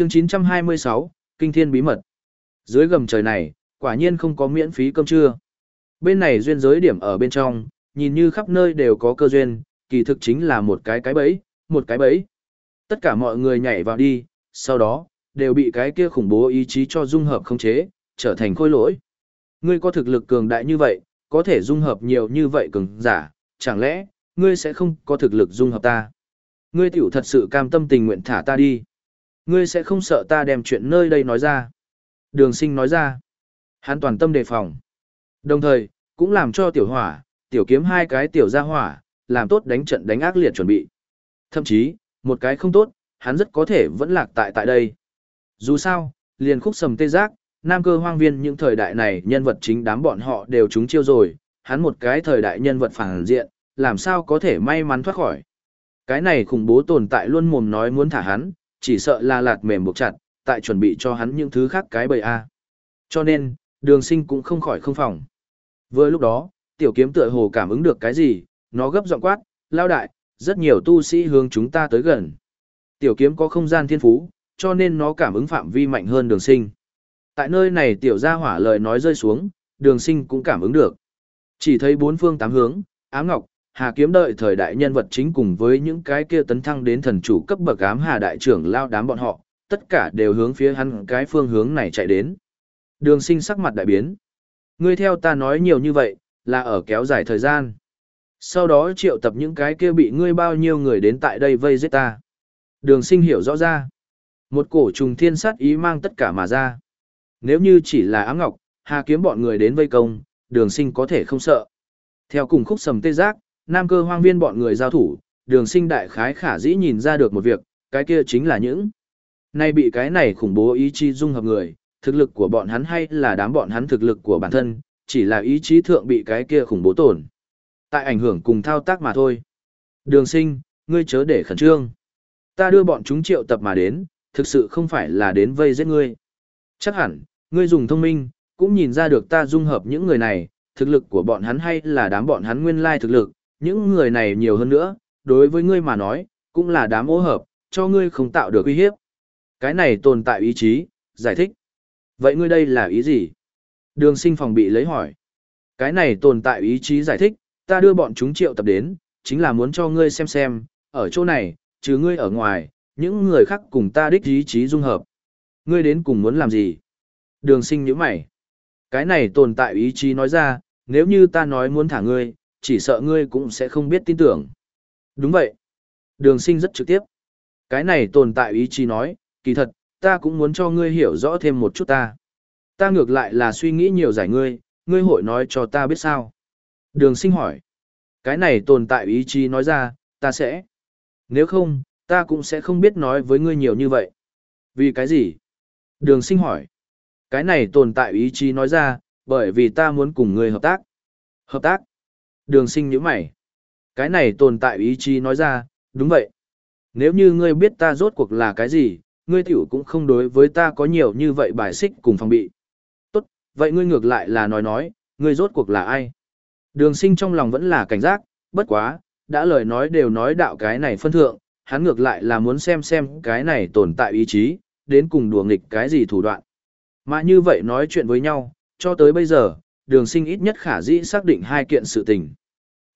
Chương 926, Kinh Thiên Bí Mật. Dưới gầm trời này, quả nhiên không có miễn phí cơm trưa. Bên này duyên giới điểm ở bên trong, nhìn như khắp nơi đều có cơ duyên, kỳ thực chính là một cái cái bẫy, một cái bẫy. Tất cả mọi người nhảy vào đi, sau đó, đều bị cái kia khủng bố ý chí cho dung hợp không chế, trở thành khôi lỗi. Ngươi có thực lực cường đại như vậy, có thể dung hợp nhiều như vậy cường giả, chẳng lẽ, ngươi sẽ không có thực lực dung hợp ta? Ngươi tiểu thật sự cam tâm tình nguyện thả ta đi. Ngươi sẽ không sợ ta đem chuyện nơi đây nói ra. Đường sinh nói ra. Hắn toàn tâm đề phòng. Đồng thời, cũng làm cho tiểu hỏa, tiểu kiếm hai cái tiểu gia hỏa, làm tốt đánh trận đánh ác liệt chuẩn bị. Thậm chí, một cái không tốt, hắn rất có thể vẫn lạc tại tại đây. Dù sao, liền khúc sầm tê giác, nam cơ hoang viên những thời đại này nhân vật chính đám bọn họ đều trúng chiêu rồi, hắn một cái thời đại nhân vật phản diện, làm sao có thể may mắn thoát khỏi. Cái này khủng bố tồn tại luôn mồm nói muốn thả hắn, chỉ sợ là lạt mềm buộc chặt, tại chuẩn bị cho hắn những thứ khác cái bầy A. Cho nên, đường sinh cũng không khỏi không phòng. Vừa lúc đó, tiểu kiếm tựa hồ cảm ứng được cái gì, nó gấp giọng quát, lao đại, rất nhiều tu sĩ hướng chúng ta tới gần. Tiểu kiếm có không gian thiên phú, cho nên nó cảm ứng phạm vi mạnh hơn đường sinh. Tại nơi này tiểu gia hỏa lời nói rơi xuống, đường sinh cũng cảm ứng được. Chỉ thấy bốn phương tám hướng, ám ngọc, hà kiếm đợi thời đại nhân vật chính cùng với những cái kia tấn thăng đến thần chủ cấp bậc ám hà đại trưởng lao đám bọn họ, tất cả đều hướng phía hắn cái phương hướng này chạy đến. Đường sinh sắc mặt đại biến. Ngươi theo ta nói nhiều như vậy, là ở kéo dài thời gian. Sau đó triệu tập những cái kia bị ngươi bao nhiêu người đến tại đây vây giết ta. Đường sinh hiểu rõ ra. Một cổ trùng thiên sát ý mang tất cả mà ra. Nếu như chỉ là ám ngọc, hà kiếm bọn người đến vây công, đường sinh có thể không sợ. Theo cùng khúc sầm tê giác, nam cơ hoang viên bọn người giao thủ, đường sinh đại khái khả dĩ nhìn ra được một việc, cái kia chính là những. Nay bị cái này khủng bố ý chí dung hợp người, thực lực của bọn hắn hay là đám bọn hắn thực lực của bản thân, chỉ là ý chí thượng bị cái kia khủng bố tổn. Tại ảnh hưởng cùng thao tác mà thôi. Đường sinh, ngươi chớ để khẩn trương. Ta đưa bọn chúng triệu tập mà đến, thực sự không phải là đến vây giết ngươi. Chắc hẳn, ngươi dùng thông minh, cũng nhìn ra được ta dung hợp những người này, thực lực của bọn hắn hay là đám bọn hắn nguyên lai thực lực, những người này nhiều hơn nữa, đối với ngươi mà nói, cũng là đám ô hợp, cho ngươi không tạo được uy hiếp. Cái này tồn tại ý chí, giải thích. Vậy ngươi đây là ý gì? Đường sinh phòng bị lấy hỏi. Cái này tồn tại ý chí giải thích, ta đưa bọn chúng triệu tập đến, chính là muốn cho ngươi xem xem, ở chỗ này, trừ ngươi ở ngoài, những người khác cùng ta đích ý chí dung hợp. Ngươi đến cùng muốn làm gì? Đường sinh như mày. Cái này tồn tại ý chí nói ra, nếu như ta nói muốn thả ngươi, chỉ sợ ngươi cũng sẽ không biết tin tưởng. Đúng vậy. Đường sinh rất trực tiếp. Cái này tồn tại ý chí nói, kỳ thật, ta cũng muốn cho ngươi hiểu rõ thêm một chút ta. Ta ngược lại là suy nghĩ nhiều giải ngươi, ngươi hội nói cho ta biết sao. Đường sinh hỏi. Cái này tồn tại ý chí nói ra, ta sẽ. Nếu không, ta cũng sẽ không biết nói với ngươi nhiều như vậy. Vì cái gì? Đường sinh hỏi. Cái này tồn tại ý chí nói ra, bởi vì ta muốn cùng ngươi hợp tác. Hợp tác? Đường sinh nhíu mày. Cái này tồn tại ý chí nói ra, đúng vậy. Nếu như ngươi biết ta rốt cuộc là cái gì, ngươi tiểu cũng không đối với ta có nhiều như vậy bài xích cùng phòng bị. Tốt, vậy ngươi ngược lại là nói nói, ngươi rốt cuộc là ai? Đường sinh trong lòng vẫn là cảnh giác, bất quá, đã lời nói đều nói đạo cái này phân thượng, hắn ngược lại là muốn xem xem cái này tồn tại ý chí, đến cùng đùa nghịch cái gì thủ đoạn. Mà như vậy nói chuyện với nhau, cho tới bây giờ, đường sinh ít nhất khả dĩ xác định hai kiện sự tình.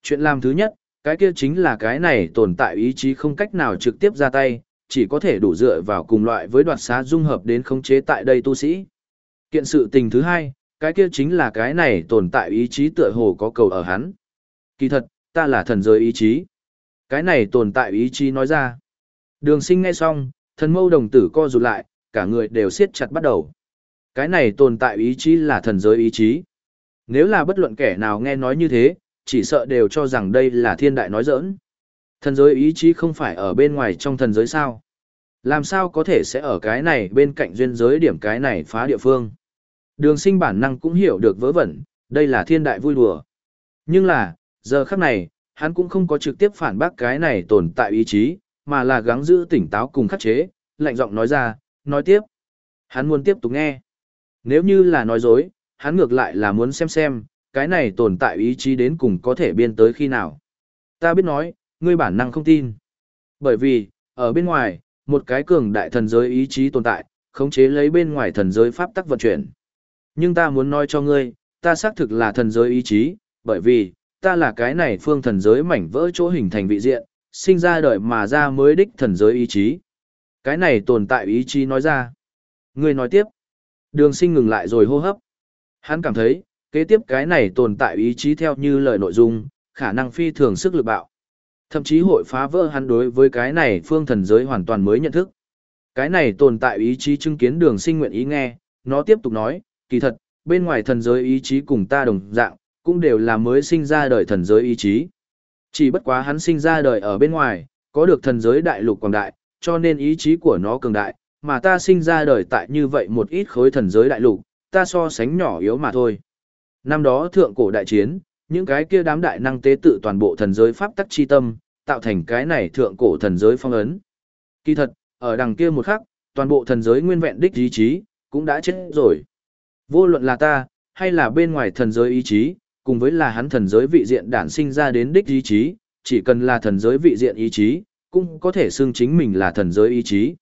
Chuyện làm thứ nhất, cái kia chính là cái này tồn tại ý chí không cách nào trực tiếp ra tay, chỉ có thể đủ dựa vào cùng loại với đoạt xá dung hợp đến khống chế tại đây tu sĩ. Kiện sự tình thứ hai, cái kia chính là cái này tồn tại ý chí tựa hồ có cầu ở hắn. Kỳ thật, ta là thần giới ý chí. Cái này tồn tại ý chí nói ra. Đường sinh nghe xong, thần mâu đồng tử co rụt lại, cả người đều siết chặt bắt đầu. Cái này tồn tại ý chí là thần giới ý chí. Nếu là bất luận kẻ nào nghe nói như thế, chỉ sợ đều cho rằng đây là thiên đại nói giỡn. Thần giới ý chí không phải ở bên ngoài trong thần giới sao? Làm sao có thể sẽ ở cái này bên cạnh duyên giới điểm cái này phá địa phương? Đường sinh bản năng cũng hiểu được vớ vẩn, đây là thiên đại vui đùa. Nhưng là, giờ khắc này, hắn cũng không có trực tiếp phản bác cái này tồn tại ý chí, mà là gắng giữ tỉnh táo cùng khắc chế, lạnh giọng nói ra, nói tiếp. Hắn muốn tiếp tục nghe. Nếu như là nói dối, hắn ngược lại là muốn xem xem, cái này tồn tại ý chí đến cùng có thể biên tới khi nào. Ta biết nói, ngươi bản năng không tin. Bởi vì, ở bên ngoài, một cái cường đại thần giới ý chí tồn tại, khống chế lấy bên ngoài thần giới pháp tắc vận chuyển. Nhưng ta muốn nói cho ngươi, ta xác thực là thần giới ý chí, bởi vì, ta là cái này phương thần giới mảnh vỡ chỗ hình thành vị diện, sinh ra đời mà ra mới đích thần giới ý chí. Cái này tồn tại ý chí nói ra. Ngươi nói tiếp. Đường sinh ngừng lại rồi hô hấp. Hắn cảm thấy, kế tiếp cái này tồn tại ý chí theo như lời nội dung, khả năng phi thường sức lực bạo. Thậm chí hội phá vỡ hắn đối với cái này phương thần giới hoàn toàn mới nhận thức. Cái này tồn tại ý chí chứng kiến đường sinh nguyện ý nghe, nó tiếp tục nói, kỳ thật, bên ngoài thần giới ý chí cùng ta đồng dạng, cũng đều là mới sinh ra đời thần giới ý chí. Chỉ bất quá hắn sinh ra đời ở bên ngoài, có được thần giới đại lục quảng đại, cho nên ý chí của nó cường đại, mà ta sinh ra đời tại như vậy một ít khối thần giới đại lục, ta so sánh nhỏ yếu mà thôi. Năm đó thượng cổ đại chiến, những cái kia đám đại năng tế tự toàn bộ thần giới pháp tắc chi tâm, tạo thành cái này thượng cổ thần giới phong ấn. Kỳ thật, ở đằng kia một khắc, toàn bộ thần giới nguyên vẹn đích ý chí, cũng đã chết rồi. Vô luận là ta, hay là bên ngoài thần giới ý chí, cùng với là hắn thần giới vị diện đản sinh ra đến đích ý chí, chỉ cần là thần giới vị diện ý chí, cũng có thể xưng chính mình là thần giới ý chí.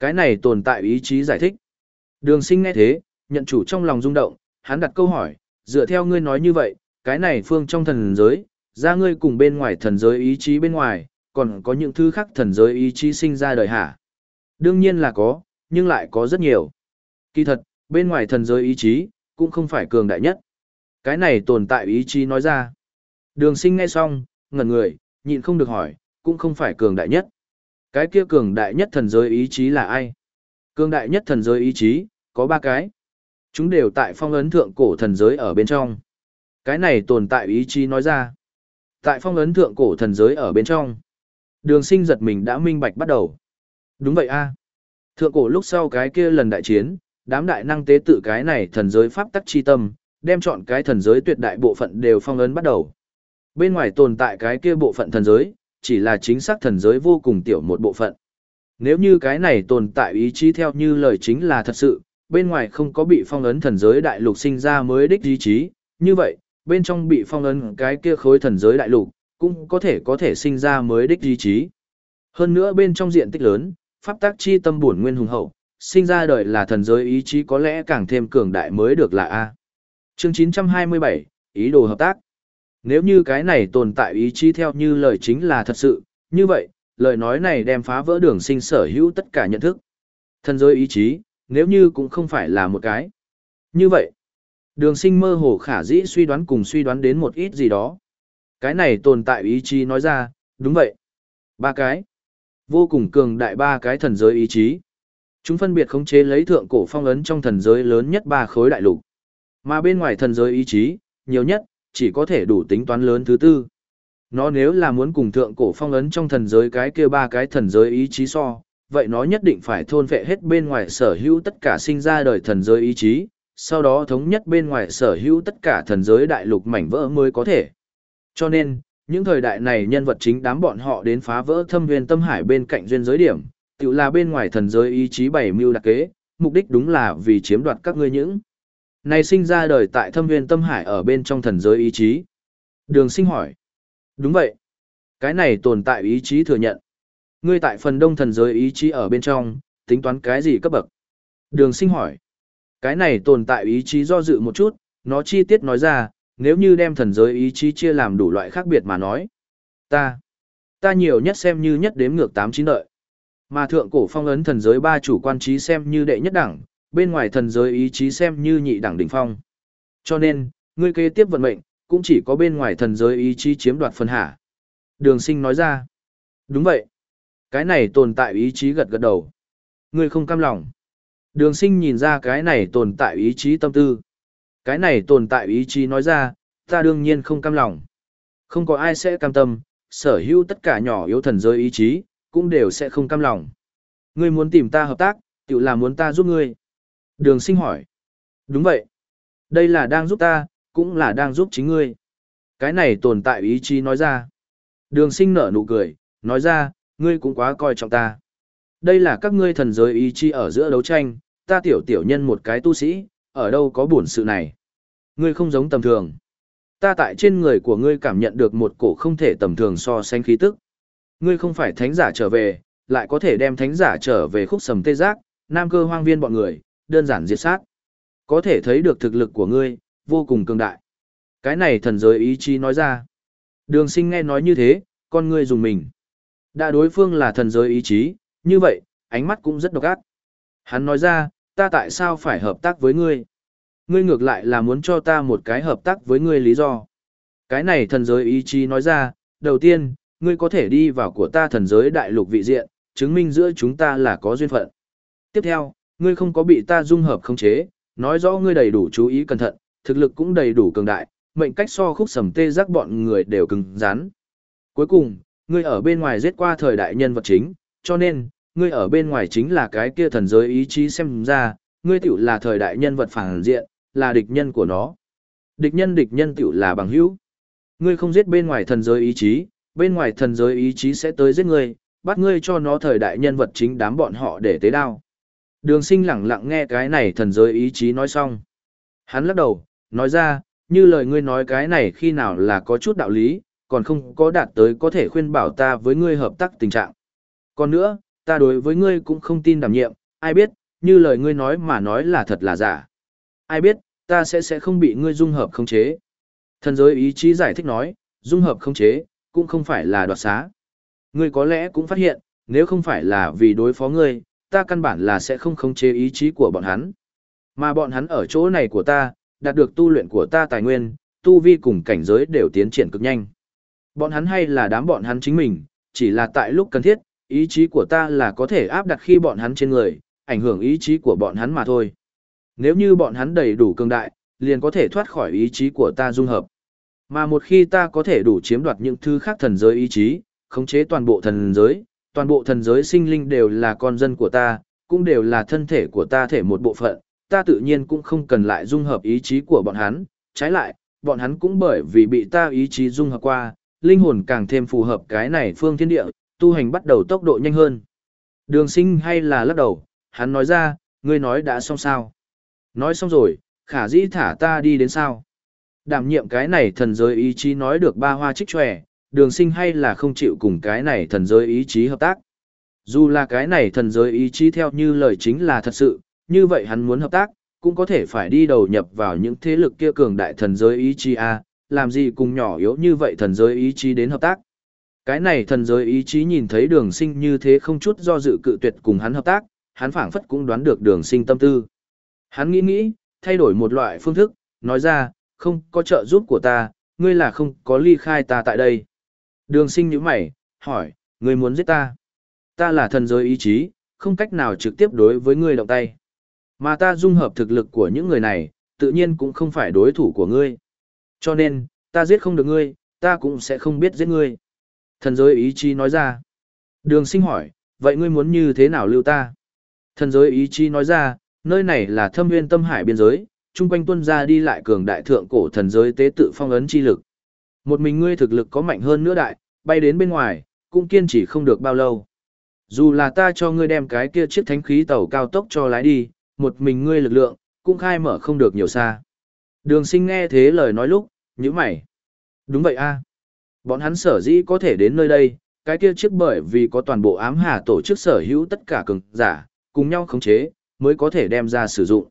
Cái này tồn tại ý chí giải thích. Đường sinh nghe thế, nhận chủ trong lòng rung động, hắn đặt câu hỏi, dựa theo ngươi nói như vậy, cái này phương trong thần giới, ra ngươi cùng bên ngoài thần giới ý chí bên ngoài, còn có những thứ khác thần giới ý chí sinh ra đời hả? Đương nhiên là có, nhưng lại có rất nhiều. Kỳ thật, bên ngoài thần giới ý chí, cũng không phải cường đại nhất. Cái này tồn tại ý chí nói ra. Đường sinh nghe xong, ngẩn người, nhịn không được hỏi, cũng không phải cường đại nhất. Cái kia cường đại nhất thần giới ý chí là ai? Cường đại nhất thần giới ý chí, có ba cái. Chúng đều tại phong ấn thượng cổ thần giới ở bên trong. Cái này tồn tại ý chí nói ra. Tại phong ấn thượng cổ thần giới ở bên trong. Đường sinh giật mình đã minh bạch bắt đầu. Đúng vậy a Thượng cổ lúc sau cái kia lần đại chiến, đám đại năng tế tự cái này thần giới pháp tắc chi tâm, đem chọn cái thần giới tuyệt đại bộ phận đều phong ấn bắt đầu. Bên ngoài tồn tại cái kia bộ phận thần giới, chỉ là chính xác thần giới vô cùng tiểu một bộ phận. Nếu như cái này tồn tại ý chí theo như lời chính là thật sự, bên ngoài không có bị phong ấn thần giới đại lục sinh ra mới đích ý chí, như vậy, bên trong bị phong ấn cái kia khối thần giới đại lục, cũng có thể có thể sinh ra mới đích ý chí. Hơn nữa bên trong diện tích lớn, pháp tác chi tâm buồn nguyên hùng hậu, sinh ra đời là thần giới ý chí có lẽ càng thêm cường đại mới được là A. Chương 927, ý đồ hợp tác. Nếu như cái này tồn tại ý chí theo như lời chính là thật sự, như vậy, lời nói này đem phá vỡ đường sinh sở hữu tất cả nhận thức. Thần giới ý chí, nếu như cũng không phải là một cái. Như vậy, đường sinh mơ hồ khả dĩ suy đoán cùng suy đoán đến một ít gì đó. Cái này tồn tại ý chí nói ra, đúng vậy. Ba cái. Vô cùng cường đại ba cái thần giới ý chí. Chúng phân biệt khống chế lấy thượng cổ phong ấn trong thần giới lớn nhất ba khối đại lục. Mà bên ngoài thần giới ý chí, nhiều nhất, chỉ có thể đủ tính toán lớn thứ tư. Nó nếu là muốn cùng thượng cổ phong ấn trong thần giới cái kia ba cái thần giới ý chí so, vậy nó nhất định phải thôn vệ hết bên ngoài sở hữu tất cả sinh ra đời thần giới ý chí, sau đó thống nhất bên ngoài sở hữu tất cả thần giới đại lục mảnh vỡ mới có thể. Cho nên, những thời đại này nhân vật chính đám bọn họ đến phá vỡ thâm viên tâm hải bên cạnh duyên giới điểm, tự là bên ngoài thần giới ý chí bảy mưu đặc kế, mục đích đúng là vì chiếm đoạt các ngươi những. Này sinh ra đời tại thâm viên tâm hải ở bên trong thần giới ý chí. Đường sinh hỏi. Đúng vậy. Cái này tồn tại ý chí thừa nhận. Ngươi tại phần đông thần giới ý chí ở bên trong, tính toán cái gì cấp bậc? Đường sinh hỏi. Cái này tồn tại ý chí do dự một chút, nó chi tiết nói ra, nếu như đem thần giới ý chí chia làm đủ loại khác biệt mà nói. Ta, ta nhiều nhất xem như nhất đếm ngược 8-9 đợi. Mà thượng cổ phong ấn thần giới ba chủ quan trí xem như đệ nhất đẳng, bên ngoài thần giới ý chí xem như nhị đẳng đỉnh phong. Cho nên, ngươi kế tiếp vận mệnh, cũng chỉ có bên ngoài thần giới ý chí chiếm đoạt phần hạ. Đường sinh nói ra. Đúng vậy. Cái này tồn tại ý chí gật gật đầu. Ngươi không cam lòng. Đường sinh nhìn ra cái này tồn tại ý chí tâm tư. Cái này tồn tại ý chí nói ra, ta đương nhiên không cam lòng. Không có ai sẽ cam tâm, sở hữu tất cả nhỏ yếu thần giới ý chí, cũng đều sẽ không cam lòng. Ngươi muốn tìm ta hợp tác, tự là muốn ta giúp ngươi. Đường sinh hỏi. Đúng vậy. Đây là đang giúp ta, cũng là đang giúp chính ngươi. Cái này tồn tại ý chí nói ra. Đường sinh nở nụ cười, nói ra, ngươi cũng quá coi trọng ta. Đây là các ngươi thần giới ý chi ở giữa đấu tranh, ta tiểu tiểu nhân một cái tu sĩ, ở đâu có buồn sự này. Ngươi không giống tầm thường. Ta tại trên người của ngươi cảm nhận được một cổ không thể tầm thường so sánh khí tức. Ngươi không phải thánh giả trở về, lại có thể đem thánh giả trở về khúc sầm tê giác, nam cơ hoang viên bọn người, đơn giản diệt sát. Có thể thấy được thực lực của ngươi, vô cùng cường đại. Cái này thần giới ý chí nói ra. Đường sinh nghe nói như thế, con ngươi dùng mình. Đã đối phương là thần giới ý chí, như vậy, ánh mắt cũng rất độc ác. Hắn nói ra, ta tại sao phải hợp tác với ngươi? Ngươi ngược lại là muốn cho ta một cái hợp tác với ngươi lý do. Cái này thần giới ý chí nói ra, đầu tiên, ngươi có thể đi vào của ta thần giới đại lục vị diện, chứng minh giữa chúng ta là có duyên phận. Tiếp theo, ngươi không có bị ta dung hợp khống chế, nói rõ ngươi đầy đủ chú ý cẩn thận, thực lực cũng đầy đủ cường đại, mệnh cách so khúc sầm tê giác bọn người đều cứng rắn. Cuối cùng, ngươi ở bên ngoài giết qua thời đại nhân vật chính, cho nên, ngươi ở bên ngoài chính là cái kia thần giới ý chí xem ra, ngươi tiểu là thời đại nhân vật phản diện, là địch nhân của nó. Địch nhân địch nhân tiểu là bằng hữu. Ngươi không giết bên ngoài thần giới ý chí, bên ngoài thần giới ý chí sẽ tới giết ngươi, bắt ngươi cho nó thời đại nhân vật chính đám bọn họ để tế đao. Đường sinh lặng lặng nghe cái này thần giới ý chí nói xong. Hắn lắc đầu, nói ra, như lời ngươi nói cái này khi nào là có chút đạo lý, còn không có đạt tới có thể khuyên bảo ta với ngươi hợp tác tình trạng. Còn nữa, ta đối với ngươi cũng không tin đảm nhiệm, ai biết, như lời ngươi nói mà nói là thật là giả. Ai biết, ta sẽ sẽ không bị ngươi dung hợp khống chế. Thần giới ý chí giải thích nói, dung hợp khống chế, cũng không phải là đoạt xá. Ngươi có lẽ cũng phát hiện, nếu không phải là vì đối phó ngươi, ta căn bản là sẽ không khống chế ý chí của bọn hắn. Mà bọn hắn ở chỗ này của ta, đạt được tu luyện của ta tài nguyên, tu vi cùng cảnh giới đều tiến triển cực nhanh. Bọn hắn hay là đám bọn hắn chính mình, chỉ là tại lúc cần thiết, ý chí của ta là có thể áp đặt khi bọn hắn trên người, ảnh hưởng ý chí của bọn hắn mà thôi. Nếu như bọn hắn đầy đủ cường đại, liền có thể thoát khỏi ý chí của ta dung hợp. Mà một khi ta có thể đủ chiếm đoạt những thứ khác thần giới ý chí, khống chế toàn bộ thần giới, toàn bộ thần giới sinh linh đều là con dân của ta, cũng đều là thân thể của ta thể một bộ phận, ta tự nhiên cũng không cần lại dung hợp ý chí của bọn hắn, trái lại, bọn hắn cũng bởi vì bị ta ý chí dung hợp qua, linh hồn càng thêm phù hợp cái này phương thiên địa, tu hành bắt đầu tốc độ nhanh hơn. Đường sinh hay là lắc đầu, hắn nói ra, ngươi nói đã xong sao. Nói xong rồi, khả dĩ thả ta đi đến sao. Đảm nhiệm cái này thần giới ý chí nói được ba hoa trích tròe, đường sinh hay là không chịu cùng cái này thần giới ý chí hợp tác. Dù là cái này thần giới ý chí theo như lời chính là thật sự, như vậy hắn muốn hợp tác, cũng có thể phải đi đầu nhập vào những thế lực kia cường đại thần giới ý chí A, làm gì cùng nhỏ yếu như vậy thần giới ý chí đến hợp tác. Cái này thần giới ý chí nhìn thấy đường sinh như thế không chút do dự cự tuyệt cùng hắn hợp tác, hắn phản phất cũng đoán được đường sinh tâm tư. Hắn nghĩ nghĩ, thay đổi một loại phương thức, nói ra, không có trợ giúp của ta, ngươi là không có ly khai ta tại đây. Đường sinh như mày, hỏi, ngươi muốn giết ta? Ta là thần giới ý chí, không cách nào trực tiếp đối với ngươi động tay. Mà ta dung hợp thực lực của những người này, tự nhiên cũng không phải đối thủ của ngươi. Cho nên, ta giết không được ngươi, ta cũng sẽ không biết giết ngươi. Thần giới ý chí nói ra. Đường sinh hỏi, vậy ngươi muốn như thế nào lưu ta? Thần giới ý chí nói ra, nơi này là thâm nguyên tâm hải biên giới, chung quanh tuân ra đi lại cường đại thượng cổ thần giới tế tự phong ấn chi lực. Một mình ngươi thực lực có mạnh hơn nữa đại, bay đến bên ngoài, cũng kiên trì không được bao lâu. Dù là ta cho ngươi đem cái kia chiếc thánh khí tàu cao tốc cho lái đi, một mình ngươi lực lượng, cũng khai mở không được nhiều xa. Đường sinh nghe thế lời nói lúc, như mày. Đúng vậy a Bọn hắn sở dĩ có thể đến nơi đây, cái kia chiếc bởi vì có toàn bộ ám hà tổ chức sở hữu tất cả cường giả, cùng nhau khống chế, mới có thể đem ra sử dụng.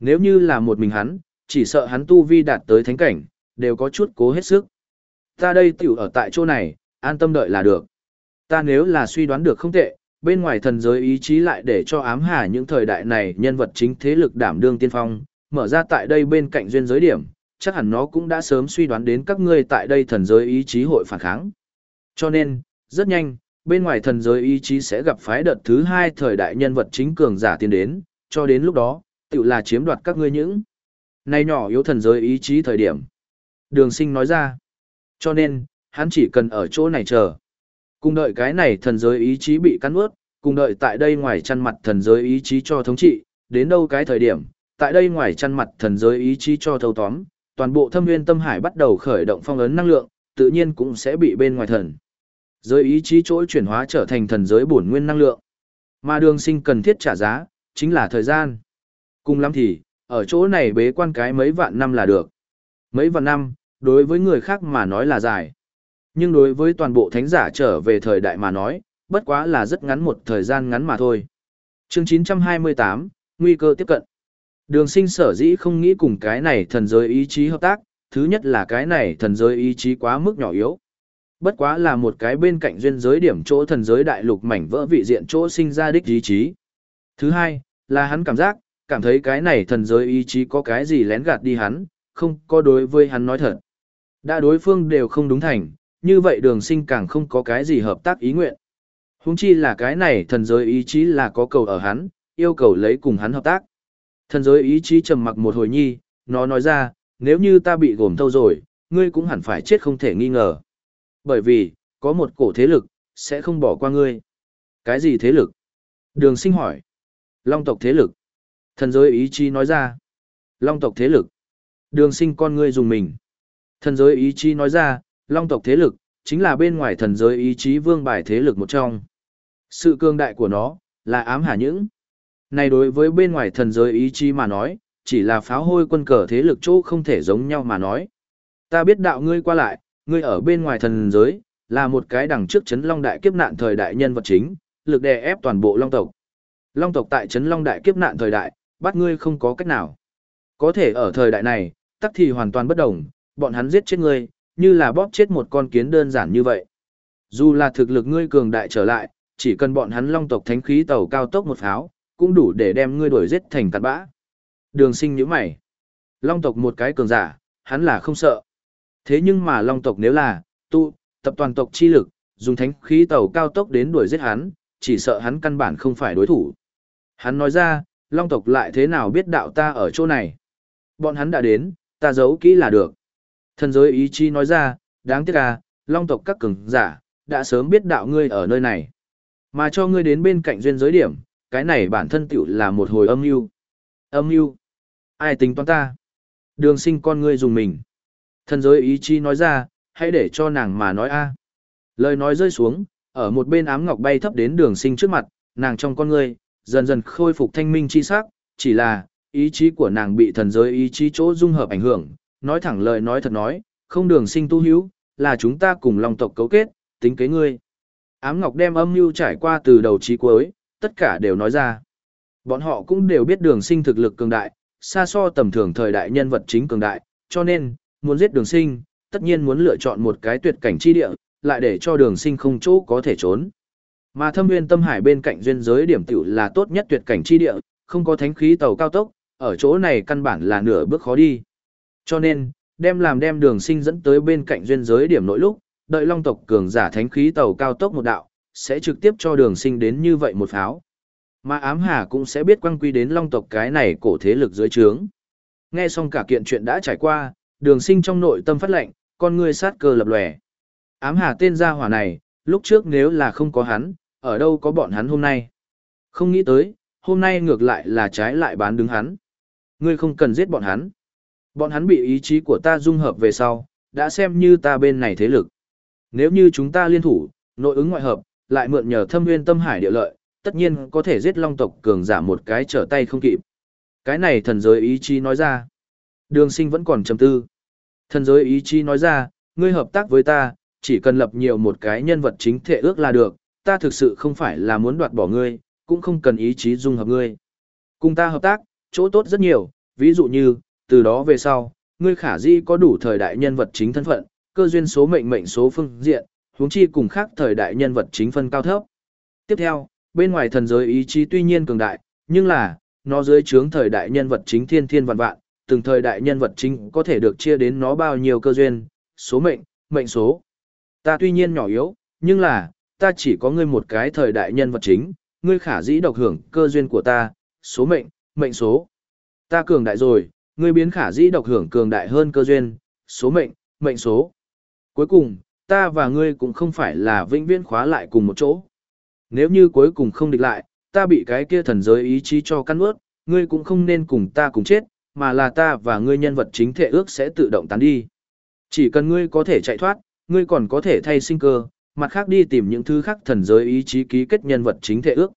Nếu như là một mình hắn, chỉ sợ hắn tu vi đạt tới thánh cảnh, đều có chút cố hết sức. Ta đây tiểu ở tại chỗ này, an tâm đợi là được. Ta nếu là suy đoán được không tệ, bên ngoài thần giới ý chí lại để cho ám hà những thời đại này nhân vật chính thế lực đảm đương tiên phong, mở ra tại đây bên cạnh duyên giới điểm, chắc hẳn nó cũng đã sớm suy đoán đến các ngươi tại đây thần giới ý chí hội phản kháng. Cho nên, rất nhanh, bên ngoài thần giới ý chí sẽ gặp phái đợt thứ hai thời đại nhân vật chính cường giả tiến đến, cho đến lúc đó, tự là chiếm đoạt các ngươi những. Này nhỏ yếu thần giới ý chí thời điểm. Đường sinh nói ra. Cho nên, hắn chỉ cần ở chỗ này chờ. Cùng đợi cái này thần giới ý chí bị cắn ướt, cùng đợi tại đây ngoài chăn mặt thần giới ý chí cho thống trị, đến đâu cái thời điểm, tại đây ngoài chăn mặt thần giới ý chí cho thâu tóm, toàn bộ thâm nguyên tâm hải bắt đầu khởi động phong ấn năng lượng, tự nhiên cũng sẽ bị bên ngoài thần. Giới ý chí chỗ chuyển hóa trở thành thần giới bổn nguyên năng lượng. Mà đường sinh cần thiết trả giá, chính là thời gian. Cùng lắm thì, ở chỗ này bế quan cái mấy vạn năm là được. Mấy vạn năm, đối với người khác mà nói là dài. Nhưng đối với toàn bộ thánh giả trở về thời đại mà nói, bất quá là rất ngắn một thời gian ngắn mà thôi. Chương 928, nguy cơ tiếp cận. Đường sinh sở dĩ không nghĩ cùng cái này thần giới ý chí hợp tác, thứ nhất là cái này thần giới ý chí quá mức nhỏ yếu. Bất quá là một cái bên cạnh duyên giới điểm chỗ thần giới đại lục mảnh vỡ vị diện chỗ sinh ra đích ý chí. Thứ hai, là hắn cảm giác, cảm thấy cái này thần giới ý chí có cái gì lén gạt đi hắn, không có đối với hắn nói thật. Đã đối phương đều không đúng thành, như vậy đường sinh càng không có cái gì hợp tác ý nguyện. Húng chi là cái này thần giới ý chí là có cầu ở hắn, yêu cầu lấy cùng hắn hợp tác. Thần giới ý chí trầm mặc một hồi nhi, nó nói ra, nếu như ta bị gồm thâu rồi, ngươi cũng hẳn phải chết không thể nghi ngờ. Bởi vì, có một cổ thế lực, sẽ không bỏ qua ngươi. Cái gì thế lực? Đường sinh hỏi. Long tộc thế lực. Thần giới ý chí nói ra. Long tộc thế lực. Đường sinh con ngươi dùng mình. Thần giới ý chí nói ra, long tộc thế lực, chính là bên ngoài thần giới ý chí vương bài thế lực một trong. Sự cương đại của nó, là ám hà những. Này đối với bên ngoài thần giới ý chí mà nói, chỉ là pháo hôi quân cờ thế lực chỗ không thể giống nhau mà nói. Ta biết đạo ngươi qua lại, ngươi ở bên ngoài thần giới, là một cái đằng trước chấn long đại kiếp nạn thời đại nhân vật chính, lực đè ép toàn bộ long tộc. Long tộc tại chấn long đại kiếp nạn thời đại, bắt ngươi không có cách nào. Có thể ở thời đại này, tắc thì hoàn toàn bất đồng, bọn hắn giết chết ngươi, như là bóp chết một con kiến đơn giản như vậy. Dù là thực lực ngươi cường đại trở lại, chỉ cần bọn hắn long tộc thánh khí tàu cao tốc một pháo, cũng đủ để đem ngươi đuổi giết thành cặn bã. Đường sinh như mày. Long tộc một cái cường giả, hắn là không sợ. Thế nhưng mà long tộc nếu là, tu, tập toàn tộc chi lực, dùng thánh khí tàu cao tốc đến đuổi giết hắn, chỉ sợ hắn căn bản không phải đối thủ. Hắn nói ra, long tộc lại thế nào biết đạo ta ở chỗ này. Bọn hắn đã đến, ta giấu kỹ là được. Thần giới ý chí nói ra, đáng tiếc à, long tộc các cường giả, đã sớm biết đạo ngươi ở nơi này. Mà cho ngươi đến bên cạnh duyên giới điểm, cái này bản thân tựu là một hồi âm mưu. Âm mưu? Ai tính toán ta? Đường sinh con ngươi dùng mình. Thần giới ý chí nói ra, hãy để cho nàng mà nói a Lời nói rơi xuống, ở một bên ám ngọc bay thấp đến đường sinh trước mặt, nàng trong con ngươi, dần dần khôi phục thanh minh chi sắc, chỉ là, ý chí của nàng bị thần giới ý chí chỗ dung hợp ảnh hưởng, nói thẳng lời nói thật nói, không đường sinh tu hữu, là chúng ta cùng lòng tộc cấu kết, tính kế ngươi. Ám Ngọc đem âm mưu trải qua từ đầu trí cuối, tất cả đều nói ra. Bọn họ cũng đều biết đường sinh thực lực cường đại, xa so tầm thường thời đại nhân vật chính cường đại, cho nên, muốn giết đường sinh, tất nhiên muốn lựa chọn một cái tuyệt cảnh chi địa, lại để cho đường sinh không chỗ có thể trốn. Mà thâm nguyên tâm hải bên cạnh duyên giới điểm tiểu là tốt nhất tuyệt cảnh chi địa, không có thánh khí tàu cao tốc, ở chỗ này căn bản là nửa bước khó đi. Cho nên, đem làm đem đường sinh dẫn tới bên cạnh duyên giới điểm nội lúc, đợi long tộc cường giả thánh khí tàu cao tốc một đạo, sẽ trực tiếp cho đường sinh đến như vậy một pháo. Mà ám hà cũng sẽ biết quăng quy đến long tộc cái này cổ thế lực dưới trướng. Nghe xong cả kiện chuyện đã trải qua, đường sinh trong nội tâm phát lệnh, con ngươi sát cơ lập lòe. Ám hà tên gia hỏa này, lúc trước nếu là không có hắn, ở đâu có bọn hắn hôm nay. Không nghĩ tới, hôm nay ngược lại là trái lại bán đứng hắn. Ngươi không cần giết bọn hắn. Bọn hắn bị ý chí của ta dung hợp về sau, đã xem như ta bên này thế lực. Nếu như chúng ta liên thủ, nội ứng ngoại hợp, lại mượn nhờ thâm nguyên tâm hải địa lợi, tất nhiên có thể giết long tộc cường giả một cái trở tay không kịp. Cái này thần giới ý chí nói ra. Đường sinh vẫn còn trầm tư. Thần giới ý chí nói ra, ngươi hợp tác với ta, chỉ cần lập nhiều một cái nhân vật chính thể ước là được, ta thực sự không phải là muốn đoạt bỏ ngươi, cũng không cần ý chí dung hợp ngươi. Cùng ta hợp tác, chỗ tốt rất nhiều, ví dụ như, từ đó về sau, ngươi khả di có đủ thời đại nhân vật chính thân phận, cơ duyên số mệnh mệnh số phương diện, huống chi cùng khác thời đại nhân vật chính phân cao thấp. Tiếp theo, bên ngoài thần giới ý chí tuy nhiên cường đại, nhưng là, nó dưới trướng thời đại nhân vật chính thiên thiên vạn vạn, từng thời đại nhân vật chính có thể được chia đến nó bao nhiêu cơ duyên, số mệnh, mệnh số. Ta tuy nhiên nhỏ yếu, nhưng là, ta chỉ có ngươi một cái thời đại nhân vật chính, ngươi khả dĩ độc hưởng cơ duyên của ta, số mệnh, mệnh số. Ta cường đại rồi, ngươi biến khả dĩ độc hưởng cường đại hơn cơ duyên, số mệnh, mệnh số. Cuối cùng, ta và ngươi cũng không phải là vĩnh viễn khóa lại cùng một chỗ. Nếu như cuối cùng không địch lại, ta bị cái kia thần giới ý chí cho căn ướt, ngươi cũng không nên cùng ta cùng chết, mà là ta và ngươi nhân vật chính thể ước sẽ tự động tán đi. Chỉ cần ngươi có thể chạy thoát, ngươi còn có thể thay sinh cơ, mặt khác đi tìm những thứ khác thần giới ý chí ký kết nhân vật chính thể ước.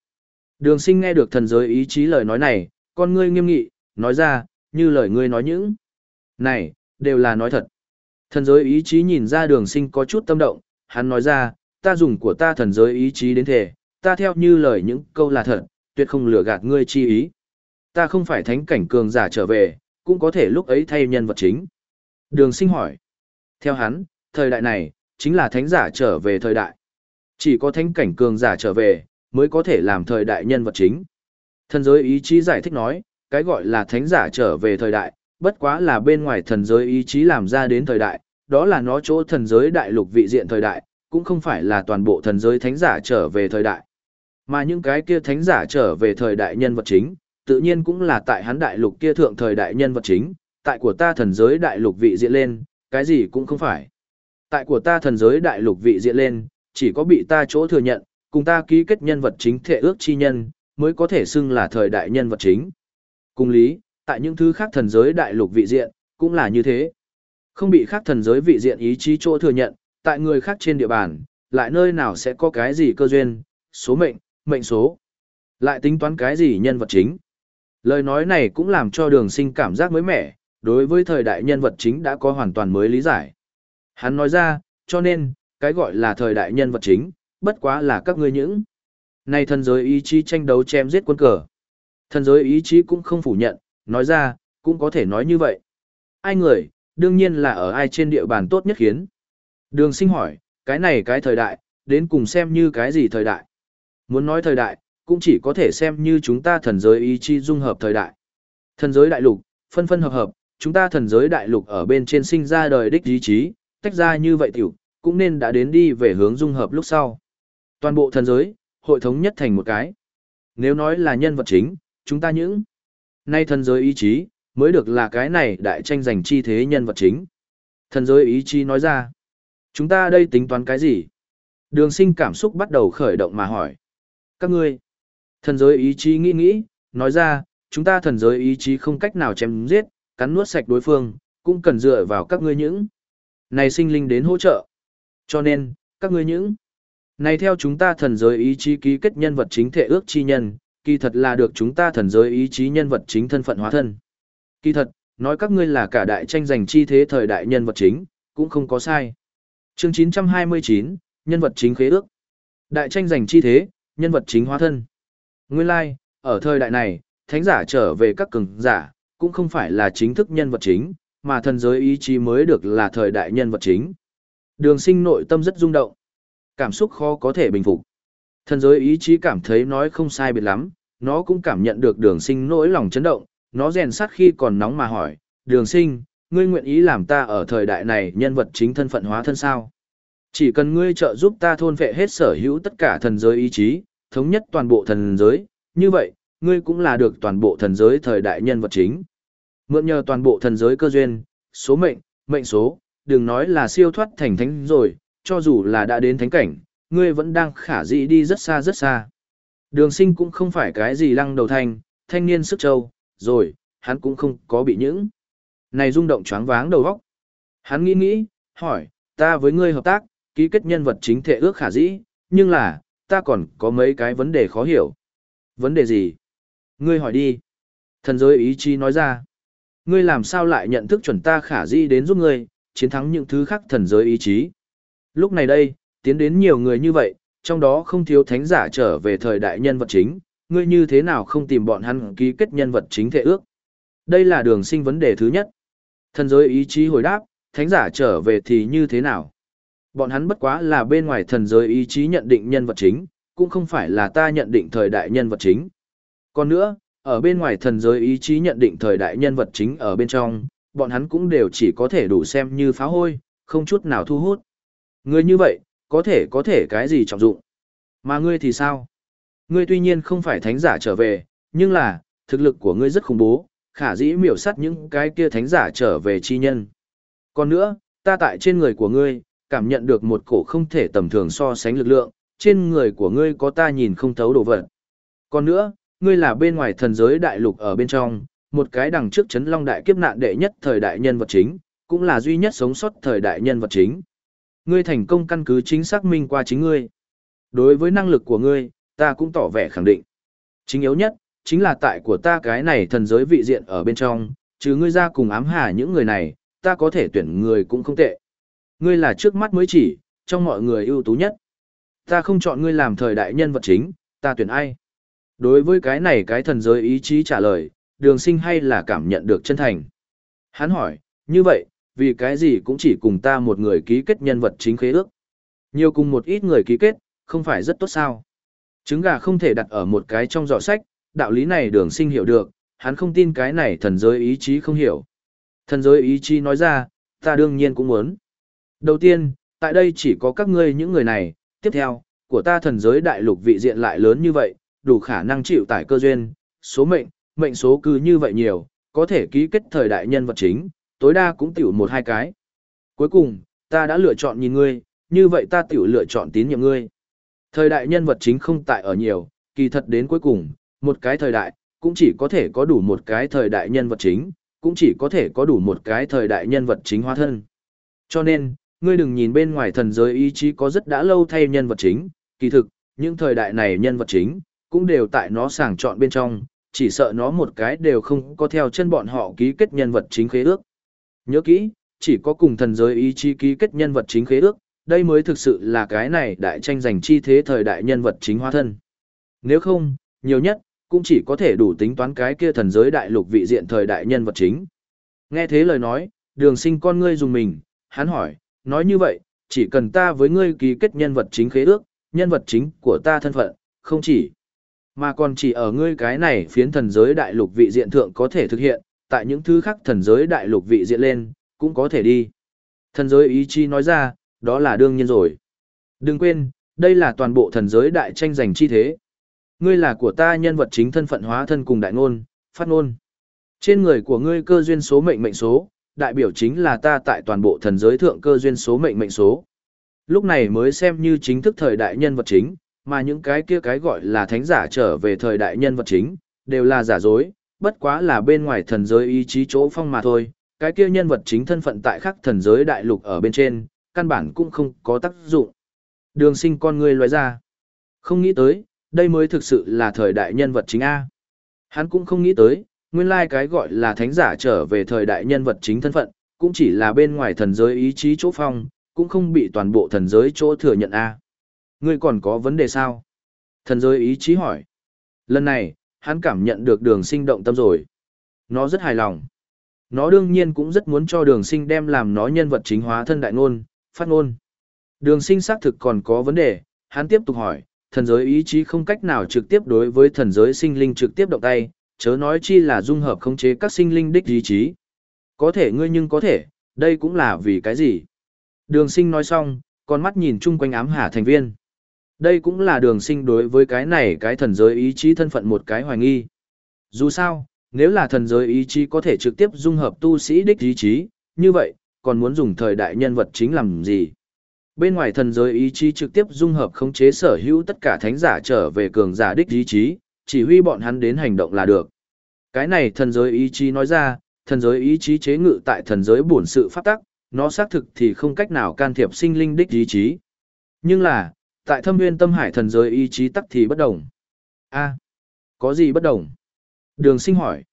Đường sinh nghe được thần giới ý chí lời nói này, con ngươi nghiêm nghị, nói ra, như lời ngươi nói những. Này, đều là nói thật. Thần giới ý chí nhìn ra đường sinh có chút tâm động, hắn nói ra, ta dùng của ta thần giới ý chí đến thể, ta theo như lời những câu là thật, tuyệt không lừa gạt ngươi chi ý. Ta không phải thánh cảnh cường giả trở về, cũng có thể lúc ấy thay nhân vật chính. Đường sinh hỏi. Theo hắn, thời đại này, chính là thánh giả trở về thời đại. Chỉ có thánh cảnh cường giả trở về, mới có thể làm thời đại nhân vật chính. Thần giới ý chí giải thích nói, cái gọi là thánh giả trở về thời đại, bất quá là bên ngoài thần giới ý chí làm ra đến thời đại, đó là nó chỗ thần giới đại lục vị diện thời đại, cũng không phải là toàn bộ thần giới thánh giả trở về thời đại. Mà những cái kia thánh giả trở về thời đại nhân vật chính, tự nhiên cũng là tại hắn đại lục kia thượng thời đại nhân vật chính, tại của ta thần giới đại lục vị diện lên, cái gì cũng không phải. Tại của ta thần giới đại lục vị diện lên, chỉ có bị ta chỗ thừa nhận, cùng ta ký kết nhân vật chính thể ước chi nhân, mới có thể xưng là thời đại nhân vật chính. Cùng lý, tại những thứ khác thần giới đại lục vị diện, cũng là như thế. Không bị khác thần giới vị diện ý chí chỗ thừa nhận, tại người khác trên địa bàn, lại nơi nào sẽ có cái gì cơ duyên, số mệnh, mệnh số. Lại tính toán cái gì nhân vật chính. Lời nói này cũng làm cho đường sinh cảm giác mới mẻ, đối với thời đại nhân vật chính đã có hoàn toàn mới lý giải. Hắn nói ra, cho nên, cái gọi là thời đại nhân vật chính, bất quá là các ngươi những. Này thần giới ý chí tranh đấu chém giết quân cờ. Thần giới ý chí cũng không phủ nhận, nói ra, cũng có thể nói như vậy. Ai người, đương nhiên là ở ai trên địa bàn tốt nhất khiến. Đường sinh hỏi, cái này cái thời đại, đến cùng xem như cái gì thời đại. Muốn nói thời đại, cũng chỉ có thể xem như chúng ta thần giới ý chí dung hợp thời đại. Thần giới đại lục, phân phân hợp hợp, chúng ta thần giới đại lục ở bên trên sinh ra đời đích ý chí, tách ra như vậy tiểu, cũng nên đã đến đi về hướng dung hợp lúc sau. Toàn bộ thần giới, hội thống nhất thành một cái. Nếu nói là nhân vật chính, chúng ta những nay thần giới ý chí, mới được là cái này đại tranh giành chi thế nhân vật chính. Thần giới ý chí nói ra, chúng ta đây tính toán cái gì? Đường sinh cảm xúc bắt đầu khởi động mà hỏi. Các ngươi, thần giới ý chí nghĩ nghĩ, nói ra, chúng ta thần giới ý chí không cách nào chém giết, cắn nuốt sạch đối phương, cũng cần dựa vào các ngươi những này sinh linh đến hỗ trợ. Cho nên, các ngươi những này theo chúng ta thần giới ý chí ký kết nhân vật chính thể ước chi nhân, kỳ thật là được chúng ta thần giới ý chí nhân vật chính thân phận hóa thân. Kỳ thật, nói các ngươi là cả đại tranh giành chi thế thời đại nhân vật chính, cũng không có sai. Chương 929, nhân vật chính khế ước. Đại tranh giành chi thế, nhân vật chính hóa thân. Nguyên lai, like, ở thời đại này, thánh giả trở về các cường giả, cũng không phải là chính thức nhân vật chính, mà thần giới ý chí mới được là thời đại nhân vật chính. Đường sinh nội tâm rất rung động. Cảm xúc khó có thể bình phục. Thần giới ý chí cảm thấy nói không sai biệt lắm, nó cũng cảm nhận được đường sinh nỗi lòng chấn động, nó rèn sắt khi còn nóng mà hỏi, đường sinh, ngươi nguyện ý làm ta ở thời đại này nhân vật chính thân phận hóa thân sao? Chỉ cần ngươi trợ giúp ta thôn vệ hết sở hữu tất cả thần giới ý chí, thống nhất toàn bộ thần giới, như vậy, ngươi cũng là được toàn bộ thần giới thời đại nhân vật chính. Mượn nhờ toàn bộ thần giới cơ duyên, số mệnh, mệnh số, đừng nói là siêu thoát thành thánh rồi, cho dù là đã đến thánh cảnh, ngươi vẫn đang khả dĩ đi rất xa rất xa. Đường sinh cũng không phải cái gì lăng đầu thanh, thanh niên sức trâu, rồi, hắn cũng không có bị những. Này rung động choáng váng đầu óc. Hắn nghĩ nghĩ, hỏi, ta với ngươi hợp tác, ký kết nhân vật chính thể ước khả dĩ, nhưng là, ta còn có mấy cái vấn đề khó hiểu. Vấn đề gì? Ngươi hỏi đi. Thần giới ý chí nói ra. Ngươi làm sao lại nhận thức chuẩn ta khả dĩ đến giúp ngươi, chiến thắng những thứ khác thần giới ý chí. Lúc này đây, tiến đến nhiều người như vậy, trong đó không thiếu thánh giả trở về thời đại nhân vật chính, ngươi như thế nào không tìm bọn hắn ký kết nhân vật chính thể ước. Đây là đường sinh vấn đề thứ nhất. Thần giới ý chí hồi đáp, thánh giả trở về thì như thế nào? Bọn hắn bất quá là bên ngoài thần giới ý chí nhận định nhân vật chính, cũng không phải là ta nhận định thời đại nhân vật chính. Còn nữa, ở bên ngoài thần giới ý chí nhận định thời đại nhân vật chính ở bên trong, bọn hắn cũng đều chỉ có thể đủ xem như phá hôi, không chút nào thu hút. Người như vậy, có thể có thể cái gì trọng dụng. Mà ngươi thì sao? Ngươi tuy nhiên không phải thánh giả trở về, nhưng là, thực lực của ngươi rất khủng bố, khả dĩ miểu sát những cái kia thánh giả trở về chi nhân. Còn nữa, ta tại trên người của ngươi, cảm nhận được một cổ không thể tầm thường so sánh lực lượng, trên người của ngươi có ta nhìn không thấu đồ vật. Còn nữa, ngươi là bên ngoài thần giới đại lục ở bên trong, một cái đằng trước chấn long đại kiếp nạn đệ nhất thời đại nhân vật chính, cũng là duy nhất sống sót thời đại nhân vật chính. Ngươi thành công căn cứ chính xác minh qua chính ngươi. Đối với năng lực của ngươi, ta cũng tỏ vẻ khẳng định. Chính yếu nhất, chính là tại của ta cái này thần giới vị diện ở bên trong, chứ ngươi ra cùng ám hà những người này, ta có thể tuyển người cũng không tệ. Ngươi là trước mắt mới chỉ, trong mọi người ưu tú nhất. Ta không chọn ngươi làm thời đại nhân vật chính, ta tuyển ai? Đối với cái này cái thần giới ý chí trả lời, đường sinh hay là cảm nhận được chân thành. Hắn hỏi, như vậy, vì cái gì cũng chỉ cùng ta một người ký kết nhân vật chính khế ước. Nhiều cùng một ít người ký kết, không phải rất tốt sao. Trứng gà không thể đặt ở một cái trong giỏ sách, đạo lý này đường sinh hiểu được, hắn không tin cái này thần giới ý chí không hiểu. Thần giới ý chí nói ra, ta đương nhiên cũng muốn. Đầu tiên, tại đây chỉ có các ngươi những người này, tiếp theo, của ta thần giới đại lục vị diện lại lớn như vậy, đủ khả năng chịu tải cơ duyên, số mệnh, mệnh số cứ như vậy nhiều, có thể ký kết thời đại nhân vật chính, tối đa cũng tiểu một hai cái. Cuối cùng, ta đã lựa chọn nhìn ngươi, như vậy ta tiểu lựa chọn tín nhiệm ngươi. Thời đại nhân vật chính không tại ở nhiều, kỳ thật đến cuối cùng, một cái thời đại, cũng chỉ có thể có đủ một cái thời đại nhân vật chính, cũng chỉ có thể có đủ một cái thời đại nhân vật chính hóa thân. Cho nên, ngươi đừng nhìn bên ngoài thần giới ý chí có rất đã lâu thay nhân vật chính, kỳ thực, những thời đại này nhân vật chính, cũng đều tại nó sàng chọn bên trong, chỉ sợ nó một cái đều không có theo chân bọn họ ký kết nhân vật chính khế ước. Nhớ kỹ, chỉ có cùng thần giới ý chí ký kết nhân vật chính khế ước, đây mới thực sự là cái này đại tranh giành chi thế thời đại nhân vật chính hóa thân. Nếu không, nhiều nhất, cũng chỉ có thể đủ tính toán cái kia thần giới đại lục vị diện thời đại nhân vật chính. Nghe thế lời nói, đường sinh con ngươi dùng mình, hắn hỏi, nói như vậy, chỉ cần ta với ngươi ký kết nhân vật chính khế ước, nhân vật chính của ta thân phận, không chỉ, mà còn chỉ ở ngươi cái này phiến thần giới đại lục vị diện thượng có thể thực hiện, tại những thứ khác thần giới đại lục vị diện lên, cũng có thể đi. Thần giới ý chí nói ra, đó là đương nhiên rồi. Đừng quên, đây là toàn bộ thần giới đại tranh giành chi thế. Ngươi là của ta nhân vật chính thân phận hóa thân cùng đại ngôn, phát ngôn. Trên người của ngươi cơ duyên số mệnh mệnh số, đại biểu chính là ta tại toàn bộ thần giới thượng cơ duyên số mệnh mệnh số. Lúc này mới xem như chính thức thời đại nhân vật chính, mà những cái kia cái gọi là thánh giả trở về thời đại nhân vật chính, đều là giả dối, bất quá là bên ngoài thần giới ý chí chỗ phong mà thôi, cái kia nhân vật chính thân phận tại khắc thần giới đại lục ở bên trên, căn bản cũng không có tác dụng. Đường sinh con người loại ra. Không nghĩ tới, đây mới thực sự là thời đại nhân vật chính A. Hắn cũng không nghĩ tới, nguyên lai cái gọi là thánh giả trở về thời đại nhân vật chính thân phận, cũng chỉ là bên ngoài thần giới ý chí chỗ phong, cũng không bị toàn bộ thần giới chỗ thừa nhận A. Ngươi còn có vấn đề sao? Thần giới ý chí hỏi. Lần này, hắn cảm nhận được đường sinh động tâm rồi. Nó rất hài lòng. Nó đương nhiên cũng rất muốn cho đường sinh đem làm nó nhân vật chính hóa thân đại ngôn, phát ngôn. Đường sinh xác thực còn có vấn đề, hắn tiếp tục hỏi, thần giới ý chí không cách nào trực tiếp đối với thần giới sinh linh trực tiếp động tay, chớ nói chi là dung hợp khống chế các sinh linh đích ý chí. Có thể ngươi nhưng có thể, đây cũng là vì cái gì? Đường sinh nói xong, con mắt nhìn chung quanh ám hà thành viên. Đây cũng là đường sinh đối với cái này cái thần giới ý chí thân phận một cái hoài nghi. Dù sao, nếu là thần giới ý chí có thể trực tiếp dung hợp tu sĩ đích ý chí, như vậy, còn muốn dùng thời đại nhân vật chính làm gì? Bên ngoài thần giới ý chí trực tiếp dung hợp khống chế sở hữu tất cả thánh giả trở về cường giả đích ý chí, chỉ huy bọn hắn đến hành động là được. Cái này thần giới ý chí nói ra, thần giới ý chí chế ngự tại thần giới bổn sự pháp tắc, nó xác thực thì không cách nào can thiệp sinh linh đích ý chí. Nhưng là, tại thâm nguyên tâm hải thần giới ý chí tắc thì bất đồng. a có gì bất đồng? Đường sinh hỏi.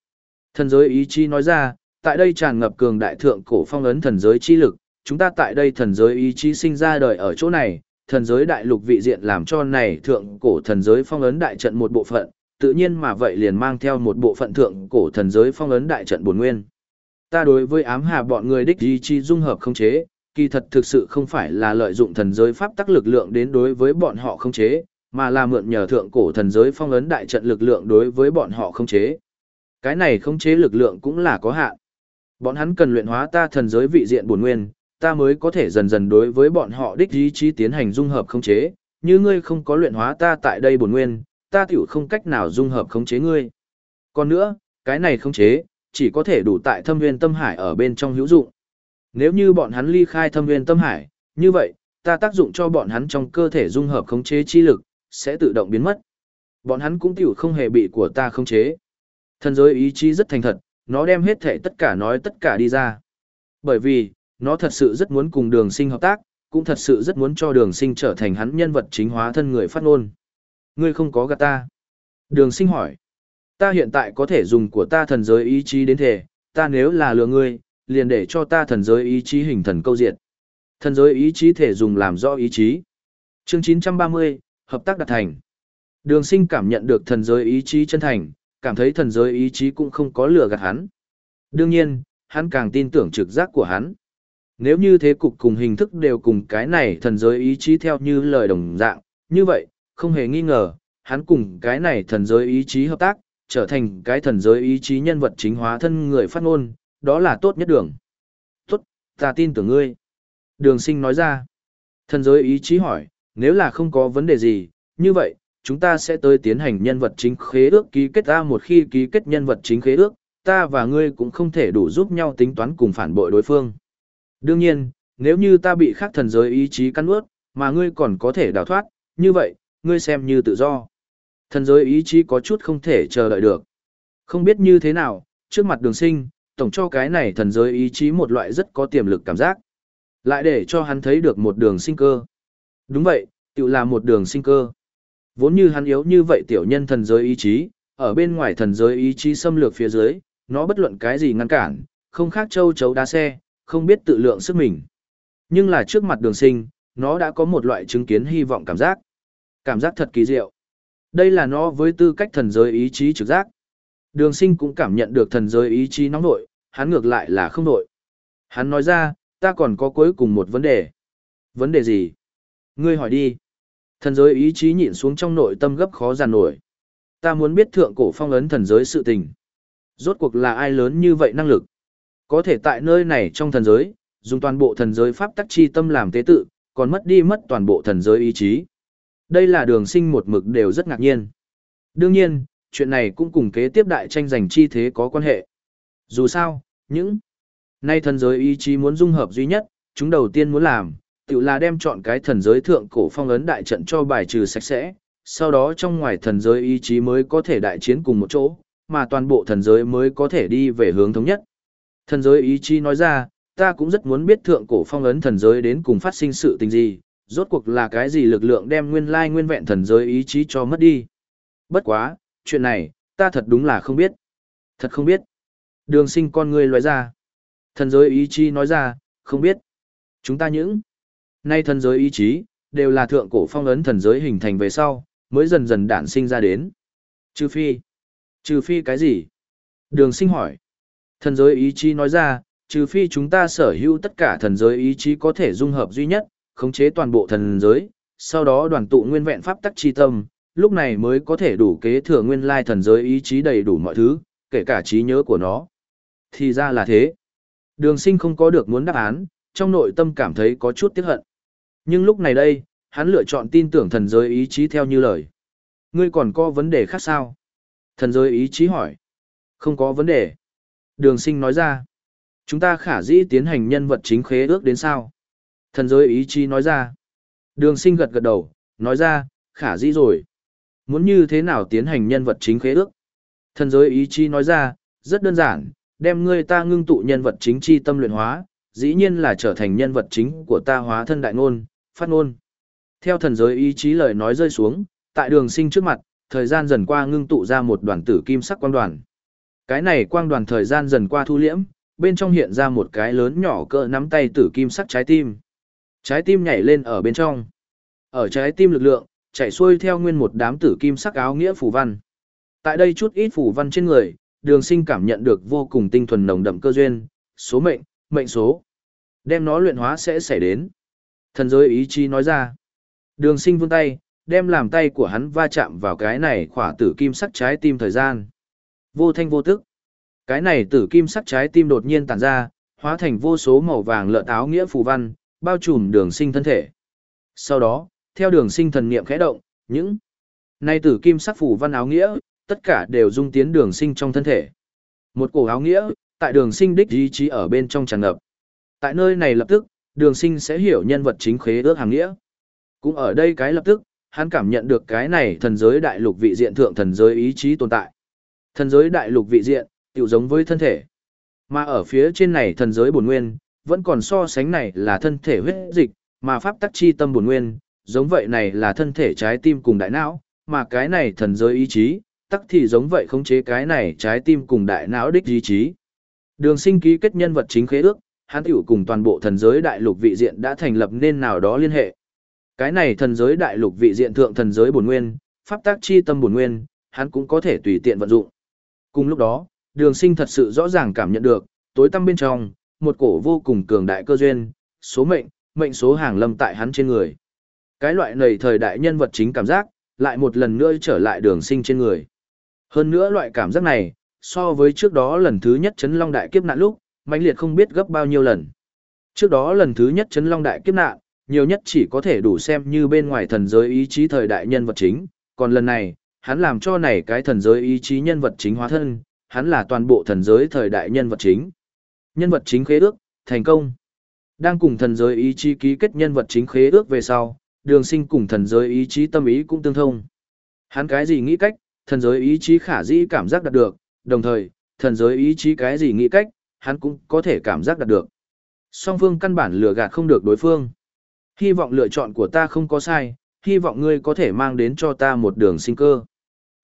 Thần giới ý chí nói ra, tại đây tràn ngập cường đại thượng cổ phong ấn thần giới chi lực, chúng ta tại đây thần giới ý chí sinh ra đời ở chỗ này, thần giới đại lục vị diện làm cho này thượng cổ thần giới phong ấn đại trận một bộ phận, tự nhiên mà vậy liền mang theo một bộ phận thượng cổ thần giới phong ấn đại trận bổn nguyên. Ta đối với ám hà bọn người đích ý chí dung hợp không chế, kỳ thật thực sự không phải là lợi dụng thần giới pháp tắc lực lượng đến đối với bọn họ không chế, mà là mượn nhờ thượng cổ thần giới phong ấn đại trận lực lượng đối với bọn họ không chế. Cái này không chế lực lượng cũng là có hạn. Bọn hắn cần luyện hóa ta thần giới vị diện bổn nguyên, ta mới có thể dần dần đối với bọn họ đích ý chí tiến hành dung hợp khống chế, như ngươi không có luyện hóa ta tại đây bổn nguyên, ta tiểu không cách nào dung hợp khống chế ngươi. Còn nữa, cái này khống chế, chỉ có thể đủ tại thâm nguyên tâm hải ở bên trong hữu dụng. Nếu như bọn hắn ly khai thâm nguyên tâm hải, như vậy, ta tác dụng cho bọn hắn trong cơ thể dung hợp khống chế chi lực, sẽ tự động biến mất. Bọn hắn cũng tiểu không hề bị của ta khống chế. Thần giới ý chí rất thành thật, nó đem hết thể tất cả nói tất cả đi ra. Bởi vì, nó thật sự rất muốn cùng đường sinh hợp tác, cũng thật sự rất muốn cho đường sinh trở thành hắn nhân vật chính hóa thân người phát ngôn. Ngươi không có gạt ta. Đường sinh hỏi. Ta hiện tại có thể dùng của ta thần giới ý chí đến thể, ta nếu là lừa ngươi, liền để cho ta thần giới ý chí hình thần câu diệt. Thần giới ý chí thể dùng làm rõ ý chí. Chương 930, hợp tác đạt thành. Đường sinh cảm nhận được thần giới ý chí chân thành, cảm thấy thần giới ý chí cũng không có lừa gạt hắn. Đương nhiên, hắn càng tin tưởng trực giác của hắn. Nếu như thế cục cùng hình thức đều cùng cái này thần giới ý chí theo như lời đồng dạng, như vậy, không hề nghi ngờ, hắn cùng cái này thần giới ý chí hợp tác, trở thành cái thần giới ý chí nhân vật chính hóa thân người phát ngôn, đó là tốt nhất đường. Tốt, ta tin tưởng ngươi. Đường sinh nói ra. Thần giới ý chí hỏi, nếu là không có vấn đề gì, như vậy, chúng ta sẽ tới tiến hành nhân vật chính khế ước ký kết ta một khi ký kết nhân vật chính khế ước, ta và ngươi cũng không thể đủ giúp nhau tính toán cùng phản bội đối phương. Đương nhiên, nếu như ta bị khắc thần giới ý chí cắn ướt, mà ngươi còn có thể đào thoát, như vậy, ngươi xem như tự do. Thần giới ý chí có chút không thể chờ đợi được. Không biết như thế nào, trước mặt đường sinh, tổng cho cái này thần giới ý chí một loại rất có tiềm lực cảm giác. Lại để cho hắn thấy được một đường sinh cơ. Đúng vậy, tự là một đường sinh cơ. Vốn như hắn yếu như vậy tiểu nhân thần giới ý chí, ở bên ngoài thần giới ý chí xâm lược phía dưới, nó bất luận cái gì ngăn cản, không khác châu chấu đá xe, không biết tự lượng sức mình. Nhưng là trước mặt đường sinh, nó đã có một loại chứng kiến hy vọng cảm giác. Cảm giác thật kỳ diệu. Đây là nó với tư cách thần giới ý chí trực giác. Đường sinh cũng cảm nhận được thần giới ý chí nóng nội, hắn ngược lại là không nội. Hắn nói ra, ta còn có cuối cùng một vấn đề. Vấn đề gì? Ngươi hỏi đi. Thần giới ý chí nhịn xuống trong nội tâm gấp khó giàn nổi. Ta muốn biết thượng cổ phong ấn thần giới sự tình. Rốt cuộc là ai lớn như vậy năng lực? Có thể tại nơi này trong thần giới, dùng toàn bộ thần giới pháp tắc chi tâm làm tế tự, còn mất đi mất toàn bộ thần giới ý chí. Đây là đường sinh một mực đều rất ngạc nhiên. Đương nhiên, chuyện này cũng cùng kế tiếp đại tranh giành chi thế có quan hệ. Dù sao, những nay thần giới ý chí muốn dung hợp duy nhất, chúng đầu tiên muốn làm, tự là đem chọn cái thần giới thượng cổ phong ấn đại trận cho bài trừ sạch sẽ, sau đó trong ngoài thần giới ý chí mới có thể đại chiến cùng một chỗ, mà toàn bộ thần giới mới có thể đi về hướng thống nhất. Thần giới ý chí nói ra, ta cũng rất muốn biết thượng cổ phong ấn thần giới đến cùng phát sinh sự tình gì, rốt cuộc là cái gì lực lượng đem nguyên lai nguyên vẹn thần giới ý chí cho mất đi. Bất quá, chuyện này, ta thật đúng là không biết. Thật không biết. Đường sinh con người loại ra. Thần giới ý chí nói ra, không biết. Chúng ta những. Nay thần giới ý chí, đều là thượng cổ phong ấn thần giới hình thành về sau, mới dần dần đản sinh ra đến. Trừ phi. Trừ phi cái gì? Đường sinh hỏi. Thần giới ý chí nói ra, trừ phi chúng ta sở hữu tất cả thần giới ý chí có thể dung hợp duy nhất, khống chế toàn bộ thần giới, sau đó đoàn tụ nguyên vẹn pháp tắc chi tâm, lúc này mới có thể đủ kế thừa nguyên lai thần giới ý chí đầy đủ mọi thứ, kể cả trí nhớ của nó. Thì ra là thế. Đường sinh không có được muốn đáp án, trong nội tâm cảm thấy có chút tiếc hận. Nhưng lúc này đây, hắn lựa chọn tin tưởng thần giới ý chí theo như lời. Ngươi còn có vấn đề khác sao? Thần giới ý chí hỏi. Không có vấn đề. Đường sinh nói ra. Chúng ta khả dĩ tiến hành nhân vật chính khế ước đến sao? Thần giới ý chí nói ra. Đường sinh gật gật đầu, nói ra, khả dĩ rồi. Muốn như thế nào tiến hành nhân vật chính khế ước? Thần giới ý chí nói ra, rất đơn giản, đem ngươi ta ngưng tụ nhân vật chính chi tâm luyện hóa, dĩ nhiên là trở thành nhân vật chính của ta hóa thân đại ngôn, phát ngôn. Theo thần giới ý chí lời nói rơi xuống, tại đường sinh trước mặt, thời gian dần qua ngưng tụ ra một đoàn tử kim sắc quang đoàn. Cái này quang đoàn thời gian dần qua thu liễm, bên trong hiện ra một cái lớn nhỏ cỡ nắm tay tử kim sắc trái tim. Trái tim nhảy lên ở bên trong. Ở trái tim lực lượng, chạy xuôi theo nguyên một đám tử kim sắc áo nghĩa phù văn. Tại đây chút ít phù văn trên người, đường sinh cảm nhận được vô cùng tinh thuần nồng đậm cơ duyên, số mệnh, mệnh số. Đem nó luyện hóa sẽ xảy đến. Thần giới ý chí nói ra. Đường sinh vươn tay, đem làm tay của hắn va chạm vào cái này khỏa tử kim sắc trái tim thời gian. Vô thanh vô tức. Cái này tử kim sắc trái tim đột nhiên tản ra, hóa thành vô số màu vàng lợn áo nghĩa phù văn, bao trùm đường sinh thân thể. Sau đó, theo đường sinh thần niệm khẽ động, những nay tử kim sắc phù văn áo nghĩa, tất cả đều dung tiến đường sinh trong thân thể. Một cổ áo nghĩa, tại đường sinh đích ý chí ở bên trong tràn ngập. Tại nơi này lập tức, đường sinh sẽ hiểu nhân vật chính khế ước hàng nghĩa. Cũng ở đây cái lập tức, hắn cảm nhận được cái này thần giới đại lục vị diện thượng thần giới ý chí tồn tại. Thần giới đại lục vị diện, tiểu giống với thân thể. Mà ở phía trên này thần giới bổn nguyên, vẫn còn so sánh này là thân thể huyết dịch, mà pháp tắc chi tâm bổn nguyên, giống vậy này là thân thể trái tim cùng đại não, mà cái này thần giới ý chí, tắc thì giống vậy khống chế cái này trái tim cùng đại não đích ý chí. Đường sinh ký kết nhân vật chính khế ước, hắn tiểu cùng toàn bộ thần giới đại lục vị diện đã thành lập nên nào đó liên hệ. Cái này thần giới đại lục vị diện thượng thần giới bổn nguyên, pháp tác chi tâm bổn nguyên, hắn cũng có thể tùy tiện vận dụng. Cùng lúc đó, đường sinh thật sự rõ ràng cảm nhận được, tối tăm bên trong, một cổ vô cùng cường đại cơ duyên, số mệnh, mệnh số hàng lâm tại hắn trên người. Cái loại này thời đại nhân vật chính cảm giác, lại một lần nữa trở lại đường sinh trên người. Hơn nữa loại cảm giác này, so với trước đó lần thứ nhất chấn long đại kiếp nạn lúc, mãnh liệt không biết gấp bao nhiêu lần. Trước đó lần thứ nhất chấn long đại kiếp nạn, nhiều nhất chỉ có thể đủ xem như bên ngoài thần giới ý chí thời đại nhân vật chính, còn lần này, hắn làm cho này cái thần giới ý chí nhân vật chính hóa thân, hắn là toàn bộ thần giới thời đại nhân vật chính. Nhân vật chính khế ước, thành công. Đang cùng thần giới ý chí ký kết nhân vật chính khế ước về sau, đường sinh cùng thần giới ý chí tâm ý cũng tương thông. Hắn cái gì nghĩ cách, thần giới ý chí khả dĩ cảm giác đạt được, đồng thời, thần giới ý chí cái gì nghĩ cách, hắn cũng có thể cảm giác đạt được. Song phương căn bản lừa gạt không được đối phương. Hy vọng lựa chọn của ta không có sai, hy vọng ngươi có thể mang đến cho ta một đường sinh cơ.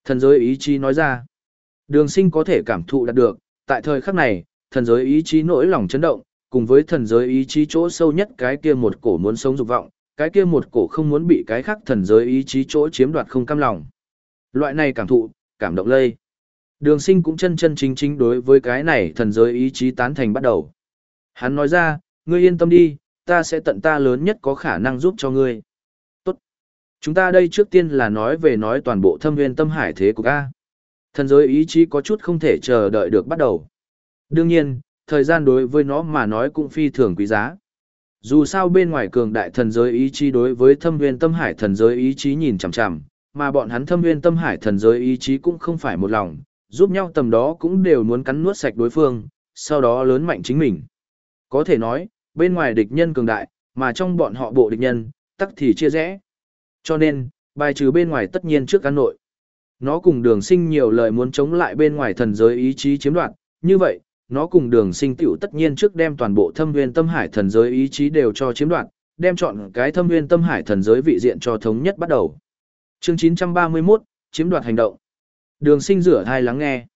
Thần giới ý chí nói ra. Đường sinh có thể cảm thụ đạt được, tại thời khắc này, thần giới ý chí nỗi lòng chấn động, cùng với thần giới ý chí chỗ sâu nhất cái kia một cổ muốn sống dục vọng, cái kia một cổ không muốn bị cái khác thần giới ý chí chỗ chiếm đoạt không cam lòng. Loại này cảm thụ, cảm động lây. Đường sinh cũng chân chân chính chính đối với cái này thần giới ý chí tán thành bắt đầu. Hắn nói ra, ngươi yên tâm đi, ta sẽ tận ta lớn nhất có khả năng giúp cho ngươi. Tốt. Chúng ta đây trước tiên là nói về nói toàn bộ thâm nguyên tâm hải thế của ca. Thần giới ý chí có chút không thể chờ đợi được bắt đầu. Đương nhiên, thời gian đối với nó mà nói cũng phi thường quý giá. Dù sao bên ngoài cường đại thần giới ý chí đối với thâm nguyên tâm hải thần giới ý chí nhìn chằm chằm, mà bọn hắn thâm nguyên tâm hải thần giới ý chí cũng không phải một lòng, giúp nhau tầm đó cũng đều muốn cắn nuốt sạch đối phương, sau đó lớn mạnh chính mình. Có thể nói, bên ngoài địch nhân cường đại, mà trong bọn họ bộ địch nhân, tắc thì chia rẽ. Cho nên, bài trừ bên ngoài tất nhiên trước cán nội. Nó cùng đường sinh nhiều lời muốn chống lại bên ngoài thần giới ý chí chiếm đoạt, như vậy, nó cùng đường sinh tiểu tất nhiên trước đem toàn bộ thâm nguyên tâm hải thần giới ý chí đều cho chiếm đoạt, đem chọn cái thâm nguyên tâm hải thần giới vị diện cho thống nhất bắt đầu. Chương 931, chiếm đoạt hành động. Đường sinh rửa thai lắng nghe.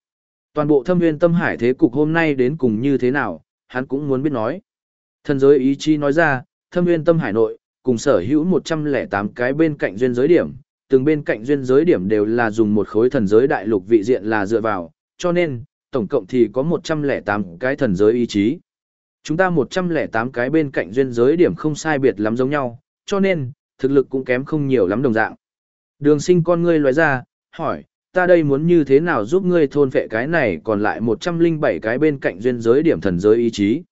Toàn bộ thâm nguyên tâm hải thế cục hôm nay đến cùng như thế nào, hắn cũng muốn biết nói. Thần giới ý chí nói ra, thâm nguyên tâm hải nội, cùng sở hữu 108 cái bên cạnh duyên giới điểm, từng bên cạnh duyên giới điểm đều là dùng một khối thần giới đại lục vị diện là dựa vào, cho nên, tổng cộng thì có 108 cái thần giới ý chí. Chúng ta 108 cái bên cạnh duyên giới điểm không sai biệt lắm giống nhau, cho nên, thực lực cũng kém không nhiều lắm đồng dạng. Đường sinh con ngươi loại ra, hỏi, ta đây muốn như thế nào giúp ngươi thôn phệ cái này còn lại 107 cái bên cạnh duyên giới điểm thần giới ý chí.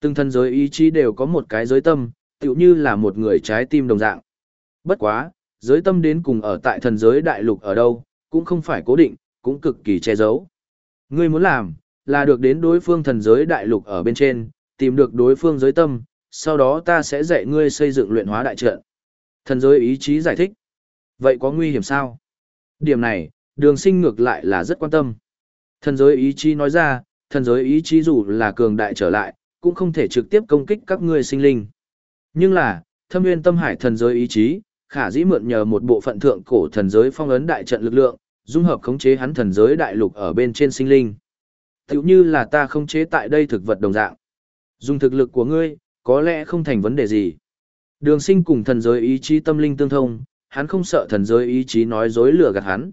Từng thần giới ý chí đều có một cái giới tâm, tựu như là một người trái tim đồng dạng. Bất quá, giới tâm đến cùng ở tại thần giới đại lục ở đâu, cũng không phải cố định, cũng cực kỳ che giấu. Ngươi muốn làm, là được đến đối phương thần giới đại lục ở bên trên, tìm được đối phương giới tâm, sau đó ta sẽ dạy ngươi xây dựng luyện hóa đại trận. Thần giới ý chí giải thích. Vậy có nguy hiểm sao? Điểm này, đường sinh ngược lại là rất quan tâm. Thần giới ý chí nói ra, thần giới ý chí dù là cường đại trở lại, cũng không thể trực tiếp công kích các ngươi sinh linh. Nhưng là, thâm nguyên tâm hải thần giới ý chí, khả dĩ mượn nhờ một bộ phận thượng cổ thần giới phong ấn đại trận lực lượng, dung hợp khống chế hắn thần giới đại lục ở bên trên sinh linh. Tiểu như là ta khống chế tại đây thực vật đồng dạng. Dùng thực lực của ngươi, có lẽ không thành vấn đề gì. Đường sinh cùng thần giới ý chí tâm linh tương thông, hắn không sợ thần giới ý chí nói dối lừa gạt hắn.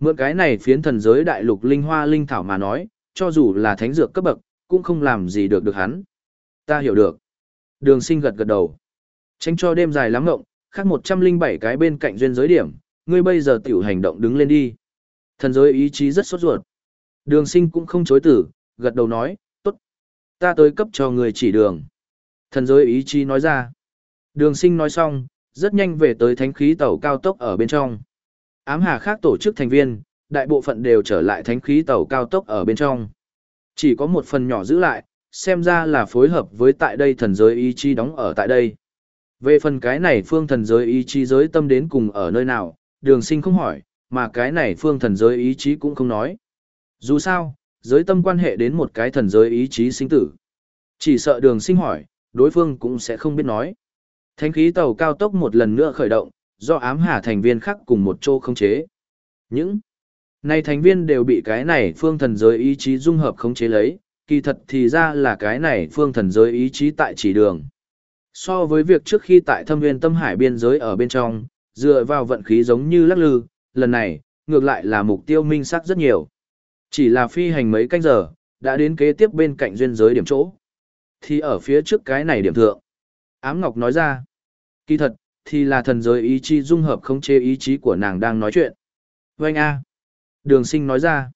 Mượn cái này phiến thần giới đại lục linh hoa linh thảo mà nói, cho dù là thánh dược cấp bậc, cũng không làm gì được được hắn. Ta hiểu được. Đường sinh gật gật đầu. Tránh cho đêm dài lắm ngộng, khác 107 cái bên cạnh duyên giới điểm, ngươi bây giờ tiểu hành động đứng lên đi. Thần giới ý chí rất sốt ruột. Đường sinh cũng không chối tử, gật đầu nói, tốt. Ta tới cấp cho người chỉ đường. Thần giới ý chí nói ra. Đường sinh nói xong, rất nhanh về tới thánh khí tàu cao tốc ở bên trong. Ám hà khác tổ chức thành viên, đại bộ phận đều trở lại thánh khí tàu cao tốc ở bên trong. Chỉ có một phần nhỏ giữ lại, xem ra là phối hợp với tại đây thần giới ý chí đóng ở tại đây. Về phần cái này phương thần giới ý chí giới tâm đến cùng ở nơi nào, đường sinh không hỏi, mà cái này phương thần giới ý chí cũng không nói. Dù sao, giới tâm quan hệ đến một cái thần giới ý chí sinh tử. Chỉ sợ đường sinh hỏi, đối phương cũng sẽ không biết nói. Thánh khí tàu cao tốc một lần nữa khởi động, do ám hà thành viên khác cùng một chỗ không chế. Những này thành viên đều bị cái này phương thần giới ý chí dung hợp khống chế lấy, kỳ thật thì ra là cái này phương thần giới ý chí tại chỉ đường. So với việc trước khi tại thâm nguyên tâm hải biên giới ở bên trong, dựa vào vận khí giống như lắc lư, lần này, ngược lại là mục tiêu minh sắc rất nhiều. Chỉ là phi hành mấy canh giờ, đã đến kế tiếp bên cạnh duyên giới điểm chỗ. Thì ở phía trước cái này điểm thượng. Ám Ngọc nói ra, kỳ thật, thì là thần giới ý chí dung hợp không chế ý chí của nàng đang nói chuyện. Vâng A. Đường sinh nói ra,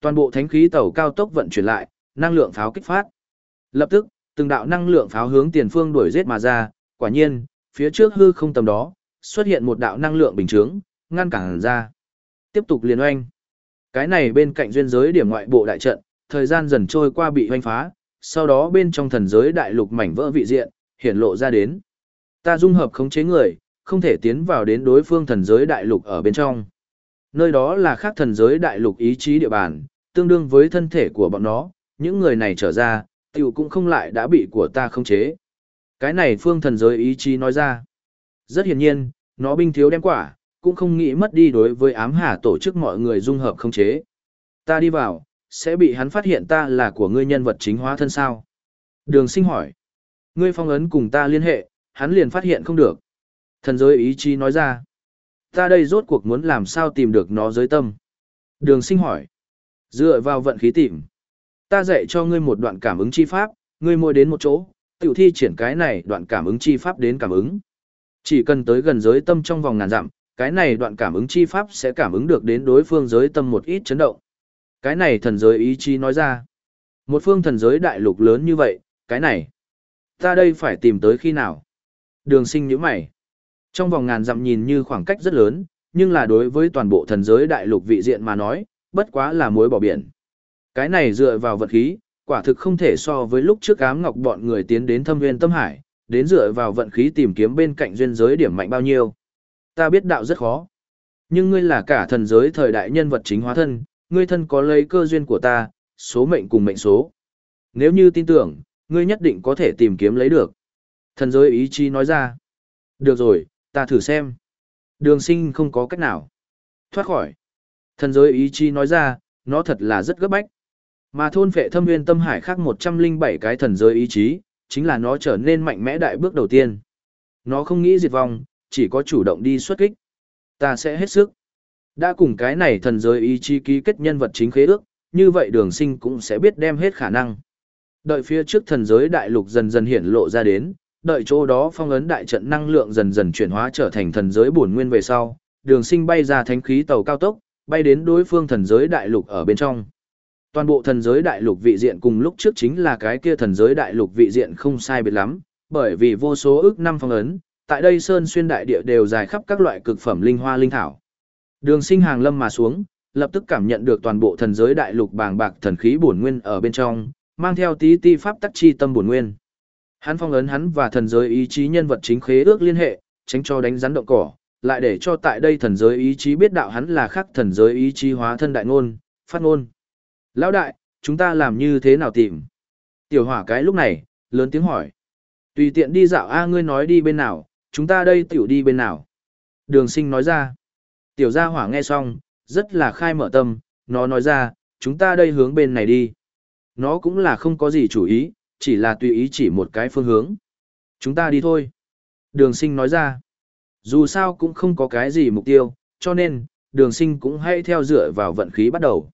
toàn bộ thánh khí tàu cao tốc vận chuyển lại, năng lượng pháo kích phát. Lập tức, từng đạo năng lượng pháo hướng tiền phương đuổi giết mà ra, quả nhiên, phía trước hư không tầm đó, xuất hiện một đạo năng lượng bình chướng, ngăn cản ra. Tiếp tục liên oanh. Cái này bên cạnh duyên giới điểm ngoại bộ đại trận, thời gian dần trôi qua bị hoanh phá, sau đó bên trong thần giới đại lục mảnh vỡ vị diện, hiển lộ ra đến. Ta dung hợp khống chế người, không thể tiến vào đến đối phương thần giới đại lục ở bên trong. Nơi đó là khác thần giới đại lục ý chí địa bàn, tương đương với thân thể của bọn nó, những người này trở ra, tiểu cũng không lại đã bị của ta khống chế. Cái này phương thần giới ý chí nói ra. Rất hiển nhiên, nó binh thiếu đem quả, cũng không nghĩ mất đi đối với ám hà tổ chức mọi người dung hợp khống chế. Ta đi vào, sẽ bị hắn phát hiện ta là của ngươi nhân vật chính hóa thân sao. Đường sinh hỏi. Ngươi phong ấn cùng ta liên hệ, hắn liền phát hiện không được. Thần giới ý chí nói ra. Ta đây rốt cuộc muốn làm sao tìm được nó giới tâm. Đường sinh hỏi. Dựa vào vận khí tìm. Ta dạy cho ngươi một đoạn cảm ứng chi pháp, ngươi mua đến một chỗ, tiểu thi triển cái này đoạn cảm ứng chi pháp đến cảm ứng. Chỉ cần tới gần giới tâm trong vòng ngàn dặm, cái này đoạn cảm ứng chi pháp sẽ cảm ứng được đến đối phương giới tâm một ít chấn động. Cái này thần giới ý chí nói ra. Một phương thần giới đại lục lớn như vậy, cái này. Ta đây phải tìm tới khi nào? Đường sinh nhíu mày. Trong vòng ngàn dặm nhìn như khoảng cách rất lớn, nhưng là đối với toàn bộ thần giới đại lục vị diện mà nói, bất quá là muối bỏ biển. Cái này dựa vào vật khí, quả thực không thể so với lúc trước ám ngọc bọn người tiến đến thâm viên tâm hải, đến dựa vào vận khí tìm kiếm bên cạnh duyên giới điểm mạnh bao nhiêu. Ta biết đạo rất khó. Nhưng ngươi là cả thần giới thời đại nhân vật chính hóa thân, ngươi thân có lấy cơ duyên của ta, số mệnh cùng mệnh số. Nếu như tin tưởng, ngươi nhất định có thể tìm kiếm lấy được. Thần giới ý chí nói ra. Được rồi, ta thử xem. Đường sinh không có cách nào. Thoát khỏi. Thần giới ý chí nói ra, nó thật là rất gấp bách. Mà thôn vệ thâm nguyên tâm hải khác 107 cái thần giới ý chí, chính là nó trở nên mạnh mẽ đại bước đầu tiên. Nó không nghĩ diệt vong, chỉ có chủ động đi xuất kích. Ta sẽ hết sức. Đã cùng cái này thần giới ý chí ký kết nhân vật chính khế ước, như vậy đường sinh cũng sẽ biết đem hết khả năng. Đợi phía trước thần giới đại lục dần dần hiển lộ ra đến, đợi chỗ đó phong ấn đại trận năng lượng dần dần chuyển hóa trở thành thần giới bổn nguyên về sau, đường sinh bay ra thánh khí tàu cao tốc, bay đến đối phương thần giới đại lục ở bên trong. Toàn bộ thần giới đại lục vị diện cùng lúc trước chính là cái kia thần giới đại lục vị diện không sai biệt lắm, bởi vì vô số ước năm phong ấn, tại đây sơn xuyên đại địa đều dài khắp các loại cực phẩm linh hoa linh thảo. Đường sinh hàng lâm mà xuống, lập tức cảm nhận được toàn bộ thần giới đại lục bàng bạc thần khí bổn nguyên ở bên trong, mang theo tí ti pháp tắc chi tâm bổn nguyên. Hắn phong ấn hắn và thần giới ý chí nhân vật chính khế ước liên hệ, tránh cho đánh rắn động cỏ, lại để cho tại đây thần giới ý chí biết đạo hắn là khắc thần giới ý chí hóa thân đại ngôn, phát ngôn. Lão đại, chúng ta làm như thế nào tìm? Tiểu hỏa cái lúc này, lớn tiếng hỏi. Tùy tiện đi dạo A ngươi nói đi bên nào, chúng ta đây tiểu đi bên nào. Đường sinh nói ra. Tiểu gia hỏa nghe xong, rất là khai mở tâm, nó nói ra, chúng ta đây hướng bên này đi. Nó cũng là không có gì chủ ý, chỉ là tùy ý chỉ một cái phương hướng. Chúng ta đi thôi. Đường sinh nói ra. Dù sao cũng không có cái gì mục tiêu, cho nên, đường sinh cũng hãy theo dựa vào vận khí bắt đầu.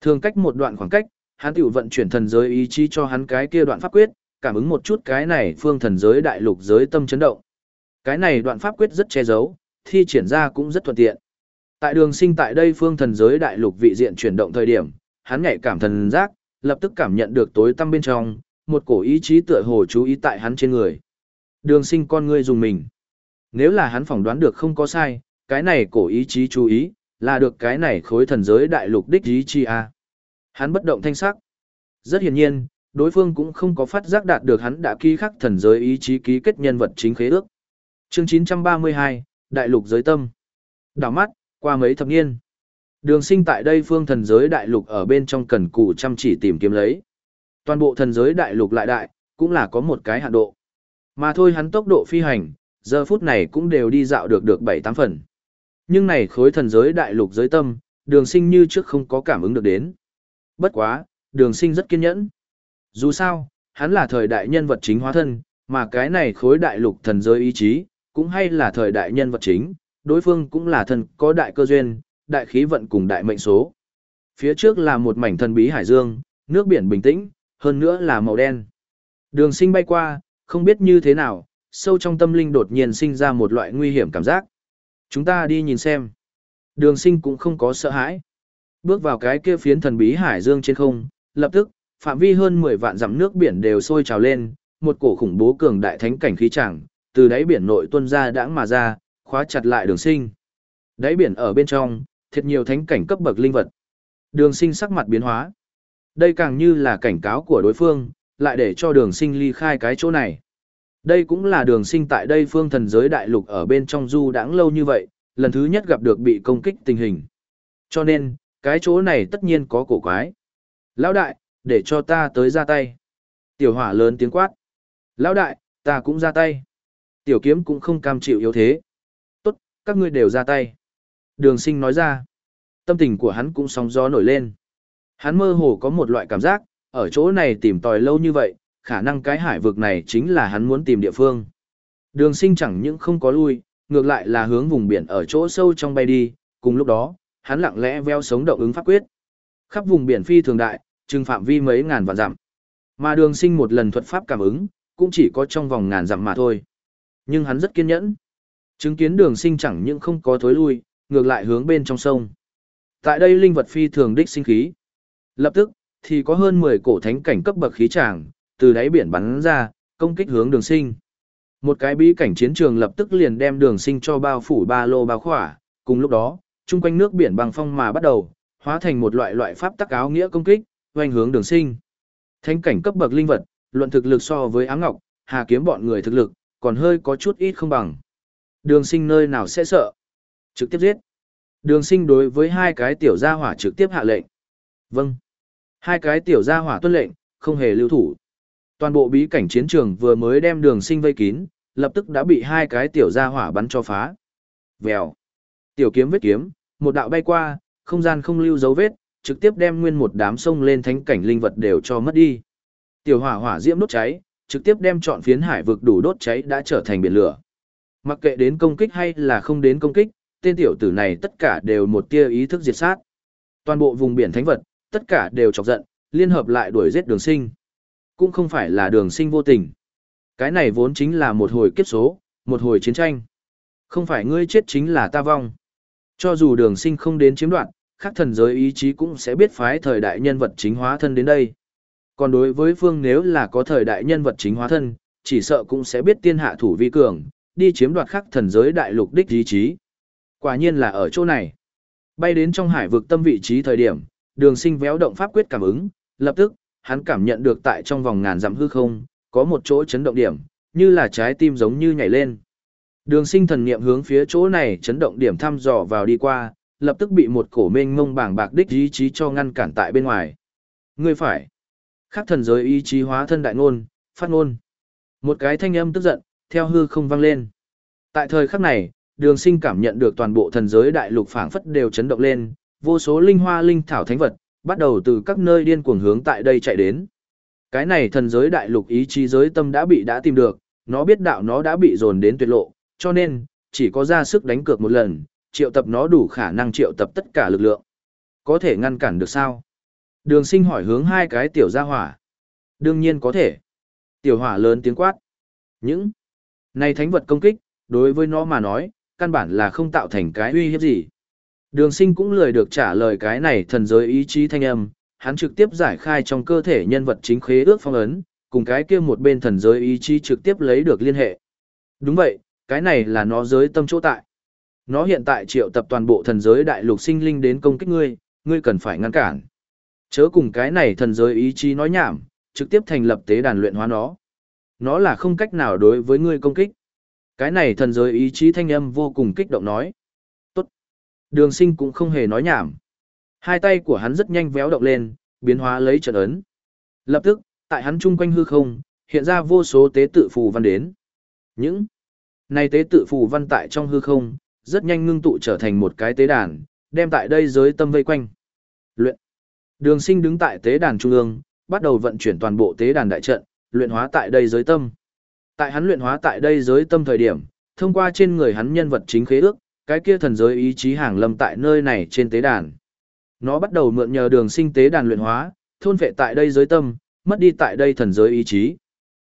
Thường cách một đoạn khoảng cách, hắn tiểu vận chuyển thần giới ý chí cho hắn cái kia đoạn pháp quyết, cảm ứng một chút cái này phương thần giới đại lục giới tâm chấn động. Cái này đoạn pháp quyết rất che giấu, thi triển ra cũng rất thuận tiện. Tại đường sinh tại đây phương thần giới đại lục vị diện chuyển động thời điểm, hắn nhạy cảm thần giác, lập tức cảm nhận được tối tăm bên trong, một cổ ý chí tựa hồ chú ý tại hắn trên người. Đường sinh con ngươi dùng mình. Nếu là hắn phỏng đoán được không có sai, cái này cổ ý chí chú ý, là được cái này khối thần giới đại lục đích ý chi a. À. Hắn bất động thanh sắc. Rất hiển nhiên, đối phương cũng không có phát giác đạt được hắn đã ký khắc thần giới ý chí ký kết nhân vật chính khế ước. Chương 932, Đại lục giới tâm. Đảo mắt, qua mấy thập niên. Đường sinh tại đây phương thần giới đại lục ở bên trong cần cù chăm chỉ tìm kiếm lấy. Toàn bộ thần giới đại lục lại đại, cũng là có một cái hạn độ. Mà thôi hắn tốc độ phi hành, giờ phút này cũng đều đi dạo được được 7-8 phần. Nhưng này khối thần giới đại lục giới tâm, đường sinh như trước không có cảm ứng được đến. Bất quá, đường sinh rất kiên nhẫn. Dù sao, hắn là thời đại nhân vật chính hóa thân, mà cái này khối đại lục thần giới ý chí, cũng hay là thời đại nhân vật chính, đối phương cũng là thần có đại cơ duyên, đại khí vận cùng đại mệnh số. Phía trước là một mảnh thần bí hải dương, nước biển bình tĩnh, hơn nữa là màu đen. Đường sinh bay qua, không biết như thế nào, sâu trong tâm linh đột nhiên sinh ra một loại nguy hiểm cảm giác. Chúng ta đi nhìn xem. Đường sinh cũng không có sợ hãi. Bước vào cái kia phiến thần bí hải dương trên không, lập tức, phạm vi hơn 10 vạn dặm nước biển đều sôi trào lên, một cổ khủng bố cường đại thánh cảnh khí chẳng, từ đáy biển nội tuân ra đãng mà ra, khóa chặt lại đường sinh. Đáy biển ở bên trong, thiệt nhiều thánh cảnh cấp bậc linh vật. Đường sinh sắc mặt biến hóa. Đây càng như là cảnh cáo của đối phương, lại để cho đường sinh ly khai cái chỗ này. Đây cũng là đường sinh tại đây phương thần giới đại lục ở bên trong du đãng lâu như vậy, lần thứ nhất gặp được bị công kích tình hình. Cho nên, cái chỗ này tất nhiên có cổ quái. Lão đại, để cho ta tới ra tay. Tiểu hỏa lớn tiếng quát. Lão đại, ta cũng ra tay. Tiểu kiếm cũng không cam chịu yếu thế. Tốt, các ngươi đều ra tay. Đường sinh nói ra. Tâm tình của hắn cũng sóng gió nổi lên. Hắn mơ hồ có một loại cảm giác, ở chỗ này tìm tòi lâu như vậy, khả năng cái hải vực này chính là hắn muốn tìm địa phương. Đường sinh chẳng những không có lui, ngược lại là hướng vùng biển ở chỗ sâu trong bay đi, cùng lúc đó, hắn lặng lẽ veo sống động ứng pháp quyết. Khắp vùng biển phi thường đại, trừng phạm vi mấy ngàn vạn dặm. Mà đường sinh một lần thuật pháp cảm ứng, cũng chỉ có trong vòng ngàn dặm mà thôi. Nhưng hắn rất kiên nhẫn. Chứng kiến đường sinh chẳng những không có thối lui, ngược lại hướng bên trong sông. Tại đây linh vật phi thường đích sinh khí. Lập tức, thì có hơn 10 cổ thánh cảnh cấp bậc khí tràng, từ đáy biển bắn ra, công kích hướng đường sinh. Một cái bí cảnh chiến trường lập tức liền đem đường sinh cho bao phủ ba lô bao khỏa, cùng lúc đó, chung quanh nước biển bằng phong mà bắt đầu, hóa thành một loại loại pháp tắc áo nghĩa công kích, hoành hướng đường sinh. Thánh cảnh cấp bậc linh vật, luận thực lực so với ám ngọc, hà kiếm bọn người thực lực, còn hơi có chút ít không bằng. Đường sinh nơi nào sẽ sợ? Trực tiếp giết. Đường sinh đối với hai cái tiểu gia hỏa trực tiếp hạ lệnh. Vâng. Hai cái tiểu gia hỏa tuân lệnh, không hề lưu thủ. Toàn bộ bí cảnh chiến trường vừa mới đem đường sinh vây kín, lập tức đã bị hai cái tiểu gia hỏa bắn cho phá. Vèo. Tiểu kiếm vết kiếm, một đạo bay qua, không gian không lưu dấu vết, trực tiếp đem nguyên một đám sông lên thánh cảnh linh vật đều cho mất đi. Tiểu hỏa hỏa diễm đốt cháy, trực tiếp đem trọn phiến hải vực đủ đốt cháy đã trở thành biển lửa. Mặc kệ đến công kích hay là không đến công kích, tên tiểu tử này tất cả đều một tia ý thức diệt sát. Toàn bộ vùng biển thánh vật, tất cả đều chọc giận, liên hợp lại đuổi giết đường sinh. Cũng không phải là đường sinh vô tình. Cái này vốn chính là một hồi kiếp số, một hồi chiến tranh. Không phải ngươi chết chính là ta vong. Cho dù đường sinh không đến chiếm đoạn, khắc thần giới ý chí cũng sẽ biết phái thời đại nhân vật chính hóa thân đến đây. Còn đối với phương nếu là có thời đại nhân vật chính hóa thân, chỉ sợ cũng sẽ biết tiên hạ thủ vi cường, đi chiếm đoạt khắc thần giới đại lục đích ý chí. Quả nhiên là ở chỗ này. Bay đến trong hải vực tâm vị trí thời điểm, đường sinh véo động pháp quyết cảm ứng, lập tức, hắn cảm nhận được tại trong vòng ngàn dặm hư không, có một chỗ chấn động điểm, như là trái tim giống như nhảy lên. Đường sinh thần niệm hướng phía chỗ này chấn động điểm thăm dò vào đi qua, lập tức bị một cổ mênh ngông bảng bạc đích ý chí cho ngăn cản tại bên ngoài. Ngươi phải. Khắc thần giới ý chí hóa thân đại ngôn, phát ngôn. Một cái thanh âm tức giận, theo hư không vang lên. Tại thời khắc này, đường sinh cảm nhận được toàn bộ thần giới đại lục phảng phất đều chấn động lên, vô số linh hoa linh thảo thánh vật, bắt đầu từ các nơi điên cuồng hướng tại đây chạy đến. Cái này thần giới đại lục ý chí giới tâm đã bị đã tìm được, nó biết đạo nó đã bị dồn đến tuyệt lộ, cho nên, chỉ có ra sức đánh cược một lần, triệu tập nó đủ khả năng triệu tập tất cả lực lượng. Có thể ngăn cản được sao? Đường sinh hỏi hướng hai cái tiểu gia hỏa. Đương nhiên có thể. Tiểu hỏa lớn tiếng quát. Những này thánh vật công kích, đối với nó mà nói, căn bản là không tạo thành cái uy hiếp gì. Đường sinh cũng lười được trả lời cái này thần giới ý chí thanh âm, hắn trực tiếp giải khai trong cơ thể nhân vật chính khế ước phong ấn, cùng cái kia một bên thần giới ý chí trực tiếp lấy được liên hệ. Đúng vậy, cái này là nó giới tâm chỗ tại. Nó hiện tại triệu tập toàn bộ thần giới đại lục sinh linh đến công kích ngươi, ngươi cần phải ngăn cản. Chớ cùng cái này thần giới ý chí nói nhảm, trực tiếp thành lập tế đàn luyện hóa nó. Nó là không cách nào đối với ngươi công kích. Cái này thần giới ý chí thanh âm vô cùng kích động nói. Đường sinh cũng không hề nói nhảm. Hai tay của hắn rất nhanh véo động lên, biến hóa lấy trận ấn. Lập tức, tại hắn chung quanh hư không, hiện ra vô số tế tự phù văn đến. Những này tế tự phù văn tại trong hư không, rất nhanh ngưng tụ trở thành một cái tế đàn, đem tại đây giới tâm vây quanh. Luyện. Đường sinh đứng tại tế đàn trung ương, bắt đầu vận chuyển toàn bộ tế đàn đại trận, luyện hóa tại đây giới tâm. Tại hắn luyện hóa tại đây giới tâm thời điểm, thông qua trên người hắn nhân vật chính khế ước, cái kia thần giới ý chí hàng lâm tại nơi này trên tế đàn. Nó bắt đầu mượn nhờ đường sinh tế đàn luyện hóa, thôn vệ tại đây giới tâm, mất đi tại đây thần giới ý chí.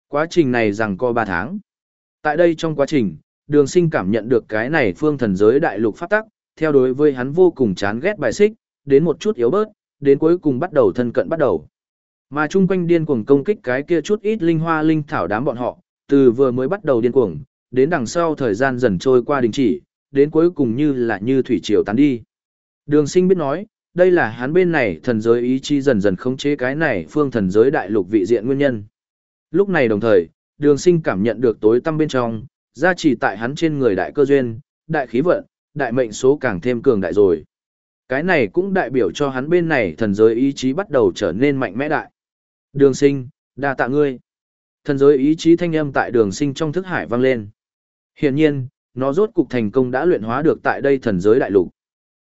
Quá trình này rằng co 3 tháng. Tại đây trong quá trình, đường sinh cảm nhận được cái này phương thần giới đại lục phát tắc, theo đối với hắn vô cùng chán ghét bài xích, đến một chút yếu bớt, đến cuối cùng bắt đầu thân cận bắt đầu. Mà chung quanh điên cuồng công kích cái kia chút ít linh hoa linh thảo đám bọn họ, từ vừa mới bắt đầu điên cuồng, đến đằng sau thời gian dần trôi qua đình chỉ, đến cuối cùng như là như thủy triều tán đi. Đường sinh biết nói, đây là hắn bên này thần giới ý chí dần dần khống chế cái này phương thần giới đại lục vị diện nguyên nhân. Lúc này đồng thời, đường sinh cảm nhận được tối tâm bên trong, gia trì tại hắn trên người đại cơ duyên, đại khí vận, đại mệnh số càng thêm cường đại rồi. Cái này cũng đại biểu cho hắn bên này thần giới ý chí bắt đầu trở nên mạnh mẽ đại. Đường sinh, đa tạ ngươi. Thần giới ý chí thanh âm tại đường sinh trong thức hải vang lên. Hiện nhiên, nó rốt cục thành công đã luyện hóa được tại đây thần giới đại lục.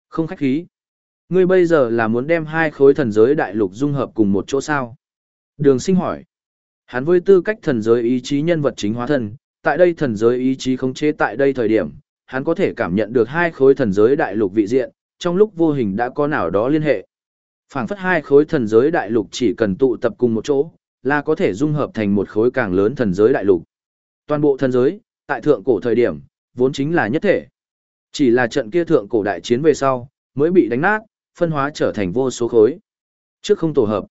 Không khách khí. Ngươi bây giờ là muốn đem hai khối thần giới đại lục dung hợp cùng một chỗ sao? Đường sinh hỏi. Hắn với tư cách thần giới ý chí nhân vật chính hóa thân, tại đây thần giới ý chí khống chế tại đây thời điểm, hắn có thể cảm nhận được hai khối thần giới đại lục vị diện, trong lúc vô hình đã có nào đó liên hệ. phảng phất hai khối thần giới đại lục chỉ cần tụ tập cùng một chỗ, là có thể dung hợp thành một khối càng lớn thần giới đại lục. Toàn bộ thần giới, tại thượng cổ thời điểm, vốn chính là nhất thể. Chỉ là trận kia thượng cổ đại chiến về sau, mới bị đánh nát, phân hóa trở thành vô số khối. Trước không tổ hợp.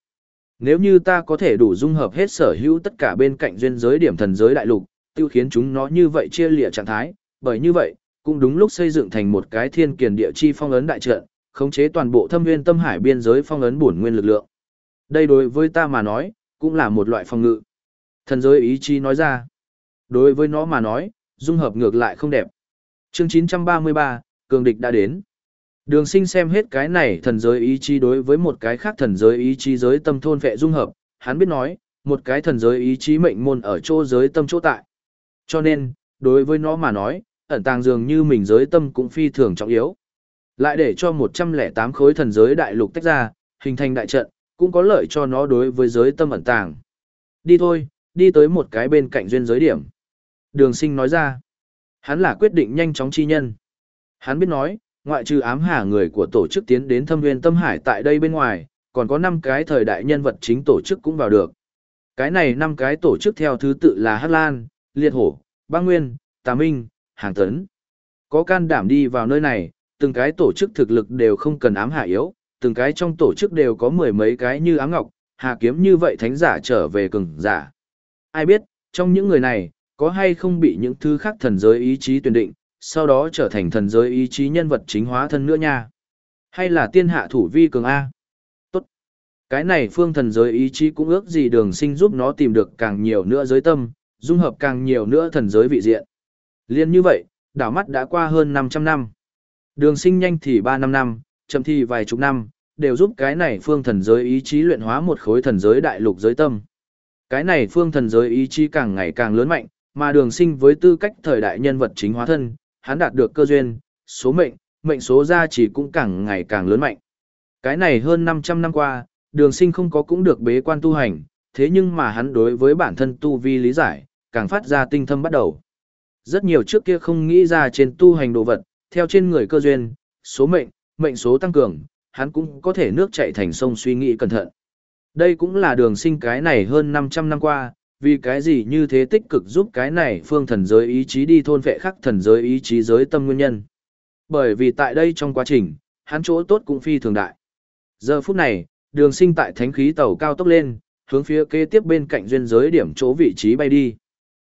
Nếu như ta có thể đủ dung hợp hết sở hữu tất cả bên cạnh duyên giới điểm thần giới đại lục, tiêu khiến chúng nó như vậy chia lìa trạng thái, bởi như vậy, cũng đúng lúc xây dựng thành một cái thiên kiền địa chi phong ấn đại trận, khống chế toàn bộ thâm nguyên tâm hải biên giới phong ấn bổn nguyên lực lượng. Đây đối với ta mà nói, cũng là một loại phong ngự. Thần giới ý chí nói ra. Đối với nó mà nói, dung hợp ngược lại không đẹp. Chương 933, cường địch đã đến. Đường sinh xem hết cái này thần giới ý chí đối với một cái khác thần giới ý chí giới tâm thôn vệ dung hợp, hắn biết nói, một cái thần giới ý chí mệnh môn ở chỗ giới tâm chỗ tại. Cho nên, đối với nó mà nói, ẩn tàng dường như mình giới tâm cũng phi thường trọng yếu. Lại để cho 108 khối thần giới đại lục tách ra, hình thành đại trận, cũng có lợi cho nó đối với giới tâm ẩn tàng. Đi thôi, đi tới một cái bên cạnh duyên giới điểm. Đường sinh nói ra, hắn là quyết định nhanh chóng chi nhân. Hắn biết nói, ngoại trừ ám hà người của tổ chức tiến đến thâm nguyên tâm hải tại đây bên ngoài, còn có 5 cái thời đại nhân vật chính tổ chức cũng vào được. Cái này 5 cái tổ chức theo thứ tự là Hắc Lan, Liệt Hổ, Ba Nguyên, Tà Minh, Hàng Tấn. Có can đảm đi vào nơi này, từng cái tổ chức thực lực đều không cần ám hạ yếu, từng cái trong tổ chức đều có mười mấy cái như ám ngọc, hà kiếm như vậy thánh giả trở về cường giả. Ai biết, trong những người này, có hay không bị những thứ khác thần giới ý chí tuyển định, sau đó trở thành thần giới ý chí nhân vật chính hóa thân nữa nha. Hay là tiên hạ thủ vi cường A? Tốt. Cái này phương thần giới ý chí cũng ước gì đường sinh giúp nó tìm được càng nhiều nữa giới tâm, dung hợp càng nhiều nữa thần giới vị diện. Liên như vậy, đảo mắt đã qua hơn 500 năm. Đường sinh nhanh thì 3 năm năm, chậm thì vài chục năm, đều giúp cái này phương thần giới ý chí luyện hóa một khối thần giới đại lục giới tâm. Cái này phương thần giới ý chí càng ngày càng lớn mạnh, mà đường sinh với tư cách thời đại nhân vật chính hóa thân, hắn đạt được cơ duyên, số mệnh, mệnh số gia chỉ cũng càng ngày càng lớn mạnh. Cái này hơn 500 năm qua, đường sinh không có cũng được bế quan tu hành, thế nhưng mà hắn đối với bản thân tu vi lý giải, càng phát ra tinh thâm bắt đầu. Rất nhiều trước kia không nghĩ ra trên tu hành đồ vật, theo trên người cơ duyên, số mệnh, mệnh số tăng cường, hắn cũng có thể nước chạy thành sông suy nghĩ cẩn thận. Đây cũng là đường sinh cái này hơn 500 năm qua, vì cái gì như thế tích cực giúp cái này phương thần giới ý chí đi thôn vệ khắc thần giới ý chí giới tâm nguyên nhân. Bởi vì tại đây trong quá trình, hắn chỗ tốt cũng phi thường đại. Giờ phút này, đường sinh tại thánh khí tàu cao tốc lên, hướng phía kế tiếp bên cạnh duyên giới điểm chỗ vị trí bay đi.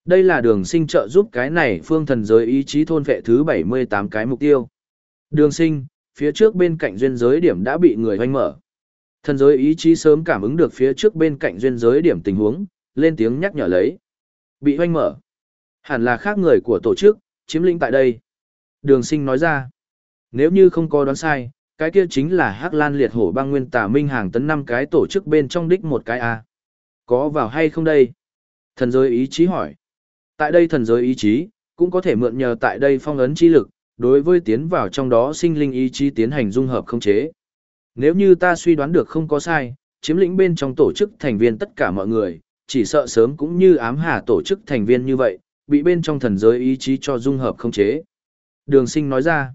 Đây là đường sinh trợ giúp cái này phương thần giới ý chí thôn vệ thứ 78 cái mục tiêu. Đường sinh, phía trước bên cạnh duyên giới điểm đã bị người hoanh mở. Thần giới ý chí sớm cảm ứng được phía trước bên cạnh duyên giới điểm tình huống, lên tiếng nhắc nhở lấy. Bị hoanh mở. Hẳn là khác người của tổ chức, chiếm lĩnh tại đây. Đường sinh nói ra. Nếu như không có đoán sai, cái kia chính là Hắc Lan liệt hổ băng nguyên tà minh hàng tấn năm cái tổ chức bên trong đích một cái A. Có vào hay không đây? Thần giới ý chí hỏi. Tại đây thần giới ý chí, cũng có thể mượn nhờ tại đây phong ấn chi lực, đối với tiến vào trong đó sinh linh ý chí tiến hành dung hợp không chế. Nếu như ta suy đoán được không có sai, chiếm lĩnh bên trong tổ chức thành viên tất cả mọi người, chỉ sợ sớm cũng như ám hà tổ chức thành viên như vậy, bị bên trong thần giới ý chí cho dung hợp không chế. Đường sinh nói ra,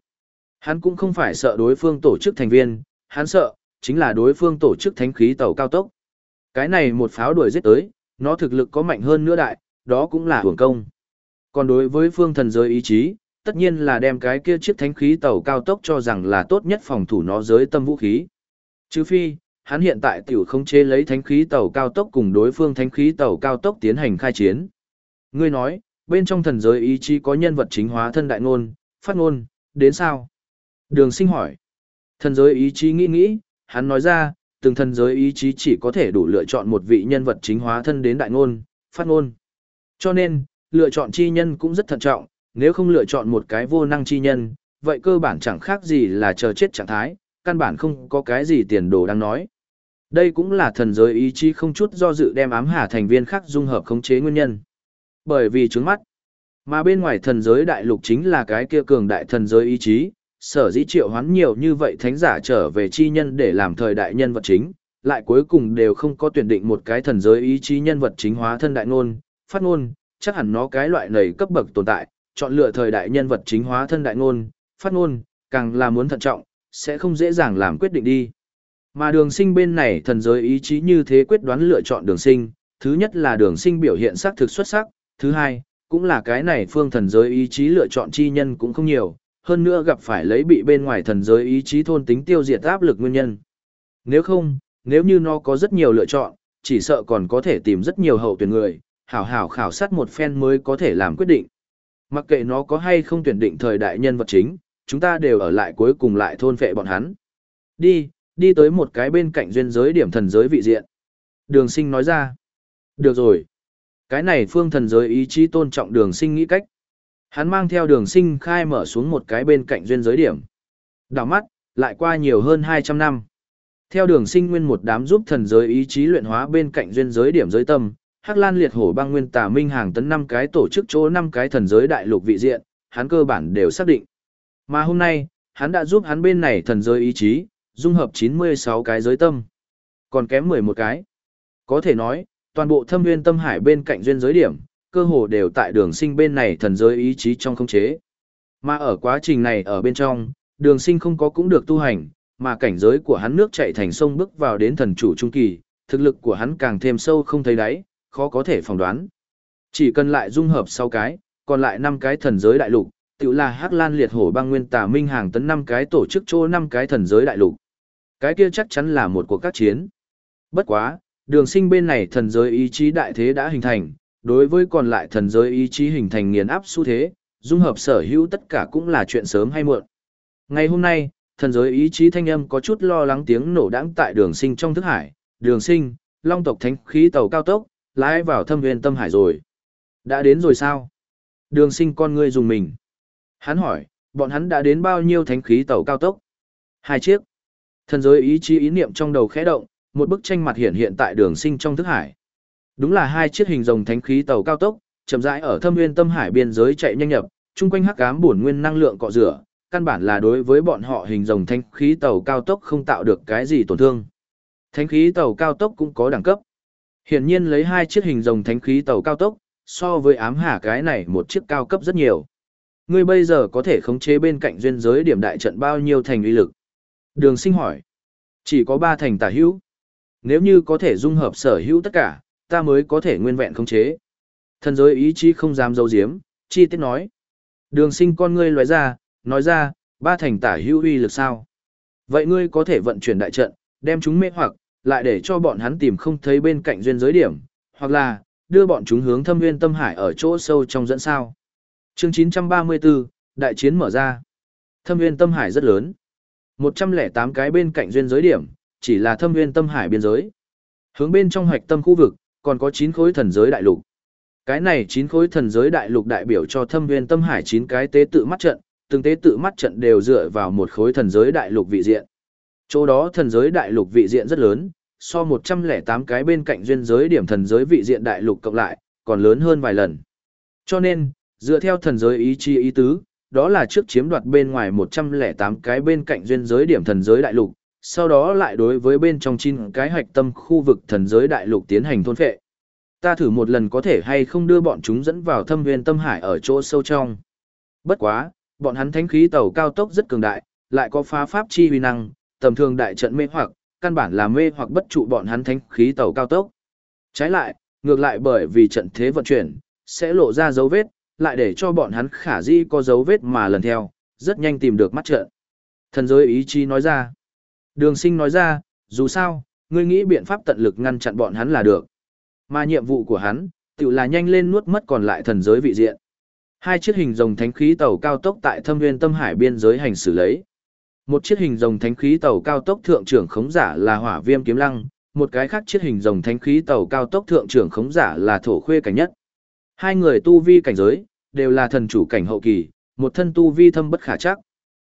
hắn cũng không phải sợ đối phương tổ chức thành viên, hắn sợ, chính là đối phương tổ chức thánh khí tàu cao tốc. Cái này một pháo đuổi giết tới, nó thực lực có mạnh hơn nữa đại, đó cũng là hưởng công. Còn đối với phương thần giới ý chí, tất nhiên là đem cái kia chiếc thánh khí tàu cao tốc cho rằng là tốt nhất phòng thủ nó giới tâm vũ khí. chứ phi, hắn hiện tại tiểu không chế lấy thánh khí tàu cao tốc cùng đối phương thánh khí tàu cao tốc tiến hành khai chiến. Ngươi nói, bên trong thần giới ý chí có nhân vật chính hóa thân đại ngôn, phát ngôn, đến sao? Đường sinh hỏi. Thần giới ý chí nghĩ nghĩ, hắn nói ra, từng thần giới ý chí chỉ có thể đủ lựa chọn một vị nhân vật chính hóa thân đến đại ngôn, phát ngôn. Cho nên, lựa chọn chi nhân cũng rất thận trọng, nếu không lựa chọn một cái vô năng chi nhân, vậy cơ bản chẳng khác gì là chờ chết trạng thái, căn bản không có cái gì tiền đồ đang nói. Đây cũng là thần giới ý chí không chút do dự đem ám hà thành viên khác dung hợp khống chế nguyên nhân. Bởi vì trước mắt, mà bên ngoài thần giới đại lục chính là cái kia cường đại thần giới ý chí, sở dĩ triệu hoán nhiều như vậy thánh giả trở về chi nhân để làm thời đại nhân vật chính, lại cuối cùng đều không có tuyển định một cái thần giới ý chí nhân vật chính hóa thân đại ngôn, phát ngôn, chắc hẳn nó cái loại này cấp bậc tồn tại, chọn lựa thời đại nhân vật chính hóa thân đại ngôn, phát ngôn, càng là muốn thận trọng, sẽ không dễ dàng làm quyết định đi. Mà đường sinh bên này thần giới ý chí như thế quyết đoán lựa chọn đường sinh, thứ nhất là đường sinh biểu hiện sắc thực xuất sắc, thứ hai, cũng là cái này phương thần giới ý chí lựa chọn chi nhân cũng không nhiều, hơn nữa gặp phải lấy bị bên ngoài thần giới ý chí thôn tính tiêu diệt áp lực nguyên nhân. Nếu không, nếu như nó có rất nhiều lựa chọn, chỉ sợ còn có thể tìm rất nhiều hậu tuyển người, hảo hảo khảo sát một phen mới có thể làm quyết định. Mặc kệ nó có hay không tuyển định thời đại nhân vật chính, chúng ta đều ở lại cuối cùng lại thôn phệ bọn hắn. Đi, đi tới một cái bên cạnh duyên giới điểm thần giới vị diện. Đường sinh nói ra. Được rồi. Cái này phương thần giới ý chí tôn trọng đường sinh nghĩ cách. Hắn mang theo đường sinh khai mở xuống một cái bên cạnh duyên giới điểm. Đảo mắt, lại qua nhiều hơn 200 năm. Theo đường sinh nguyên một đám giúp thần giới ý chí luyện hóa bên cạnh duyên giới điểm giới tâm, Hắc Lan liệt hổ băng nguyên tà minh hàng tấn năm cái tổ chức chỗ năm cái thần giới đại lục vị diện, hắn cơ bản đều xác định. Mà hôm nay, hắn đã giúp hắn bên này thần giới ý chí, dung hợp 96 cái giới tâm. Còn kém 11 cái. Có thể nói, toàn bộ thâm nguyên tâm hải bên cạnh duyên giới điểm, cơ hồ đều tại đường sinh bên này thần giới ý chí trong không chế. Mà ở quá trình này ở bên trong, đường sinh không có cũng được tu hành, mà cảnh giới của hắn nước chạy thành sông bước vào đến thần chủ trung kỳ, thực lực của hắn càng thêm sâu không thấy đáy, khó có thể phỏng đoán. Chỉ cần lại dung hợp sau cái, còn lại 5 cái thần giới đại lục, tự là Hắc Lan liệt hổ băng nguyên tà minh hàng tấn năm cái tổ chức chỗ năm cái thần giới đại lục. Cái kia chắc chắn là một cuộc các chiến. Bất quá, đường sinh bên này thần giới ý chí đại thế đã hình thành, đối với còn lại thần giới ý chí hình thành nghiền áp xu thế, dung hợp sở hữu tất cả cũng là chuyện sớm hay muộn. Ngày hôm nay, thần giới ý chí thanh âm có chút lo lắng tiếng nổ đãng tại đường sinh trong thức hải, đường sinh, long tộc thánh khí tàu cao tốc, lái vào thâm viên tâm hải rồi. Đã đến rồi sao? Đường sinh con ngươi dùng mình. Hắn hỏi, bọn hắn đã đến bao nhiêu thánh khí tàu cao tốc? Hai chiếc. Thần giới ý chí ý niệm trong đầu khẽ động, một bức tranh mặt hiện hiện tại đường sinh trong thức hải. Đúng là hai chiếc hình rồng thánh khí tàu cao tốc, chậm rãi ở thâm nguyên tâm hải biên giới chạy nhanh nhập, chung quanh hắc ám bổn nguyên năng lượng cọ rửa, căn bản là đối với bọn họ hình rồng thánh khí tàu cao tốc không tạo được cái gì tổn thương. Thánh khí tàu cao tốc cũng có đẳng cấp. Hiển nhiên lấy hai chiếc hình rồng thánh khí tàu cao tốc, so với ám hà cái này một chiếc cao cấp rất nhiều. Ngươi bây giờ có thể khống chế bên cạnh duyên giới điểm đại trận bao nhiêu thành uy lực? Đường sinh hỏi. Chỉ có ba thành tả hữu. Nếu như có thể dung hợp sở hữu tất cả, ta mới có thể nguyên vẹn khống chế. Thần giới ý chí không dám dấu diếm, chi tiết nói. Đường sinh con ngươi loại ra, nói ra, ba thành tả hữu uy lực sao? Vậy ngươi có thể vận chuyển đại trận, đem chúng mê hoặc, lại để cho bọn hắn tìm không thấy bên cạnh duyên giới điểm, hoặc là, đưa bọn chúng hướng thâm nguyên tâm hải ở chỗ sâu trong dẫn sao. Chương 934, Đại chiến mở ra. Thâm nguyên tâm hải rất lớn. 108 cái bên cạnh duyên giới điểm, chỉ là thâm nguyên tâm hải biên giới. Hướng bên trong hoạch tâm khu vực, còn có 9 khối thần giới đại lục. Cái này 9 khối thần giới đại lục đại biểu cho thâm nguyên tâm hải 9 cái tế tự mắt trận, từng tế tự mắt trận đều dựa vào một khối thần giới đại lục vị diện. Chỗ đó thần giới đại lục vị diện rất lớn, so 108 cái bên cạnh duyên giới điểm thần giới vị diện đại lục cộng lại, còn lớn hơn vài lần. Cho nên, dựa theo thần giới ý chí ý tứ, đó là trước chiếm đoạt bên ngoài 108 cái bên cạnh duyên giới điểm thần giới đại lục, sau đó lại đối với bên trong chín cái hạch tâm khu vực thần giới đại lục tiến hành thôn phệ. Ta thử một lần có thể hay không đưa bọn chúng dẫn vào thâm viên tâm hải ở chỗ sâu trong. Bất quá, bọn hắn thánh khí tàu cao tốc rất cường đại, lại có phá pháp chi uy năng, tầm thường đại trận mê hoặc, căn bản là mê hoặc bất trụ bọn hắn thánh khí tàu cao tốc. Trái lại, ngược lại bởi vì trận thế vận chuyển, sẽ lộ ra dấu vết, lại để cho bọn hắn khả di có dấu vết mà lần theo, rất nhanh tìm được mắt trận. Thần giới ý chí nói ra. Đường sinh nói ra, dù sao, ngươi nghĩ biện pháp tận lực ngăn chặn bọn hắn là được. Mà nhiệm vụ của hắn, tự là nhanh lên nuốt mất còn lại thần giới vị diện. Hai chiếc hình rồng thánh khí tàu cao tốc tại thâm nguyên tâm hải biên giới hành xử lấy. Một chiếc hình rồng thánh khí tàu cao tốc thượng trưởng khống giả là hỏa viêm kiếm lăng, một cái khác chiếc hình rồng thánh khí tàu cao tốc thượng trưởng khống giả là thổ khuê cảnh nhất. Hai người tu vi cảnh giới, đều là thần chủ cảnh hậu kỳ, một thân tu vi thâm bất khả chắc.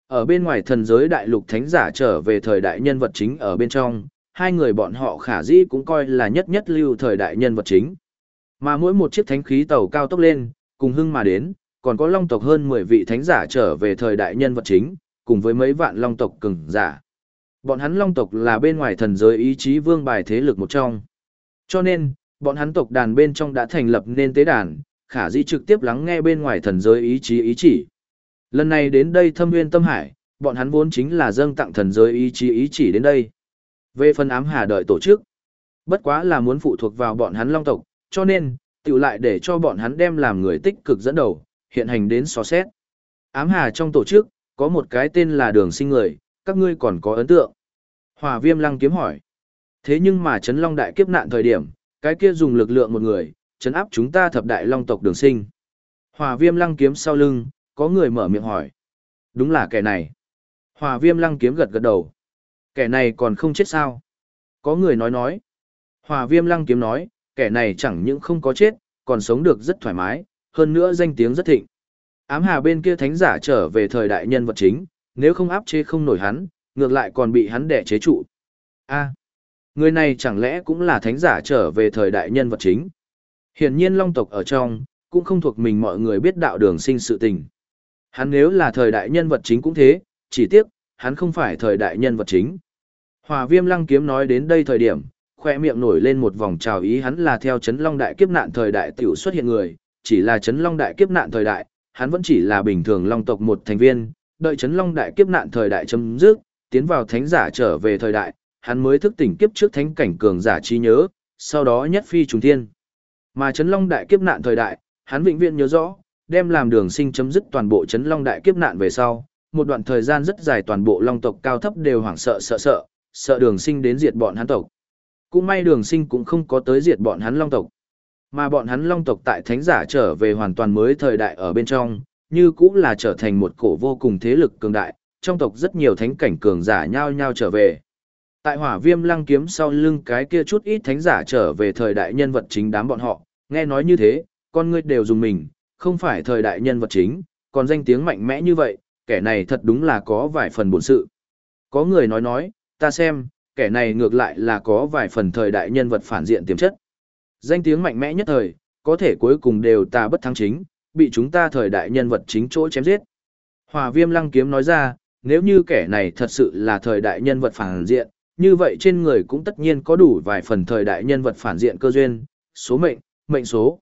Ở bên ngoài thần giới đại lục thánh giả trở về thời đại nhân vật chính ở bên trong, hai người bọn họ khả dĩ cũng coi là nhất nhất lưu thời đại nhân vật chính. Mà mỗi một chiếc thánh khí tàu cao tốc lên, cùng hưng mà đến, còn có long tộc hơn 10 vị thánh giả trở về thời đại nhân vật chính, cùng với mấy vạn long tộc cường giả. Bọn hắn long tộc là bên ngoài thần giới ý chí vương bài thế lực một trong. Cho nên, bọn hắn tộc đàn bên trong đã thành lập nên tế đàn, khả dĩ trực tiếp lắng nghe bên ngoài thần giới ý chí ý chỉ. Lần này đến đây thâm nguyên tâm hải, bọn hắn vốn chính là dâng tặng thần giới ý chí ý chỉ đến đây. Về phần ám hà đợi tổ chức, bất quá là muốn phụ thuộc vào bọn hắn long tộc, cho nên, tiểu lại để cho bọn hắn đem làm người tích cực dẫn đầu, hiện hành đến xó xét. Ám hà trong tổ chức, có một cái tên là đường sinh người, các ngươi còn có ấn tượng. Hòa viêm lăng kiếm hỏi. Thế nhưng mà Trấn long đại kiếp nạn thời điểm, cái kia dùng lực lượng một người, chấn áp chúng ta thập đại long tộc đường sinh. Hòa viêm lăng kiếm sau lưng, có người mở miệng hỏi. Đúng là kẻ này. Hòa viêm lăng kiếm gật gật đầu. Kẻ này còn không chết sao? Có người nói nói. Hòa viêm lăng kiếm nói, kẻ này chẳng những không có chết, còn sống được rất thoải mái, hơn nữa danh tiếng rất thịnh. Ám hà bên kia thánh giả trở về thời đại nhân vật chính, nếu không áp chế không nổi hắn, ngược lại còn bị hắn đẻ chế trụ. a người này chẳng lẽ cũng là thánh giả trở về thời đại nhân vật chính? Hiển nhiên long tộc ở trong, cũng không thuộc mình mọi người biết đạo đường sinh sự tình. Hắn nếu là thời đại nhân vật chính cũng thế, chỉ tiếc, hắn không phải thời đại nhân vật chính. Hòa viêm lăng kiếm nói đến đây thời điểm, khoe miệng nổi lên một vòng trào ý hắn là theo chấn long đại kiếp nạn thời đại tiểu xuất hiện người, chỉ là chấn long đại kiếp nạn thời đại, hắn vẫn chỉ là bình thường long tộc một thành viên, đợi chấn long đại kiếp nạn thời đại chấm dứt, tiến vào thánh giả trở về thời đại, hắn mới thức tỉnh kiếp trước thánh cảnh cường giả trí nhớ, sau đó nhất phi trùng thiên. Mà chấn long đại kiếp nạn thời đại, hắn vĩnh viễn nhớ rõ, đem làm đường sinh chấm dứt toàn bộ chấn long đại kiếp nạn về sau, một đoạn thời gian rất dài toàn bộ long tộc cao thấp đều hoảng sợ sợ sợ, sợ đường sinh đến diệt bọn hắn tộc. Cũng may đường sinh cũng không có tới diệt bọn hắn long tộc. Mà bọn hắn long tộc tại thánh giả trở về hoàn toàn mới thời đại ở bên trong, như cũng là trở thành một cổ vô cùng thế lực cường đại, trong tộc rất nhiều thánh cảnh cường giả nhau nhau trở về. Tại hỏa viêm lăng kiếm sau lưng cái kia chút ít thánh giả trở về thời đại nhân vật chính đám bọn họ, nghe nói như thế, con ngươi đều dùng mình, không phải thời đại nhân vật chính, còn danh tiếng mạnh mẽ như vậy, kẻ này thật đúng là có vài phần bổn sự. Có người nói nói, ta xem, kẻ này ngược lại là có vài phần thời đại nhân vật phản diện tiềm chất. Danh tiếng mạnh mẽ nhất thời, có thể cuối cùng đều ta bất thắng chính, bị chúng ta thời đại nhân vật chính chỗ chém giết. Hòa viêm lăng kiếm nói ra, nếu như kẻ này thật sự là thời đại nhân vật phản diện, như vậy trên người cũng tất nhiên có đủ vài phần thời đại nhân vật phản diện cơ duyên, số mệnh, mệnh số.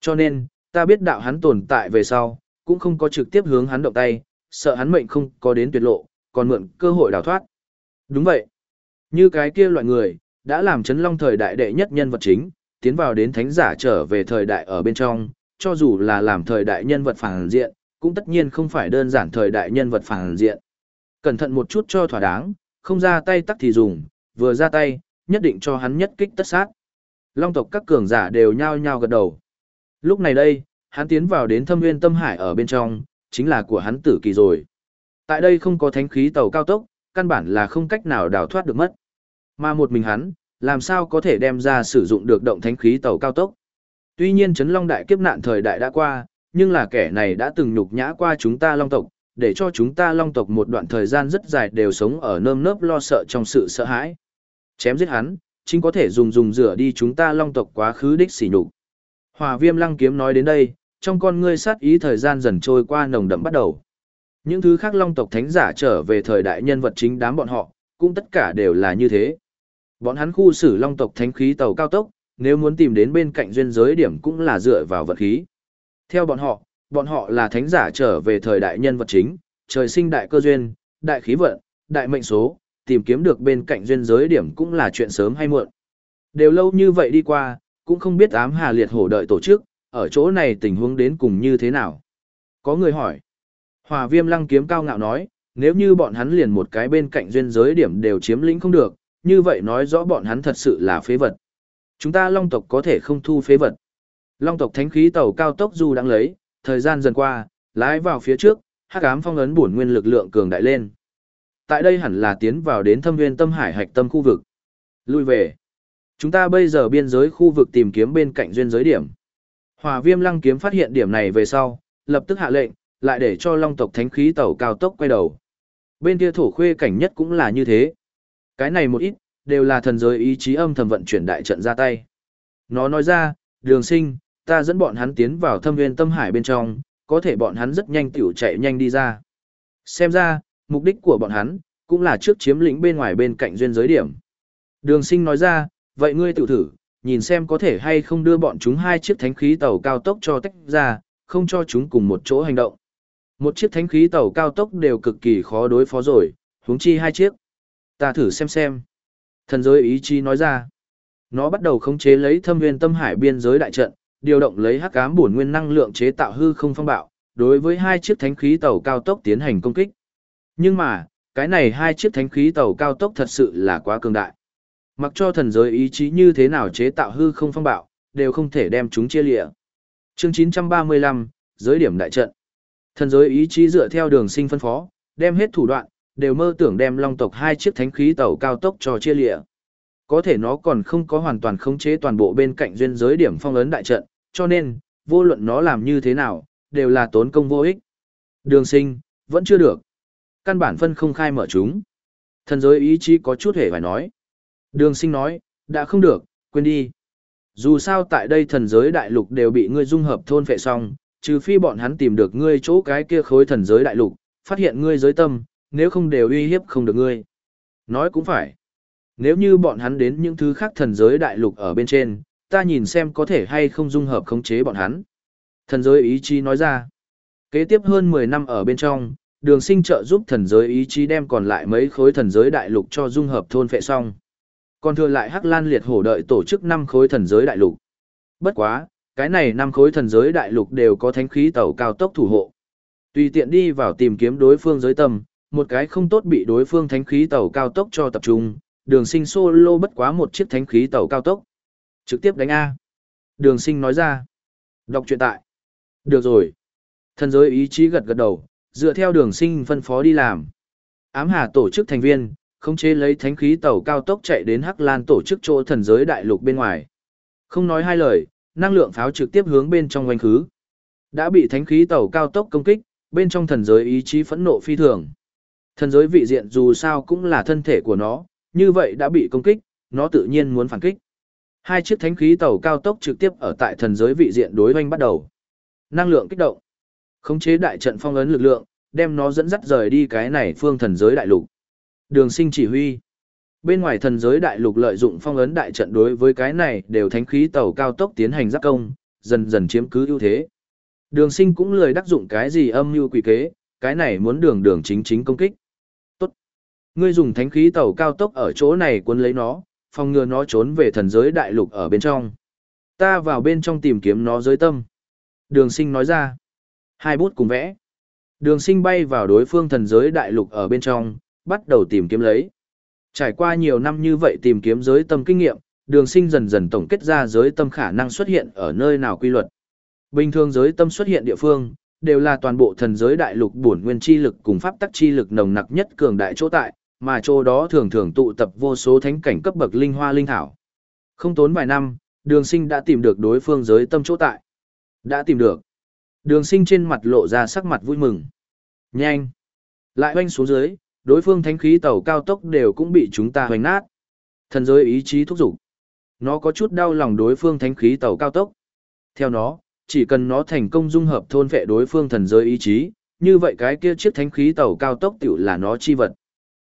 Cho nên, ta biết đạo hắn tồn tại về sau, cũng không có trực tiếp hướng hắn động tay, sợ hắn mệnh không có đến tuyệt lộ, còn mượn cơ hội đào thoát. Đúng vậy. Như cái kia loại người, đã làm chấn long thời đại đệ nhất nhân vật chính, tiến vào đến thánh giả trở về thời đại ở bên trong, cho dù là làm thời đại nhân vật phản diện, cũng tất nhiên không phải đơn giản thời đại nhân vật phản diện. Cẩn thận một chút cho thỏa đáng, không ra tay tắc thì dùng, vừa ra tay, nhất định cho hắn nhất kích tất sát. Long tộc các cường giả đều nhao nhao gật đầu. Lúc này đây, hắn tiến vào đến thâm nguyên tâm hải ở bên trong, chính là của hắn tử kỳ rồi. Tại đây không có thánh khí tàu cao tốc, căn bản là không cách nào đào thoát được mất. Mà một mình hắn, làm sao có thể đem ra sử dụng được động thánh khí tàu cao tốc. Tuy nhiên chấn long đại kiếp nạn thời đại đã qua, nhưng là kẻ này đã từng nhục nhã qua chúng ta long tộc, để cho chúng ta long tộc một đoạn thời gian rất dài đều sống ở nơm nớp lo sợ trong sự sợ hãi. Chém giết hắn, chính có thể dùng dùng rửa đi chúng ta long tộc quá khứ đích xỉ nhục. Hòa viêm lăng kiếm nói đến đây, trong con ngươi sát ý thời gian dần trôi qua nồng đậm bắt đầu. Những thứ khác long tộc thánh giả trở về thời đại nhân vật chính đám bọn họ, cũng tất cả đều là như thế. Bọn hắn khu xử long tộc thánh khí tàu cao tốc, nếu muốn tìm đến bên cạnh duyên giới điểm cũng là dựa vào vật khí. Theo bọn họ, bọn họ là thánh giả trở về thời đại nhân vật chính, trời sinh đại cơ duyên, đại khí vận, đại mệnh số, tìm kiếm được bên cạnh duyên giới điểm cũng là chuyện sớm hay muộn. Đều lâu như vậy đi qua, cũng không biết ám hà liệt hổ đợi tổ chức, ở chỗ này tình huống đến cùng như thế nào. Có người hỏi. Hòa viêm lăng kiếm cao ngạo nói, nếu như bọn hắn liền một cái bên cạnh duyên giới điểm đều chiếm lĩnh không được, như vậy nói rõ bọn hắn thật sự là phế vật. Chúng ta long tộc có thể không thu phế vật. Long tộc thánh khí tàu cao tốc dù đang lấy, thời gian dần qua, lái vào phía trước, hắc ám phong ấn bổn nguyên lực lượng cường đại lên. Tại đây hẳn là tiến vào đến thâm viên tâm hải hạch tâm khu vực. Lui về. Chúng ta bây giờ biên giới khu vực tìm kiếm bên cạnh duyên giới điểm. Hỏa viêm lăng kiếm phát hiện điểm này về sau, lập tức hạ lệnh, lại để cho long tộc thánh khí tàu cao tốc quay đầu. Bên kia thổ khuê cảnh nhất cũng là như thế. Cái này một ít, đều là thần giới ý chí âm thầm vận chuyển đại trận ra tay. Nó nói ra, đường sinh, ta dẫn bọn hắn tiến vào thâm viên tâm hải bên trong, có thể bọn hắn rất nhanh tiểu chạy nhanh đi ra. Xem ra, mục đích của bọn hắn, cũng là trước chiếm lĩnh bên ngoài bên cạnh duyên giới điểm. Đường sinh nói ra, vậy ngươi tự thử, nhìn xem có thể hay không đưa bọn chúng hai chiếc thánh khí tàu cao tốc cho tách ra, không cho chúng cùng một chỗ hành động. Một chiếc thánh khí tàu cao tốc đều cực kỳ khó đối phó rồi, huống chi hai chiếc. Ta thử xem xem. Thần giới ý chí nói ra. Nó bắt đầu khống chế lấy thâm viên tâm hải biên giới đại trận, điều động lấy hắc ám bổn nguyên năng lượng chế tạo hư không phong bạo, đối với hai chiếc thánh khí tàu cao tốc tiến hành công kích. Nhưng mà, cái này hai chiếc thánh khí tàu cao tốc thật sự là quá cường đại. Mặc cho thần giới ý chí như thế nào chế tạo hư không phong bạo, đều không thể đem chúng chia lịa. Chương 935, giới điểm đại trận. Thần giới ý chí dựa theo đường sinh phân phó, đem hết thủ đoạn, đều mơ tưởng đem long tộc hai chiếc thánh khí tàu cao tốc cho chia lịa. Có thể nó còn không có hoàn toàn khống chế toàn bộ bên cạnh duyên giới điểm phong ấn đại trận, cho nên, vô luận nó làm như thế nào, đều là tốn công vô ích. Đường sinh, vẫn chưa được. Căn bản phân không khai mở chúng. Thần giới ý chí có chút hề phải nói. Đường sinh nói, đã không được, quên đi. Dù sao tại đây thần giới đại lục đều bị ngươi dung hợp thôn phệ xong, trừ phi bọn hắn tìm được ngươi chỗ cái kia khối thần giới đại lục, phát hiện ngươi giới tâm, nếu không đều uy hiếp không được ngươi. Nói cũng phải. Nếu như bọn hắn đến những thứ khác thần giới đại lục ở bên trên, ta nhìn xem có thể hay không dung hợp khống chế bọn hắn. Thần giới ý chí nói ra. Kế tiếp hơn 10 năm ở bên trong, đường sinh trợ giúp thần giới ý chí đem còn lại mấy khối thần giới đại lục cho dung hợp thôn phệ xong. Còn thừa lại Hắc Lan liệt hổ đợi tổ chức 5 khối thần giới đại lục. Bất quá, cái này 5 khối thần giới đại lục đều có thánh khí tàu cao tốc thủ hộ. Tùy tiện đi vào tìm kiếm đối phương giới tâm, một cái không tốt bị đối phương thánh khí tàu cao tốc cho tập trung, đường sinh solo bất quá một chiếc thánh khí tàu cao tốc. Trực tiếp đánh A. Đường sinh nói ra. Đọc truyện tại. Được rồi. Thần giới ý chí gật gật đầu, dựa theo đường sinh phân phó đi làm. Ám hà tổ chức thành viên, không chế lấy thánh khí tàu cao tốc chạy đến Hắc Lan tổ chức chỗ thần giới đại lục bên ngoài. Không nói hai lời, năng lượng pháo trực tiếp hướng bên trong quanh khứ. Đã bị thánh khí tàu cao tốc công kích, bên trong thần giới ý chí phẫn nộ phi thường. Thần giới vị diện dù sao cũng là thân thể của nó, như vậy đã bị công kích, nó tự nhiên muốn phản kích. Hai chiếc thánh khí tàu cao tốc trực tiếp ở tại thần giới vị diện đối hoanh bắt đầu. Năng lượng kích động. Khống chế đại trận phong ấn lực lượng, đem nó dẫn dắt rời đi cái này phương thần giới đại lục. Đường sinh chỉ huy. Bên ngoài thần giới đại lục lợi dụng phong ấn đại trận đối với cái này đều thánh khí tàu cao tốc tiến hành giáp công, dần dần chiếm cứ ưu thế. Đường sinh cũng lười đắc dụng cái gì âm mưu quỷ kế, cái này muốn đường đường chính chính công kích. Tốt. Ngươi dùng thánh khí tàu cao tốc ở chỗ này quân lấy nó, phòng ngừa nó trốn về thần giới đại lục ở bên trong. Ta vào bên trong tìm kiếm nó giới tâm. Đường sinh nói ra. Hai bút cùng vẽ. Đường sinh bay vào đối phương thần giới đại lục ở bên trong, bắt đầu tìm kiếm lấy. Trải qua nhiều năm như vậy tìm kiếm giới tâm kinh nghiệm, đường sinh dần dần tổng kết ra giới tâm khả năng xuất hiện ở nơi nào quy luật. Bình thường giới tâm xuất hiện địa phương, đều là toàn bộ thần giới đại lục bổn nguyên chi lực cùng pháp tắc chi lực nồng nặc nhất cường đại chỗ tại, mà chỗ đó thường thường tụ tập vô số thánh cảnh cấp bậc linh hoa linh thảo. Không tốn vài năm, đường sinh đã tìm được đối phương giới tâm chỗ tại. Đã tìm được. Đường sinh trên mặt lộ ra sắc mặt vui mừng. Nhanh. Lại hoanh xuống dưới, đối phương thánh khí tàu cao tốc đều cũng bị chúng ta hoành nát. Thần giới ý chí thúc giục. Nó có chút đau lòng đối phương thánh khí tàu cao tốc. Theo nó, chỉ cần nó thành công dung hợp thôn vệ đối phương thần giới ý chí, như vậy cái kia chiếc thánh khí tàu cao tốc tiểu là nó chi vật.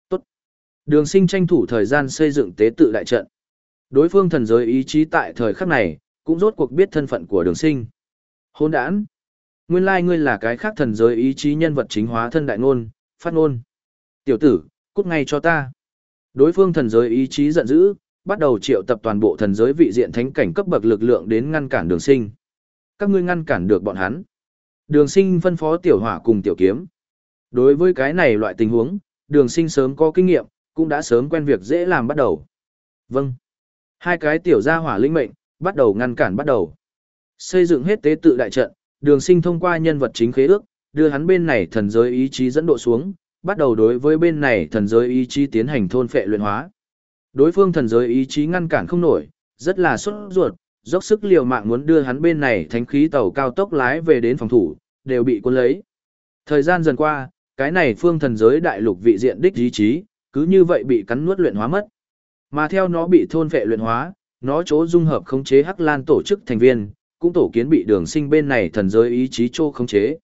Tốt. Đường sinh tranh thủ thời gian xây dựng tế tự đại trận. Đối phương thần giới ý chí tại thời khắc này, cũng rốt cuộc biết thân phận của đường sinh. Hôn đản Nguyên lai ngươi là cái khác thần giới ý chí nhân vật chính hóa thân đại ngôn, phát ngôn. Tiểu tử, cút ngay cho ta. Đối phương thần giới ý chí giận dữ, bắt đầu triệu tập toàn bộ thần giới vị diện thánh cảnh cấp bậc lực lượng đến ngăn cản đường sinh. Các ngươi ngăn cản được bọn hắn. Đường sinh phân phó tiểu hỏa cùng tiểu kiếm. Đối với cái này loại tình huống, đường sinh sớm có kinh nghiệm, cũng đã sớm quen việc dễ làm bắt đầu. Vâng. Hai cái tiểu gia hỏa linh mệnh, bắt đầu ngăn cản bắt đầu. Xây dựng hết tế tự đại trận, đường sinh thông qua nhân vật chính khế ước, đưa hắn bên này thần giới ý chí dẫn độ xuống, bắt đầu đối với bên này thần giới ý chí tiến hành thôn phệ luyện hóa. Đối phương thần giới ý chí ngăn cản không nổi, rất là xuất ruột, dốc sức liều mạng muốn đưa hắn bên này thánh khí tàu cao tốc lái về đến phòng thủ, đều bị cuốn lấy. Thời gian dần qua, cái này phương thần giới đại lục vị diện đích ý chí, cứ như vậy bị cắn nuốt luyện hóa mất. Mà theo nó bị thôn phệ luyện hóa, nó chỗ dung hợp khống chế Hắc Lan tổ chức thành viên, cũng tổ kiến bị đường sinh bên này thần giới ý chí trô khống chế.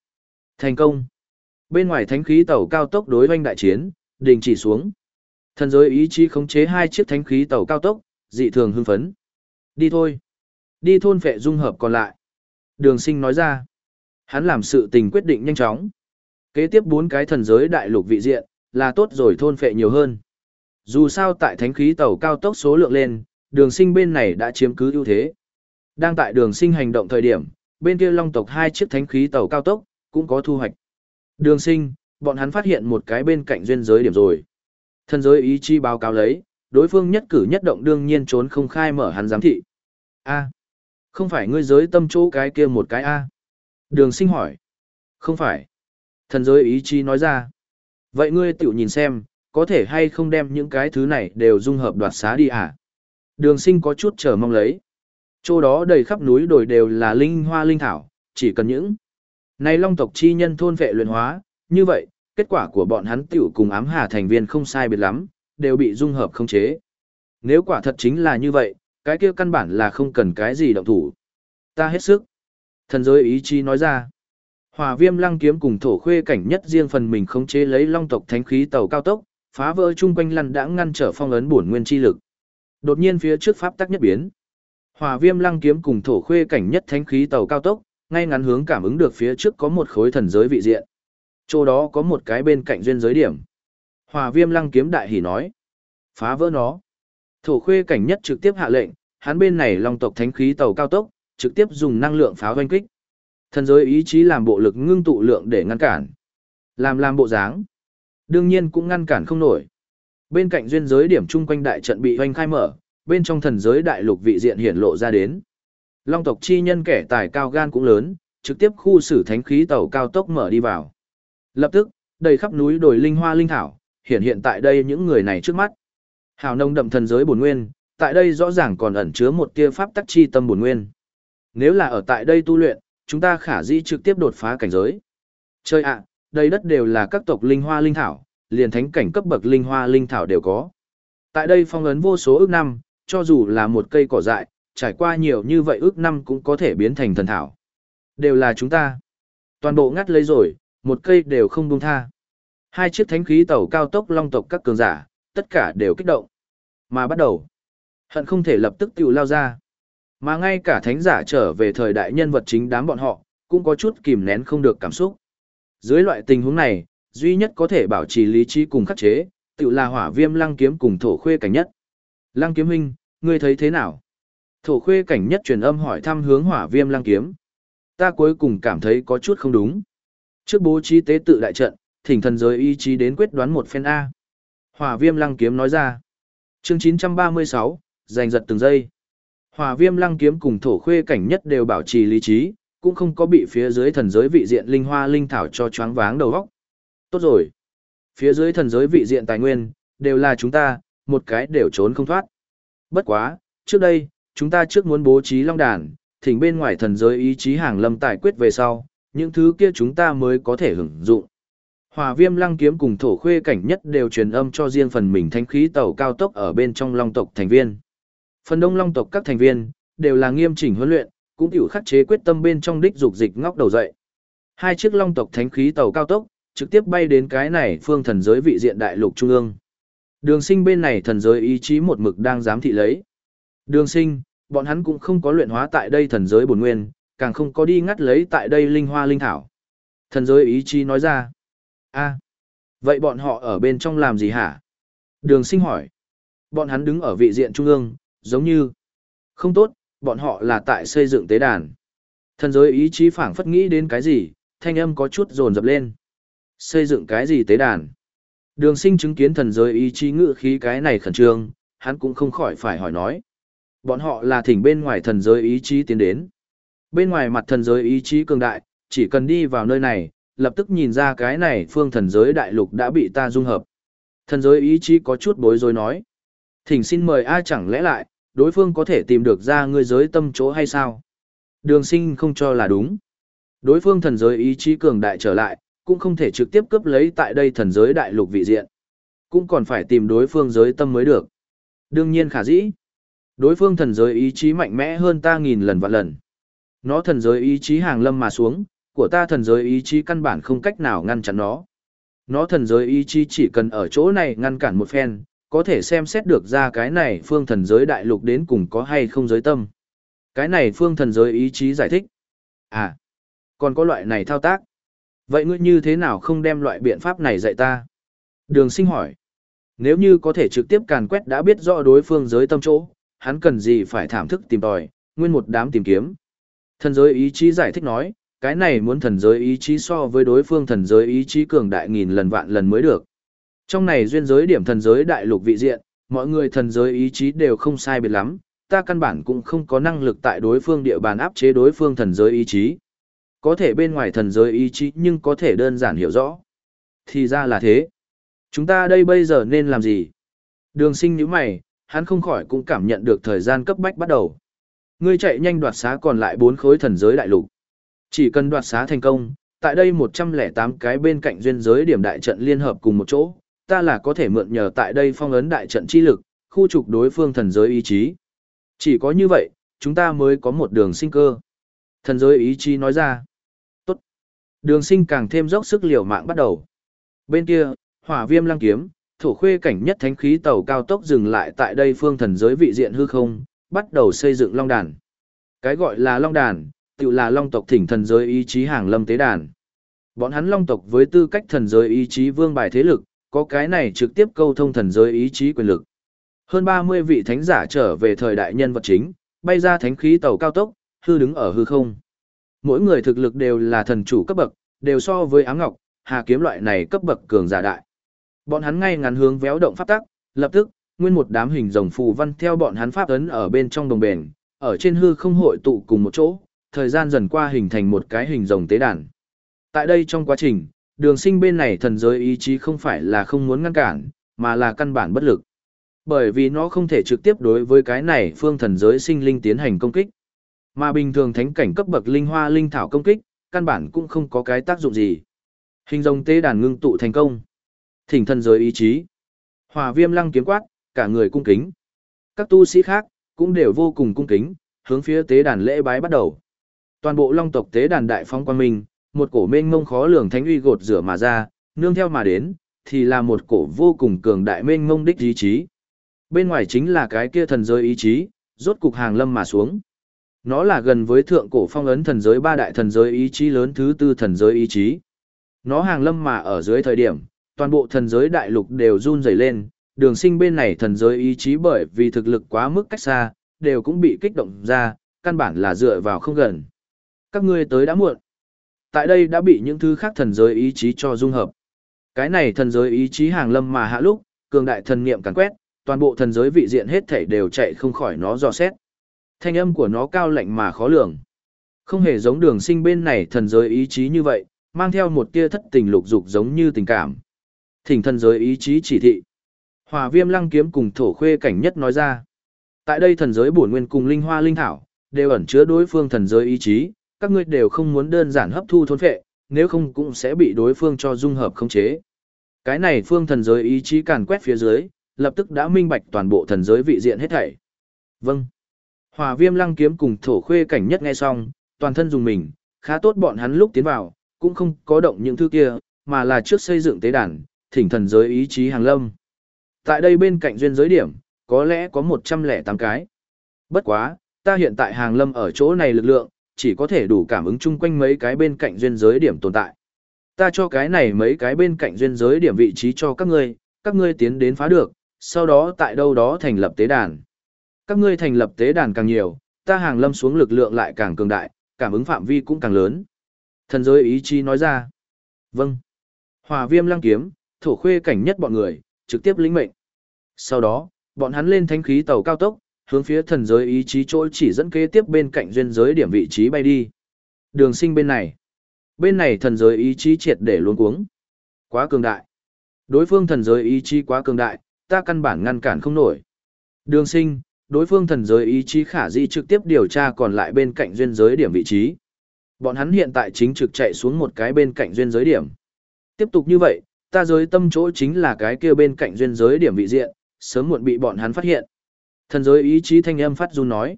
Thành công. Bên ngoài thánh khí tàu cao tốc đối doanh đại chiến, đình chỉ xuống. Thần giới ý chí khống chế hai chiếc thánh khí tàu cao tốc, dị thường hưng phấn. Đi thôi. Đi thôn phệ dung hợp còn lại. Đường sinh nói ra. Hắn làm sự tình quyết định nhanh chóng. Kế tiếp bốn cái thần giới đại lục vị diện, là tốt rồi thôn phệ nhiều hơn. Dù sao tại thánh khí tàu cao tốc số lượng lên, đường sinh bên này đã chiếm cứ ưu thế. Đang tại đường sinh hành động thời điểm, bên kia long tộc hai chiếc thánh khí tàu cao tốc, cũng có thu hoạch. Đường sinh, bọn hắn phát hiện một cái bên cạnh duyên giới điểm rồi. thân giới ý chi báo cáo lấy, đối phương nhất cử nhất động đương nhiên trốn không khai mở hắn giám thị. A. không phải ngươi giới tâm chỗ cái kia một cái A. Đường sinh hỏi. Không phải. Thần giới ý chí nói ra. Vậy ngươi tự nhìn xem, có thể hay không đem những cái thứ này đều dung hợp đoạt xá đi à? Đường sinh có chút chờ mong lấy. Chỗ đó đầy khắp núi đồi đều là linh hoa linh thảo, chỉ cần những này long tộc chi nhân thôn vệ luyện hóa, như vậy, kết quả của bọn hắn tiểu cùng ám hà thành viên không sai biệt lắm, đều bị dung hợp không chế. Nếu quả thật chính là như vậy, cái kia căn bản là không cần cái gì động thủ. Ta hết sức. Thần giới ý chí nói ra. Hỏa viêm lăng kiếm cùng thổ khuê cảnh nhất riêng phần mình khống chế lấy long tộc thánh khí tàu cao tốc, phá vỡ chung quanh lăn đã ngăn trở phong ấn bổn nguyên chi lực. Đột nhiên phía trước pháp tắc nhất biến. Hỏa viêm lăng kiếm cùng thổ khuê cảnh nhất thánh khí tàu cao tốc, ngay ngắn hướng cảm ứng được phía trước có một khối thần giới vị diện. Chỗ đó có một cái bên cạnh duyên giới điểm. Hỏa viêm lăng kiếm đại hỉ nói. Phá vỡ nó. Thổ khuê cảnh nhất trực tiếp hạ lệnh, hắn bên này long tộc thánh khí tàu cao tốc, trực tiếp dùng năng lượng pháo doanh kích. Thần giới ý chí làm bộ lực ngưng tụ lượng để ngăn cản. Làm làm bộ dáng. Đương nhiên cũng ngăn cản không nổi. Bên cạnh duyên giới điểm chung quanh đại trận bị hoành khai mở, bên trong thần giới đại lục vị diện hiển lộ ra đến. Long tộc chi nhân kẻ tài cao gan cũng lớn, trực tiếp khu xử thánh khí tàu cao tốc mở đi vào. Lập tức, đầy khắp núi đồi linh hoa linh thảo, hiện hiện tại đây những người này trước mắt. Hào nông đậm thần giới bổn nguyên, tại đây rõ ràng còn ẩn chứa một tia pháp tắc chi tâm bổn nguyên. Nếu là ở tại đây tu luyện, chúng ta khả dĩ trực tiếp đột phá cảnh giới. Chơi ạ, đây đất đều là các tộc linh hoa linh thảo, liền thánh cảnh cấp bậc linh hoa linh thảo đều có. Tại đây phong ấn vô số ước năm, cho dù là một cây cỏ dại, trải qua nhiều như vậy ước năm cũng có thể biến thành thần thảo. Đều là chúng ta. Toàn bộ ngắt lấy rồi, một cây đều không buông tha. Hai chiếc thánh khí tàu cao tốc long tộc các cường giả, tất cả đều kích động. Mà bắt đầu, hận không thể lập tức tiểu lao ra. Mà ngay cả thánh giả trở về thời đại nhân vật chính đám bọn họ, cũng có chút kìm nén không được cảm xúc. Dưới loại tình huống này, duy nhất có thể bảo trì lý trí cùng khắc chế, tự là hỏa viêm lăng kiếm cùng thổ khuê cảnh nhất. Lăng kiếm huynh, ngươi thấy thế nào? Thổ khuê cảnh nhất truyền âm hỏi thăm hướng hỏa viêm lăng kiếm. Ta cuối cùng cảm thấy có chút không đúng. Trước bố trí tế tự đại trận, thỉnh thần giới ý chí đến quyết đoán một phen A. Hỏa viêm lăng kiếm nói ra. chương 936, giành giật từng giây. Hỏa viêm lăng kiếm cùng thổ khuê cảnh nhất đều bảo trì lý trí, cũng không có bị phía dưới thần giới vị diện linh hoa linh thảo cho choáng váng đầu óc. Tốt rồi. Phía dưới thần giới vị diện tài nguyên, đều là chúng ta, một cái đều trốn không thoát. Bất quá, trước đây, chúng ta trước muốn bố trí long đàn, thỉnh bên ngoài thần giới ý chí hàng lâm tài quyết về sau, những thứ kia chúng ta mới có thể hưởng dụng. Hòa viêm lăng kiếm cùng thổ khuê cảnh nhất đều truyền âm cho riêng phần mình thanh khí tàu cao tốc ở bên trong long tộc thành viên. Phần đông long tộc các thành viên, đều là nghiêm chỉnh huấn luyện, cũng tiểu khắc chế quyết tâm bên trong đích dục dịch ngóc đầu dậy. Hai chiếc long tộc thánh khí tàu cao tốc, trực tiếp bay đến cái này phương thần giới vị diện đại lục trung ương. Đường sinh bên này thần giới ý chí một mực đang giám thị lấy. Đường sinh, bọn hắn cũng không có luyện hóa tại đây thần giới bổn nguyên, càng không có đi ngắt lấy tại đây linh hoa linh thảo. Thần giới ý chí nói ra. a vậy bọn họ ở bên trong làm gì hả? Đường sinh hỏi. Bọn hắn đứng ở vị diện trung ương, giống như. Không tốt, bọn họ là tại xây dựng tế đàn. Thần giới ý chí phảng phất nghĩ đến cái gì, thanh âm có chút rồn dập lên. Xây dựng cái gì tế đàn? Đường sinh chứng kiến thần giới ý chí ngự khí cái này khẩn trương, hắn cũng không khỏi phải hỏi nói. Bọn họ là thỉnh bên ngoài thần giới ý chí tiến đến. Bên ngoài mặt thần giới ý chí cường đại, chỉ cần đi vào nơi này, lập tức nhìn ra cái này phương thần giới đại lục đã bị ta dung hợp. Thần giới ý chí có chút bối rối nói. Thỉnh xin mời ai chẳng lẽ lại, đối phương có thể tìm được ra ngươi giới tâm chỗ hay sao? Đường sinh không cho là đúng. Đối phương thần giới ý chí cường đại trở lại, cũng không thể trực tiếp cướp lấy tại đây thần giới đại lục vị diện. Cũng còn phải tìm đối phương giới tâm mới được. Đương nhiên khả dĩ. Đối phương thần giới ý chí mạnh mẽ hơn ta nghìn lần vạn lần. Nó thần giới ý chí hàng lâm mà xuống, của ta thần giới ý chí căn bản không cách nào ngăn chặn nó. Nó thần giới ý chí chỉ cần ở chỗ này ngăn cản một phen, có thể xem xét được ra cái này phương thần giới đại lục đến cùng có hay không giới tâm. Cái này phương thần giới ý chí giải thích. À, còn có loại này thao tác. Vậy ngươi như thế nào không đem loại biện pháp này dạy ta? Đường sinh hỏi. Nếu như có thể trực tiếp càn quét đã biết rõ đối phương giới tâm chỗ, hắn cần gì phải thảm thức tìm tòi, nguyên một đám tìm kiếm. Thần giới ý chí giải thích nói, cái này muốn thần giới ý chí so với đối phương thần giới ý chí cường đại nghìn lần vạn lần mới được. Trong này duyên giới điểm thần giới đại lục vị diện, mọi người thần giới ý chí đều không sai biệt lắm, ta căn bản cũng không có năng lực tại đối phương địa bàn áp chế đối phương thần giới ý chí. Có thể bên ngoài thần giới ý chí nhưng có thể đơn giản hiểu rõ. Thì ra là thế. Chúng ta đây bây giờ nên làm gì? Đường sinh như mày, hắn không khỏi cũng cảm nhận được thời gian cấp bách bắt đầu. Ngươi chạy nhanh đoạt xá còn lại bốn khối thần giới đại lục. Chỉ cần đoạt xá thành công, tại đây 108 cái bên cạnh duyên giới điểm đại trận liên hợp cùng một chỗ, ta là có thể mượn nhờ tại đây phong ấn đại trận chi lực, khu trục đối phương thần giới ý chí. Chỉ có như vậy, chúng ta mới có một đường sinh cơ. Thần giới ý chí nói ra. Đường sinh càng thêm dốc sức liều mạng bắt đầu. Bên kia, hỏa viêm lăng kiếm, thổ khuê cảnh nhất thánh khí tàu cao tốc dừng lại tại đây phương thần giới vị diện hư không, bắt đầu xây dựng long đàn. Cái gọi là long đàn, tự là long tộc thỉnh thần giới ý chí hàng lâm tế đàn. Bọn hắn long tộc với tư cách thần giới ý chí vương bài thế lực, có cái này trực tiếp câu thông thần giới ý chí quyền lực. Hơn 30 vị thánh giả trở về thời đại nhân vật chính, bay ra thánh khí tàu cao tốc, hư đứng ở hư không. Mỗi người thực lực đều là thần chủ cấp bậc, đều so với ám ngọc, hà kiếm loại này cấp bậc cường giả đại. Bọn hắn ngay ngắn hướng véo động pháp tắc, lập tức, nguyên một đám hình rồng phù văn theo bọn hắn pháp ấn ở bên trong đồng bền, ở trên hư không hội tụ cùng một chỗ, thời gian dần qua hình thành một cái hình rồng tế đàn. Tại đây trong quá trình, đường sinh bên này thần giới ý chí không phải là không muốn ngăn cản, mà là căn bản bất lực. Bởi vì nó không thể trực tiếp đối với cái này phương thần giới sinh linh tiến hành công kích. Mà bình thường thánh cảnh cấp bậc linh hoa linh thảo công kích, căn bản cũng không có cái tác dụng gì. Hình rồng tế đàn ngưng tụ thành công. Thỉnh thần giới ý chí. Hòa viêm lăng kiếm quát, cả người cung kính. Các tu sĩ khác, cũng đều vô cùng cung kính, hướng phía tế đàn lễ bái bắt đầu. Toàn bộ long tộc tế đàn đại phong quan minh, một cổ mênh mông khó lường thánh uy gột rửa mà ra, nương theo mà đến, thì là một cổ vô cùng cường đại mênh mông đích ý chí. Bên ngoài chính là cái kia thần giới ý chí, rốt cục hàng lâm mà xuống. Nó là gần với thượng cổ phong ấn thần giới ba đại thần giới ý chí lớn thứ tư thần giới ý chí. Nó hàng lâm mà ở dưới thời điểm, toàn bộ thần giới đại lục đều run rẩy lên, đường sinh bên này thần giới ý chí bởi vì thực lực quá mức cách xa, đều cũng bị kích động ra, căn bản là dựa vào không gần. Các ngươi tới đã muộn. Tại đây đã bị những thứ khác thần giới ý chí cho dung hợp. Cái này thần giới ý chí hàng lâm mà hạ lúc, cường đại thần niệm càn quét, toàn bộ thần giới vị diện hết thảy đều chạy không khỏi nó dò xét. Thanh âm của nó cao lạnh mà khó lường. Không hề giống đường sinh bên này thần giới ý chí như vậy, mang theo một tia thất tình lục dục giống như tình cảm. Thỉnh thần giới ý chí chỉ thị. Hòa viêm lăng kiếm cùng thổ khuê cảnh nhất nói ra. Tại đây thần giới bổn nguyên cùng linh hoa linh thảo, đều ẩn chứa đối phương thần giới ý chí, các ngươi đều không muốn đơn giản hấp thu thôn phệ, nếu không cũng sẽ bị đối phương cho dung hợp khống chế. Cái này phương thần giới ý chí càn quét phía dưới, lập tức đã minh bạch toàn bộ thần giới vị diện hết thảy. Vâng. Hòa viêm lăng kiếm cùng thổ khuê cảnh nhất nghe xong, toàn thân dùng mình, khá tốt bọn hắn lúc tiến vào, cũng không có động những thứ kia, mà là trước xây dựng tế đàn, thỉnh thần giới ý chí hàng lâm. Tại đây bên cạnh duyên giới điểm, có lẽ có 108 cái. Bất quá, ta hiện tại hàng lâm ở chỗ này lực lượng, chỉ có thể đủ cảm ứng chung quanh mấy cái bên cạnh duyên giới điểm tồn tại. Ta cho cái này mấy cái bên cạnh duyên giới điểm vị trí cho các ngươi, các ngươi tiến đến phá được, sau đó tại đâu đó thành lập tế đàn. Các ngươi thành lập tế đàn càng nhiều, ta hàng lâm xuống lực lượng lại càng cường đại, cảm ứng phạm vi cũng càng lớn. Thần giới ý chí nói ra. Vâng. Hòa viêm lăng kiếm, thổ khuê cảnh nhất bọn người, trực tiếp lĩnh mệnh. Sau đó, bọn hắn lên thánh khí tàu cao tốc, hướng phía thần giới ý chí chỗ chỉ dẫn kế tiếp bên cạnh duyên giới điểm vị trí bay đi. Đường sinh bên này. Bên này thần giới ý chí triệt để luôn cuống. Quá cường đại. Đối phương thần giới ý chí quá cường đại, ta căn bản ngăn cản không nổi. Đường sinh, đối phương thần giới ý chí khả di trực tiếp điều tra còn lại bên cạnh duyên giới điểm vị trí. Bọn hắn hiện tại chính trực chạy xuống một cái bên cạnh duyên giới điểm. Tiếp tục như vậy, ta giới tâm chỗ chính là cái kia bên cạnh duyên giới điểm vị diện, sớm muộn bị bọn hắn phát hiện. Thần giới ý chí thanh âm phát run nói.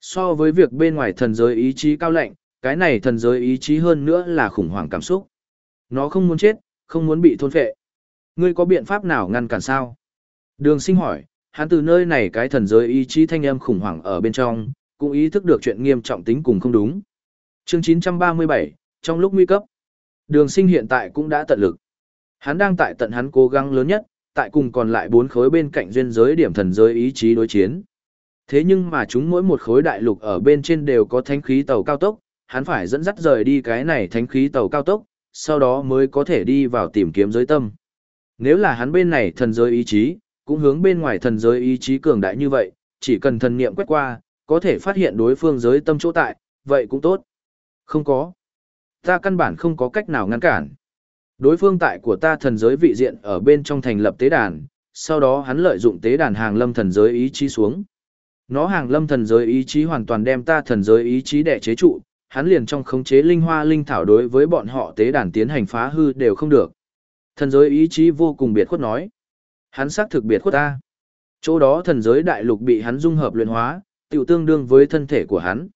So với việc bên ngoài thần giới ý chí cao lạnh, cái này thần giới ý chí hơn nữa là khủng hoảng cảm xúc. Nó không muốn chết, không muốn bị thôn phệ. Ngươi có biện pháp nào ngăn cản sao? Đường sinh hỏi, hắn từ nơi này cái thần giới ý chí thanh âm khủng hoảng ở bên trong, cũng ý thức được chuyện nghiêm trọng tính cùng không đúng. chương 937, trong lúc nguy cấp, đường sinh hiện tại cũng đã tận lực. Hắn đang tại tận hắn cố gắng lớn nhất, tại cùng còn lại bốn khối bên cạnh duyên giới điểm thần giới ý chí đối chiến. Thế nhưng mà chúng mỗi một khối đại lục ở bên trên đều có thánh khí tàu cao tốc, hắn phải dẫn dắt rời đi cái này thánh khí tàu cao tốc, sau đó mới có thể đi vào tìm kiếm giới tâm. Nếu là hắn bên này thần giới ý chí, cũng hướng bên ngoài thần giới ý chí cường đại như vậy, chỉ cần thần niệm quét qua, có thể phát hiện đối phương giới tâm chỗ tại, vậy cũng tốt. Không có. Ta căn bản không có cách nào ngăn cản. Đối phương tại của ta thần giới vị diện ở bên trong thành lập tế đàn, sau đó hắn lợi dụng tế đàn hàng lâm thần giới ý chí xuống. Nó hàng lâm thần giới ý chí hoàn toàn đem ta thần giới ý chí đẻ chế trụ, hắn liền trong khống chế linh hoa linh thảo đối với bọn họ tế đàn tiến hành phá hư đều không được. Thần giới ý chí vô cùng biệt khuất nói. Hắn xác thực biệt khuất ta. Chỗ đó thần giới đại lục bị hắn dung hợp luyện hóa, tiểu tương đương với thân thể của hắn.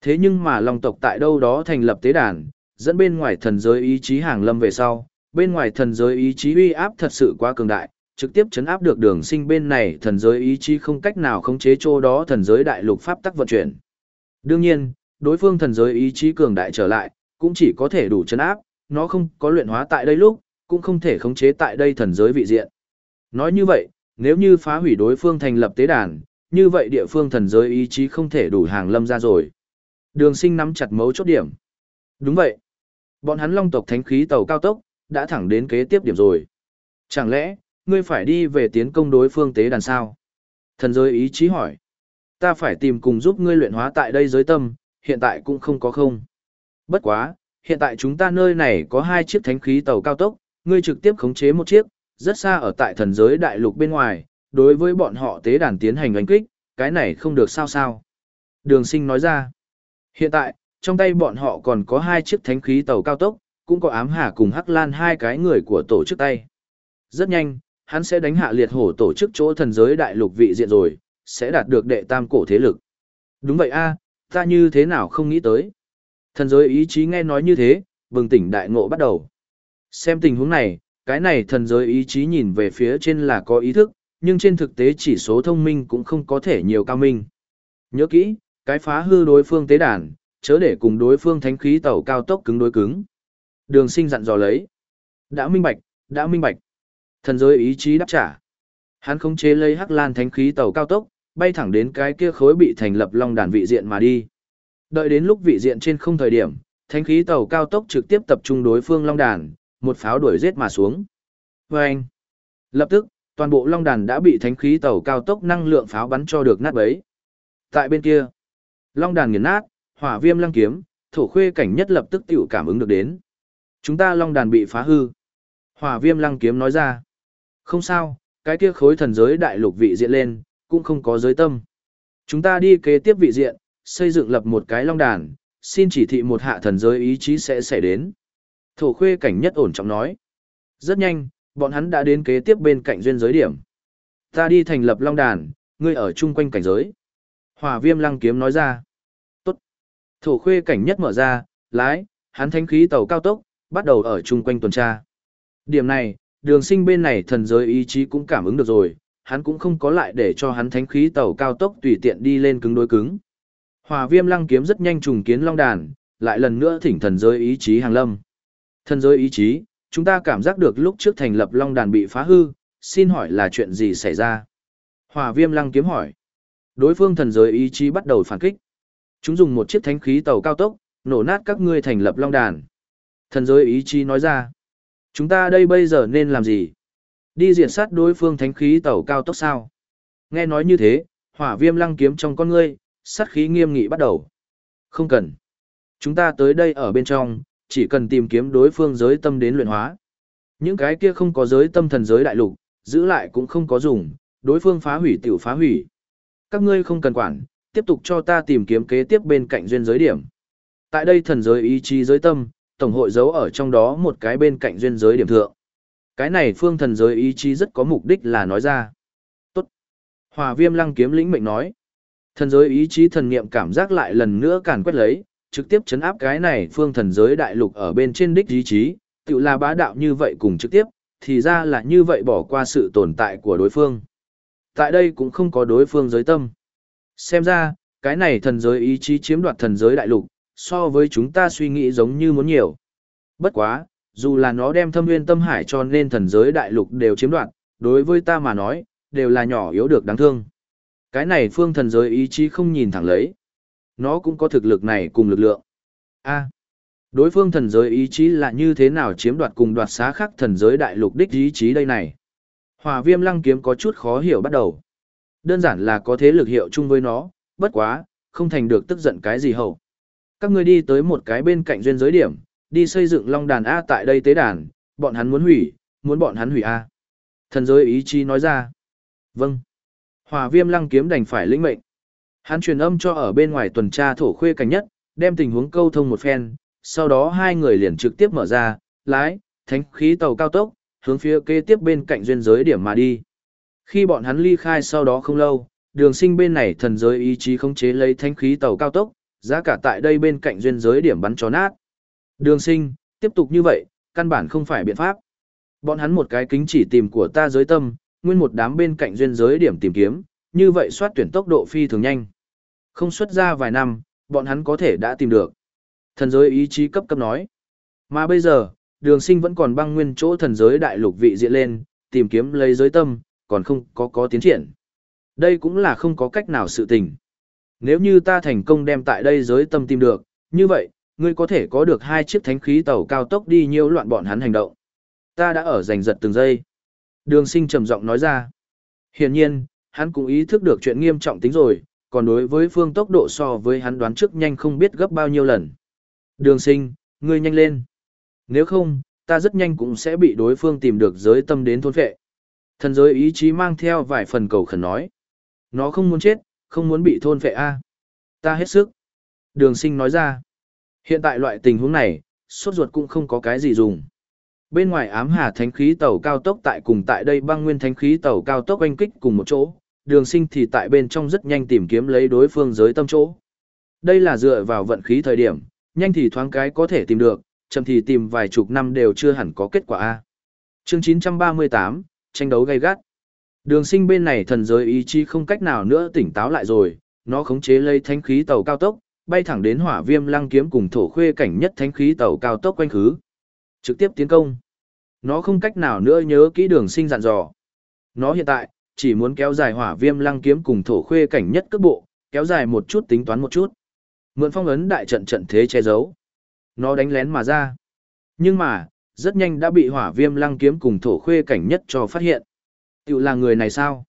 Thế nhưng mà Long tộc tại đâu đó thành lập tế đàn, dẫn bên ngoài thần giới ý chí hàng lâm về sau, bên ngoài thần giới ý chí uy áp thật sự quá cường đại, trực tiếp chấn áp được đường sinh bên này thần giới ý chí không cách nào khống chế chỗ đó thần giới đại lục pháp tắc vận chuyển. Đương nhiên, đối phương thần giới ý chí cường đại trở lại, cũng chỉ có thể đủ chấn áp, nó không có luyện hóa tại đây lúc, cũng không thể khống chế tại đây thần giới vị diện. Nói như vậy, nếu như phá hủy đối phương thành lập tế đàn, như vậy địa phương thần giới ý chí không thể đủ hàng lâm ra rồi. Đường sinh nắm chặt mấu chốt điểm. Đúng vậy. Bọn hắn long tộc thánh khí tàu cao tốc, đã thẳng đến kế tiếp điểm rồi. Chẳng lẽ, ngươi phải đi về tiến công đối phương tế đàn sao? Thần giới ý chí hỏi. Ta phải tìm cùng giúp ngươi luyện hóa tại đây giới tâm, hiện tại cũng không có không. Bất quá, hiện tại chúng ta nơi này có hai chiếc thánh khí tàu cao tốc, ngươi trực tiếp khống chế một chiếc, rất xa ở tại thần giới đại lục bên ngoài, đối với bọn họ tế đàn tiến hành đánh kích, cái này không được sao sao. Đường sinh nói ra, hiện tại, trong tay bọn họ còn có hai chiếc thánh khí tàu cao tốc, cũng có ám hà cùng hắc lan hai cái người của tổ chức tay. Rất nhanh, hắn sẽ đánh hạ liệt hổ tổ chức chỗ thần giới đại lục vị diện rồi, sẽ đạt được đệ tam cổ thế lực. Đúng vậy a ta như thế nào không nghĩ tới. Thần giới ý chí nghe nói như thế, bừng tỉnh đại ngộ bắt đầu. Xem tình huống này, cái này thần giới ý chí nhìn về phía trên là có ý thức, nhưng trên thực tế chỉ số thông minh cũng không có thể nhiều cao minh. Nhớ kỹ, cái phá hư đối phương tế đàn, chớ để cùng đối phương thánh khí tàu cao tốc cứng đối cứng. Đường sinh dặn dò lấy. Đã minh bạch, đã minh bạch. Thần giới ý chí đáp trả. Hắn không chế lấy hắc lan thánh khí tàu cao tốc, bay thẳng đến cái kia khối bị thành lập long đàn vị diện mà đi. Đợi đến lúc vị diện trên không thời điểm, thánh khí tàu cao tốc trực tiếp tập trung đối phương long đàn, một pháo đuổi giết mà xuống. Vâng! Lập tức, toàn bộ long đàn đã bị thánh khí tàu cao tốc năng lượng pháo bắn cho được nát bấy. Tại bên kia, long đàn nghiền nát, hỏa viêm lăng kiếm, thổ khuê cảnh nhất lập tức tiểu cảm ứng được đến. Chúng ta long đàn bị phá hư. Hỏa viêm lăng kiếm nói ra. Không sao, cái kia khối thần giới đại lục vị diện lên, cũng không có giới tâm. Chúng ta đi kế tiếp vị diện, xây dựng lập một cái long đàn, xin chỉ thị một hạ thần giới ý chí sẽ xảy đến. Thổ khuê cảnh nhất ổn trọng nói. Rất nhanh, bọn hắn đã đến kế tiếp bên cạnh duyên giới điểm. Ta đi thành lập long đàn, ngươi ở chung quanh cảnh giới. Hỏa viêm lăng kiếm nói ra. Tốt. Thổ khuê cảnh nhất mở ra, lái, hắn thanh khí tàu cao tốc, bắt đầu ở chung quanh tuần tra. Điểm này, đường sinh bên này thần giới ý chí cũng cảm ứng được rồi, hắn cũng không có lại để cho hắn thánh khí tàu cao tốc tùy tiện đi lên cứng đối cứng. Hòa viêm lăng kiếm rất nhanh trùng kiến long đàn, lại lần nữa thỉnh thần giới ý chí hàng lâm. Thần giới ý chí, chúng ta cảm giác được lúc trước thành lập long đàn bị phá hư, xin hỏi là chuyện gì xảy ra? Hỏa viêm lăng kiếm hỏi. Đối phương thần giới ý chí bắt đầu phản kích. Chúng dùng một chiếc thánh khí tàu cao tốc, nổ nát các ngươi thành lập long đàn. Thần giới ý chí nói ra. Chúng ta đây bây giờ nên làm gì? Đi diện sát đối phương thánh khí tàu cao tốc sao? Nghe nói như thế, hỏa viêm lăng kiếm trong con ngươi, sát khí nghiêm nghị bắt đầu. Không cần. Chúng ta tới đây ở bên trong, chỉ cần tìm kiếm đối phương giới tâm đến luyện hóa. Những cái kia không có giới tâm thần giới đại lục, giữ lại cũng không có dùng, đối phương phá hủy tiểu phá hủy. Các ngươi không cần quản, tiếp tục cho ta tìm kiếm kế tiếp bên cạnh duyên giới điểm. Tại đây thần giới ý chí giới tâm, tổng hội giấu ở trong đó một cái bên cạnh duyên giới điểm thượng. Cái này phương thần giới ý chí rất có mục đích là nói ra. Tốt. Hòa viêm lăng kiếm lĩnh mệnh nói. Thần giới ý chí thần niệm cảm giác lại lần nữa càn quét lấy, trực tiếp chấn áp cái này phương thần giới đại lục ở bên trên đích ý chí, tự là bá đạo như vậy cùng trực tiếp, thì ra là như vậy bỏ qua sự tồn tại của đối phương. Tại đây cũng không có đối phương giới tâm. Xem ra, cái này thần giới ý chí chiếm đoạt thần giới đại lục, so với chúng ta suy nghĩ giống như muốn nhiều. Bất quá, dù là nó đem thâm nguyên tâm hải cho nên thần giới đại lục đều chiếm đoạt, đối với ta mà nói, đều là nhỏ yếu được đáng thương. Cái này phương thần giới ý chí không nhìn thẳng lấy. Nó cũng có thực lực này cùng lực lượng. a đối phương thần giới ý chí là như thế nào chiếm đoạt cùng đoạt xá khắc thần giới đại lục đích ý chí đây này. Hòa viêm lăng kiếm có chút khó hiểu bắt đầu. Đơn giản là có thế lực hiệu chung với nó, bất quá, không thành được tức giận cái gì hậu. Các ngươi đi tới một cái bên cạnh duyên giới điểm, đi xây dựng long đàn A tại đây tế đàn, bọn hắn muốn hủy, muốn bọn hắn hủy A. Thần giới ý chí nói ra. Vâng. Hòa viêm lăng kiếm đành phải lĩnh mệnh. Hắn truyền âm cho ở bên ngoài tuần tra thổ khuê cảnh nhất, đem tình huống câu thông một phen, sau đó hai người liền trực tiếp mở ra, lái, thánh khí tàu cao tốc, hướng phía kế tiếp bên cạnh duyên giới điểm mà đi. Khi bọn hắn ly khai sau đó không lâu, đường sinh bên này thần giới ý chí khống chế lấy thánh khí tàu cao tốc, giá cả tại đây bên cạnh duyên giới điểm bắn chó nát. Đường sinh, tiếp tục như vậy, căn bản không phải biện pháp. Bọn hắn một cái kính chỉ tìm của ta giới tâm, nguyên một đám bên cạnh duyên giới điểm tìm kiếm, như vậy soát tuyển tốc độ phi thường nhanh. Không xuất ra vài năm, bọn hắn có thể đã tìm được. Thần giới ý chí cấp cấp nói. Mà bây giờ, đường sinh vẫn còn băng nguyên chỗ thần giới đại lục vị diện lên, tìm kiếm lấy giới tâm, còn không có có tiến triển. Đây cũng là không có cách nào sự tình. Nếu như ta thành công đem tại đây giới tâm tìm được, như vậy, ngươi có thể có được hai chiếc thánh khí tàu cao tốc đi nhiễu loạn bọn hắn hành động. Ta đã ở giành giật từng giây. Đường sinh trầm giọng nói ra. Hiển nhiên, hắn cũng ý thức được chuyện nghiêm trọng tính rồi, còn đối với phương tốc độ so với hắn đoán trước nhanh không biết gấp bao nhiêu lần. Đường sinh, ngươi nhanh lên. Nếu không, ta rất nhanh cũng sẽ bị đối phương tìm được giới tâm đến thôn phệ. Thần giới ý chí mang theo vài phần cầu khẩn nói. Nó không muốn chết, không muốn bị thôn phệ a Ta hết sức. Đường sinh nói ra. Hiện tại loại tình huống này, sốt ruột cũng không có cái gì dùng. Bên ngoài ám hà thánh khí tàu cao tốc tại cùng tại đây băng nguyên thánh khí tàu cao tốc oanh kích cùng một chỗ, đường sinh thì tại bên trong rất nhanh tìm kiếm lấy đối phương giới tâm chỗ. Đây là dựa vào vận khí thời điểm, nhanh thì thoáng cái có thể tìm được, chậm thì tìm vài chục năm đều chưa hẳn có kết quả A. chương 938, tranh đấu gay gắt. Đường sinh bên này thần giới ý chí không cách nào nữa tỉnh táo lại rồi, nó khống chế lấy thánh khí tàu cao tốc, bay thẳng đến hỏa viêm lăng kiếm cùng thổ khuê cảnh nhất thánh khí tàu cao tốc quanh khứ. Trực tiếp tiến công. Nó không cách nào nữa nhớ kỹ đường sinh dặn dò. Nó hiện tại, chỉ muốn kéo dài hỏa viêm lăng kiếm cùng thổ khuê cảnh nhất cước bộ, kéo dài một chút tính toán một chút. Mượn phong ấn đại trận trận thế che giấu. Nó đánh lén mà ra. Nhưng mà, rất nhanh đã bị hỏa viêm lăng kiếm cùng thổ khuê cảnh nhất cho phát hiện. Tiểu là người này sao?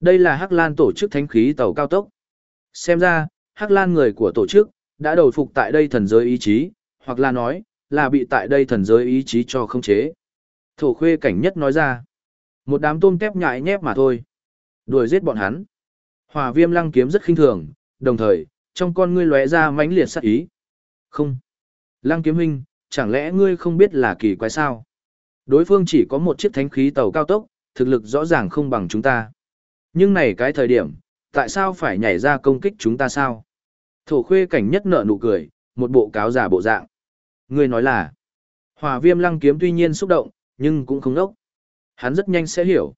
Đây là Hắc Lan tổ chức thánh khí tàu cao tốc. Xem ra, Hắc Lan người của tổ chức, đã đầu phục tại đây thần giới ý chí, hoặc là nói, là bị tại đây thần giới ý chí cho không chế. Thổ khuê cảnh nhất nói ra. Một đám tôm tép nhại nhép mà thôi. Đuổi giết bọn hắn. Hỏa viêm lăng kiếm rất khinh thường, đồng thời, trong con ngươi lóe ra mãnh liệt sát ý. Không. Lăng kiếm huynh, chẳng lẽ ngươi không biết là kỳ quái sao? Đối phương chỉ có một chiếc thánh khí tàu cao tốc, thực lực rõ ràng không bằng chúng ta. Nhưng này cái thời điểm, tại sao phải nhảy ra công kích chúng ta sao? Thổ khuê cảnh nhất nợ nụ cười, một bộ cáo giả bộ dạng. Ngươi nói là, hòa viêm lăng kiếm tuy nhiên xúc động, nhưng cũng không nốc. Hắn rất nhanh sẽ hiểu.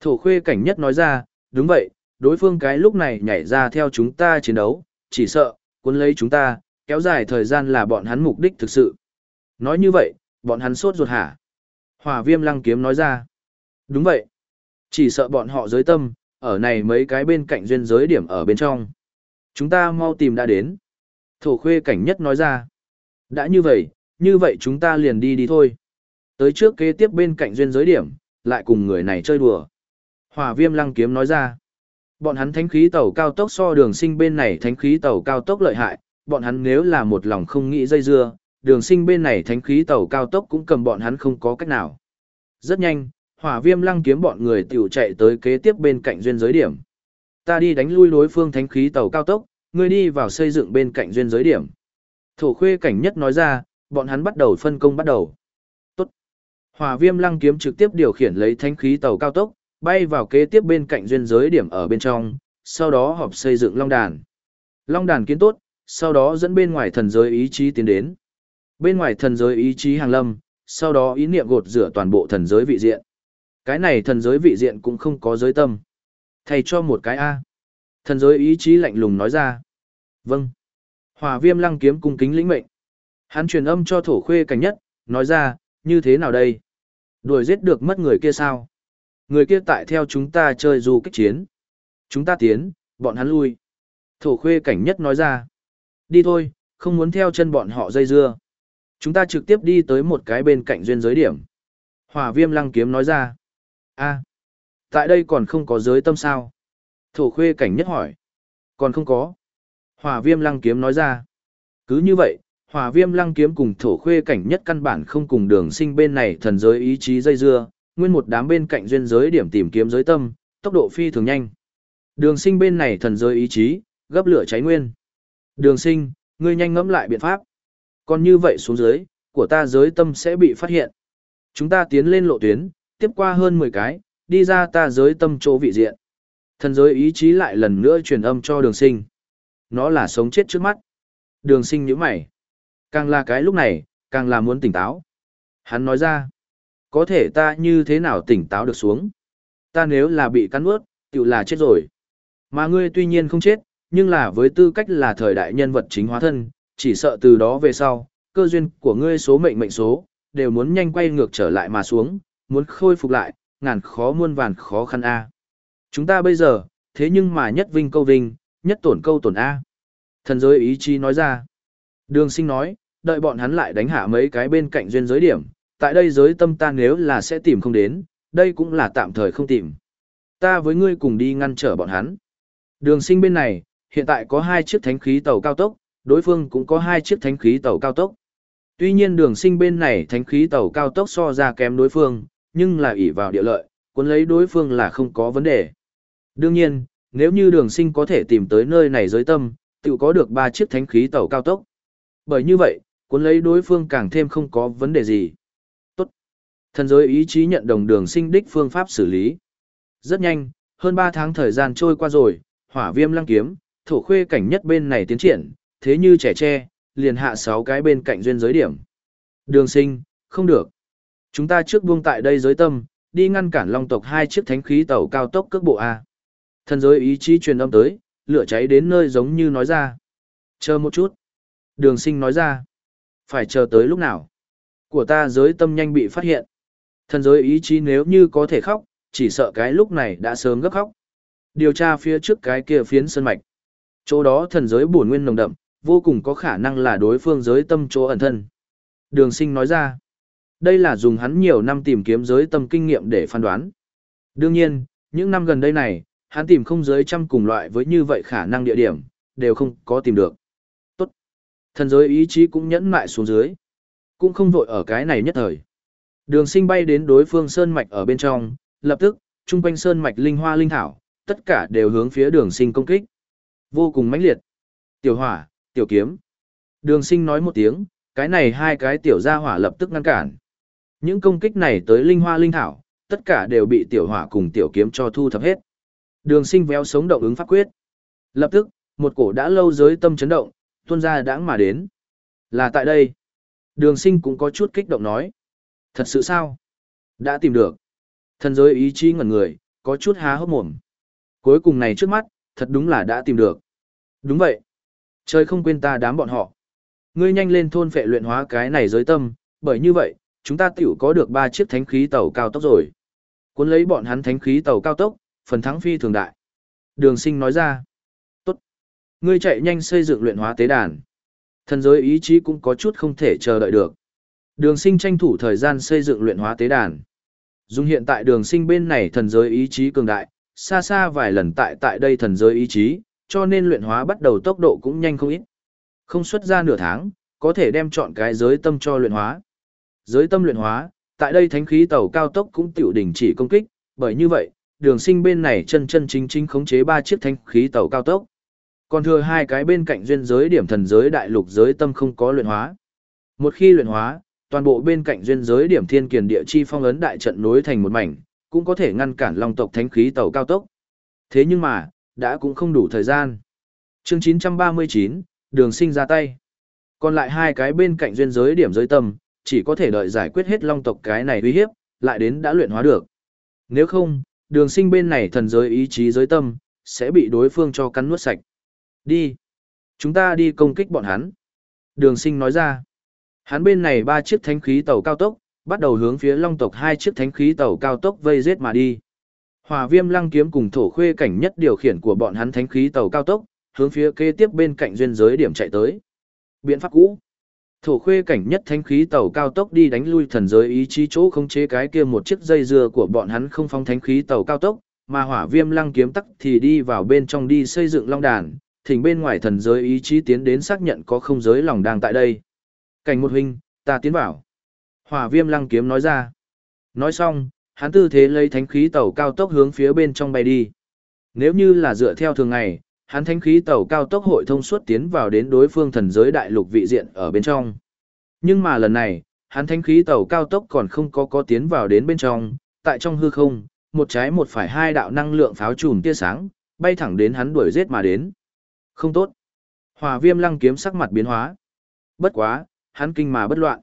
Thổ khuê cảnh nhất nói ra, đúng vậy, đối phương cái lúc này nhảy ra theo chúng ta chiến đấu, chỉ sợ, cuốn lấy chúng ta, kéo dài thời gian là bọn hắn mục đích thực sự. Nói như vậy, bọn hắn sốt ruột hả? Hỏa viêm lăng kiếm nói ra. Đúng vậy. Chỉ sợ bọn họ giới tâm, ở này mấy cái bên cạnh duyên giới điểm ở bên trong. Chúng ta mau tìm đã đến. Thổ khuê cảnh nhất nói ra. Đã như vậy, như vậy chúng ta liền đi đi thôi. Tới trước kế tiếp bên cạnh duyên giới điểm, lại cùng người này chơi đùa. Hỏa viêm lăng kiếm nói ra. Bọn hắn thánh khí tàu cao tốc so đường sinh bên này thánh khí tàu cao tốc lợi hại, bọn hắn nếu là một lòng không nghĩ dây dưa, đường sinh bên này thánh khí tàu cao tốc cũng cầm bọn hắn không có cách nào. Rất nhanh, hỏa viêm lăng kiếm bọn người tiểu chạy tới kế tiếp bên cạnh duyên giới điểm. Ta đi đánh lui đối phương thánh khí tàu cao tốc, ngươi đi vào xây dựng bên cạnh duyên giới điểm. Thổ khuê cảnh nhất nói ra, bọn hắn bắt đầu phân công bắt đầu. Hỏa viêm lăng kiếm trực tiếp điều khiển lấy thánh khí tàu cao tốc, bay vào kế tiếp bên cạnh duyên giới điểm ở bên trong, sau đó họp xây dựng long đàn. Long đàn kiến tốt, sau đó dẫn bên ngoài thần giới ý chí tiến đến. Bên ngoài thần giới ý chí hàng lâm, sau đó ý niệm gột rửa toàn bộ thần giới vị diện. Cái này thần giới vị diện cũng không có giới tâm. Thầy cho một cái A. Thần giới ý chí lạnh lùng nói ra. Vâng. Hòa viêm lăng kiếm cung kính lĩnh mệnh. Hắn truyền âm cho thổ khuê cảnh nhất, nói ra, như thế nào đây? Đuổi giết được mất người kia sao? Người kia tại theo chúng ta chơi du kích chiến. Chúng ta tiến, bọn hắn lui. Thổ khuê cảnh nhất nói ra. Đi thôi, không muốn theo chân bọn họ dây dưa. Chúng ta trực tiếp đi tới một cái bên cạnh duyên giới điểm. Hỏa viêm lăng kiếm nói ra. a tại đây còn không có giới tâm sao? Thổ khuê cảnh nhất hỏi. Còn không có. Hỏa viêm lăng kiếm nói ra. Cứ như vậy, hỏa viêm lăng kiếm cùng thổ khuê cảnh nhất căn bản không cùng đường sinh bên này thần giới ý chí dây dưa, nguyên một đám bên cạnh duyên giới điểm tìm kiếm giới tâm, tốc độ phi thường nhanh. Đường sinh bên này thần giới ý chí, gấp lửa cháy nguyên. Đường sinh, ngươi nhanh ngẫm lại biện pháp. Còn như vậy xuống dưới, của ta giới tâm sẽ bị phát hiện. Chúng ta tiến lên lộ tuyến, tiếp qua hơn 10 cái, đi ra ta giới tâm chỗ vị diện. Thần giới ý chí lại lần nữa truyền âm cho đường sinh. Nó là sống chết trước mắt. Đường sinh như mày. Càng là cái lúc này, càng là muốn tỉnh táo. Hắn nói ra, có thể ta như thế nào tỉnh táo được xuống. Ta nếu là bị cắn ướt, tự là chết rồi. Mà ngươi tuy nhiên không chết, nhưng là với tư cách là thời đại nhân vật chính hóa thân, chỉ sợ từ đó về sau, cơ duyên của ngươi số mệnh mệnh số, đều muốn nhanh quay ngược trở lại mà xuống, muốn khôi phục lại, ngàn khó muôn vàn khó khăn A. Chúng ta bây giờ, thế nhưng mà nhất vinh câu vinh, nhất tổn câu tổn A. Thần giới ý chí nói ra. Đường sinh nói, đợi bọn hắn lại đánh hạ mấy cái bên cạnh duyên giới điểm, tại đây giới tâm ta nếu là sẽ tìm không đến, đây cũng là tạm thời không tìm. Ta với ngươi cùng đi ngăn trở bọn hắn. Đường sinh bên này, hiện tại có hai chiếc thánh khí tàu cao tốc, đối phương cũng có hai chiếc thánh khí tàu cao tốc. Tuy nhiên đường sinh bên này thánh khí tàu cao tốc so ra kém đối phương, nhưng là ỷ vào địa lợi, cuốn lấy đối phương là không có vấn đề. Đương nhiên, nếu như đường sinh có thể tìm tới nơi này giới tâm, tự có được ba chiếc thánh khí tàu cao tốc. Bởi như vậy, cuốn lấy đối phương càng thêm không có vấn đề gì. Tốt. Thần giới ý chí nhận đồng đường sinh đích phương pháp xử lý. Rất nhanh, hơn 3 tháng thời gian trôi qua rồi, hỏa viêm lăng kiếm, thổ khuê cảnh nhất bên này tiến triển, thế như trẻ tre, liền hạ 6 cái bên cạnh duyên giới điểm. Đường sinh, không được. Chúng ta trước buông tại đây giới tâm, đi ngăn cản long tộc hai chiếc thánh khí tàu cao tốc cước bộ A. Thần giới ý chí truyền âm tới, lửa cháy đến nơi giống như nói ra. Chờ một chút. Đường sinh nói ra. Phải chờ tới lúc nào? Của ta giới tâm nhanh bị phát hiện. Thần giới ý chí nếu như có thể khóc, chỉ sợ cái lúc này đã sớm gấp khóc. Điều tra phía trước cái kia phiến sân mạch. Chỗ đó thần giới bổn nguyên nồng đậm, vô cùng có khả năng là đối phương giới tâm chỗ ẩn thân. Đường sinh nói ra. Đây là dùng hắn nhiều năm tìm kiếm giới tâm kinh nghiệm để phán đoán. Đương nhiên, những năm gần đây này, hắn tìm không giới trăm cùng loại với như vậy khả năng địa điểm, đều không có tìm được. Thần giới ý chí cũng nhẫn mại xuống dưới. Cũng không vội ở cái này nhất thời. Đường sinh bay đến đối phương sơn mạch ở bên trong, lập tức, trung quanh sơn mạch linh hoa linh thảo, tất cả đều hướng phía đường sinh công kích. Vô cùng mãnh liệt. Tiểu hỏa, tiểu kiếm. Đường sinh nói một tiếng, cái này hai cái tiểu gia hỏa lập tức ngăn cản. Những công kích này tới linh hoa linh thảo, tất cả đều bị tiểu hỏa cùng tiểu kiếm cho thu thập hết. Đường sinh véo sống động ứng pháp quyết. Lập tức, một cổ đã lâu giới tâm chấn động, tuôn ra đãng mà đến. Là tại đây. Đường sinh cũng có chút kích động nói. Thật sự sao? Đã tìm được. Thần giới ý chí ngẩn người, có chút há hốc mồm. Cuối cùng này trước mắt, thật đúng là đã tìm được. Đúng vậy. Trời không quên ta đám bọn họ. Ngươi nhanh lên thôn phệ luyện hóa cái này giới tâm, bởi như vậy, chúng ta tiểu có được ba chiếc thánh khí tàu cao tốc rồi. Cuốn lấy bọn hắn thánh khí tàu cao tốc, phần thắng phi thường đại. Đường sinh nói ra. Ngươi chạy nhanh xây dựng luyện hóa tế đàn. Thần giới ý chí cũng có chút không thể chờ đợi được. Đường sinh tranh thủ thời gian xây dựng luyện hóa tế đàn. Dùng hiện tại đường sinh bên này thần giới ý chí cường đại, xa xa vài lần tại tại đây thần giới ý chí, cho nên luyện hóa bắt đầu tốc độ cũng nhanh không ít. Không xuất ra nửa tháng, có thể đem chọn cái giới tâm cho luyện hóa. Giới tâm luyện hóa, tại đây thánh khí tàu cao tốc cũng tiểu đỉnh chỉ công kích, bởi như vậy, đường sinh bên này chân chân chính chính khống chế ba chiếc thánh khí tàu cao tốc. Còn thừa hai cái bên cạnh duyên giới điểm thần giới đại lục giới tâm không có luyện hóa. Một khi luyện hóa, toàn bộ bên cạnh duyên giới điểm thiên kiền địa chi phong ấn đại trận nối thành một mảnh, cũng có thể ngăn cản long tộc thánh khí tàu cao tốc. Thế nhưng mà, đã cũng không đủ thời gian. Chương 939, đường sinh ra tay. Còn lại hai cái bên cạnh duyên giới điểm giới tâm, chỉ có thể đợi giải quyết hết long tộc cái này uy hiếp, lại đến đã luyện hóa được. Nếu không, đường sinh bên này thần giới ý chí giới tâm, sẽ bị đối phương cho cắn nuốt sạch. Đi. Chúng ta đi công kích bọn hắn. Đường sinh nói ra. Hắn bên này ba chiếc thánh khí tàu cao tốc, bắt đầu hướng phía long tộc hai chiếc thánh khí tàu cao tốc vây giết mà đi. Hòa viêm lăng kiếm cùng thổ khuê cảnh nhất điều khiển của bọn hắn thánh khí tàu cao tốc, hướng phía kế tiếp bên cạnh duyên giới điểm chạy tới. Biện pháp cũ. Thổ khuê cảnh nhất thánh khí tàu cao tốc đi đánh lui thần giới ý chí chỗ không chế cái kia một chiếc dây dưa của bọn hắn không phong thánh khí tàu cao tốc, mà hỏa viêm lăng kiếm tắc thì đi vào bên trong đi xây dựng long đàn, thỉnh bên ngoài thần giới ý chí tiến đến xác nhận có không giới lòng đang tại đây. Cảnh một huynh, ta tiến vào. Hỏa viêm lăng kiếm nói ra. Nói xong, hắn tư thế lấy thánh khí tàu cao tốc hướng phía bên trong bay đi. Nếu như là dựa theo thường ngày, hắn thánh khí tàu cao tốc hội thông suốt tiến vào đến đối phương thần giới đại lục vị diện ở bên trong. Nhưng mà lần này, hắn thánh khí tàu cao tốc còn không có có tiến vào đến bên trong, tại trong hư không, một trái một phải hai đạo năng lượng pháo trùm tia sáng, bay thẳng đến hắn đuổi giết mà đến. Không tốt. hỏa viêm lăng kiếm sắc mặt biến hóa. Bất quá, hắn kinh mà bất loạn.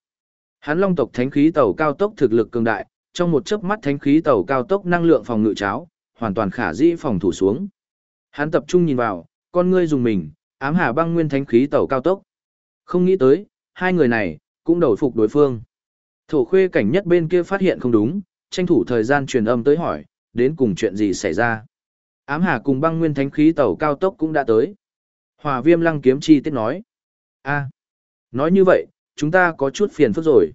Hắn long tộc thánh khí tàu cao tốc thực lực cường đại, trong một chớp mắt thánh khí tàu cao tốc năng lượng phòng ngự cháo, hoàn toàn khả dĩ phòng thủ xuống. Hắn tập trung nhìn vào, con ngươi dùng mình, ám hà băng nguyên thánh khí tàu cao tốc. Không nghĩ tới, hai người này, cũng đầu phục đối phương. Thổ khuê cảnh nhất bên kia phát hiện không đúng, tranh thủ thời gian truyền âm tới hỏi, đến cùng chuyện gì xảy ra. Ám hà cùng băng nguyên thánh khí tàu cao tốc cũng đã tới. Hòa viêm lăng kiếm chi tiết nói. a nói như vậy, chúng ta có chút phiền phức rồi.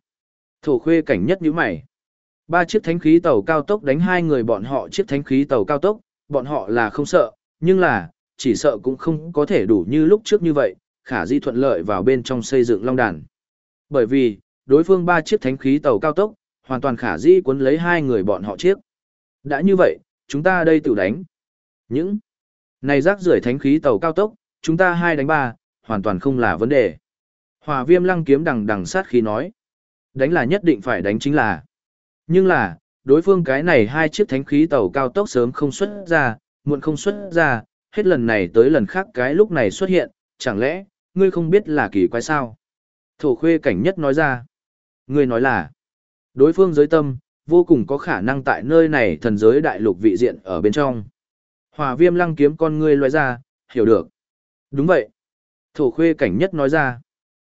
Thổ khuê cảnh nhất như mày. Ba chiếc thánh khí tàu cao tốc đánh hai người bọn họ chiếc thánh khí tàu cao tốc, bọn họ là không sợ, nhưng là, chỉ sợ cũng không có thể đủ như lúc trước như vậy, khả di thuận lợi vào bên trong xây dựng long đàn. Bởi vì, đối phương ba chiếc thánh khí tàu cao tốc, hoàn toàn khả di cuốn lấy hai người bọn họ chiếc. Đã như vậy, chúng ta đây tự đánh. Những này rác rưởi thánh khí tàu cao tốc, chúng ta hai đánh ba, hoàn toàn không là vấn đề. Hòa viêm lăng kiếm đằng đằng sát khí nói. Đánh là nhất định phải đánh chính là. Nhưng là, đối phương cái này hai chiếc thánh khí tàu cao tốc sớm không xuất ra, muộn không xuất ra, hết lần này tới lần khác cái lúc này xuất hiện, chẳng lẽ, ngươi không biết là kỳ quái sao? Thổ khuê cảnh nhất nói ra. Ngươi nói là, đối phương giới tâm, vô cùng có khả năng tại nơi này thần giới đại lục vị diện ở bên trong. Hòa viêm lăng kiếm con ngươi loại ra, hiểu được. Đúng vậy. Thổ khuê cảnh nhất nói ra.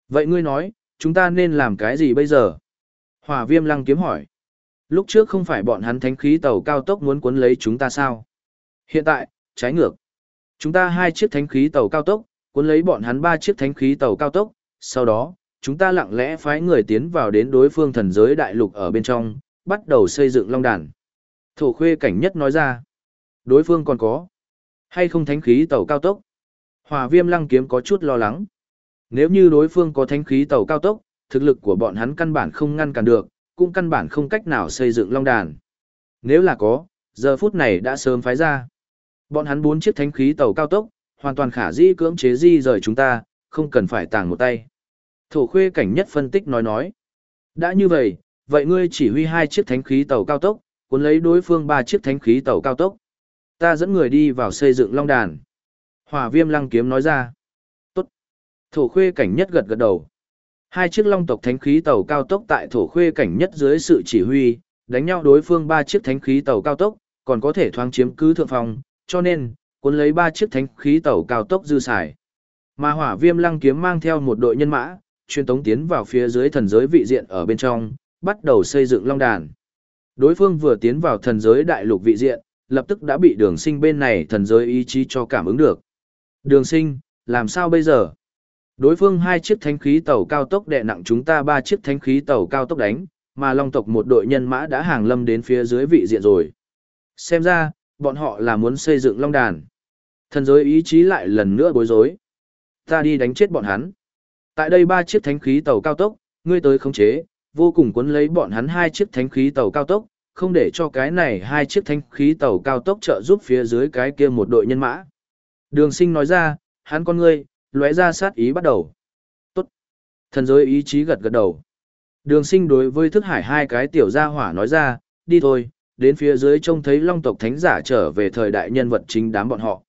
Vậy ngươi nói, chúng ta nên làm cái gì bây giờ? Hòa viêm lăng kiếm hỏi. Lúc trước không phải bọn hắn thánh khí tàu cao tốc muốn cuốn lấy chúng ta sao? Hiện tại, trái ngược. Chúng ta hai chiếc thánh khí tàu cao tốc, cuốn lấy bọn hắn ba chiếc thánh khí tàu cao tốc, sau đó, chúng ta lặng lẽ phái người tiến vào đến đối phương thần giới đại lục ở bên trong, bắt đầu xây dựng long đàn. Thổ khuê cảnh nhất nói ra, đối phương còn có, hay không thánh khí tàu cao tốc. Hòa viêm lăng kiếm có chút lo lắng. Nếu như đối phương có thánh khí tàu cao tốc, thực lực của bọn hắn căn bản không ngăn cản được, cũng căn bản không cách nào xây dựng long đàn. Nếu là có, giờ phút này đã sớm phái ra. Bọn hắn bốn chiếc thánh khí tàu cao tốc, hoàn toàn khả dĩ cưỡng chế di rời chúng ta, không cần phải tàng một tay. Thổ khuê cảnh nhất phân tích nói nói. Đã như vậy, vậy ngươi chỉ huy hai chiếc thánh khí tàu cao tốc, cuốn lấy đối phương ba chiếc thánh khí tàu cao tốc. Ta dẫn người đi vào xây dựng long đàn. Hỏa viêm lăng kiếm nói ra. Tốt. Thổ khuê cảnh nhất gật gật đầu. Hai chiếc long tộc thánh khí tàu cao tốc tại thổ khuê cảnh nhất dưới sự chỉ huy, đánh nhau đối phương ba chiếc thánh khí tàu cao tốc, còn có thể thoáng chiếm cứ thượng phong, cho nên, cuốn lấy ba chiếc thánh khí tàu cao tốc dư xài. Mà hỏa viêm lăng kiếm mang theo một đội nhân mã, chuyên tống tiến vào phía dưới thần giới vị diện ở bên trong, bắt đầu xây dựng long đàn. Đối phương vừa tiến vào thần giới đại lục vị diện, lập tức đã bị đường sinh bên này thần giới ý chí cho cảm ứng được. Đường sinh, làm sao bây giờ? Đối phương hai chiếc thánh khí tàu cao tốc đè nặng chúng ta ba chiếc thánh khí tàu cao tốc đánh, mà long tộc một đội nhân mã đã hàng lâm đến phía dưới vị diện rồi. Xem ra, bọn họ là muốn xây dựng long đàn. Thần giới ý chí lại lần nữa bối rối. Ta đi đánh chết bọn hắn. Tại đây ba chiếc thánh khí tàu cao tốc, ngươi tới khống chế, vô cùng cuốn lấy bọn hắn hai chiếc thánh khí tàu cao tốc, không để cho cái này hai chiếc thánh khí tàu cao tốc trợ giúp phía dưới cái kia một đội nhân mã. Đường sinh nói ra, hắn con ngươi, lóe ra sát ý bắt đầu. Tốt. Thần giới ý chí gật gật đầu. Đường sinh đối với thức hải hai cái tiểu gia hỏa nói ra, đi thôi, đến phía dưới trông thấy long tộc thánh giả trở về thời đại nhân vật chính đám bọn họ.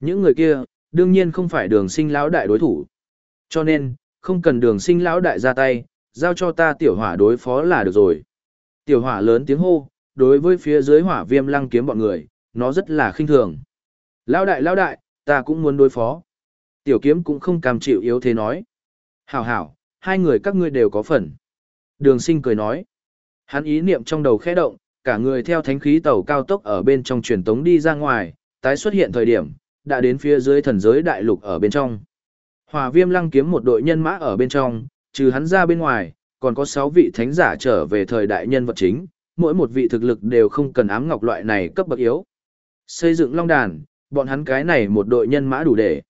Những người kia, đương nhiên không phải đường sinh lão đại đối thủ. Cho nên, không cần đường sinh lão đại ra tay, giao cho ta tiểu hỏa đối phó là được rồi. Tiểu hỏa lớn tiếng hô, đối với phía dưới hỏa viêm lăng kiếm bọn người, nó rất là khinh thường. Lão đại lão đại, ta cũng muốn đối phó. Tiểu kiếm cũng không cam chịu yếu thế nói. Hảo hảo, hai người các ngươi đều có phần. Đường sinh cười nói. Hắn ý niệm trong đầu khẽ động, cả người theo thánh khí tàu cao tốc ở bên trong truyền tống đi ra ngoài, tái xuất hiện thời điểm, đã đến phía dưới thần giới đại lục ở bên trong. Hỏa viêm lăng kiếm một đội nhân mã ở bên trong, trừ hắn ra bên ngoài, còn có 6 vị thánh giả trở về thời đại nhân vật chính, mỗi một vị thực lực đều không cần ám ngọc loại này cấp bậc yếu. Xây dựng long đàn, bọn hắn cái này một đội nhân mã đủ để.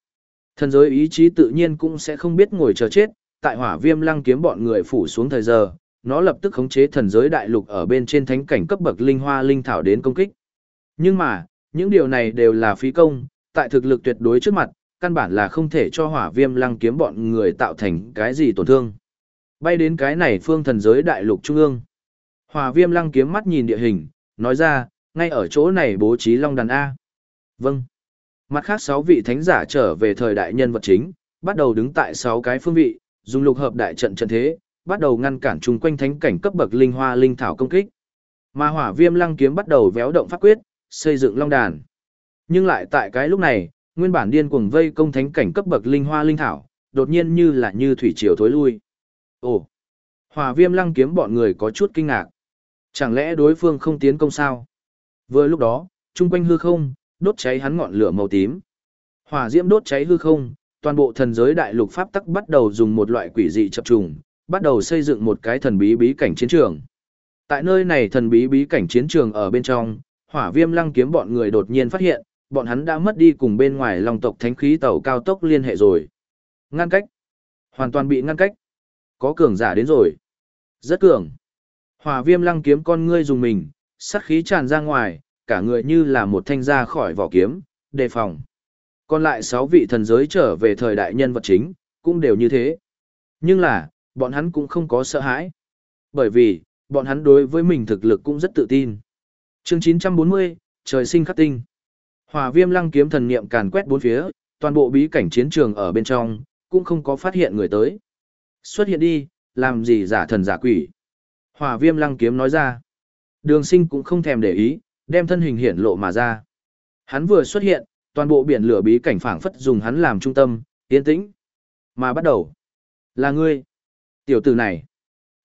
Thần giới ý chí tự nhiên cũng sẽ không biết ngồi chờ chết, tại hỏa viêm lăng kiếm bọn người phủ xuống thời giờ, nó lập tức khống chế thần giới đại lục ở bên trên thánh cảnh cấp bậc linh hoa linh thảo đến công kích. Nhưng mà, những điều này đều là phí công, tại thực lực tuyệt đối trước mặt, căn bản là không thể cho hỏa viêm lăng kiếm bọn người tạo thành cái gì tổn thương. Bay đến cái này phương thần giới đại lục trung ương. Hỏa viêm lăng kiếm mắt nhìn địa hình, nói ra, ngay ở chỗ này bố trí long đàn A. Vâng. Mặt khác sáu vị thánh giả trở về thời đại nhân vật chính, bắt đầu đứng tại sáu cái phương vị, dùng lục hợp đại trận trận thế, bắt đầu ngăn cản chung quanh thánh cảnh cấp bậc linh hoa linh thảo công kích. Mà hỏa viêm lăng kiếm bắt đầu véo động pháp quyết, xây dựng long đàn. Nhưng lại tại cái lúc này, nguyên bản điên cuồng vây công thánh cảnh cấp bậc linh hoa linh thảo, đột nhiên như là như thủy triều thối lui. Ồ! Hỏa viêm lăng kiếm bọn người có chút kinh ngạc. Chẳng lẽ đối phương không tiến công sao? Vừa lúc đó, chung quanh hư không, đốt cháy hắn ngọn lửa màu tím. Hỏa diễm đốt cháy hư không, toàn bộ thần giới đại lục pháp tắc bắt đầu dùng một loại quỷ dị chập trùng, bắt đầu xây dựng một cái thần bí bí cảnh chiến trường. Tại nơi này thần bí bí cảnh chiến trường ở bên trong, hỏa viêm lăng kiếm bọn người đột nhiên phát hiện, bọn hắn đã mất đi cùng bên ngoài long tộc thánh khí tàu cao tốc liên hệ rồi. Ngăn cách. Hoàn toàn bị ngăn cách. Có cường giả đến rồi. Rất cường. Hỏa viêm lăng kiếm con ngươi dùng mình, sát khí tràn ra ngoài, cả người như là một thanh ra khỏi vỏ kiếm, đề phòng. Còn lại 6 vị thần giới trở về thời đại nhân vật chính, cũng đều như thế. Nhưng là, bọn hắn cũng không có sợ hãi. Bởi vì, bọn hắn đối với mình thực lực cũng rất tự tin. chương 940, trời sinh khắc tinh. Hỏa viêm lăng kiếm thần niệm càn quét bốn phía, toàn bộ bí cảnh chiến trường ở bên trong, cũng không có phát hiện người tới. Xuất hiện đi, làm gì giả thần giả quỷ. Hỏa viêm lăng kiếm nói ra. Đường sinh cũng không thèm để ý, đem thân hình hiển lộ mà ra. Hắn vừa xuất hiện, toàn bộ biển lửa bí cảnh phảng phất dùng hắn làm trung tâm, yên tĩnh. Mà bắt đầu. Là ngươi. Tiểu tử này.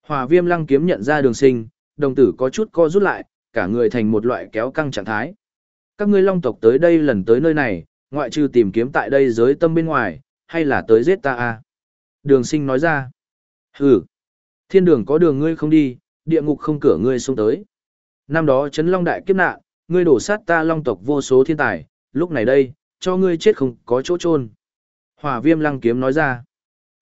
Hỏa viêm lăng kiếm nhận ra đường sinh, đồng tử có chút co rút lại, cả người thành một loại kéo căng trạng thái. Các ngươi long tộc tới đây lần tới nơi này, ngoại trừ tìm kiếm tại đây giới tâm bên ngoài, hay là tới giết ta à? Đường sinh nói ra. Ừ, Thiên đường có đường ngươi không đi, địa ngục không cửa ngươi xuống tới. Năm đó chấn long đại kiếp nạn, ngươi đổ sát ta long tộc vô số thiên tài, lúc này đây, cho ngươi chết không có chỗ trôn. Hỏa viêm lăng kiếm nói ra.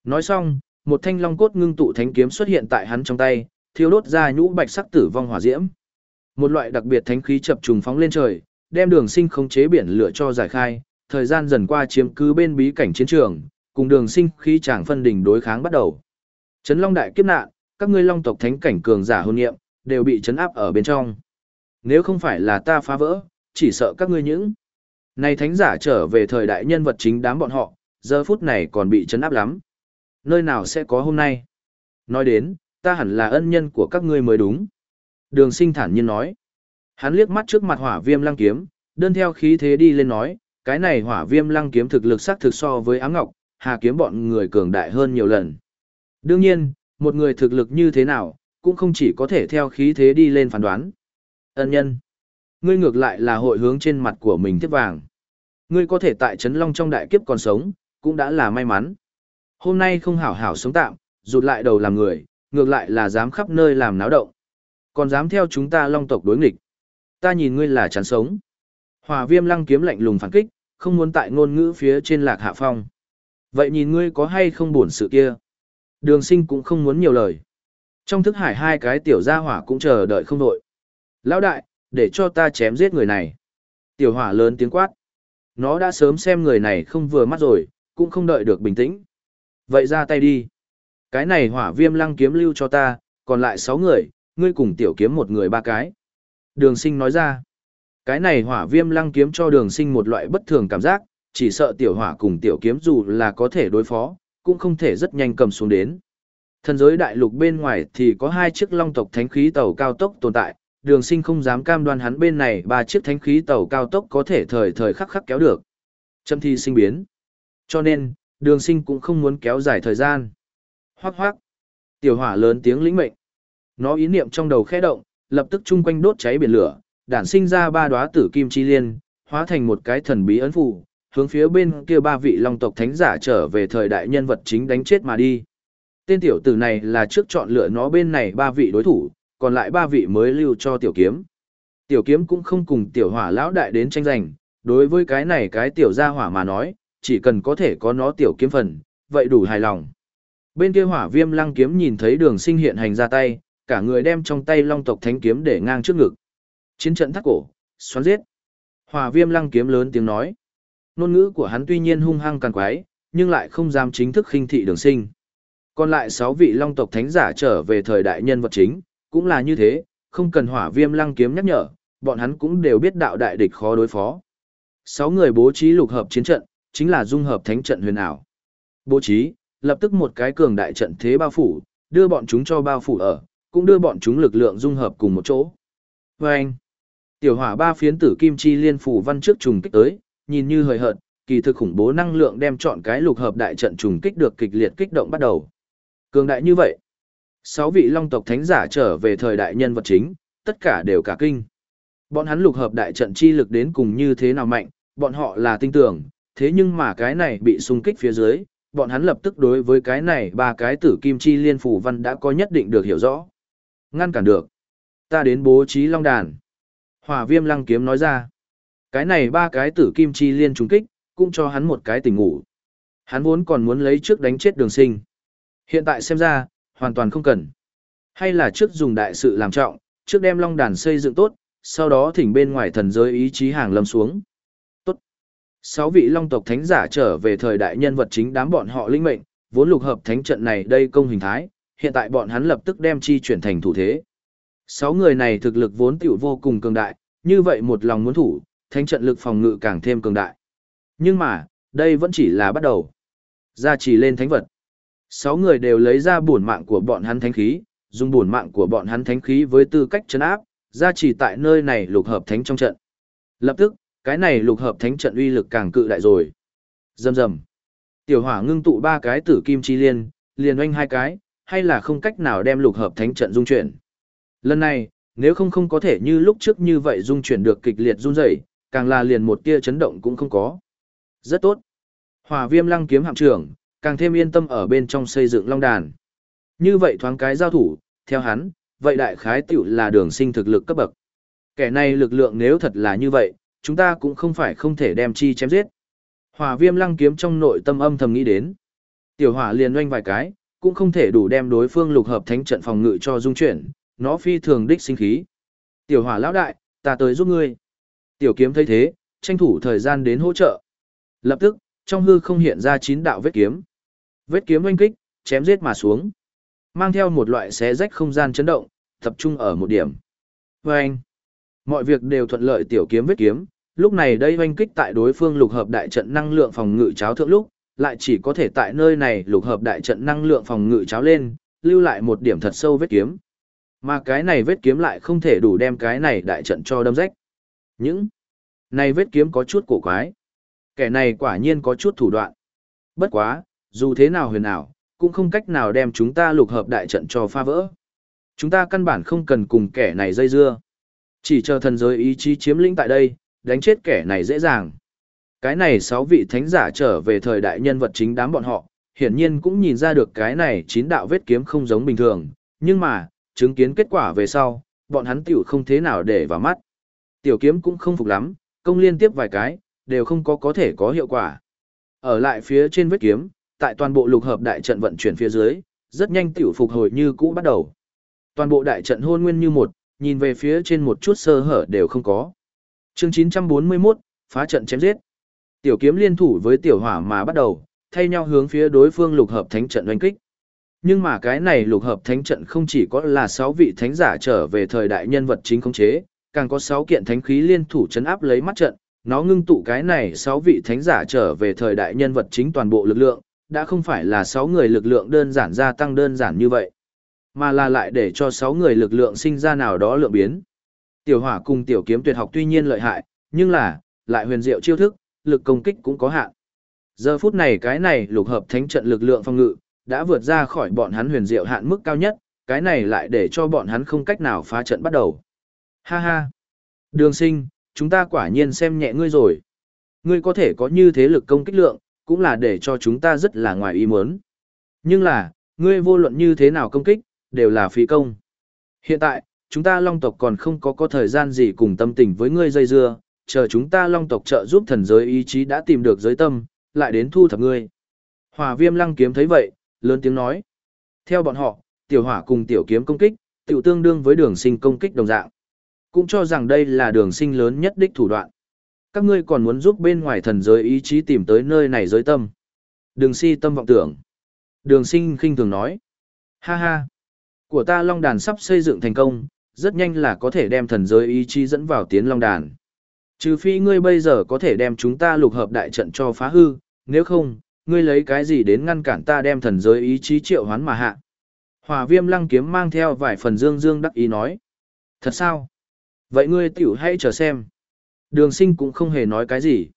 Nói xong, một thanh long cốt ngưng tụ thánh kiếm xuất hiện tại hắn trong tay, thiêu đốt ra nhũ bạch sắc tử vong hỏa diễm. Một loại đặc biệt thánh khí chập trùng phóng lên trời, đem đường sinh không chế biển lửa cho giải khai, thời gian dần qua chiếm cứ bên bí cảnh chiến trường, cùng đường sinh khí chàng phân đỉnh đối kháng bắt đầu. Trấn Long đại kiếp nạn, các ngươi long tộc thánh cảnh cường giả hôn nghiệm, đều bị chấn áp ở bên trong. Nếu không phải là ta phá vỡ, chỉ sợ các ngươi những. Này thánh giả trở về thời đại nhân vật chính đám bọn họ, giờ phút này còn bị chấn áp lắm. Nơi nào sẽ có hôm nay? Nói đến, ta hẳn là ân nhân của các ngươi mới đúng. Đường sinh thản nhiên nói. Hắn liếc mắt trước mặt hỏa viêm lăng kiếm, đơn theo khí thế đi lên nói, cái này hỏa viêm lăng kiếm thực lực sắc thực so với ám ngọc, hà kiếm bọn người cường đại hơn nhiều lần. Đương nhiên, một người thực lực như thế nào, cũng không chỉ có thể theo khí thế đi lên phán đoán. Ân nhân, ngươi ngược lại là hội hướng trên mặt của mình tiếp vàng. Ngươi có thể tại Trấn Long trong đại kiếp còn sống, cũng đã là may mắn. Hôm nay không hảo hảo sống tạm, rụt lại đầu làm người, ngược lại là dám khắp nơi làm náo động. Còn dám theo chúng ta long tộc đối nghịch. Ta nhìn ngươi là chán sống. Hòa viêm lăng kiếm lạnh lùng phản kích, không muốn tại ngôn ngữ phía trên lạc hạ phong. Vậy nhìn ngươi có hay không buồn sự kia? Đường sinh cũng không muốn nhiều lời. Trong thức hải hai cái tiểu gia hỏa cũng chờ đợi không đội. Lão đại, để cho ta chém giết người này. Tiểu hỏa lớn tiếng quát. Nó đã sớm xem người này không vừa mắt rồi, cũng không đợi được bình tĩnh. Vậy ra tay đi. Cái này hỏa viêm lăng kiếm lưu cho ta, còn lại sáu người, ngươi cùng tiểu kiếm một người ba cái. Đường sinh nói ra. Cái này hỏa viêm lăng kiếm cho đường sinh một loại bất thường cảm giác, chỉ sợ tiểu hỏa cùng tiểu kiếm dù là có thể đối phó, cũng không thể rất nhanh cầm xuống đến. Thần giới đại lục bên ngoài thì có hai chiếc long tộc thánh khí tàu cao tốc tồn tại, đường sinh không dám cam đoan hắn bên này ba chiếc thánh khí tàu cao tốc có thể thời thời khắc khắc kéo được. Châm thi sinh biến. Cho nên, đường sinh cũng không muốn kéo dài thời gian. Hoác hoác. Tiểu hỏa lớn tiếng lĩnh mệnh. Nó ý niệm trong đầu khẽ động, lập tức chung quanh đốt cháy biển lửa, đản sinh ra ba đóa tử kim chi liên, hóa thành một cái thần bí ấn phù, hướng phía bên kia ba vị long tộc thánh giả trở về thời đại nhân vật chính đánh chết mà đi. Tên tiểu tử này là trước chọn lựa nó bên này ba vị đối thủ, còn lại ba vị mới lưu cho tiểu kiếm. Tiểu kiếm cũng không cùng tiểu hỏa lão đại đến tranh giành, đối với cái này cái tiểu gia hỏa mà nói, chỉ cần có thể có nó tiểu kiếm phần, vậy đủ hài lòng. Bên kia hỏa viêm lăng kiếm nhìn thấy đường sinh hiện hành ra tay, cả người đem trong tay long tộc thánh kiếm để ngang trước ngực. Chiến trận thắt cổ, xoắn giết. Hỏa viêm lăng kiếm lớn tiếng nói. Nôn ngữ của hắn tuy nhiên hung hăng càng quái, nhưng lại không dám chính thức khinh thị đường sinh. Còn lại 6 vị long tộc thánh giả trở về thời đại nhân vật chính, cũng là như thế, không cần hỏa viêm lăng kiếm nhắc nhở, bọn hắn cũng đều biết đạo đại địch khó đối phó. 6 người bố trí lục hợp chiến trận, chính là dung hợp thánh trận huyền ảo. Bố trí, lập tức một cái cường đại trận thế bao phủ, đưa bọn chúng cho bao phủ ở, cũng đưa bọn chúng lực lượng dung hợp cùng một chỗ. Và anh, tiểu hỏa ba phiến tử kim chi liên phủ văn trước trùng kích tới, nhìn như hời hợt, kỳ thực khủng bố năng lượng đem chọn cái lục hợp đại trận trùng kích được kịch liệt kích động bắt đầu. Cường đại như vậy, sáu vị long tộc thánh giả trở về thời đại nhân vật chính, tất cả đều cả kinh. Bọn hắn lục hợp đại trận chi lực đến cùng như thế nào mạnh, bọn họ là tin tưởng, thế nhưng mà cái này bị xung kích phía dưới, bọn hắn lập tức đối với cái này ba cái tử kim chi liên phủ văn đã có nhất định được hiểu rõ. Ngăn cản được. Ta đến bố trí long đàn. Hỏa viêm lăng kiếm nói ra. Cái này ba cái tử kim chi liên trúng kích, cũng cho hắn một cái tỉnh ngủ. Hắn vốn còn muốn lấy trước đánh chết đường sinh. Hiện tại xem ra, hoàn toàn không cần. Hay là trước dùng đại sự làm trọng, trước đem long đàn xây dựng tốt, sau đó thỉnh bên ngoài thần giới ý chí hàng lâm xuống. Tốt. Sáu vị long tộc thánh giả trở về thời đại nhân vật chính đám bọn họ linh mệnh, vốn lục hợp thánh trận này đây công hình thái, hiện tại bọn hắn lập tức đem chi chuyển thành thủ thế. Sáu người này thực lực vốn tiểu vô cùng cường đại, như vậy một lòng muốn thủ, thánh trận lực phòng ngự càng thêm cường đại. Nhưng mà, đây vẫn chỉ là bắt đầu. Gia trì lên thánh vật. Sáu người đều lấy ra bổn mạng của bọn hắn thánh khí, dùng bổn mạng của bọn hắn thánh khí với tư cách chấn áp, ra chỉ tại nơi này lục hợp thánh trong trận. Lập tức, cái này lục hợp thánh trận uy lực càng cự đại rồi. Rầm rầm. Tiểu hỏa ngưng tụ ba cái tử kim chi liên, liền oanh hai cái, hay là không cách nào đem lục hợp thánh trận dung chuyển. Lần này, nếu không không có thể như lúc trước như vậy dung chuyển được kịch liệt run rẩy, càng là liền một tia chấn động cũng không có. Rất tốt. Hỏa viêm lăng kiếm hạm trưởng, càng thêm yên tâm ở bên trong xây dựng long đàn. Như vậy thoáng cái giao thủ, theo hắn, vậy đại khái tiểu là đường sinh thực lực cấp bậc. Kẻ này lực lượng nếu thật là như vậy, chúng ta cũng không phải không thể đem chi chém giết. Hỏa viêm lăng kiếm trong nội tâm âm thầm nghĩ đến. Tiểu hỏa liền oanh vài cái, cũng không thể đủ đem đối phương lục hợp thánh trận phòng ngự cho dung chuyển, nó phi thường đích sinh khí. Tiểu hỏa lão đại, ta tới giúp ngươi. Tiểu kiếm thấy thế, tranh thủ thời gian đến hỗ trợ. Lập tức, trong hư không hiện ra chín đạo vết kiếm. Vết kiếm oanh kích, chém giết mà xuống. Mang theo một loại xé rách không gian chấn động, tập trung ở một điểm. Vâng! Mọi việc đều thuận lợi tiểu kiếm vết kiếm, lúc này đây oanh kích tại đối phương lục hợp đại trận năng lượng phòng ngự cháo thượng lúc, lại chỉ có thể tại nơi này lục hợp đại trận năng lượng phòng ngự cháo lên, lưu lại một điểm thật sâu vết kiếm. Mà cái này vết kiếm lại không thể đủ đem cái này đại trận cho đâm rách. Những này vết kiếm có chút cổ quái. Kẻ này quả nhiên có chút thủ đoạn. Bất quá, dù thế nào huyền ảo, cũng không cách nào đem chúng ta lục hợp đại trận cho phá vỡ. Chúng ta căn bản không cần cùng kẻ này dây dưa. Chỉ chờ thần giới ý chí chiếm lĩnh tại đây, đánh chết kẻ này dễ dàng. Cái này sáu vị thánh giả trở về thời đại nhân vật chính đám bọn họ, hiển nhiên cũng nhìn ra được cái này chín đạo vết kiếm không giống bình thường, nhưng mà, chứng kiến kết quả về sau, bọn hắn tiểu không thế nào để vào mắt. Tiểu kiếm cũng không phục lắm, công liên tiếp vài cái, đều không có có thể có hiệu quả. Ở lại phía trên vết kiếm, tại toàn bộ lục hợp đại trận vận chuyển phía dưới, rất nhanh tiểu phục hồi như cũ bắt đầu. Toàn bộ đại trận hôn nguyên như một, nhìn về phía trên một chút sơ hở đều không có. Chương 941, phá trận chém giết. Tiểu kiếm liên thủ với tiểu hỏa mà bắt đầu, thay nhau hướng phía đối phương lục hợp thánh trận đánh kích. Nhưng mà cái này lục hợp thánh trận không chỉ có là 6 vị thánh giả trở về thời đại nhân vật chính khống chế, càng có 6 kiện thánh khí liên thủ chấn áp lấy mắt trận, nó ngưng tụ cái này 6 vị thánh giả trở về thời đại nhân vật chính toàn bộ lực lượng, đã không phải là 6 người lực lượng đơn giản gia tăng đơn giản như vậy, mà là lại để cho 6 người lực lượng sinh ra nào đó lượng biến. Tiểu hỏa cùng tiểu kiếm tuyệt học tuy nhiên lợi hại, nhưng là, lại huyền diệu chiêu thức, lực công kích cũng có hạn. Giờ phút này cái này lục hợp thánh trận lực lượng phong ngự, đã vượt ra khỏi bọn hắn huyền diệu hạn mức cao nhất, cái này lại để cho bọn hắn không cách nào phá trận bắt đầu. Ha ha! Đường sinh, chúng ta quả nhiên xem nhẹ ngươi rồi. Ngươi có thể có như thế lực công kích lượng, cũng là để cho chúng ta rất là ngoài ý muốn. Nhưng là, ngươi vô luận như thế nào công kích, đều là phí công. Hiện tại, chúng ta long tộc còn không có có thời gian gì cùng tâm tình với ngươi dây dưa, chờ chúng ta long tộc trợ giúp thần giới ý chí đã tìm được giới tâm, lại đến thu thập ngươi. Hỏa viêm lăng kiếm thấy vậy, lớn tiếng nói. Theo bọn họ, tiểu hỏa cùng tiểu kiếm công kích, tiểu tương đương với đường sinh công kích đồng dạng. Cũng cho rằng đây là đường sinh lớn nhất đích thủ đoạn. Các ngươi còn muốn giúp bên ngoài thần giới ý chí tìm tới nơi này giới tâm. Đừng si tâm vọng tưởng. Đường sinh khinh thường nói. Ha ha. Của ta long đàn sắp xây dựng thành công, rất nhanh là có thể đem thần giới ý chí dẫn vào tiến long đàn. Trừ phi ngươi bây giờ có thể đem chúng ta lục hợp đại trận cho phá hư, nếu không, ngươi lấy cái gì đến ngăn cản ta đem thần giới ý chí triệu hoán mà hạ. Hòa viêm lăng kiếm mang theo vài phần dương dương đắc ý nói. Thật sao? Vậy ngươi tiểu hãy chờ xem. Đường sinh cũng không hề nói cái gì.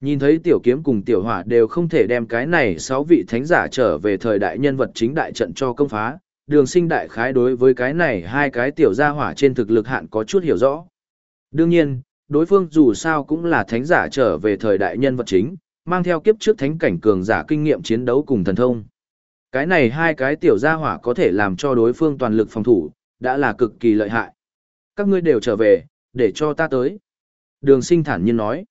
Nhìn thấy tiểu kiếm cùng tiểu hỏa đều không thể đem cái này sáu vị thánh giả trở về thời đại nhân vật chính đại trận cho công phá. Đường sinh đại khái đối với cái này hai cái tiểu gia hỏa trên thực lực hạn có chút hiểu rõ. Đương nhiên, đối phương dù sao cũng là thánh giả trở về thời đại nhân vật chính, mang theo kiếp trước thánh cảnh cường giả kinh nghiệm chiến đấu cùng thần thông. Cái này hai cái tiểu gia hỏa có thể làm cho đối phương toàn lực phòng thủ, đã là cực kỳ lợi hại. Các ngươi đều trở về, để cho ta tới. Đường sinh thản nhiên nói.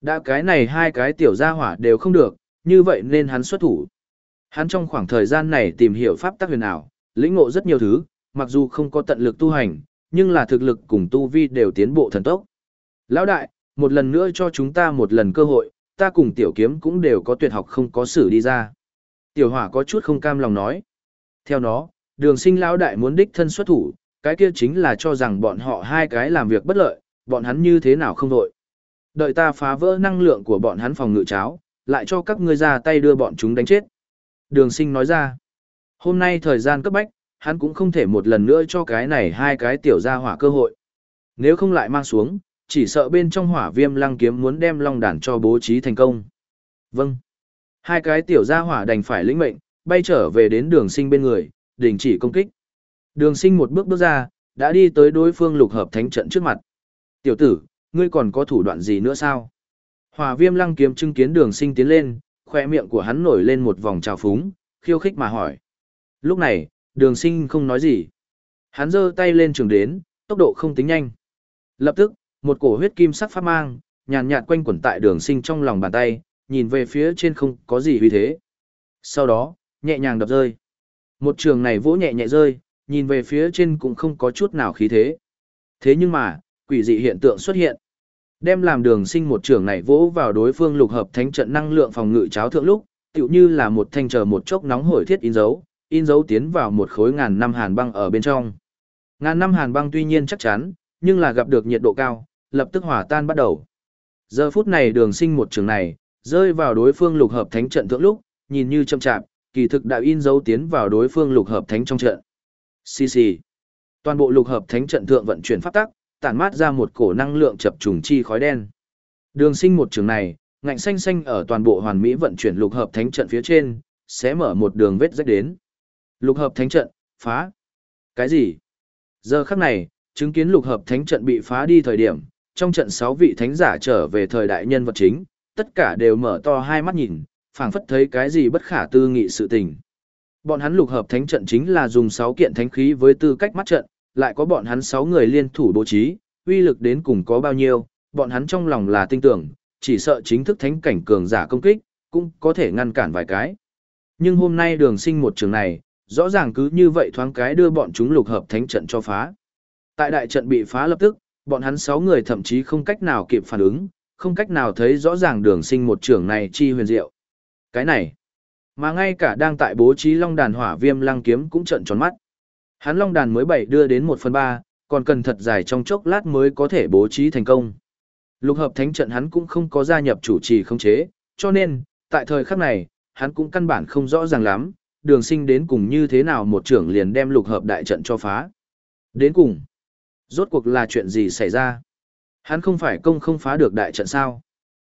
Đã cái này hai cái tiểu gia hỏa đều không được, như vậy nên hắn xuất thủ. Hắn trong khoảng thời gian này tìm hiểu pháp tắc huyền ảo, lĩnh ngộ rất nhiều thứ, mặc dù không có tận lực tu hành, nhưng là thực lực cùng tu vi đều tiến bộ thần tốc. Lão đại, một lần nữa cho chúng ta một lần cơ hội, ta cùng tiểu kiếm cũng đều có tuyệt học không có xử đi ra. Tiểu hỏa có chút không cam lòng nói. Theo nó, đường sinh lão đại muốn đích thân xuất thủ, cái kia chính là cho rằng bọn họ hai cái làm việc bất lợi, bọn hắn như thế nào không vội. Đợi ta phá vỡ năng lượng của bọn hắn phòng ngự cháo, lại cho các ngươi ra tay đưa bọn chúng đánh chết. Đường sinh nói ra, hôm nay thời gian cấp bách, hắn cũng không thể một lần nữa cho cái này hai cái tiểu ra hỏa cơ hội. Nếu không lại mang xuống, chỉ sợ bên trong hỏa viêm lăng kiếm muốn đem long đàn cho bố trí thành công. Vâng. Hai cái tiểu gia hỏa đành phải lĩnh mệnh, bay trở về đến đường sinh bên người, đình chỉ công kích. Đường sinh một bước bước ra, đã đi tới đối phương lục hợp thánh trận trước mặt. Tiểu tử, ngươi còn có thủ đoạn gì nữa sao? Hỏa viêm lăng kiếm chứng kiến đường sinh tiến lên, khoe miệng của hắn nổi lên một vòng trào phúng, khiêu khích mà hỏi. Lúc này, đường sinh không nói gì. Hắn giơ tay lên trường đến, tốc độ không tính nhanh. Lập tức, một cổ huyết kim sắc pháp mang, nhàn nhạt quanh quẩn tại đường sinh trong lòng bàn tay, nhìn về phía trên không có gì huy thế. Sau đó, nhẹ nhàng đập rơi. Một trường này vỗ nhẹ nhẹ rơi, nhìn về phía trên cũng không có chút nào khí thế. Thế nhưng mà, quỷ dị hiện tượng xuất hiện. Đem làm đường sinh một trường này vỗ vào đối phương lục hợp thánh trận năng lượng phòng ngự cháo thượng lúc, tựu như là một thanh chờ một chốc nóng hổi thiết in dấu, in dấu tiến vào một khối ngàn năm hàn băng ở bên trong. Ngàn năm hàn băng tuy nhiên chắc chắn, nhưng là gặp được nhiệt độ cao, lập tức hỏa tan bắt đầu. Giờ phút này đường sinh một trường này, rơi vào đối phương lục hợp thánh trận thượng lúc, nhìn như chậm chạp, kỳ thực đã in dấu tiến vào đối phương lục hợp thánh trong trận. Xì xì. Toàn bộ lục hợp thánh trận thượng vận chuyển pháp tắc, tản mát ra một cổ năng lượng chập trùng chi khói đen. Đường sinh một trường này, ngạnh xanh xanh ở toàn bộ hoàn mỹ vận chuyển lục hợp thánh trận phía trên, sẽ mở một đường vết rách đến. Lục hợp thánh trận, phá. Cái gì? Giờ khắc này, chứng kiến lục hợp thánh trận bị phá đi thời điểm, trong trận 6 vị thánh giả trở về thời đại nhân vật chính, tất cả đều mở to hai mắt nhìn, phảng phất thấy cái gì bất khả tư nghị sự tình. Bọn hắn lục hợp thánh trận chính là dùng 6 kiện thánh khí với tư cách mắt trận, lại có bọn hắn 6 người liên thủ bố trí, uy lực đến cùng có bao nhiêu, bọn hắn trong lòng là tin tưởng, chỉ sợ chính thức thánh cảnh cường giả công kích, cũng có thể ngăn cản vài cái. Nhưng hôm nay đường sinh một trường này, rõ ràng cứ như vậy thoáng cái đưa bọn chúng lục hợp thánh trận cho phá. Tại đại trận bị phá lập tức, bọn hắn 6 người thậm chí không cách nào kịp phản ứng, không cách nào thấy rõ ràng đường sinh một trường này chi huyền diệu. Cái này, mà ngay cả đang tại bố trí long đàn hỏa viêm lăng kiếm cũng trận tròn mắt. Hắn long đàn mới bảy đưa đến 1 phần 3, còn cần thật dài trong chốc lát mới có thể bố trí thành công. Lục hợp thánh trận hắn cũng không có gia nhập chủ trì khống chế, cho nên, tại thời khắc này, hắn cũng căn bản không rõ ràng lắm, đường sinh đến cùng như thế nào một trưởng liền đem lục hợp đại trận cho phá. Đến cùng, rốt cuộc là chuyện gì xảy ra? Hắn không phải công không phá được đại trận sao?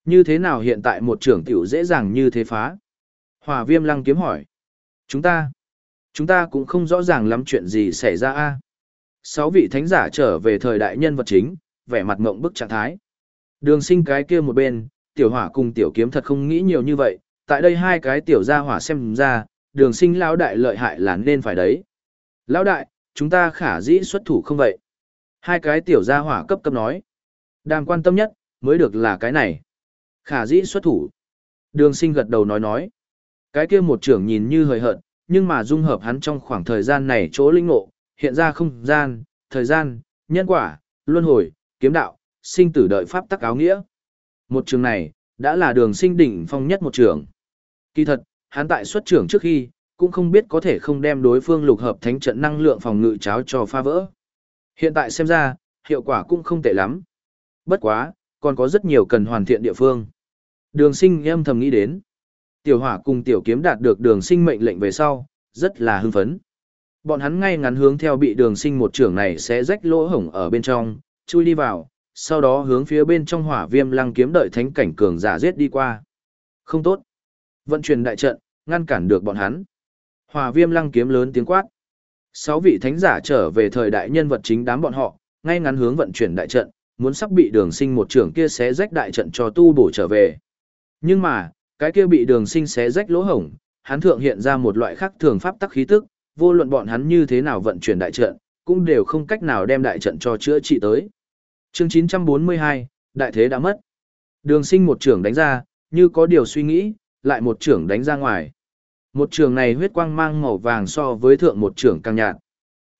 Như thế nào hiện tại một trưởng tiểu dễ dàng như thế phá? Hòa viêm lăng kiếm hỏi. Chúng ta, chúng ta cũng không rõ ràng lắm chuyện gì xảy ra a Sáu vị thánh giả trở về thời đại nhân vật chính, vẻ mặt ngộng bức trạng thái. Đường sinh cái kia một bên, tiểu hỏa cùng tiểu kiếm thật không nghĩ nhiều như vậy, tại đây hai cái tiểu gia hỏa xem ra, đường sinh lão đại lợi hại là nên phải đấy. Lão đại, chúng ta khả dĩ xuất thủ không vậy? Hai cái tiểu gia hỏa cấp cấp nói. Đang quan tâm nhất, mới được là cái này. Khả dĩ xuất thủ. Đường sinh gật đầu nói nói. Cái kia một trưởng nhìn như hời hợt, nhưng mà dung hợp hắn trong khoảng thời gian này chỗ linh ngộ, hiện ra không gian, thời gian, nhân quả, luân hồi, kiếm đạo, sinh tử đợi pháp tắc áo nghĩa. Một trường này, đã là đường sinh đỉnh phong nhất một trường. Kỳ thật, hắn tại xuất trưởng trước khi, cũng không biết có thể không đem đối phương lục hợp thánh trận năng lượng phòng ngự cháo cho phá vỡ. Hiện tại xem ra, hiệu quả cũng không tệ lắm. Bất quá, còn có rất nhiều cần hoàn thiện địa phương. Đường sinh em thầm nghĩ đến. Tiểu hỏa cùng tiểu kiếm đạt được đường sinh mệnh lệnh về sau, rất là hưng phấn. Bọn hắn ngay ngắn hướng theo bị đường sinh một trưởng này sẽ rách lỗ hổng ở bên trong, chui đi vào, sau đó hướng phía bên trong hỏa viêm lăng kiếm đợi thánh cảnh cường giả giết đi qua. Không tốt. Vận chuyển đại trận, ngăn cản được bọn hắn. Hỏa viêm lăng kiếm lớn tiếng quát. Sáu vị thánh giả trở về thời đại nhân vật chính đám bọn họ, ngay ngắn hướng vận chuyển đại trận, muốn sắp bị đường sinh một trưởng kia xé rách đại trận cho tu bổ trở về. Nhưng mà, cái kia bị đường sinh xé rách lỗ hổng, hắn thượng hiện ra một loại khác thường pháp tắc khí tức, vô luận bọn hắn như thế nào vận chuyển đại trận, cũng đều không cách nào đem đại trận cho chữa trị tới. Chương 942, đại thế đã mất. Đường sinh một trưởng đánh ra, như có điều suy nghĩ, lại một trưởng đánh ra ngoài. Một trường này huyết quang mang màu vàng so với thượng một trưởng càng nhạt.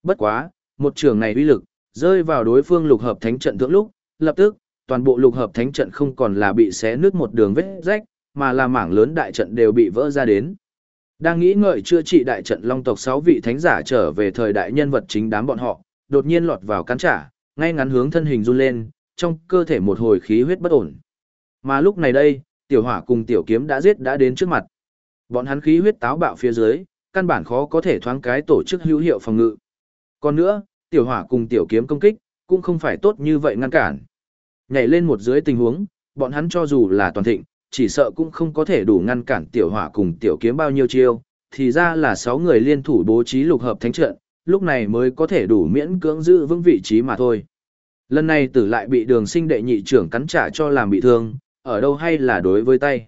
Bất quá, một trường này uy lực, rơi vào đối phương lục hợp thánh trận thượng lúc, lập tức, toàn bộ lục hợp thánh trận không còn là bị xé nứt một đường vết rách, mà là mảng lớn đại trận đều bị vỡ ra đến. Đang nghĩ ngợi chữa trị đại trận long tộc 6 vị thánh giả trở về thời đại nhân vật chính đám bọn họ, đột nhiên lọt vào cắn trả, ngay ngắn hướng thân hình run lên, trong cơ thể một hồi khí huyết bất ổn. Mà lúc này đây, tiểu hỏa cùng tiểu kiếm đã giết đã đến trước mặt. Bọn hắn khí huyết táo bạo phía dưới, căn bản khó có thể thoáng cái tổ chức hữu hiệu phòng ngự. Còn nữa, tiểu hỏa cùng tiểu kiếm công kích, cũng không phải tốt như vậy ngăn cản. Nhảy lên một dưới tình huống, bọn hắn cho dù là toàn thịnh, chỉ sợ cũng không có thể đủ ngăn cản tiểu hỏa cùng tiểu kiếm bao nhiêu chiêu, thì ra là 6 người liên thủ bố trí lục hợp thánh trận, lúc này mới có thể đủ miễn cưỡng giữ vững vị trí mà thôi. Lần này tử lại bị đường sinh đệ nhị trưởng cắn trả cho làm bị thương, ở đâu hay là đối với tay.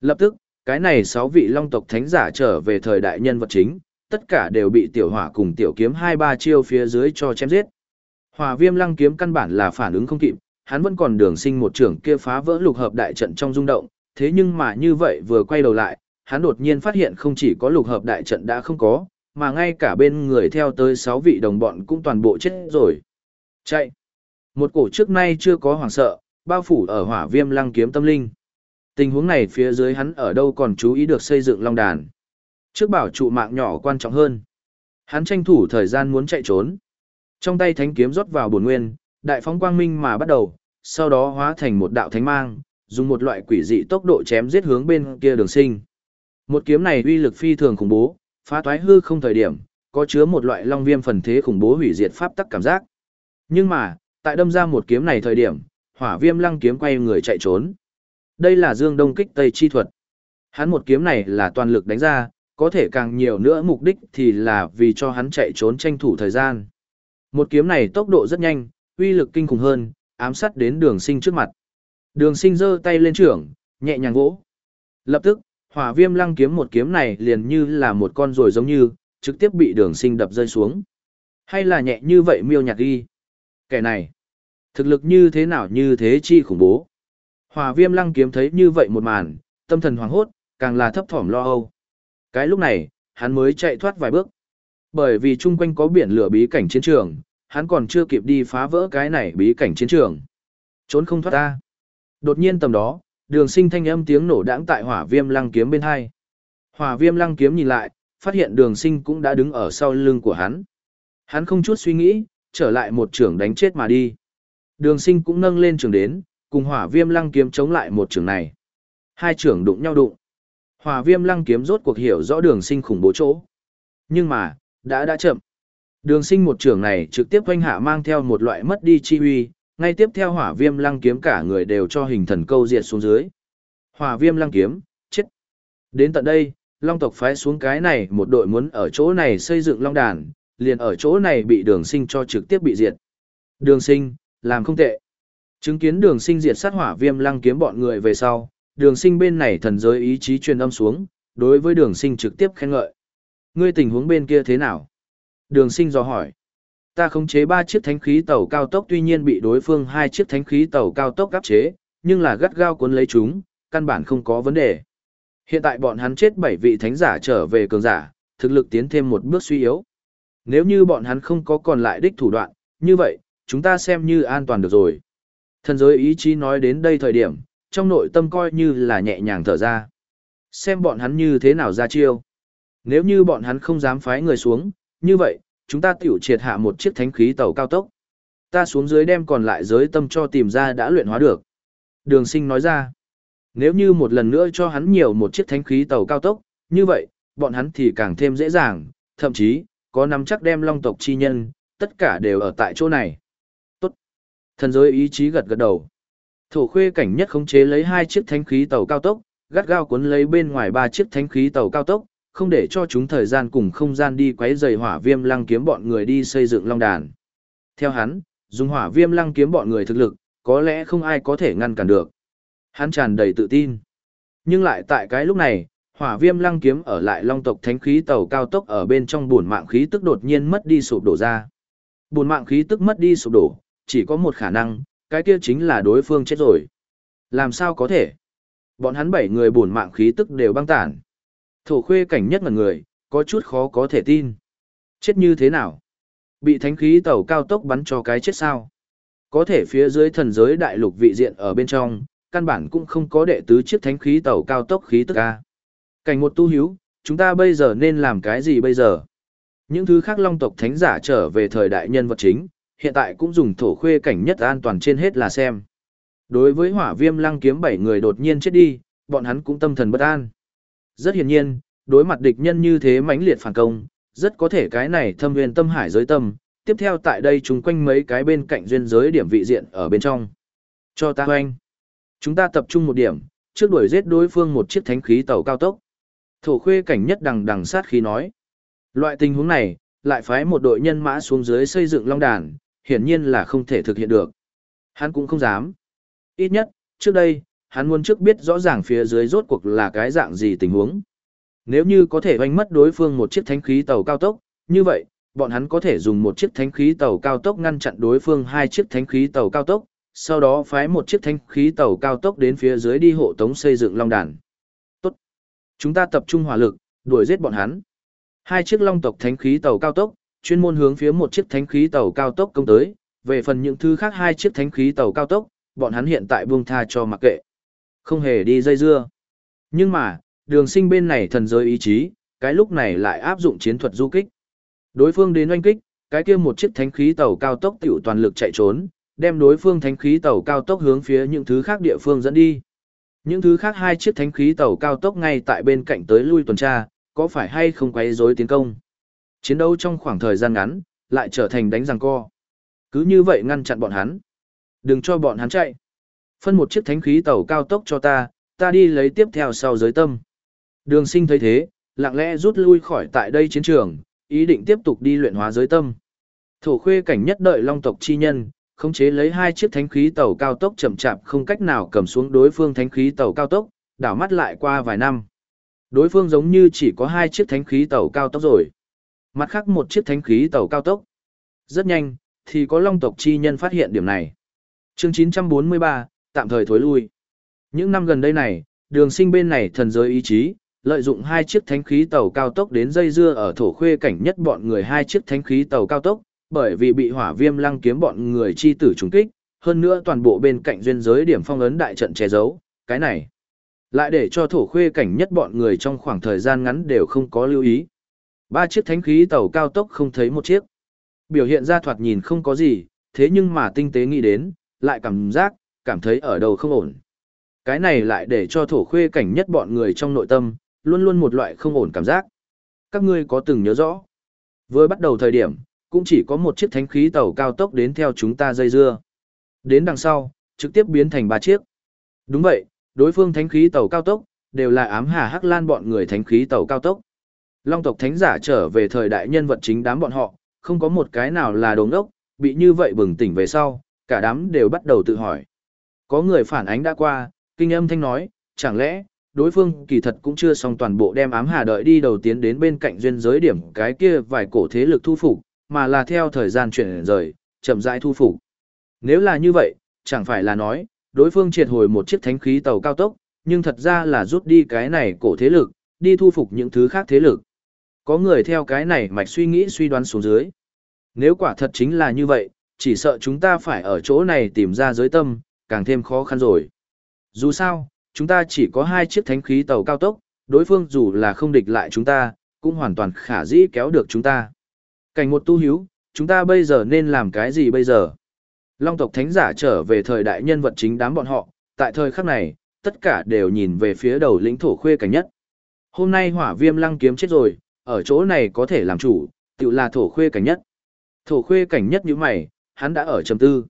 Lập tức, cái này 6 vị long tộc thánh giả trở về thời đại nhân vật chính, tất cả đều bị tiểu hỏa cùng tiểu kiếm hai ba chiêu phía dưới cho chém giết. Hỏa viêm lăng kiếm căn bản là phản ứng không kịp, hắn vẫn còn đường sinh một trưởng kia phá vỡ lục hợp đại trận trong rung động, thế nhưng mà như vậy vừa quay đầu lại, hắn đột nhiên phát hiện không chỉ có lục hợp đại trận đã không có, mà ngay cả bên người theo tới 6 vị đồng bọn cũng toàn bộ chết rồi. Chạy! Một cổ trước nay chưa có hoàng sợ, bao phủ ở hỏa viêm lăng kiếm tâm linh. Tình huống này phía dưới hắn ở đâu còn chú ý được xây dựng long đàn. Trước bảo trụ mạng nhỏ quan trọng hơn. Hắn tranh thủ thời gian muốn chạy trốn. Trong tay thánh kiếm rót vào bổn nguyên, đại phóng quang minh mà bắt đầu, sau đó hóa thành một đạo thánh mang, dùng một loại quỷ dị tốc độ chém giết hướng bên kia đường sinh. Một kiếm này uy lực phi thường khủng bố, phá toái hư không thời điểm, có chứa một loại long viêm phần thế khủng bố hủy diệt pháp tắc cảm giác. Nhưng mà, tại đâm ra một kiếm này thời điểm, hỏa viêm lăng kiếm quay người chạy trốn. Đây là dương đông kích tây chi thuật. Hắn một kiếm này là toàn lực đánh ra, có thể càng nhiều nữa mục đích thì là vì cho hắn chạy trốn tranh thủ thời gian. Một kiếm này tốc độ rất nhanh, uy lực kinh khủng hơn, ám sát đến đường sinh trước mặt. Đường sinh giơ tay lên trưởng, nhẹ nhàng vỗ. Lập tức, hỏa viêm lăng kiếm một kiếm này liền như là một con rồi giống như, trực tiếp bị đường sinh đập rơi xuống. Hay là nhẹ như vậy miêu nhạc ghi. Kẻ này, thực lực như thế nào như thế chi khủng bố. Hỏa viêm lăng kiếm thấy như vậy một màn, tâm thần hoàng hốt, càng là thấp thỏm lo âu. Cái lúc này, hắn mới chạy thoát vài bước. Bởi vì chung quanh có biển lửa bí cảnh chiến trường, hắn còn chưa kịp đi phá vỡ cái này bí cảnh chiến trường. Trốn không thoát ta. Đột nhiên tầm đó, đường sinh thanh âm tiếng nổ đãng tại hỏa viêm lăng kiếm bên hai. Hỏa viêm lăng kiếm nhìn lại, phát hiện đường sinh cũng đã đứng ở sau lưng của hắn. Hắn không chút suy nghĩ, trở lại một trường đánh chết mà đi. Đường sinh cũng nâng lên trường đến, cùng hỏa viêm lăng kiếm chống lại một trường này. Hai trường đụng nhau đụng. Hỏa viêm lăng kiếm rốt cuộc hiểu rõ đường sinh khủng bố chỗ. Nhưng mà, đã đã chậm. Đường sinh một trưởng này trực tiếp quanh hạ mang theo một loại mất đi chi huy, ngay tiếp theo hỏa viêm lăng kiếm cả người đều cho hình thần câu diệt xuống dưới. Hỏa viêm lăng kiếm, chết. Đến tận đây, long tộc phái xuống cái này một đội muốn ở chỗ này xây dựng long đàn, liền ở chỗ này bị đường sinh cho trực tiếp bị diệt. Đường sinh, làm không tệ. Chứng kiến đường sinh diệt sát hỏa viêm lăng kiếm bọn người về sau, đường sinh bên này thần giới ý chí truyền âm xuống, đối với đường sinh trực tiếp khen ngợi. Ngươi tình huống bên kia thế nào? Đường sinh dò hỏi. Ta khống chế 3 chiếc thánh khí tàu cao tốc tuy nhiên bị đối phương hai chiếc thánh khí tàu cao tốc áp chế, nhưng là gắt gao cuốn lấy chúng, căn bản không có vấn đề. Hiện tại bọn hắn chết 7 vị thánh giả trở về cường giả, thực lực tiến thêm một bước suy yếu. Nếu như bọn hắn không có còn lại đích thủ đoạn, như vậy, chúng ta xem như an toàn được rồi. Thần giới ý chí nói đến đây thời điểm, trong nội tâm coi như là nhẹ nhàng thở ra. Xem bọn hắn như thế nào ra chiêu. Nếu như bọn hắn không dám phái người xuống, như vậy, chúng ta tiểu triệt hạ một chiếc thánh khí tàu cao tốc. Ta xuống dưới đem còn lại giới tâm cho tìm ra đã luyện hóa được. Đường sinh nói ra, nếu như một lần nữa cho hắn nhiều một chiếc thánh khí tàu cao tốc, như vậy, bọn hắn thì càng thêm dễ dàng, thậm chí, có nắm chắc đem long tộc chi nhân, tất cả đều ở tại chỗ này. Tốt. Thần giới ý chí gật gật đầu. Thổ khuê cảnh nhất khống chế lấy hai chiếc thánh khí tàu cao tốc, gắt gao cuốn lấy bên ngoài ba chiếc thánh khí tàu cao tốc, không để cho chúng thời gian cùng không gian đi quấy rầy hỏa viêm lăng kiếm bọn người đi xây dựng long đàn. Theo hắn, dùng hỏa viêm lăng kiếm bọn người thực lực, có lẽ không ai có thể ngăn cản được. Hắn tràn đầy tự tin. Nhưng lại tại cái lúc này, hỏa viêm lăng kiếm ở lại long tộc thánh khí tàu cao tốc ở bên trong buồn mạng khí tức đột nhiên mất đi sụp đổ ra. Buồn mạng khí tức mất đi sụp đổ, chỉ có một khả năng, cái kia chính là đối phương chết rồi. Làm sao có thể? Bọn hắn bảy người buồn mạng khí tức đều băng tản. Thổ khuê cảnh nhất ngần người, có chút khó có thể tin. Chết như thế nào? Bị thánh khí tàu cao tốc bắn cho cái chết sao? Có thể phía dưới thần giới đại lục vị diện ở bên trong, căn bản cũng không có đệ tứ chiếc thánh khí tàu cao tốc khí tức A. Cảnh một tu hiếu, chúng ta bây giờ nên làm cái gì bây giờ? Những thứ khác long tộc thánh giả trở về thời đại nhân vật chính, hiện tại cũng dùng thổ khuê cảnh nhất an toàn trên hết là xem. Đối với hỏa viêm lăng kiếm bảy người đột nhiên chết đi, bọn hắn cũng tâm thần bất an. Rất hiển nhiên, đối mặt địch nhân như thế mãnh liệt phản công, rất có thể cái này thâm viên tâm hải giới tâm, tiếp theo tại đây chúng quanh mấy cái bên cạnh duyên giới điểm vị diện ở bên trong. Cho ta hoanh. Chúng ta tập trung một điểm, trước đuổi giết đối phương một chiếc thánh khí tàu cao tốc. Thổ khuê cảnh nhất đằng đằng sát khí nói. Loại tình huống này, lại phái một đội nhân mã xuống dưới xây dựng long đàn, hiển nhiên là không thể thực hiện được. Hắn cũng không dám. Ít nhất, trước đây, hắn muốn trước biết rõ ràng phía dưới rốt cuộc là cái dạng gì tình huống. Nếu như có thể hoanh mất đối phương một chiếc thánh khí tàu cao tốc, như vậy, bọn hắn có thể dùng một chiếc thánh khí tàu cao tốc ngăn chặn đối phương hai chiếc thánh khí tàu cao tốc, sau đó phái một chiếc thánh khí tàu cao tốc đến phía dưới đi hộ tống xây dựng long đàn. Tốt. Chúng ta tập trung hỏa lực, đuổi giết bọn hắn. Hai chiếc long tộc thánh khí tàu cao tốc, chuyên môn hướng phía một chiếc thánh khí tàu cao tốc công tới, về phần những thứ khác hai chiếc thánh khí tàu cao tốc, bọn hắn hiện tại buông tha cho mặc kệ. Không hề đi dây dưa. Nhưng mà, đường sinh bên này thần giới ý chí, cái lúc này lại áp dụng chiến thuật du kích. Đối phương đến oanh kích, cái kia một chiếc thánh khí tàu cao tốc tiểu toàn lực chạy trốn, đem đối phương thánh khí tàu cao tốc hướng phía những thứ khác địa phương dẫn đi. Những thứ khác hai chiếc thánh khí tàu cao tốc ngay tại bên cạnh tới lui tuần tra, có phải hay không quấy rối tiến công. Chiến đấu trong khoảng thời gian ngắn, lại trở thành đánh răng co. Cứ như vậy ngăn chặn bọn hắn. Đừng cho bọn hắn chạy. Phân một chiếc thánh khí tàu cao tốc cho ta, ta đi lấy tiếp theo sau giới tâm. Đường sinh thấy thế, lặng lẽ rút lui khỏi tại đây chiến trường, ý định tiếp tục đi luyện hóa giới tâm. Thổ khuê cảnh nhất đợi long tộc chi nhân, khống chế lấy hai chiếc thánh khí tàu cao tốc chậm chạp không cách nào cầm xuống đối phương thánh khí tàu cao tốc, đảo mắt lại qua vài năm. Đối phương giống như chỉ có hai chiếc thánh khí tàu cao tốc rồi. Mặt khác một chiếc thánh khí tàu cao tốc. Rất nhanh, thì có long tộc chi nhân phát hiện điểm này. chương 943, tạm thời thối lui. Những năm gần đây này, đường sinh bên này thần giới ý chí, lợi dụng hai chiếc thánh khí tàu cao tốc đến dây dưa ở thổ khuê cảnh nhất bọn người hai chiếc thánh khí tàu cao tốc, bởi vì bị hỏa viêm lăng kiếm bọn người chi tử trùng kích, hơn nữa toàn bộ bên cạnh duyên giới điểm phong ấn đại trận che giấu, cái này lại để cho thổ khuê cảnh nhất bọn người trong khoảng thời gian ngắn đều không có lưu ý. Ba chiếc thánh khí tàu cao tốc không thấy một chiếc. Biểu hiện ra thoạt nhìn không có gì, thế nhưng mà tinh tế nghĩ đến, lại cảm giác, cảm thấy ở đầu không ổn. Cái này lại để cho thổ khuê cảnh nhất bọn người trong nội tâm, luôn luôn một loại không ổn cảm giác. Các ngươi có từng nhớ rõ. Với bắt đầu thời điểm, cũng chỉ có một chiếc thánh khí tàu cao tốc đến theo chúng ta dây dưa. Đến đằng sau, trực tiếp biến thành ba chiếc. Đúng vậy, đối phương thánh khí tàu cao tốc, đều là ám hà hắc lan bọn người thánh khí tàu cao tốc. Long tộc thánh giả trở về thời đại nhân vật chính đám bọn họ, không có một cái nào là đồ ngốc, bị như vậy bừng tỉnh về sau, cả đám đều bắt đầu tự hỏi. Có người phản ánh đã qua, kinh âm thanh nói, chẳng lẽ, đối phương kỳ thật cũng chưa xong toàn bộ đem ám hà đợi đi đầu tiến đến bên cạnh duyên giới điểm cái kia vài cổ thế lực thu phục, mà là theo thời gian chuyển rời, chậm rãi thu phục. Nếu là như vậy, chẳng phải là nói, đối phương triệt hồi một chiếc thánh khí tàu cao tốc, nhưng thật ra là rút đi cái này cổ thế lực, đi thu phục những thứ khác thế lực. Có người theo cái này mạch suy nghĩ suy đoán xuống dưới. Nếu quả thật chính là như vậy, chỉ sợ chúng ta phải ở chỗ này tìm ra giới tâm, càng thêm khó khăn rồi. Dù sao, chúng ta chỉ có hai chiếc thánh khí tàu cao tốc, đối phương dù là không địch lại chúng ta, cũng hoàn toàn khả dĩ kéo được chúng ta. Cảnh một tu hiếu, chúng ta bây giờ nên làm cái gì bây giờ? Long tộc thánh giả trở về thời đại nhân vật chính đám bọn họ, tại thời khắc này, tất cả đều nhìn về phía đầu lĩnh thổ khuê cảnh nhất. Hôm nay hỏa viêm lăng kiếm chết rồi, ở chỗ này có thể làm chủ, tự là thổ khuê cảnh nhất. Thổ khuê cảnh nhất như mày, hắn đã ở trầm tư.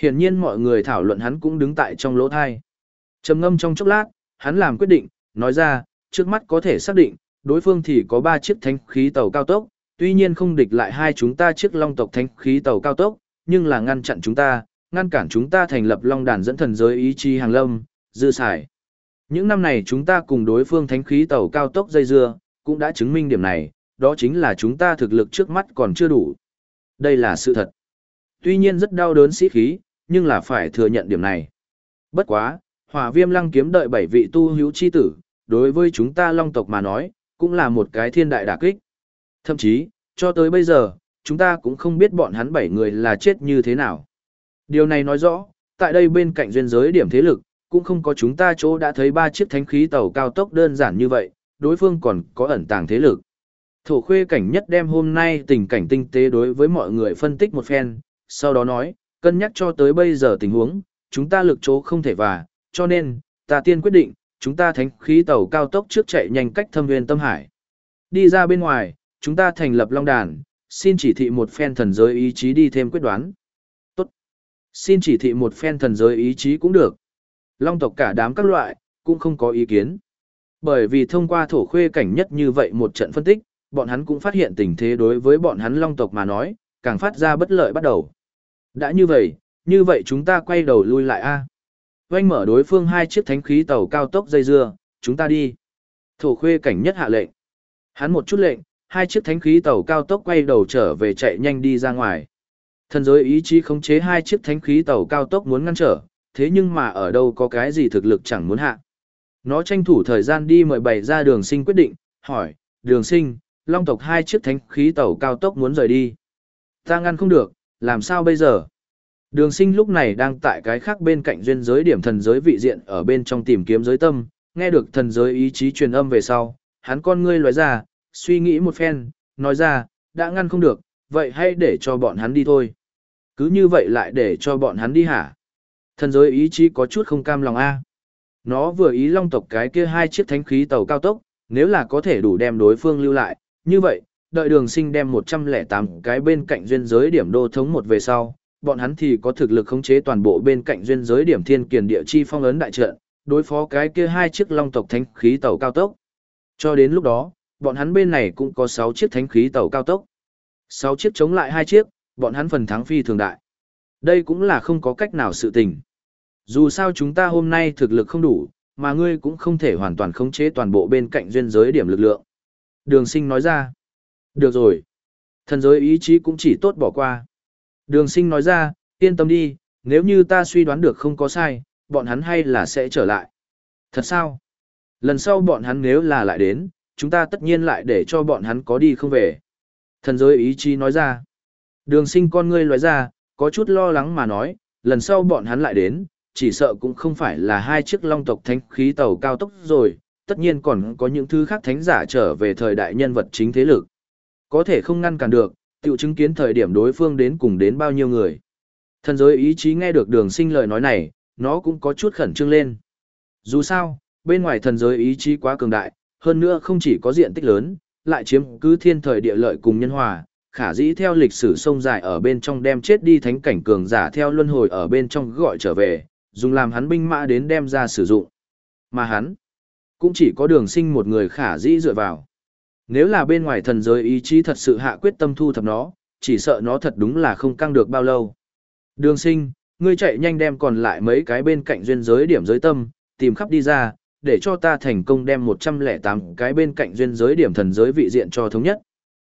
Hiển nhiên mọi người thảo luận hắn cũng đứng tại trong lỗ thai. Trầm ngâm trong chốc lát, hắn làm quyết định, nói ra, trước mắt có thể xác định, đối phương thì có 3 chiếc thánh khí tàu cao tốc, tuy nhiên không địch lại hai chúng ta chiếc long tộc thánh khí tàu cao tốc, nhưng là ngăn chặn chúng ta, ngăn cản chúng ta thành lập long đàn dẫn thần giới ý chí hàng lâm, dư xài. Những năm này chúng ta cùng đối phương thánh khí tàu cao tốc dây dưa, cũng đã chứng minh điểm này, đó chính là chúng ta thực lực trước mắt còn chưa đủ. Đây là sự thật. Tuy nhiên rất đau đớn sĩ khí, nhưng là phải thừa nhận điểm này. Bất quá, hỏa viêm lăng kiếm đợi bảy vị tu hữu chi tử, đối với chúng ta long tộc mà nói, cũng là một cái thiên đại đả kích. Thậm chí, cho tới bây giờ, chúng ta cũng không biết bọn hắn bảy người là chết như thế nào. Điều này nói rõ, tại đây bên cạnh duyên giới điểm thế lực, cũng không có chúng ta chỗ đã thấy ba chiếc thánh khí tàu cao tốc đơn giản như vậy, đối phương còn có ẩn tàng thế lực. Thổ khuê cảnh nhất đem hôm nay tình cảnh tinh tế đối với mọi người phân tích một phen, sau đó nói, cân nhắc cho tới bây giờ tình huống, chúng ta lực chỗ không thể và, cho nên, ta tiên quyết định, chúng ta thánh khí tàu cao tốc trước chạy nhanh cách thâm viên tâm hải. Đi ra bên ngoài, chúng ta thành lập long đàn, xin chỉ thị một phen thần giới ý chí đi thêm quyết đoán. Tốt. Xin chỉ thị một phen thần giới ý chí cũng được. Long tộc cả đám các loại, cũng không có ý kiến. Bởi vì thông qua thổ khuê cảnh nhất như vậy một trận phân tích, bọn hắn cũng phát hiện tình thế đối với bọn hắn long tộc mà nói, càng phát ra bất lợi bắt đầu. Đã như vậy, như vậy chúng ta quay đầu lui lại a. Oanh mở đối phương hai chiếc thánh khí tàu cao tốc dây dưa, chúng ta đi. Thổ khuê cảnh nhất hạ lệnh. Hắn một chút lệnh, hai chiếc thánh khí tàu cao tốc quay đầu trở về chạy nhanh đi ra ngoài. Thần giới ý chí khống chế hai chiếc thánh khí tàu cao tốc muốn ngăn trở, thế nhưng mà ở đâu có cái gì thực lực chẳng muốn hạ. Nó tranh thủ thời gian đi mời bày ra đường sinh quyết định, hỏi, đường sinh, long tộc hai chiếc thánh khí tàu cao tốc muốn rời đi. Ta ngăn không được, làm sao bây giờ? Đường sinh lúc này đang tại cái khác bên cạnh duyên giới điểm thần giới vị diện ở bên trong tìm kiếm giới tâm, nghe được thần giới ý chí truyền âm về sau, hắn con ngươi loại ra, suy nghĩ một phen, nói ra, đã ngăn không được, vậy hãy để cho bọn hắn đi thôi. Cứ như vậy lại để cho bọn hắn đi hả? Thần giới ý chí có chút không cam lòng a Nó vừa ý long tộc cái kia hai chiếc thánh khí tàu cao tốc, nếu là có thể đủ đem đối phương lưu lại, như vậy, đợi đường sinh đem 108 cái bên cạnh duyên giới điểm đô thống một về sau, bọn hắn thì có thực lực khống chế toàn bộ bên cạnh duyên giới điểm thiên kiền địa chi phong ấn đại trận, đối phó cái kia hai chiếc long tộc thánh khí tàu cao tốc. Cho đến lúc đó, bọn hắn bên này cũng có 6 chiếc thánh khí tàu cao tốc. 6 chiếc chống lại hai chiếc, bọn hắn phần thắng phi thường đại. Đây cũng là không có cách nào sự tình. Dù sao chúng ta hôm nay thực lực không đủ, mà ngươi cũng không thể hoàn toàn khống chế toàn bộ bên cạnh duyên giới điểm lực lượng. Đường sinh nói ra. Được rồi. Thần giới ý chí cũng chỉ tốt bỏ qua. Đường sinh nói ra, yên tâm đi, nếu như ta suy đoán được không có sai, bọn hắn hay là sẽ trở lại. Thật sao? Lần sau bọn hắn nếu là lại đến, chúng ta tất nhiên lại để cho bọn hắn có đi không về. Thần giới ý chí nói ra. Đường sinh con ngươi loại ra, có chút lo lắng mà nói, lần sau bọn hắn lại đến, chỉ sợ cũng không phải là hai chiếc long tộc thánh khí tàu cao tốc rồi, tất nhiên còn có những thứ khác thánh giả trở về thời đại nhân vật chính thế lực. Có thể không ngăn cản được, tự chứng kiến thời điểm đối phương đến cùng đến bao nhiêu người. Thần giới ý chí nghe được đường sinh lời nói này, nó cũng có chút khẩn trương lên. Dù sao, bên ngoài thần giới ý chí quá cường đại, hơn nữa không chỉ có diện tích lớn, lại chiếm cứ thiên thời địa lợi cùng nhân hòa, khả dĩ theo lịch sử sông dài ở bên trong đem chết đi thánh cảnh cường giả theo luân hồi ở bên trong gọi trở về, dùng làm hắn binh mã đến đem ra sử dụng. Mà hắn, cũng chỉ có đường sinh một người khả dĩ dựa vào. Nếu là bên ngoài thần giới ý chí thật sự hạ quyết tâm thu thập nó, chỉ sợ nó thật đúng là không căng được bao lâu. Đường sinh, ngươi chạy nhanh đem còn lại mấy cái bên cạnh duyên giới điểm giới tâm, tìm khắp đi ra, để cho ta thành công đem 108 cái bên cạnh duyên giới điểm thần giới vị diện cho thống nhất.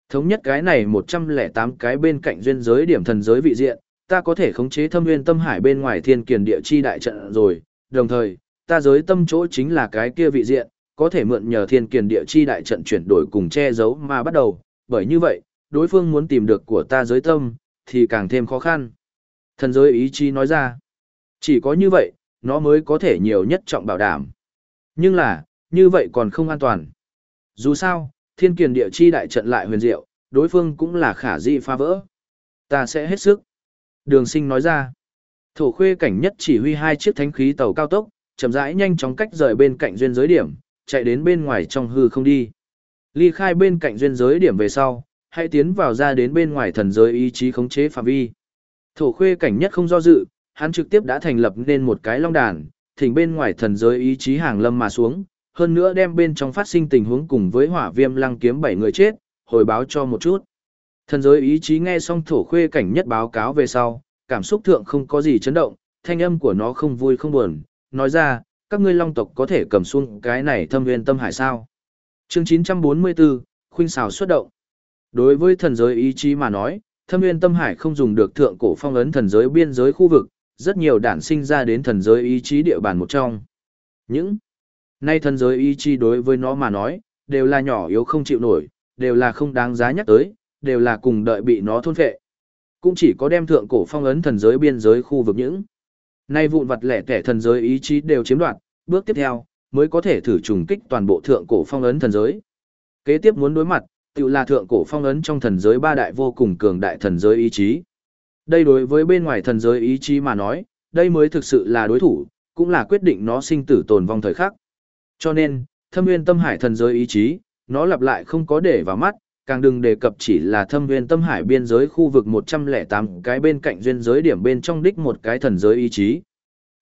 Thống nhất cái này 108 cái bên cạnh duyên giới điểm thần giới vị diện, ta có thể khống chế thâm nguyên tâm hải bên ngoài thiên kiền địa chi đại trận rồi, đồng thời, ta giới tâm chỗ chính là cái kia vị diện, có thể mượn nhờ thiên kiền địa chi đại trận chuyển đổi cùng che giấu mà bắt đầu, bởi như vậy, đối phương muốn tìm được của ta giới tâm, thì càng thêm khó khăn. Thần giới ý chí nói ra, chỉ có như vậy, nó mới có thể nhiều nhất trọng bảo đảm. Nhưng là, như vậy còn không an toàn. Dù sao, thiên kiền địa chi đại trận lại huyền diệu, đối phương cũng là khả dị phá vỡ. Ta sẽ hết sức. Đường sinh nói ra, thổ khuê cảnh nhất chỉ huy hai chiếc thánh khí tàu cao tốc, chậm rãi nhanh chóng cách rời bên cạnh duyên giới điểm, chạy đến bên ngoài trong hư không đi. Ly khai bên cạnh duyên giới điểm về sau, hãy tiến vào ra đến bên ngoài thần giới ý chí khống chế phạm vi. Thổ khuê cảnh nhất không do dự, hắn trực tiếp đã thành lập nên một cái long đàn, thỉnh bên ngoài thần giới ý chí hàng lâm mà xuống, hơn nữa đem bên trong phát sinh tình huống cùng với hỏa viêm lăng kiếm bảy người chết, hồi báo cho một chút. Thần giới ý chí nghe xong thổ khuê cảnh nhất báo cáo về sau, cảm xúc thượng không có gì chấn động, thanh âm của nó không vui không buồn, nói ra, các ngươi long tộc có thể cầm xuống cái này thâm nguyên tâm hải sao. Chương 944, khuynh xào xuất động. Đối với thần giới ý chí mà nói, thâm nguyên tâm hải không dùng được thượng cổ phong ấn thần giới biên giới khu vực, rất nhiều đản sinh ra đến thần giới ý chí địa bàn một trong. Những nay thần giới ý chí đối với nó mà nói, đều là nhỏ yếu không chịu nổi, đều là không đáng giá nhắc tới, đều là cùng đợi bị nó thôn phệ. Cũng chỉ có đem thượng cổ phong ấn thần giới biên giới khu vực những Nay vụn vặt lẻ tẻ thần giới ý chí đều chiếm đoạt, bước tiếp theo, mới có thể thử trùng kích toàn bộ thượng cổ phong ấn thần giới. Kế tiếp muốn đối mặt, tự là thượng cổ phong ấn trong thần giới ba đại vô cùng cường đại thần giới ý chí. Đây đối với bên ngoài thần giới ý chí mà nói, đây mới thực sự là đối thủ, cũng là quyết định nó sinh tử tồn vong thời khắc. Cho nên, thâm nguyên tâm hải thần giới ý chí, nó lặp lại không có để vào mắt, càng đừng đề cập chỉ là thâm nguyên tâm hải biên giới khu vực 108 cái bên cạnh duyên giới điểm bên trong đích một cái thần giới ý chí.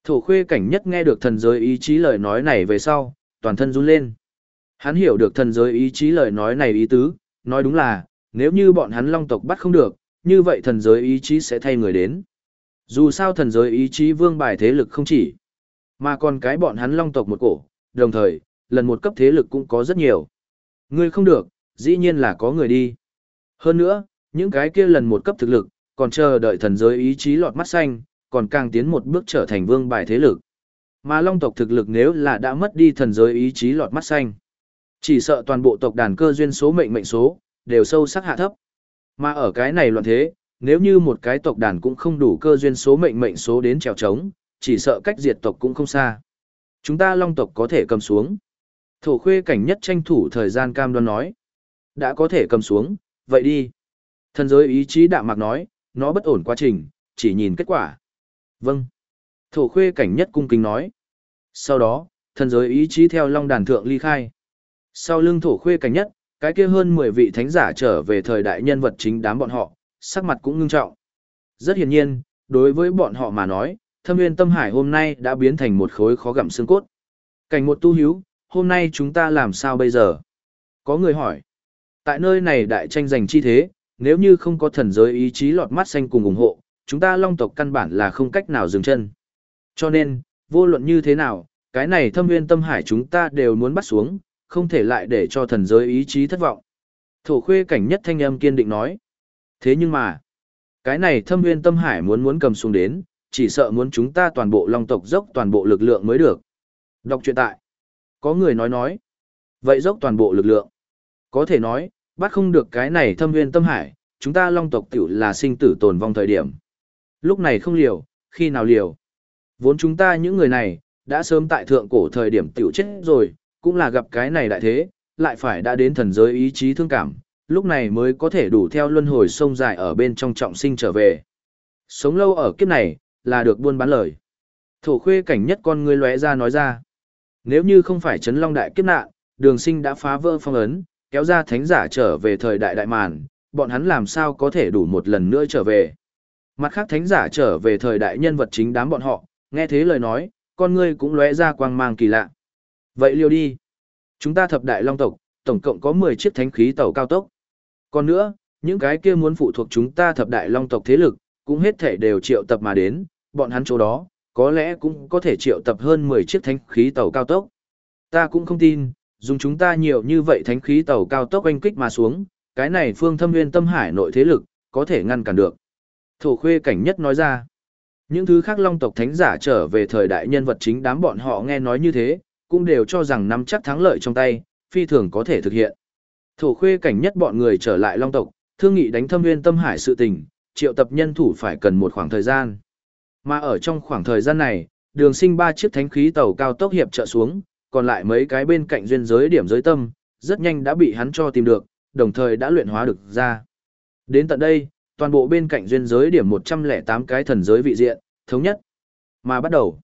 Thổ khuê cảnh nhất nghe được thần giới ý chí lời nói này về sau, toàn thân run lên. Hắn hiểu được thần giới ý chí lời nói này ý tứ, nói đúng là, nếu như bọn hắn long tộc bắt không được, như vậy thần giới ý chí sẽ thay người đến. Dù sao thần giới ý chí vương bài thế lực không chỉ, mà còn cái bọn hắn long tộc một cổ, đồng thời, lần một cấp thế lực cũng có rất nhiều. Ngươi không được, dĩ nhiên là có người đi. Hơn nữa, những cái kia lần một cấp thực lực, còn chờ đợi thần giới ý chí lọt mắt xanh, còn càng tiến một bước trở thành vương bài thế lực. Mà long tộc thực lực nếu là đã mất đi thần giới ý chí lọt mắt xanh, chỉ sợ toàn bộ tộc đàn cơ duyên số mệnh mệnh số, đều sâu sắc hạ thấp. Mà ở cái này loạn thế, nếu như một cái tộc đàn cũng không đủ cơ duyên số mệnh mệnh số đến trèo trống, chỉ sợ cách diệt tộc cũng không xa. Chúng ta long tộc có thể cầm xuống. Thổ khuê cảnh nhất tranh thủ thời gian cam đoan nói. Đã có thể cầm xuống, vậy đi. Thần giới ý chí đạm mạc nói, nó bất ổn quá trình, chỉ nhìn kết quả. Vâng. Thổ khuê cảnh nhất cung kính nói. Sau đó, thần giới ý chí theo long đàn thượng ly khai. Sau lưng thổ khuê cảnh nhất, cái kia hơn 10 vị thánh giả trở về thời đại nhân vật chính đám bọn họ, sắc mặt cũng ngưng trọng. Rất hiển nhiên, đối với bọn họ mà nói, thâm nguyên tâm hải hôm nay đã biến thành một khối khó gặm xương cốt. Cảnh một tu hiếu, hôm nay chúng ta làm sao bây giờ? Có người hỏi. Tại nơi này đại tranh giành chi thế, nếu như không có thần giới ý chí lọt mắt xanh cùng ủng hộ, chúng ta long tộc căn bản là không cách nào dừng chân. Cho nên, vô luận như thế nào, cái này thâm nguyên tâm hải chúng ta đều muốn bắt xuống, không thể lại để cho thần giới ý chí thất vọng. Thổ khuê cảnh nhất thanh âm kiên định nói. Thế nhưng mà, cái này thâm nguyên tâm hải muốn muốn cầm xuống đến, chỉ sợ muốn chúng ta toàn bộ long tộc dốc toàn bộ lực lượng mới được. Đọc truyện tại. Có người nói nói. Vậy dốc toàn bộ lực lượng. Có thể nói, bắt không được cái này thâm nguyên tâm hải, chúng ta long tộc tiểu là sinh tử tồn vong thời điểm. Lúc này không liều, khi nào liều. Vốn chúng ta những người này, đã sớm tại thượng cổ thời điểm tiểu chết rồi, cũng là gặp cái này đại thế, lại phải đã đến thần giới ý chí thương cảm, lúc này mới có thể đủ theo luân hồi sông dài ở bên trong trọng sinh trở về. Sống lâu ở kiếp này, là được buôn bán lời. Thổ khuê cảnh nhất con người lóe ra nói ra. Nếu như không phải chấn long đại kiếp nạn, đường sinh đã phá vỡ phong ấn, kéo ra thánh giả trở về thời đại đại màn, bọn hắn làm sao có thể đủ một lần nữa trở về. Mặt khác thánh giả trở về thời đại nhân vật chính đám bọn họ, nghe thế lời nói, con ngươi cũng lóe ra quang mang kỳ lạ. Vậy liêu đi. Chúng ta thập đại long tộc, tổng cộng có 10 chiếc thánh khí tàu cao tốc. Còn nữa, những cái kia muốn phụ thuộc chúng ta thập đại long tộc thế lực, cũng hết thể đều triệu tập mà đến, bọn hắn chỗ đó, có lẽ cũng có thể triệu tập hơn 10 chiếc thánh khí tàu cao tốc. Ta cũng không tin, dùng chúng ta nhiều như vậy thánh khí tàu cao tốc oanh kích mà xuống, cái này phương thâm nguyên tâm hải nội thế lực, có thể ngăn cản được. Thổ khuê cảnh nhất nói ra, những thứ khác long tộc thánh giả trở về thời đại nhân vật chính đám bọn họ nghe nói như thế, cũng đều cho rằng nắm chắc thắng lợi trong tay, phi thường có thể thực hiện. Thổ khuê cảnh nhất bọn người trở lại long tộc, thương nghị đánh thâm nguyên tâm hải sự tình, triệu tập nhân thủ phải cần một khoảng thời gian. Mà ở trong khoảng thời gian này, đường sinh ba chiếc thánh khí tàu cao tốc hiệp trợ xuống, còn lại mấy cái bên cạnh duyên giới điểm giới tâm, rất nhanh đã bị hắn cho tìm được, đồng thời đã luyện hóa được ra. Đến tận đây, toàn bộ bên cạnh duyên giới điểm 108 cái thần giới vị diện, thống nhất. Mà bắt đầu,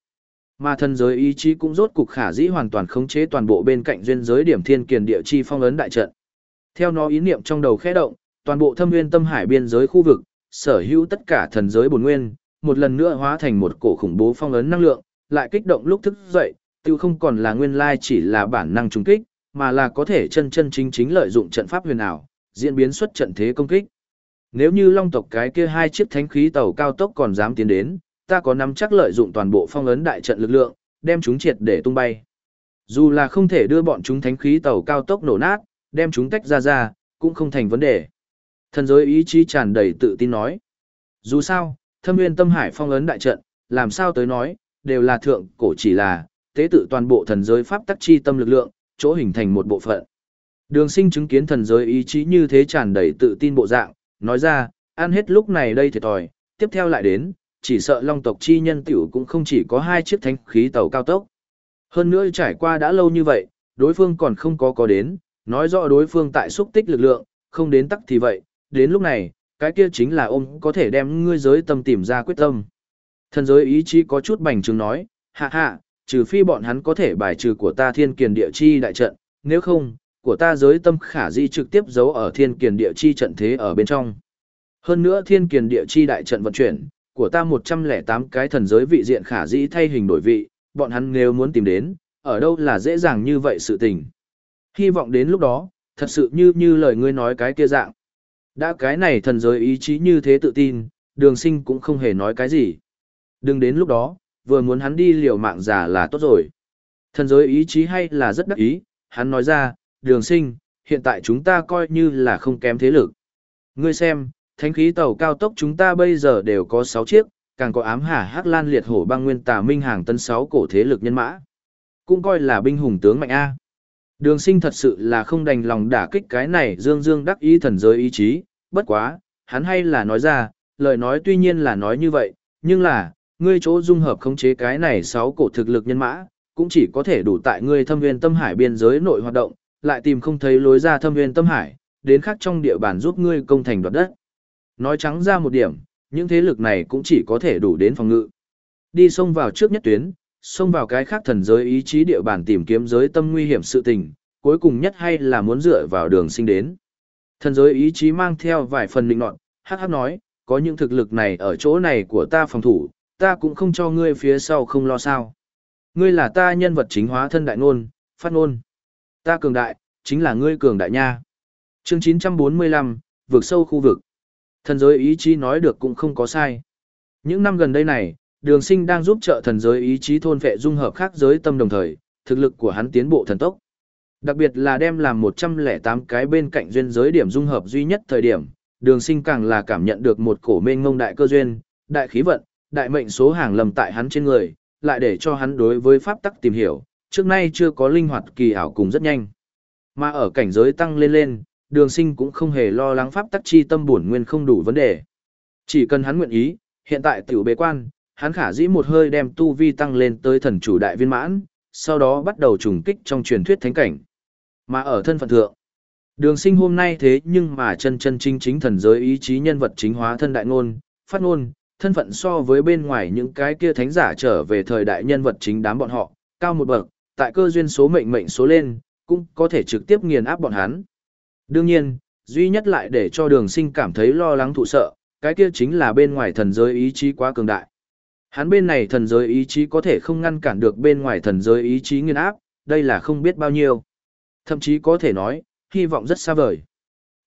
mà thần giới ý chí cũng rốt cục khả dĩ hoàn toàn khống chế toàn bộ bên cạnh duyên giới điểm thiên kiền địa chi phong ấn đại trận. Theo nó ý niệm trong đầu khẽ động, toàn bộ thâm nguyên tâm hải biên giới khu vực, sở hữu tất cả thần giới bổn nguyên, một lần nữa hóa thành một cổ khủng bố phong ấn năng lượng, lại kích động lúc thức dậy, tiêu không còn là nguyên lai chỉ là bản năng trùng kích, mà là có thể chân chân chính chính lợi dụng trận pháp huyền ảo, diễn biến xuất trận thế công kích. Nếu như long tộc cái kia hai chiếc thánh khí tàu cao tốc còn dám tiến đến, ta có nắm chắc lợi dụng toàn bộ phong ấn đại trận lực lượng, đem chúng triệt để tung bay. Dù là không thể đưa bọn chúng thánh khí tàu cao tốc nổ nát, đem chúng tách ra ra, cũng không thành vấn đề. Thần giới ý chí tràn đầy tự tin nói. Dù sao, thâm nguyên tâm hải phong ấn đại trận, làm sao tới nói, đều là thượng cổ chỉ là, tế tự toàn bộ thần giới pháp tắc chi tâm lực lượng, chỗ hình thành một bộ phận. Đường sinh chứng kiến thần giới ý chí như thế tràn đầy tự tin bộ dạng, nói ra, ăn hết lúc này đây thiệt thòi, tiếp theo lại đến, chỉ sợ long tộc chi nhân tiểu cũng không chỉ có hai chiếc thánh khí tàu cao tốc. Hơn nữa trải qua đã lâu như vậy, đối phương còn không có có đến, nói rõ đối phương tại xúc tích lực lượng, không đến tắc thì vậy, đến lúc này, cái kia chính là ôm có thể đem ngươi giới tâm tìm ra quyết tâm. Thần giới ý chí có chút bành trướng nói, hạ hạ, trừ phi bọn hắn có thể bài trừ của ta thiên kiền địa chi đại trận, nếu không, của ta giới tâm khả di trực tiếp giấu ở thiên kiền địa chi trận thế ở bên trong. Hơn nữa thiên kiền địa chi đại trận vận chuyển, của ta 108 cái thần giới vị diện khả dĩ thay hình đổi vị, bọn hắn nếu muốn tìm đến, ở đâu là dễ dàng như vậy sự tình. Hy vọng đến lúc đó, thật sự như như lời ngươi nói cái kia dạng. Đã cái này thần giới ý chí như thế tự tin, đường sinh cũng không hề nói cái gì. Đừng đến lúc đó, vừa muốn hắn đi liều mạng giả là tốt rồi. Thần giới ý chí hay là rất đắc ý, hắn nói ra, đường sinh, hiện tại chúng ta coi như là không kém thế lực. Ngươi xem, thánh khí tàu cao tốc chúng ta bây giờ đều có 6 chiếc, càng có ám hà hắc lan liệt hổ băng nguyên tà minh hàng tân 6 cổ thế lực nhân mã. Cũng coi là binh hùng tướng mạnh A. Đường sinh thật sự là không đành lòng đả kích cái này dương dương đắc ý thần giới ý chí, bất quá, hắn hay là nói ra, lời nói tuy nhiên là nói như vậy, nhưng là, ngươi chỗ dung hợp khống chế cái này 6 cổ thực lực nhân mã, cũng chỉ có thể đủ tại ngươi thâm viên tâm hải biên giới nội hoạt động, lại tìm không thấy lối ra thâm viên tâm hải, đến khác trong địa bàn giúp ngươi công thành đoạt đất. Nói trắng ra một điểm, những thế lực này cũng chỉ có thể đủ đến phòng ngự. Đi xông vào trước nhất tuyến, xông vào cái khác thần giới ý chí địa bàn tìm kiếm giới tâm nguy hiểm sự tình, cuối cùng nhất hay là muốn dựa vào đường sinh đến. Thần giới ý chí mang theo vài phần định nọt, hát hát nói, có những thực lực này ở chỗ này của ta phòng thủ, ta cũng không cho ngươi phía sau không lo sao. Ngươi là ta nhân vật chính hóa thân đại ngôn, phát ngôn. Ta cường đại, chính là ngươi cường đại nha. Chương 945, vượt sâu khu vực. Thần giới ý chí nói được cũng không có sai. Những năm gần đây này, đường sinh đang giúp trợ thần giới ý chí thôn vệ dung hợp khác giới tâm đồng thời, thực lực của hắn tiến bộ thần tốc. Đặc biệt là đem làm 108 cái bên cạnh duyên giới điểm dung hợp duy nhất thời điểm, đường sinh càng là cảm nhận được một cổ mênh ngông đại cơ duyên, đại khí vận, đại mệnh số hàng lầm tại hắn trên người, lại để cho hắn đối với pháp tắc tìm hiểu, trước nay chưa có linh hoạt kỳ ảo cùng rất nhanh. Mà ở cảnh giới tăng lên lên, đường sinh cũng không hề lo lắng pháp tắc chi tâm buồn nguyên không đủ vấn đề. Chỉ cần hắn nguyện ý, hiện tại tiểu bế quan, hắn khả dĩ một hơi đem tu vi tăng lên tới thần chủ đại viên mãn, sau đó bắt đầu trùng kích trong truyền thuyết thánh cảnh. Mà ở thân phận thượng, đường sinh hôm nay thế nhưng mà chân chân chính chính thần giới ý chí nhân vật chính hóa thân đại ngôn, phát ngôn, thân phận so với bên ngoài những cái kia thánh giả trở về thời đại nhân vật chính đám bọn họ, cao một bậc, tại cơ duyên số mệnh mệnh số lên, cũng có thể trực tiếp nghiền áp bọn hắn. Đương nhiên, duy nhất lại để cho đường sinh cảm thấy lo lắng thụ sợ, cái kia chính là bên ngoài thần giới ý chí quá cường đại. Hắn bên này thần giới ý chí có thể không ngăn cản được bên ngoài thần giới ý chí nghiền áp, đây là không biết bao nhiêu. Thậm chí có thể nói, hy vọng rất xa vời.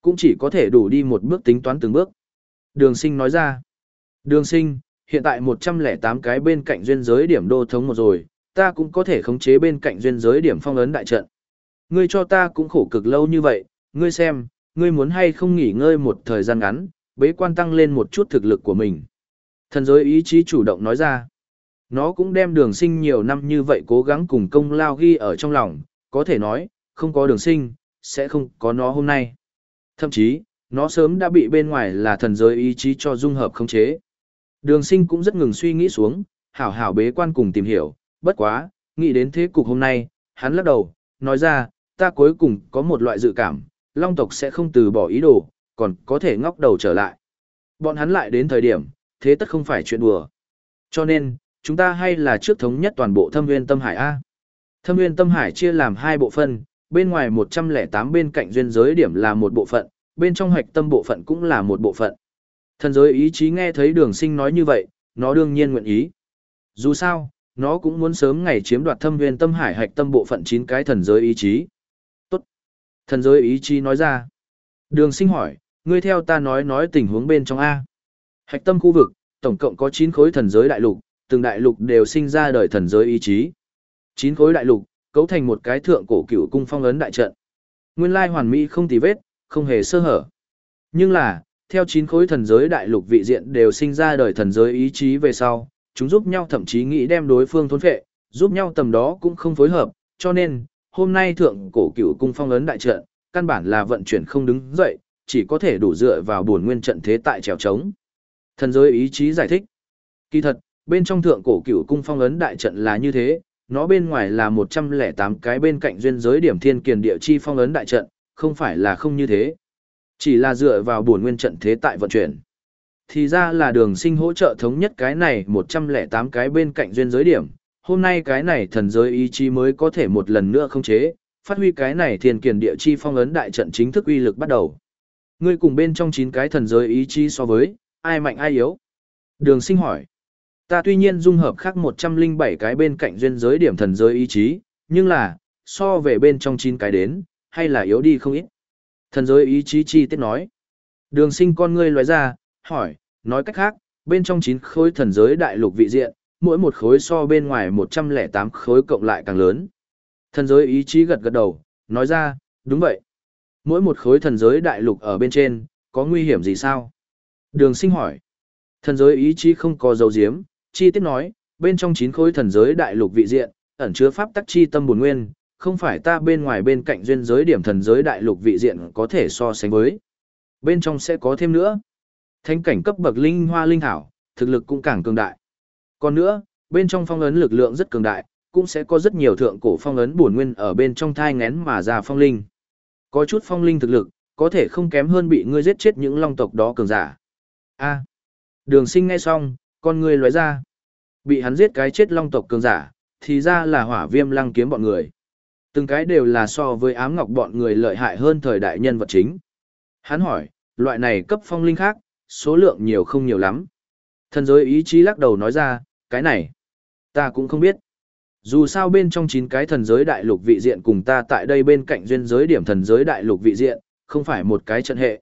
Cũng chỉ có thể đủ đi một bước tính toán từng bước. Đường sinh nói ra. Đường sinh, hiện tại 108 cái bên cạnh duyên giới điểm đô thống một rồi, ta cũng có thể khống chế bên cạnh duyên giới điểm phong ấn đại trận. Ngươi cho ta cũng khổ cực lâu như vậy, ngươi xem, ngươi muốn hay không nghỉ ngơi một thời gian ngắn, bế quan tăng lên một chút thực lực của mình. Thần giới ý chí chủ động nói ra. Nó cũng đem đường sinh nhiều năm như vậy cố gắng cùng công lao ghi ở trong lòng, có thể nói, không có đường sinh, sẽ không có nó hôm nay. Thậm chí, nó sớm đã bị bên ngoài là thần giới ý chí cho dung hợp khống chế. Đường sinh cũng rất ngừng suy nghĩ xuống, hảo hảo bế quan cùng tìm hiểu, bất quá, nghĩ đến thế cục hôm nay, hắn lắc đầu, nói ra, ta cuối cùng có một loại dự cảm, long tộc sẽ không từ bỏ ý đồ, còn có thể ngóc đầu trở lại. Bọn hắn lại đến thời điểm, thế tất không phải chuyện đùa. Cho nên, chúng ta hay là trước thống nhất toàn bộ thâm nguyên tâm hải A. Thâm nguyên tâm hải chia làm hai bộ phận, bên ngoài 108 bên cạnh duyên giới điểm là một bộ phận, bên trong hoạch tâm bộ phận cũng là một bộ phận. Thần giới ý chí nghe thấy đường sinh nói như vậy, nó đương nhiên nguyện ý. Dù sao, nó cũng muốn sớm ngày chiếm đoạt thâm Viên tâm hải hạch tâm bộ phận 9 cái thần giới ý chí. Tốt. Thần giới ý chí nói ra. Đường sinh hỏi, ngươi theo ta nói nói tình huống bên trong A. Hạch tâm khu vực, tổng cộng có 9 khối thần giới đại lục, từng đại lục đều sinh ra đời thần giới ý chí. 9 khối đại lục, cấu thành một cái thượng cổ cửu cung phong ấn đại trận. Nguyên lai hoàn mỹ không tì vết, không hề sơ hở. Nhưng là, theo chín khối thần giới đại lục vị diện đều sinh ra đời thần giới ý chí về sau, chúng giúp nhau thậm chí nghĩ đem đối phương thôn phệ, giúp nhau tầm đó cũng không phối hợp, cho nên, hôm nay thượng cổ cửu cung phong ấn đại trận, căn bản là vận chuyển không đứng dậy, chỉ có thể đủ dựa vào buồn nguyên trận thế tại trèo trống. Thần giới ý chí giải thích. Kỳ thật, bên trong thượng cổ cửu cung phong ấn đại trận là như thế, nó bên ngoài là 108 cái bên cạnh duyên giới điểm thiên kiền địa chi phong ấn đại trận, không phải là không như thế. Chỉ là dựa vào buồn nguyên trận thế tại vận chuyển. Thì ra là đường sinh hỗ trợ thống nhất cái này 108 cái bên cạnh duyên giới điểm, hôm nay cái này thần giới ý chí mới có thể một lần nữa không chế, phát huy cái này thiên kiền địa chi phong ấn đại trận chính thức uy lực bắt đầu. Ngươi cùng bên trong 9 cái thần giới ý chí so với, ai mạnh ai yếu? Đường sinh hỏi. Ta tuy nhiên dung hợp khác 107 cái bên cạnh duyên giới điểm thần giới ý chí, nhưng là, so về bên trong 9 cái đến, hay là yếu đi không ít. Thần giới ý chí chi tiết nói. Đường sinh con ngươi loài ra, hỏi, nói cách khác, bên trong 9 khối thần giới đại lục vị diện, mỗi một khối so bên ngoài 108 khối cộng lại càng lớn. Thần giới ý chí gật gật đầu, nói ra, đúng vậy. Mỗi một khối thần giới đại lục ở bên trên, có nguy hiểm gì sao? Đường sinh hỏi. Thần giới ý chí không có dấu diếm, chi tiết nói, bên trong 9 khối thần giới đại lục vị diện, ẩn chứa pháp tắc chi tâm buồn nguyên, không phải ta bên ngoài bên cạnh duyên giới điểm thần giới đại lục vị diện có thể so sánh với. Bên trong sẽ có thêm nữa. Thánh cảnh cấp bậc linh hoa linh thảo, thực lực cũng càng cường đại. Còn nữa, bên trong phong ấn lực lượng rất cường đại, cũng sẽ có rất nhiều thượng cổ phong ấn bổn nguyên ở bên trong thai ngén mà ra phong linh. Có chút phong linh thực lực, có thể không kém hơn bị ngươi giết chết những long tộc đó cường giả. A. đường sinh nghe xong, con ngươi lóe ra. Bị hắn giết cái chết long tộc cường giả, thì ra là hỏa viêm lăng kiếm bọn người. Từng cái đều là so với ám ngọc bọn người lợi hại hơn thời đại nhân vật chính. Hắn hỏi, loại này cấp phong linh khác, số lượng nhiều không nhiều lắm. Thần giới ý chí lắc đầu nói ra, cái này, ta cũng không biết. Dù sao bên trong 9 cái thần giới đại lục vị diện cùng ta tại đây bên cạnh duyên giới điểm thần giới đại lục vị diện, không phải một cái trận hệ.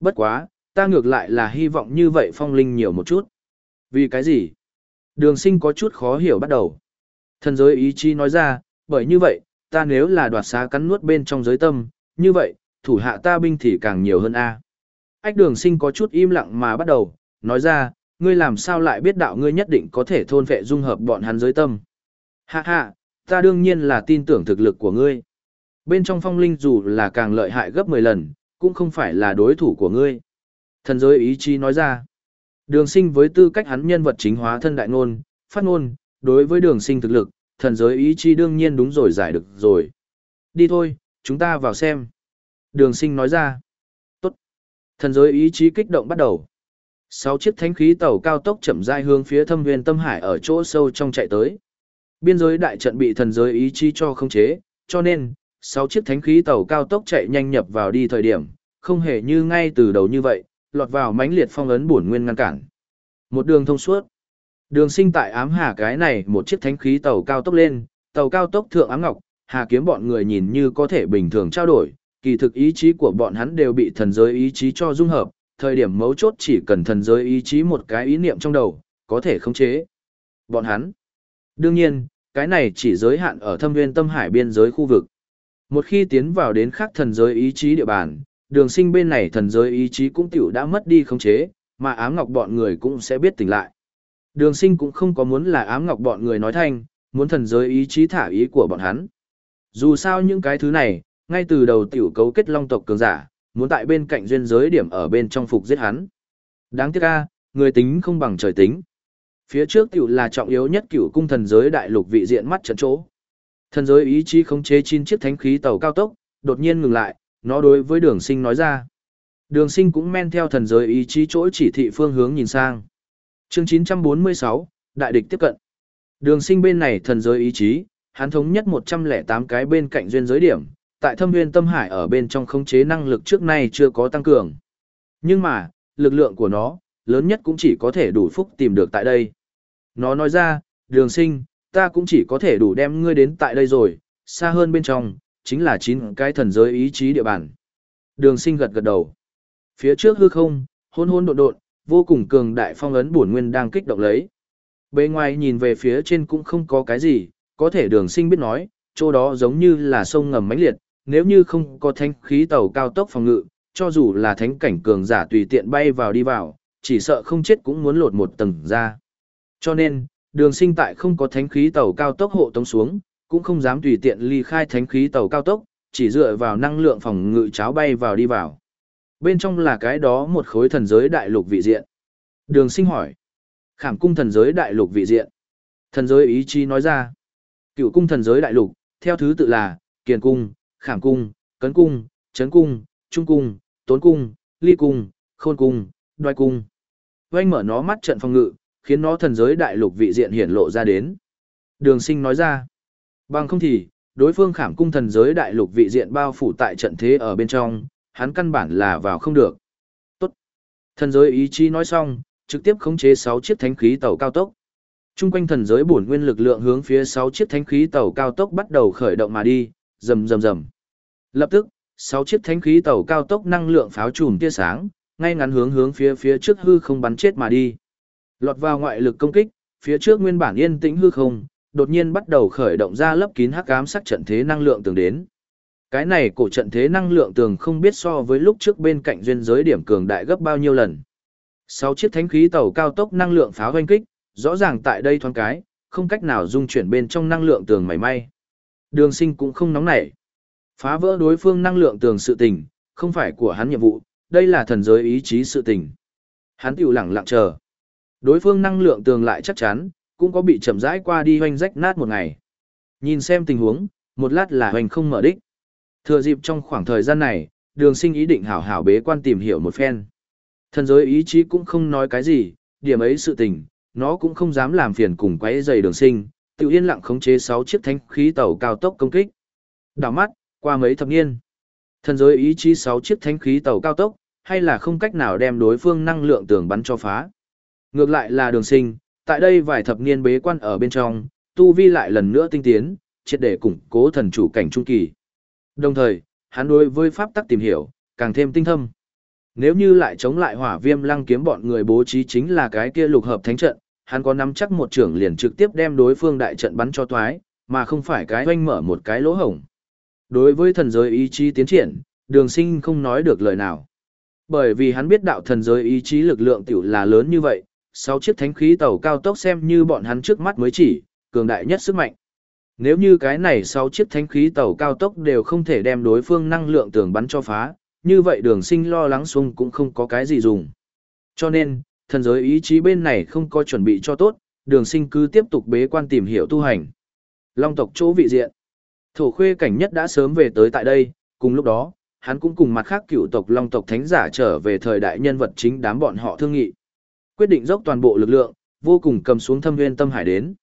Bất quá, ta ngược lại là hy vọng như vậy phong linh nhiều một chút. Vì cái gì? Đường sinh có chút khó hiểu bắt đầu. Thần giới ý chí nói ra, bởi như vậy, ta nếu là đoạt xá cắn nuốt bên trong giới tâm, như vậy, thủ hạ ta binh thì càng nhiều hơn A. Ách đường sinh có chút im lặng mà bắt đầu, nói ra, ngươi làm sao lại biết đạo ngươi nhất định có thể thôn vệ dung hợp bọn hắn giới tâm. Hạ hạ, ta đương nhiên là tin tưởng thực lực của ngươi. Bên trong phong linh dù là càng lợi hại gấp 10 lần, cũng không phải là đối thủ của ngươi. Thần giới ý chí nói ra. Đường sinh với tư cách hắn nhân vật chính hóa thân đại ngôn, phát ngôn, đối với đường sinh thực lực, thần giới ý chí đương nhiên đúng rồi giải được rồi. Đi thôi, chúng ta vào xem. Đường sinh nói ra. Tốt. Thần giới ý chí kích động bắt đầu. Sáu chiếc thánh khí tàu cao tốc chậm rãi hướng phía thâm nguyên tâm hải ở chỗ sâu trong chạy tới. Biên giới đại trận bị thần giới ý chí cho không chế, cho nên, sáu chiếc thánh khí tàu cao tốc chạy nhanh nhập vào đi thời điểm, không hề như ngay từ đầu như vậy, lọt vào mãnh liệt phong ấn bổn nguyên ngăn cản. Một đường thông suốt. Đường sinh tại ám hà cái này một chiếc thánh khí tàu cao tốc lên, tàu cao tốc thượng ám ngọc, hà kiếm bọn người nhìn như có thể bình thường trao đổi, kỳ thực ý chí của bọn hắn đều bị thần giới ý chí cho dung hợp, thời điểm mấu chốt chỉ cần thần giới ý chí một cái ý niệm trong đầu, có thể khống chế. Bọn hắn. Đương nhiên, cái này chỉ giới hạn ở thâm nguyên tâm hải biên giới khu vực. Một khi tiến vào đến khác thần giới ý chí địa bàn, đường sinh bên này thần giới ý chí cũng tiểu đã mất đi khống chế, mà ám ngọc bọn người cũng sẽ biết tỉnh lại. Đường sinh cũng không có muốn là ám ngọc bọn người nói thanh, muốn thần giới ý chí thả ý của bọn hắn. Dù sao những cái thứ này, ngay từ đầu tiểu cấu kết long tộc cường giả, muốn tại bên cạnh duyên giới điểm ở bên trong phục giết hắn. Đáng tiếc a, người tính không bằng trời tính. Phía trước tiểu là trọng yếu nhất cửu cung thần giới đại lục vị diện mắt trận chỗ. Thần giới ý chí khống chế chín chiếc thánh khí tàu cao tốc, đột nhiên ngừng lại, nó đối với đường sinh nói ra. Đường sinh cũng men theo thần giới ý chí chỗ chỉ thị phương hướng nhìn sang chương 946, Đại địch tiếp cận. Đường sinh bên này thần giới ý chí, hắn thống nhất 108 cái bên cạnh duyên giới điểm, tại thâm nguyên tâm hải ở bên trong khống chế năng lực trước nay chưa có tăng cường. Nhưng mà, lực lượng của nó, lớn nhất cũng chỉ có thể đủ phúc tìm được tại đây. Nó nói ra, đường sinh, ta cũng chỉ có thể đủ đem ngươi đến tại đây rồi, xa hơn bên trong, chính là chín cái thần giới ý chí địa bàn. Đường sinh gật gật đầu. Phía trước hư không, hôn hôn độn độn, vô cùng cường đại phong ấn bổn nguyên đang kích động lấy. Bề ngoài nhìn về phía trên cũng không có cái gì, có thể đường sinh biết nói, chỗ đó giống như là sông ngầm mãnh liệt, nếu như không có thánh khí tàu cao tốc phòng ngự, cho dù là thánh cảnh cường giả tùy tiện bay vào đi vào, chỉ sợ không chết cũng muốn lột một tầng ra. Cho nên, đường sinh tại không có thánh khí tàu cao tốc hộ tống xuống, cũng không dám tùy tiện ly khai thánh khí tàu cao tốc, chỉ dựa vào năng lượng phòng ngự cháo bay vào đi vào. Bên trong là cái đó một khối thần giới đại lục vị diện. Đường sinh hỏi. Khảm cung thần giới đại lục vị diện. Thần giới ý chí nói ra. Cựu cung thần giới đại lục, theo thứ tự là, kiền cung, khảm cung, cấn cung, chấn cung, trung cung, tốn cung, ly cung, khôn cung, đoai cung. Oanh mở nó mắt trận phòng ngự, khiến nó thần giới đại lục vị diện hiển lộ ra đến. Đường sinh nói ra. Bằng không thì, đối phương khảm cung thần giới đại lục vị diện bao phủ tại trận thế ở bên trong, hắn căn bản là vào không được. Tốt. Thần giới ý chí nói xong, trực tiếp khống chế 6 chiếc thánh khí tàu cao tốc. Trung quanh thần giới bổn nguyên lực lượng hướng phía 6 chiếc thánh khí tàu cao tốc bắt đầu khởi động mà đi, rầm rầm rầm. Lập tức, 6 chiếc thánh khí tàu cao tốc năng lượng pháo trùm tia sáng, ngay ngắn hướng hướng phía phía trước hư không bắn chết mà đi. Lọt vào ngoại lực công kích, phía trước nguyên bản yên tĩnh hư không, đột nhiên bắt đầu khởi động ra lớp kín hắc ám sắc trận thế năng lượng tường đến. Cái này cổ trận thế năng lượng tường không biết so với lúc trước bên cạnh duyên giới điểm cường đại gấp bao nhiêu lần. Sáu chiếc thánh khí tàu cao tốc năng lượng pháo hoanh kích, rõ ràng tại đây thoáng cái, không cách nào dung chuyển bên trong năng lượng tường mảy may. Đường sinh cũng không nóng nảy. Phá vỡ đối phương năng lượng tường sự tình, không phải của hắn nhiệm vụ, đây là thần giới ý chí sự tình. Hắn tiểu lặng lặng chờ. Đối phương năng lượng tường lại chắc chắn, cũng có bị chậm rãi qua đi hoanh rách nát một ngày. Nhìn xem tình huống, một lát là hoành không mở đích. Thừa dịp trong khoảng thời gian này, đường sinh ý định hảo hảo bế quan tìm hiểu một phen. Thần giới ý chí cũng không nói cái gì, điểm ấy sự tình, nó cũng không dám làm phiền cùng quấy dày đường sinh, tự yên lặng khống chế 6 chiếc thánh khí tàu cao tốc công kích. Đảo mắt, qua mấy thập niên, thần giới ý chí 6 chiếc thánh khí tàu cao tốc, hay là không cách nào đem đối phương năng lượng tường bắn cho phá. Ngược lại là đường sinh, tại đây vài thập niên bế quan ở bên trong, tu vi lại lần nữa tinh tiến, triệt để củng cố thần chủ cảnh trung kỳ. Đồng thời, hắn đối với pháp tắc tìm hiểu, càng thêm tinh thâm. Nếu như lại chống lại hỏa viêm lăng kiếm bọn người bố trí chính là cái kia lục hợp thánh trận, hắn có nắm chắc một trưởng liền trực tiếp đem đối phương đại trận bắn cho toái, mà không phải cái hoanh mở một cái lỗ hổng. Đối với thần giới ý chí tiến triển, đường sinh không nói được lời nào. Bởi vì hắn biết đạo thần giới ý chí lực lượng tiểu là lớn như vậy, sáu chiếc thánh khí tàu cao tốc xem như bọn hắn trước mắt mới chỉ, cường đại nhất sức mạnh. Nếu như cái này sáu chiếc thánh khí tàu cao tốc đều không thể đem đối phương năng lượng tường bắn cho phá, như vậy đường sinh lo lắng xung cũng không có cái gì dùng. Cho nên, thần giới ý chí bên này không có chuẩn bị cho tốt, đường sinh cứ tiếp tục bế quan tìm hiểu tu hành. Long tộc chỗ vị diện. Thổ khuê cảnh nhất đã sớm về tới tại đây, cùng lúc đó, hắn cũng cùng mặt khác cựu tộc Long tộc thánh giả trở về thời đại nhân vật chính đám bọn họ thương nghị. Quyết định dốc toàn bộ lực lượng, vô cùng cầm xuống thâm viên tâm hải đến.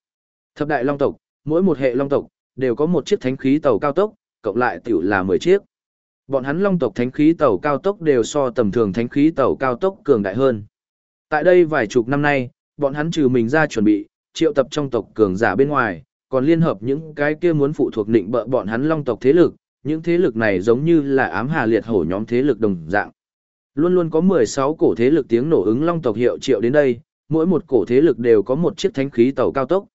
Thập đại Long tộc, mỗi một hệ Long tộc, đều có một chiếc thánh khí tàu cao tốc, cộng lại tiểu là 10 chiếc. Bọn hắn Long tộc thánh khí tàu cao tốc đều so tầm thường thánh khí tàu cao tốc cường đại hơn. Tại đây vài chục năm nay, bọn hắn trừ mình ra chuẩn bị, triệu tập trong tộc cường giả bên ngoài, còn liên hợp những cái kia muốn phụ thuộc định bợ bọn hắn long tộc thế lực, những thế lực này giống như là ám hà liệt hổ nhóm thế lực đồng dạng. Luôn luôn có 16 cổ thế lực tiếng nổ ứng long tộc hiệu triệu đến đây, mỗi một cổ thế lực đều có một chiếc thánh khí tàu cao tốc.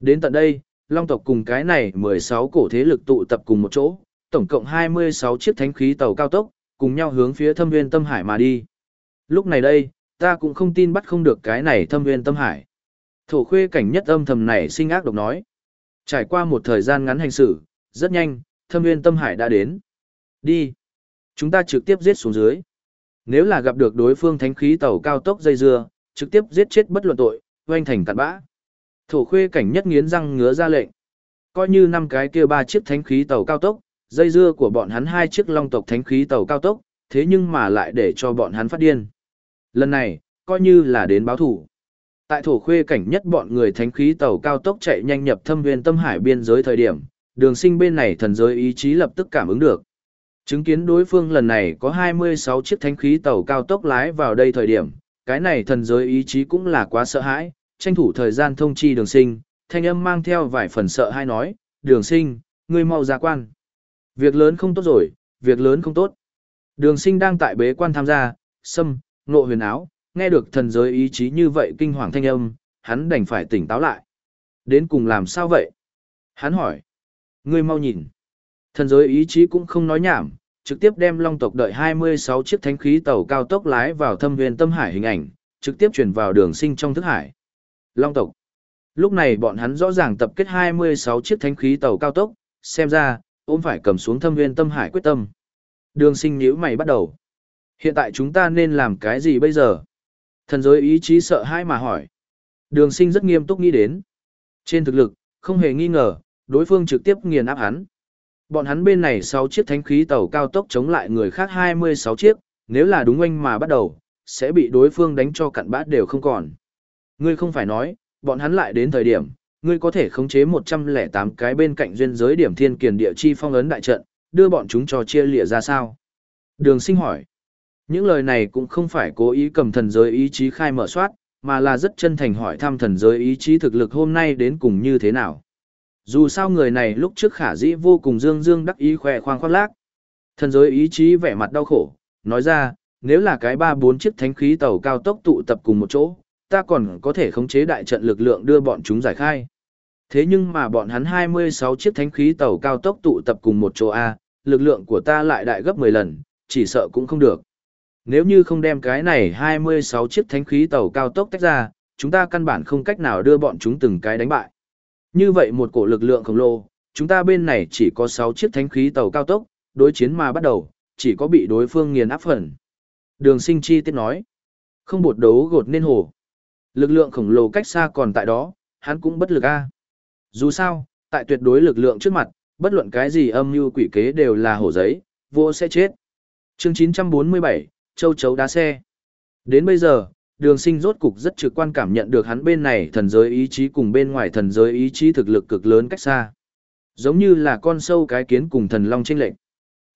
Đến tận đây, long tộc cùng cái này 16 cổ thế lực tụ tập cùng một chỗ, tổng cộng 26 chiếc thánh khí tàu cao tốc, cùng nhau hướng phía thâm Viên tâm hải mà đi. Lúc này đây, ta cũng không tin bắt không được cái này thâm Viên tâm hải. Thổ khuê cảnh nhất âm thầm này sinh ác độc nói. Trải qua một thời gian ngắn hành xử, rất nhanh, thâm Viên tâm hải đã đến. Đi. Chúng ta trực tiếp giết xuống dưới. Nếu là gặp được đối phương thánh khí tàu cao tốc dây dưa, trực tiếp giết chết bất luận tội, oanh thành cặn bã. Thổ khuê cảnh nhất nghiến răng ngứa ra lệnh. Coi như năm cái kia ba chiếc thánh khí tàu cao tốc, dây dưa của bọn hắn hai chiếc long tộc thánh khí tàu cao tốc, thế nhưng mà lại để cho bọn hắn phát điên. Lần này, coi như là đến báo thủ. Tại thổ khuê cảnh nhất bọn người thánh khí tàu cao tốc chạy nhanh nhập thâm viên tâm hải biên giới thời điểm, đường sinh bên này thần giới ý chí lập tức cảm ứng được. Chứng kiến đối phương lần này có 26 chiếc thánh khí tàu cao tốc lái vào đây thời điểm, cái này thần giới ý chí cũng là quá sợ hãi, tranh thủ thời gian thông chi đường sinh, thanh âm mang theo vài phần sợ hay nói, đường sinh, ngươi mau ra quan. Việc lớn không tốt rồi, việc lớn không tốt. Đường sinh đang tại bế quan tham gia, xâm, nộ huyền áo, nghe được thần giới ý chí như vậy kinh hoàng thanh âm, hắn đành phải tỉnh táo lại. Đến cùng làm sao vậy? Hắn hỏi. Ngươi mau nhìn. Thần giới ý chí cũng không nói nhảm, trực tiếp đem long tộc đợi 26 chiếc thánh khí tàu cao tốc lái vào thâm viên tâm hải hình ảnh, trực tiếp chuyển vào đường sinh trong thức hải. Long tộc. Lúc này bọn hắn rõ ràng tập kết 26 chiếc thánh khí tàu cao tốc, xem ra, ôm phải cầm xuống thâm viên tâm hải quyết tâm. Đường sinh nhữ mày bắt đầu. Hiện tại chúng ta nên làm cái gì bây giờ? Thần giới ý chí sợ hãi mà hỏi. Đường sinh rất nghiêm túc nghĩ đến. Trên thực lực, không hề nghi ngờ, đối phương trực tiếp nghiền áp hắn. Bọn hắn bên này 6 chiếc thánh khí tàu cao tốc chống lại người khác 26 chiếc, nếu là đúng anh mà bắt đầu, sẽ bị đối phương đánh cho cặn bát đều không còn. Ngươi không phải nói, bọn hắn lại đến thời điểm, ngươi có thể khống chế 108 cái bên cạnh duyên giới điểm thiên kiền địa chi phong ấn đại trận, đưa bọn chúng cho chia lìa ra sao? Đường sinh hỏi. Những lời này cũng không phải cố ý cầm thần giới ý chí khai mở soát, mà là rất chân thành hỏi thăm thần giới ý chí thực lực hôm nay đến cùng như thế nào. Dù sao người này lúc trước khả dĩ vô cùng dương dương đắc ý khỏe khoang khoác lác. Thần giới ý chí vẻ mặt đau khổ, nói ra, nếu là cái ba bốn chiếc thánh khí tàu cao tốc tụ tập cùng một chỗ, ta còn có thể khống chế đại trận lực lượng đưa bọn chúng giải khai. Thế nhưng mà bọn hắn 26 chiếc thánh khí tàu cao tốc tụ tập cùng một chỗ A, lực lượng của ta lại đại gấp 10 lần, chỉ sợ cũng không được. Nếu như không đem cái này 26 chiếc thánh khí tàu cao tốc tách ra, chúng ta căn bản không cách nào đưa bọn chúng từng cái đánh bại. Như vậy một cổ lực lượng khổng lồ, chúng ta bên này chỉ có 6 chiếc thánh khí tàu cao tốc, đối chiến mà bắt đầu, chỉ có bị đối phương nghiền áp phần. Đường sinh chi tiết nói, không bột đấu gột nên hồ. Lực lượng khổng lồ cách xa còn tại đó, hắn cũng bất lực a Dù sao, tại tuyệt đối lực lượng trước mặt, bất luận cái gì âm mưu quỷ kế đều là hổ giấy, vô sẽ chết. chương 947, châu chấu đá xe. Đến bây giờ, đường sinh rốt cục rất trực quan cảm nhận được hắn bên này thần giới ý chí cùng bên ngoài thần giới ý chí thực lực cực lớn cách xa. Giống như là con sâu cái kiến cùng thần long chênh lệnh.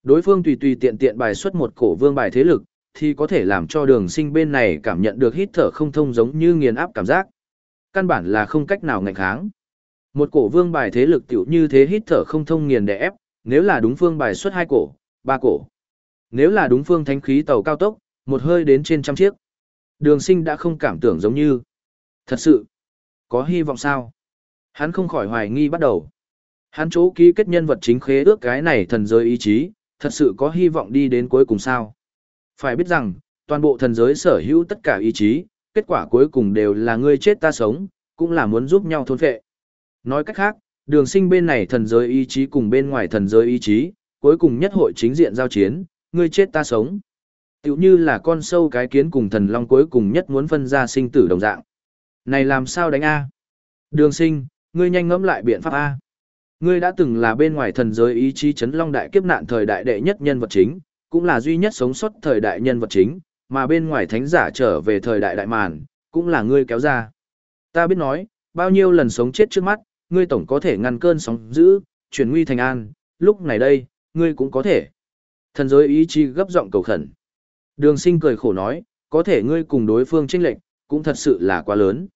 Đối phương tùy tùy tiện tiện bài xuất một cổ vương bài thế lực, thì có thể làm cho đường sinh bên này cảm nhận được hít thở không thông giống như nghiền áp cảm giác. Căn bản là không cách nào ngạnh kháng. Một cổ vương bài thế lực tiểu như thế hít thở không thông nghiền đè ép, nếu là đúng phương bài xuất hai cổ, ba cổ. Nếu là đúng phương thánh khí tàu cao tốc, một hơi đến trên trăm chiếc. Đường sinh đã không cảm tưởng giống như. Thật sự, có hy vọng sao? Hắn không khỏi hoài nghi bắt đầu. Hắn chỗ ký kết nhân vật chính khế ước cái này thần giới ý chí, thật sự có hy vọng đi đến cuối cùng sao? Phải biết rằng, toàn bộ thần giới sở hữu tất cả ý chí, kết quả cuối cùng đều là ngươi chết ta sống, cũng là muốn giúp nhau thôn phệ. Nói cách khác, đường sinh bên này thần giới ý chí cùng bên ngoài thần giới ý chí, cuối cùng nhất hội chính diện giao chiến, ngươi chết ta sống. Tiểu như là con sâu cái kiến cùng thần long cuối cùng nhất muốn phân ra sinh tử đồng dạng. Này làm sao đánh A? Đường sinh, ngươi nhanh ngẫm lại biện pháp A. Ngươi đã từng là bên ngoài thần giới ý chí chấn long đại kiếp nạn thời đại đệ nhất nhân vật chính, cũng là duy nhất sống sót thời đại nhân vật chính, mà bên ngoài thánh giả trở về thời đại đại màn, cũng là ngươi kéo ra. Ta biết nói, bao nhiêu lần sống chết trước mắt, ngươi tổng có thể ngăn cơn sóng dữ, chuyển nguy thành an, lúc này đây, ngươi cũng có thể. Thần giới ý chí gấp giọng cầu khẩn. Đường sinh cười khổ nói, có thể ngươi cùng đối phương chênh lệnh, cũng thật sự là quá lớn.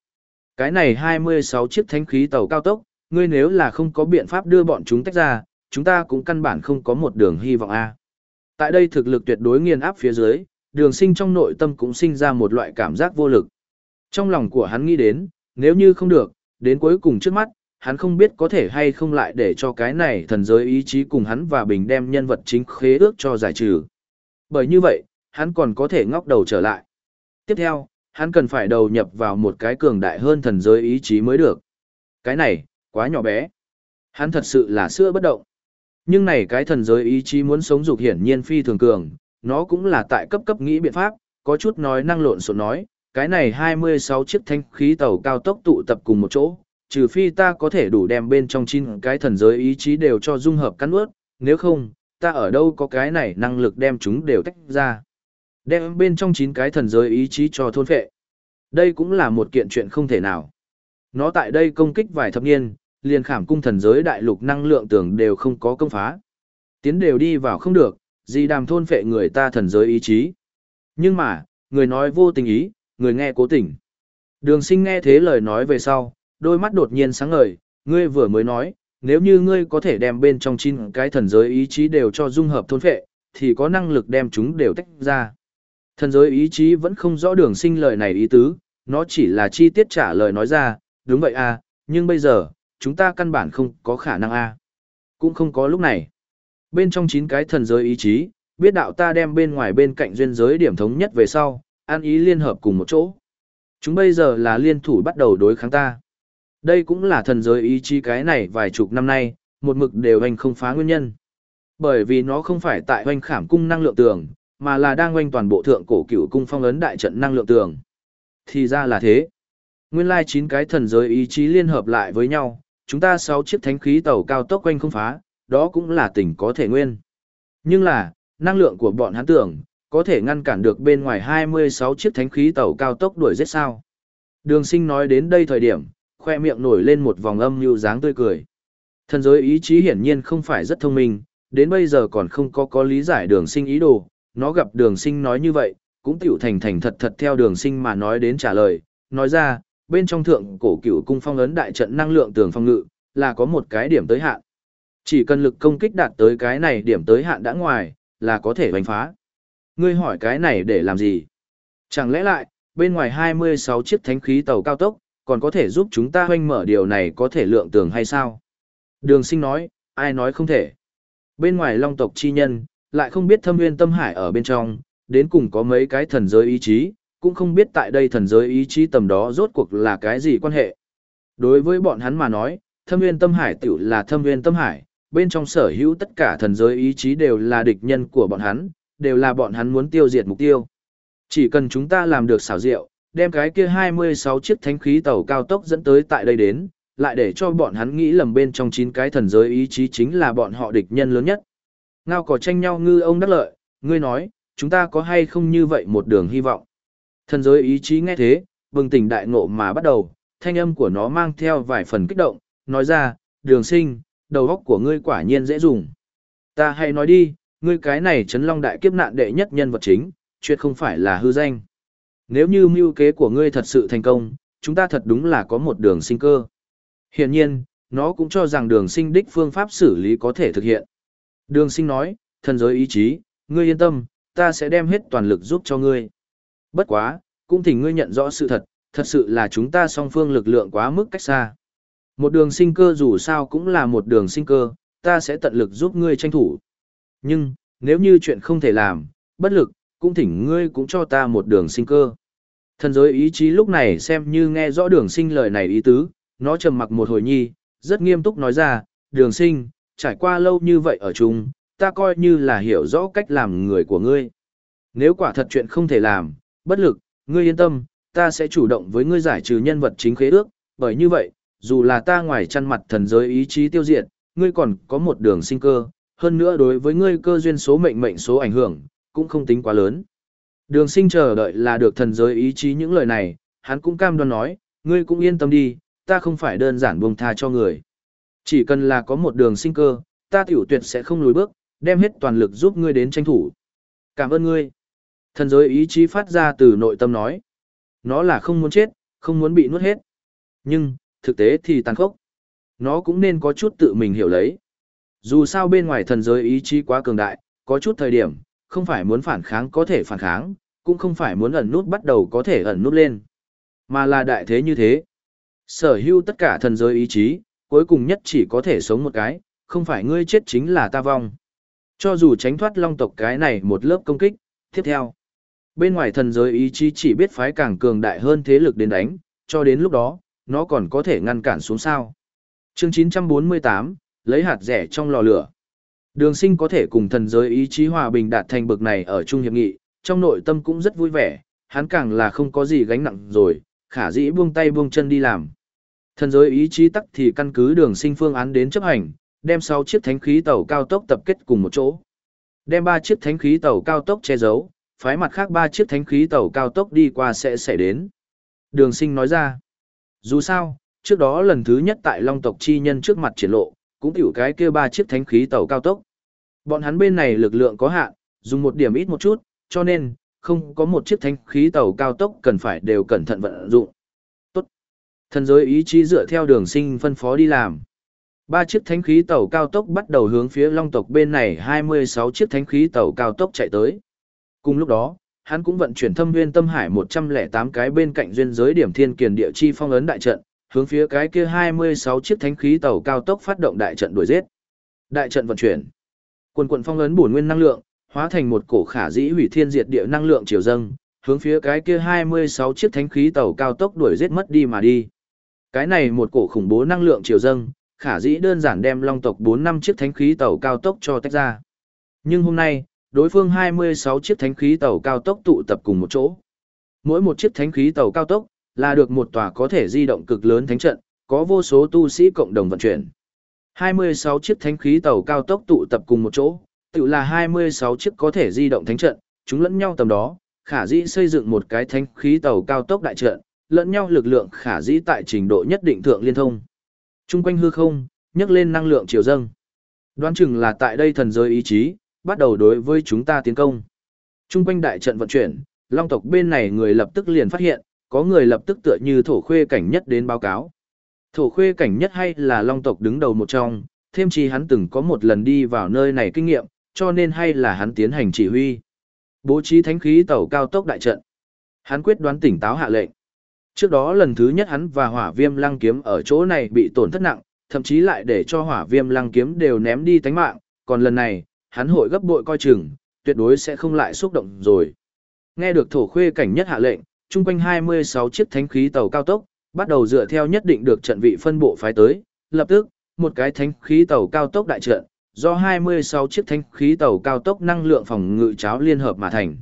Cái này 26 chiếc thánh khí tàu cao tốc, ngươi nếu là không có biện pháp đưa bọn chúng tách ra, chúng ta cũng căn bản không có một đường hy vọng A. Tại đây thực lực tuyệt đối nghiền áp phía dưới, đường sinh trong nội tâm cũng sinh ra một loại cảm giác vô lực. Trong lòng của hắn nghĩ đến, nếu như không được, đến cuối cùng trước mắt, hắn không biết có thể hay không lại để cho cái này thần giới ý chí cùng hắn và bình đem nhân vật chính khế ước cho giải trừ. Bởi như vậy, hắn còn có thể ngóc đầu trở lại. Tiếp theo, hắn cần phải đầu nhập vào một cái cường đại hơn thần giới ý chí mới được. Cái này, quá nhỏ bé. Hắn thật sự là sữa bất động. Nhưng này cái thần giới ý chí muốn sống dục hiển nhiên phi thường cường, nó cũng là tại cấp cấp nghĩ biện pháp, có chút nói năng lộn xộn nói, cái này 26 chiếc thanh khí tàu cao tốc tụ tập cùng một chỗ, trừ phi ta có thể đủ đem bên trong chín cái thần giới ý chí đều cho dung hợp cắn ướt, nếu không, ta ở đâu có cái này năng lực đem chúng đều tách ra. Đem bên trong chín cái thần giới ý chí cho thôn phệ. Đây cũng là một kiện chuyện không thể nào. Nó tại đây công kích vài thập niên, liền khảm cung thần giới đại lục năng lượng tưởng đều không có công phá. Tiến đều đi vào không được, gì đàm thôn phệ người ta thần giới ý chí. Nhưng mà, người nói vô tình ý, người nghe cố tình. Đường sinh nghe thế lời nói về sau, đôi mắt đột nhiên sáng ngời, ngươi vừa mới nói, nếu như ngươi có thể đem bên trong chín cái thần giới ý chí đều cho dung hợp thôn phệ, thì có năng lực đem chúng đều tách ra. Thần giới ý chí vẫn không rõ đường sinh lời này ý tứ, nó chỉ là chi tiết trả lời nói ra, đúng vậy à, nhưng bây giờ, chúng ta căn bản không có khả năng a à. Cũng không có lúc này. Bên trong chín cái thần giới ý chí, biết đạo ta đem bên ngoài bên cạnh duyên giới điểm thống nhất về sau, an ý liên hợp cùng một chỗ. Chúng bây giờ là liên thủ bắt đầu đối kháng ta. Đây cũng là thần giới ý chí cái này vài chục năm nay, một mực đều hành không phá nguyên nhân. Bởi vì nó không phải tại hoành khảm cung năng lượng tường, mà là đang hoành toàn bộ thượng cổ cửu cung phong ấn đại trận năng lượng tường. Thì ra là thế. Nguyên lai chín cái thần giới ý chí liên hợp lại với nhau, chúng ta sáu chiếc thánh khí tàu cao tốc quanh không phá, đó cũng là tình có thể nguyên. Nhưng là, năng lượng của bọn hắn tưởng, có thể ngăn cản được bên ngoài 26 chiếc thánh khí tàu cao tốc đuổi giết sao. Đường sinh nói đến đây thời điểm, khoe miệng nổi lên một vòng âm như dáng tươi cười. Thần giới ý chí hiển nhiên không phải rất thông minh, đến bây giờ còn không có có lý giải đường sinh ý đồ, nó gặp đường sinh nói như vậy, cũng tiểu thành thành thật thật theo đường sinh mà nói đến trả lời, nói ra, bên trong thượng cổ cửu cung phong ấn đại trận năng lượng tường phong ngự, là có một cái điểm tới hạn. Chỉ cần lực công kích đạt tới cái này điểm tới hạn đã ngoài, là có thể đánh phá. Ngươi hỏi cái này để làm gì? Chẳng lẽ lại, bên ngoài 26 chiếc thánh khí tàu cao tốc, còn có thể giúp chúng ta hoanh mở điều này có thể lượng tường hay sao? Đường sinh nói, ai nói không thể. Bên ngoài long tộc chi nhân, lại không biết thâm nguyên tâm hải ở bên trong, đến cùng có mấy cái thần giới ý chí, cũng không biết tại đây thần giới ý chí tầm đó rốt cuộc là cái gì quan hệ. Đối với bọn hắn mà nói, thâm nguyên tâm hải tiểu là thâm nguyên tâm hải, bên trong sở hữu tất cả thần giới ý chí đều là địch nhân của bọn hắn, đều là bọn hắn muốn tiêu diệt mục tiêu. Chỉ cần chúng ta làm được xảo diệu, đem cái kia 26 chiếc thánh khí tàu cao tốc dẫn tới tại đây đến, lại để cho bọn hắn nghĩ lầm bên trong 9 cái thần giới ý chí chính là bọn họ địch nhân lớn nhất. Ngao có tranh nhau ngư ông đắc lợi, ngươi nói, chúng ta có hay không như vậy một đường hy vọng. Thần giới ý chí nghe thế, bừng tỉnh đại ngộ mà bắt đầu, thanh âm của nó mang theo vài phần kích động, nói ra, đường sinh, đầu góc của ngươi quả nhiên dễ dùng. Ta hãy nói đi, ngươi cái này chấn long đại kiếp nạn đệ nhất nhân vật chính, chuyện không phải là hư danh. Nếu như mưu kế của ngươi thật sự thành công, chúng ta thật đúng là có một đường sinh cơ. Hiển nhiên, nó cũng cho rằng đường sinh đích phương pháp xử lý có thể thực hiện. Đường sinh nói, thần giới ý chí, ngươi yên tâm, ta sẽ đem hết toàn lực giúp cho ngươi. Bất quá, cũng thỉnh ngươi nhận rõ sự thật, thật sự là chúng ta song phương lực lượng quá mức cách xa. Một đường sinh cơ dù sao cũng là một đường sinh cơ, ta sẽ tận lực giúp ngươi tranh thủ. Nhưng, nếu như chuyện không thể làm, bất lực, cũng thỉnh ngươi cũng cho ta một đường sinh cơ. Thần giới ý chí lúc này xem như nghe rõ đường sinh lời này ý tứ, nó trầm mặc một hồi nhi, rất nghiêm túc nói ra, đường sinh, trải qua lâu như vậy ở chung, ta coi như là hiểu rõ cách làm người của ngươi. Nếu quả thật chuyện không thể làm, bất lực, ngươi yên tâm, ta sẽ chủ động với ngươi giải trừ nhân vật chính khế ước, bởi như vậy, dù là ta ngoài chăn mặt thần giới ý chí tiêu diệt, ngươi còn có một đường sinh cơ, hơn nữa đối với ngươi cơ duyên số mệnh mệnh số ảnh hưởng, cũng không tính quá lớn. Đường sinh chờ đợi là được thần giới ý chí những lời này, hắn cũng cam đoan nói, ngươi cũng yên tâm đi, ta không phải đơn giản buông tha cho người. Chỉ cần là có một đường sinh cơ, ta tiểu tuyệt sẽ không lùi bước, đem hết toàn lực giúp ngươi đến tranh thủ. Cảm ơn ngươi. Thần giới ý chí phát ra từ nội tâm nói. Nó là không muốn chết, không muốn bị nuốt hết. Nhưng, thực tế thì tàn khốc. Nó cũng nên có chút tự mình hiểu lấy. Dù sao bên ngoài thần giới ý chí quá cường đại, có chút thời điểm, không phải muốn phản kháng có thể phản kháng, cũng không phải muốn ẩn nút bắt đầu có thể ẩn nút lên. Mà là đại thế như thế. Sở hữu tất cả thần giới ý chí, cuối cùng nhất chỉ có thể sống một cái, không phải ngươi chết chính là ta vong. Cho dù tránh thoát long tộc cái này một lớp công kích, tiếp theo. Bên ngoài thần giới ý chí chỉ biết phái càng cường đại hơn thế lực đến đánh, cho đến lúc đó, nó còn có thể ngăn cản xuống sao. Chương 948, lấy hạt rẻ trong lò lửa. Đường sinh có thể cùng thần giới ý chí hòa bình đạt thành bực này ở Trung Hiệp Nghị, trong nội tâm cũng rất vui vẻ, hắn càng là không có gì gánh nặng rồi, khả dĩ buông tay buông chân đi làm. Thần giới ý chí tắc thì căn cứ đường sinh phương án đến chấp hành, đem 6 chiếc thánh khí tàu cao tốc tập kết cùng một chỗ. Đem 3 chiếc thánh khí tàu cao tốc che giấu, phái mặt khác ba chiếc thánh khí tàu cao tốc đi qua sẽ xảy đến. Đường sinh nói ra, dù sao, trước đó lần thứ nhất tại Long tộc chi nhân trước mặt triển lộ, cũng tiểu cái kia ba chiếc thánh khí tàu cao tốc. Bọn hắn bên này lực lượng có hạn, dùng một điểm ít một chút, cho nên, không có một chiếc thánh khí tàu cao tốc cần phải đều cẩn thận vận dụng. Tốt. Thần giới ý chí dựa theo đường sinh phân phó đi làm. Ba chiếc thánh khí tàu cao tốc bắt đầu hướng phía long tộc bên này 26 chiếc thánh khí tàu cao tốc chạy tới. Cùng lúc đó, hắn cũng vận chuyển thâm nguyên tâm hải 108 cái bên cạnh duyên giới điểm thiên kiền địa chi phong ấn đại trận, hướng phía cái kia 26 chiếc thánh khí tàu cao tốc phát động đại trận đuổi giết. Đại trận vận chuyển. Quần quần phong ấn bổn nguyên năng lượng, hóa thành một cổ khả dĩ hủy thiên diệt địa năng lượng chiều dâng, hướng phía cái kia 26 chiếc thánh khí tàu cao tốc đuổi giết mất đi mà đi. Cái này một cổ khủng bố năng lượng chiều dâng, khả dĩ đơn giản đem long tộc 4 năm chiếc thánh khí tàu cao tốc cho tách ra. Nhưng hôm nay, đối phương 26 chiếc thánh khí tàu cao tốc tụ tập cùng một chỗ. Mỗi một chiếc thánh khí tàu cao tốc là được một tòa có thể di động cực lớn thánh trận, có vô số tu sĩ cộng đồng vận chuyển. 26 chiếc thánh khí tàu cao tốc tụ tập cùng một chỗ, tự là 26 chiếc có thể di động thánh trận, chúng lẫn nhau tầm đó, khả dĩ xây dựng một cái thánh khí tàu cao tốc đại trận, lẫn nhau lực lượng khả dĩ tại trình độ nhất định thượng liên thông. Trung quanh hư không, nhấc lên năng lượng chiều dâng. Đoán chừng là tại đây thần giới ý chí, bắt đầu đối với chúng ta tiến công. Trung quanh đại trận vận chuyển, long tộc bên này người lập tức liền phát hiện, có người lập tức tựa như thổ khuê cảnh nhất đến báo cáo. Thổ khuê cảnh nhất hay là long tộc đứng đầu một trong, thêm chi hắn từng có một lần đi vào nơi này kinh nghiệm, cho nên hay là hắn tiến hành chỉ huy. Bố trí thánh khí tàu cao tốc đại trận. Hắn quyết đoán tỉnh táo hạ lệnh. Trước đó lần thứ nhất hắn và hỏa viêm lăng kiếm ở chỗ này bị tổn thất nặng, thậm chí lại để cho hỏa viêm lăng kiếm đều ném đi tánh mạng, còn lần này, hắn hội gấp bội coi chừng, tuyệt đối sẽ không lại xúc động rồi. Nghe được thổ khuê cảnh nhất hạ lệnh, chung quanh 26 chiếc thánh khí tàu cao tốc, bắt đầu dựa theo nhất định được trận vị phân bộ phái tới, lập tức, một cái thánh khí tàu cao tốc đại trận, do 26 chiếc thánh khí tàu cao tốc năng lượng phòng ngự cháo liên hợp mà thành.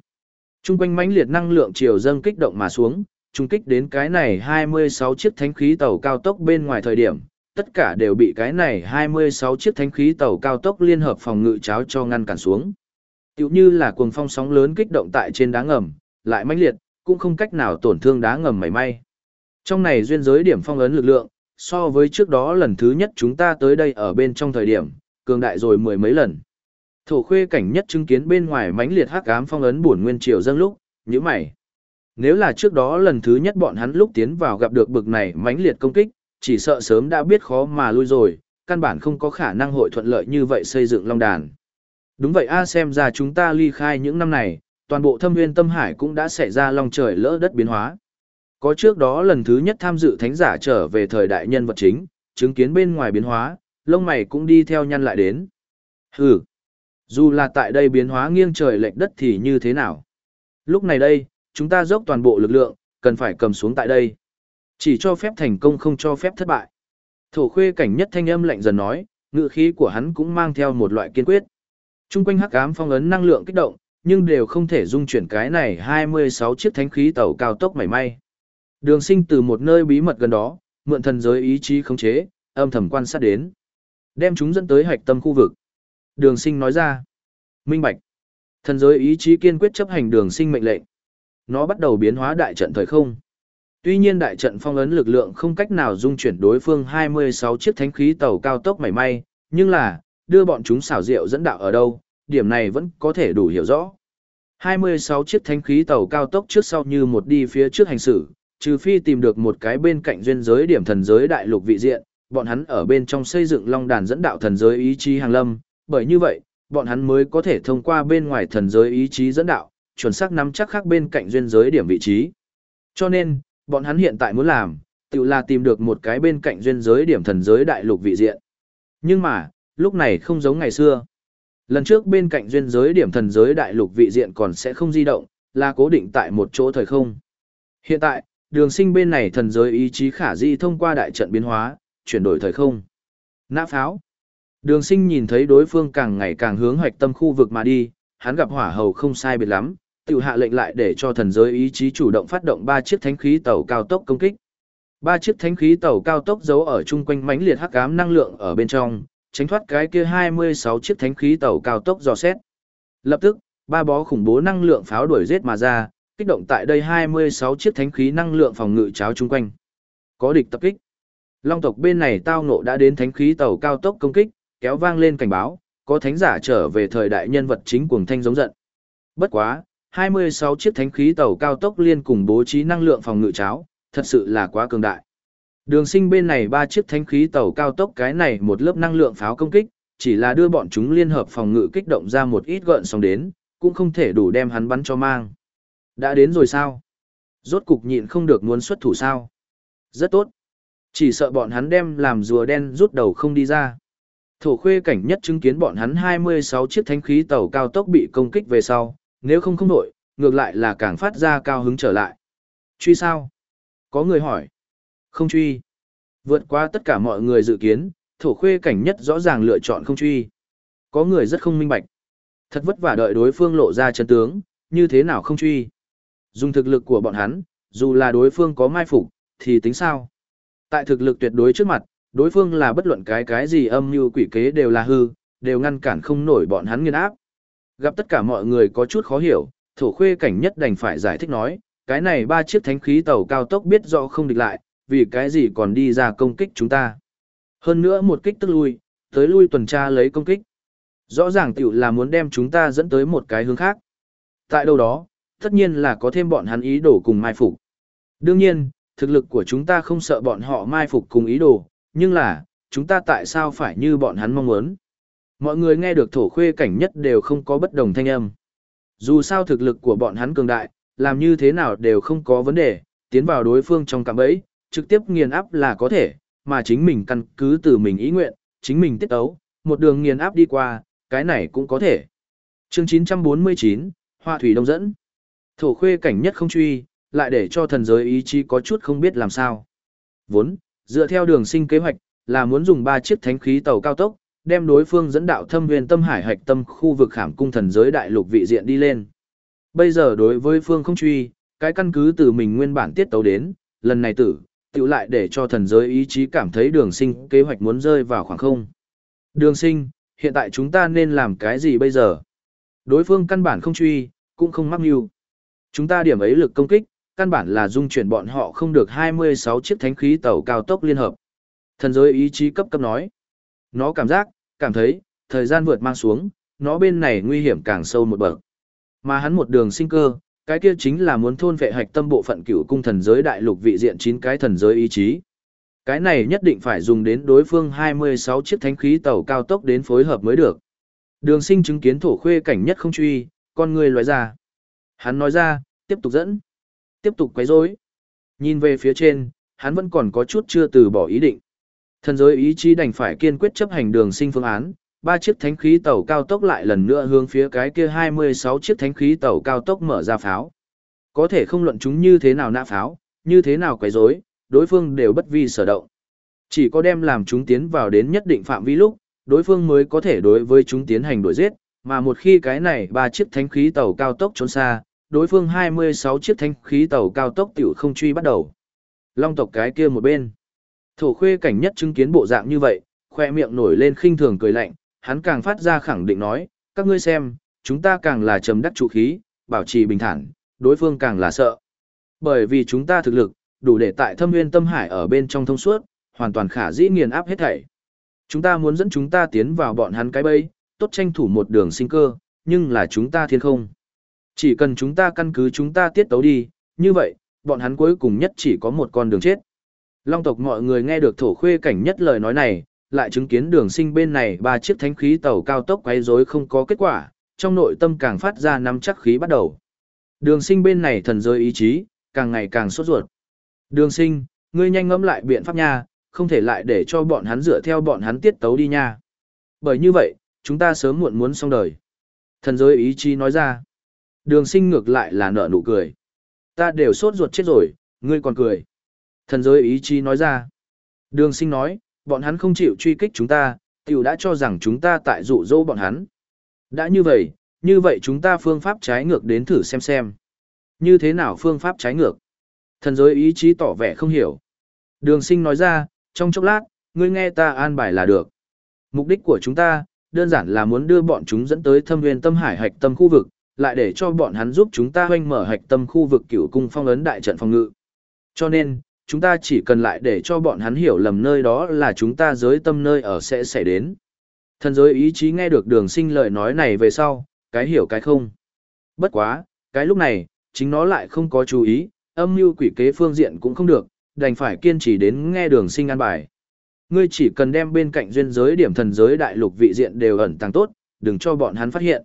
Trung quanh mãnh liệt năng lượng chiều dâng kích động mà xuống, trung kích đến cái này 26 chiếc thánh khí tàu cao tốc bên ngoài thời điểm, tất cả đều bị cái này 26 chiếc thánh khí tàu cao tốc liên hợp phòng ngự cháo cho ngăn cản xuống. Tiểu như là cuồng phong sóng lớn kích động tại trên đá ngầm, lại mãnh liệt, cũng không cách nào tổn thương đá ngầm mảy may. Trong này duyên giới điểm phong ấn lực lượng, so với trước đó lần thứ nhất chúng ta tới đây ở bên trong thời điểm, cường đại rồi mười mấy lần. Thổ khuê cảnh nhất chứng kiến bên ngoài mãnh liệt hắc ám phong ấn buồn nguyên triều dâng lúc, như mày. Nếu là trước đó lần thứ nhất bọn hắn lúc tiến vào gặp được bực này mãnh liệt công kích, chỉ sợ sớm đã biết khó mà lui rồi, căn bản không có khả năng hội thuận lợi như vậy xây dựng long đàn. Đúng vậy a xem ra chúng ta ly khai những năm này, toàn bộ thâm nguyên tâm hải cũng đã xảy ra long trời lỡ đất biến hóa. Có trước đó lần thứ nhất tham dự thánh giả trở về thời đại nhân vật chính, chứng kiến bên ngoài biến hóa, lông mày cũng đi theo nhăn lại đến. Hừ, dù là tại đây biến hóa nghiêng trời lệch đất thì như thế nào? Lúc này đây, chúng ta dốc toàn bộ lực lượng, cần phải cầm xuống tại đây. Chỉ cho phép thành công không cho phép thất bại. Thổ khuê cảnh nhất thanh âm lạnh dần nói, ngự khí của hắn cũng mang theo một loại kiên quyết. Trung quanh hắc ám phong ấn năng lượng kích động, nhưng đều không thể dung chuyển cái này 26 chiếc thánh khí tàu cao tốc mảy may. Đường sinh từ một nơi bí mật gần đó, mượn thần giới ý chí khống chế, âm thầm quan sát đến. Đem chúng dẫn tới hạch tâm khu vực. Đường sinh nói ra. Minh Bạch. Thần giới ý chí kiên quyết chấp hành đường sinh mệnh lệnh. Nó bắt đầu biến hóa đại trận thời không. Tuy nhiên đại trận phong ấn lực lượng không cách nào dung chuyển đối phương 26 chiếc thánh khí tàu cao tốc mảy may, nhưng là, đưa bọn chúng xảo diệu dẫn đạo ở đâu, điểm này vẫn có thể đủ hiểu rõ. 26 chiếc thánh khí tàu cao tốc trước sau như một đi phía trước hành xử, trừ phi tìm được một cái bên cạnh duyên giới điểm thần giới đại lục vị diện, bọn hắn ở bên trong xây dựng long đàn dẫn đạo thần giới ý chí hàng lâm, bởi như vậy, bọn hắn mới có thể thông qua bên ngoài thần giới ý chí dẫn đạo, chuẩn xác nắm chắc khác bên cạnh duyên giới điểm vị trí. Cho nên, bọn hắn hiện tại muốn làm, tự là tìm được một cái bên cạnh duyên giới điểm thần giới đại lục vị diện. Nhưng mà, lúc này không giống ngày xưa. Lần trước bên cạnh duyên giới điểm thần giới đại lục vị diện còn sẽ không di động, là cố định tại một chỗ thời không. Hiện tại, đường sinh bên này thần giới ý chí khả di thông qua đại trận biến hóa, chuyển đổi thời không. Nã pháo. Đường sinh nhìn thấy đối phương càng ngày càng hướng hoạch tâm khu vực mà đi, hắn gặp hỏa hầu không sai biệt lắm, tự hạ lệnh lại để cho thần giới ý chí chủ động phát động ba chiếc thánh khí tàu cao tốc công kích. Ba chiếc thánh khí tàu cao tốc giấu ở chung quanh mãnh liệt hắc ám năng lượng ở bên trong, tránh thoát cái kia 26 chiếc thánh khí tàu cao tốc dò xét. Lập tức, ba bó khủng bố năng lượng pháo đuổi giết mà ra, kích động tại đây 26 chiếc thánh khí năng lượng phòng ngự cháo chung quanh. Có địch tập kích. Long tộc bên này tao ngộ đã đến thánh khí tàu cao tốc công kích, kéo vang lên cảnh báo, có thánh giả trở về thời đại nhân vật chính cuồng thanh giống giận. Bất quá, 26 chiếc thánh khí tàu cao tốc liên cùng bố trí năng lượng phòng ngự cháo, thật sự là quá cường đại. Đường sinh bên này ba chiếc thánh khí tàu cao tốc cái này một lớp năng lượng pháo công kích, chỉ là đưa bọn chúng liên hợp phòng ngự kích động ra một ít gợn sóng đến, cũng không thể đủ đem hắn bắn cho mang. Đã đến rồi sao? Rốt cục nhịn không được muốn xuất thủ sao? Rất tốt. Chỉ sợ bọn hắn đem làm rùa đen rút đầu không đi ra. Thổ khuê cảnh nhất chứng kiến bọn hắn 26 chiếc thánh khí tàu cao tốc bị công kích về sau, nếu không không nổi, ngược lại là càng phát ra cao hứng trở lại. Truy sao? Có người hỏi. Không truy. Vượt qua tất cả mọi người dự kiến, thổ khuê cảnh nhất rõ ràng lựa chọn không truy. Có người rất không minh bạch. Thật vất vả đợi đối phương lộ ra chân tướng, như thế nào không truy. Dùng thực lực của bọn hắn, dù là đối phương có mai phục, thì tính sao? Tại thực lực tuyệt đối trước mặt, đối phương là bất luận cái cái gì âm mưu quỷ kế đều là hư, đều ngăn cản không nổi bọn hắn nghiên áp. Gặp tất cả mọi người có chút khó hiểu, thổ khuê cảnh nhất đành phải giải thích nói, cái này ba chiếc thánh khí tàu cao tốc biết rõ không địch lại, vì cái gì còn đi ra công kích chúng ta. Hơn nữa một kích tức lui, tới lui tuần tra lấy công kích. Rõ ràng tiểu là muốn đem chúng ta dẫn tới một cái hướng khác. Tại đâu đó, tất nhiên là có thêm bọn hắn ý đồ cùng mai phục. Đương nhiên, thực lực của chúng ta không sợ bọn họ mai phục cùng ý đồ, nhưng là, chúng ta tại sao phải như bọn hắn mong muốn. Mọi người nghe được thổ khuê cảnh nhất đều không có bất đồng thanh âm. Dù sao thực lực của bọn hắn cường đại, làm như thế nào đều không có vấn đề, tiến vào đối phương trong cạm bẫy, trực tiếp nghiền áp là có thể, mà chính mình căn cứ từ mình ý nguyện, chính mình tiết ấu, một đường nghiền áp đi qua, cái này cũng có thể. Chương 949, Hoa Thủy Đông dẫn. Thổ khuê cảnh nhất không truy, lại để cho thần giới ý chí có chút không biết làm sao. Vốn, dựa theo đường sinh kế hoạch, là muốn dùng 3 chiếc thánh khí tàu cao tốc, đem đối phương dẫn đạo thâm huyền tâm hải hạch tâm khu vực khảm cung thần giới đại lục vị diện đi lên. Bây giờ đối với phương không truy, cái căn cứ từ mình nguyên bản tiết tấu đến, lần này tử, tự lại để cho thần giới ý chí cảm thấy đường sinh kế hoạch muốn rơi vào khoảng không. Đường sinh, hiện tại chúng ta nên làm cái gì bây giờ? Đối phương căn bản không truy, cũng không mắc mưu. Chúng ta điểm ấy lực công kích, căn bản là dung chuyển bọn họ không được 26 chiếc thánh khí tàu cao tốc liên hợp. Thần giới ý chí cấp cấp nói. Nó cảm giác, cảm thấy, thời gian vượt mang xuống, nó bên này nguy hiểm càng sâu một bậc. Mà hắn một đường sinh cơ, cái kia chính là muốn thôn vệ hạch tâm bộ phận cựu cung thần giới đại lục vị diện chín cái thần giới ý chí. Cái này nhất định phải dùng đến đối phương 26 chiếc thánh khí tàu cao tốc đến phối hợp mới được. Đường sinh chứng kiến thổ khuê cảnh nhất không truy, con người loại ra. Hắn nói ra, tiếp tục dẫn. Tiếp tục quấy rối Nhìn về phía trên, hắn vẫn còn có chút chưa từ bỏ ý định. Thần giới ý chí đành phải kiên quyết chấp hành đường sinh phương án, ba chiếc thánh khí tàu cao tốc lại lần nữa hướng phía cái kia 26 chiếc thánh khí tàu cao tốc mở ra pháo. Có thể không luận chúng như thế nào nã pháo, như thế nào quấy rối, đối phương đều bất vi sở động. Chỉ có đem làm chúng tiến vào đến nhất định phạm vi lúc, đối phương mới có thể đối với chúng tiến hành đổi giết, mà một khi cái này ba chiếc thánh khí tàu cao tốc trốn xa, đối phương 26 chiếc thánh khí tàu cao tốc tiểu không truy bắt đầu. Long tộc cái kia một bên. Thổ khuê cảnh nhất chứng kiến bộ dạng như vậy, khoe miệng nổi lên khinh thường cười lạnh, hắn càng phát ra khẳng định nói, các ngươi xem, chúng ta càng là trầm đắc trụ khí, bảo trì bình thản, đối phương càng là sợ. Bởi vì chúng ta thực lực, đủ để tại thâm nguyên tâm hải ở bên trong thông suốt, hoàn toàn khả dĩ nghiền áp hết thảy. Chúng ta muốn dẫn chúng ta tiến vào bọn hắn cái bẫy, tốt tranh thủ một đường sinh cơ, nhưng là chúng ta thiên không. Chỉ cần chúng ta căn cứ chúng ta tiết tấu đi, như vậy, bọn hắn cuối cùng nhất chỉ có một con đường chết. Long tộc mọi người nghe được thổ khuê cảnh nhất lời nói này, lại chứng kiến đường sinh bên này ba chiếc thánh khí tàu cao tốc quay rối không có kết quả, trong nội tâm càng phát ra nắm chắc khí bắt đầu. Đường sinh bên này thần rơi ý chí, càng ngày càng sốt ruột. Đường sinh, ngươi nhanh ngẫm lại biện pháp nha, không thể lại để cho bọn hắn dựa theo bọn hắn tiết tấu đi nha. Bởi như vậy, chúng ta sớm muộn muốn xong đời. Thần giới ý chí nói ra. Đường sinh ngược lại là nở nụ cười. Ta đều sốt ruột chết rồi, ngươi còn cười. Thần giới ý chí nói ra. Đường sinh nói, bọn hắn không chịu truy kích chúng ta, tiểu đã cho rằng chúng ta tại dụ dỗ bọn hắn. Đã như vậy, như vậy chúng ta phương pháp trái ngược đến thử xem xem. Như thế nào phương pháp trái ngược? Thần giới ý chí tỏ vẻ không hiểu. Đường sinh nói ra, trong chốc lát, ngươi nghe ta an bài là được. Mục đích của chúng ta, đơn giản là muốn đưa bọn chúng dẫn tới thâm Viên tâm hải hạch tâm khu vực, lại để cho bọn hắn giúp chúng ta hoanh mở hạch tâm khu vực cửu cung phong ấn đại trận phòng ngự. Cho nên, chúng ta chỉ cần lại để cho bọn hắn hiểu lầm nơi đó là chúng ta giới tâm nơi ở sẽ xảy đến. Thần giới ý chí nghe được đường sinh lời nói này về sau, cái hiểu cái không. Bất quá, cái lúc này, chính nó lại không có chú ý, âm mưu quỷ kế phương diện cũng không được, đành phải kiên trì đến nghe đường sinh an bài. Ngươi chỉ cần đem bên cạnh duyên giới điểm thần giới đại lục vị diện đều ẩn tàng tốt, đừng cho bọn hắn phát hiện.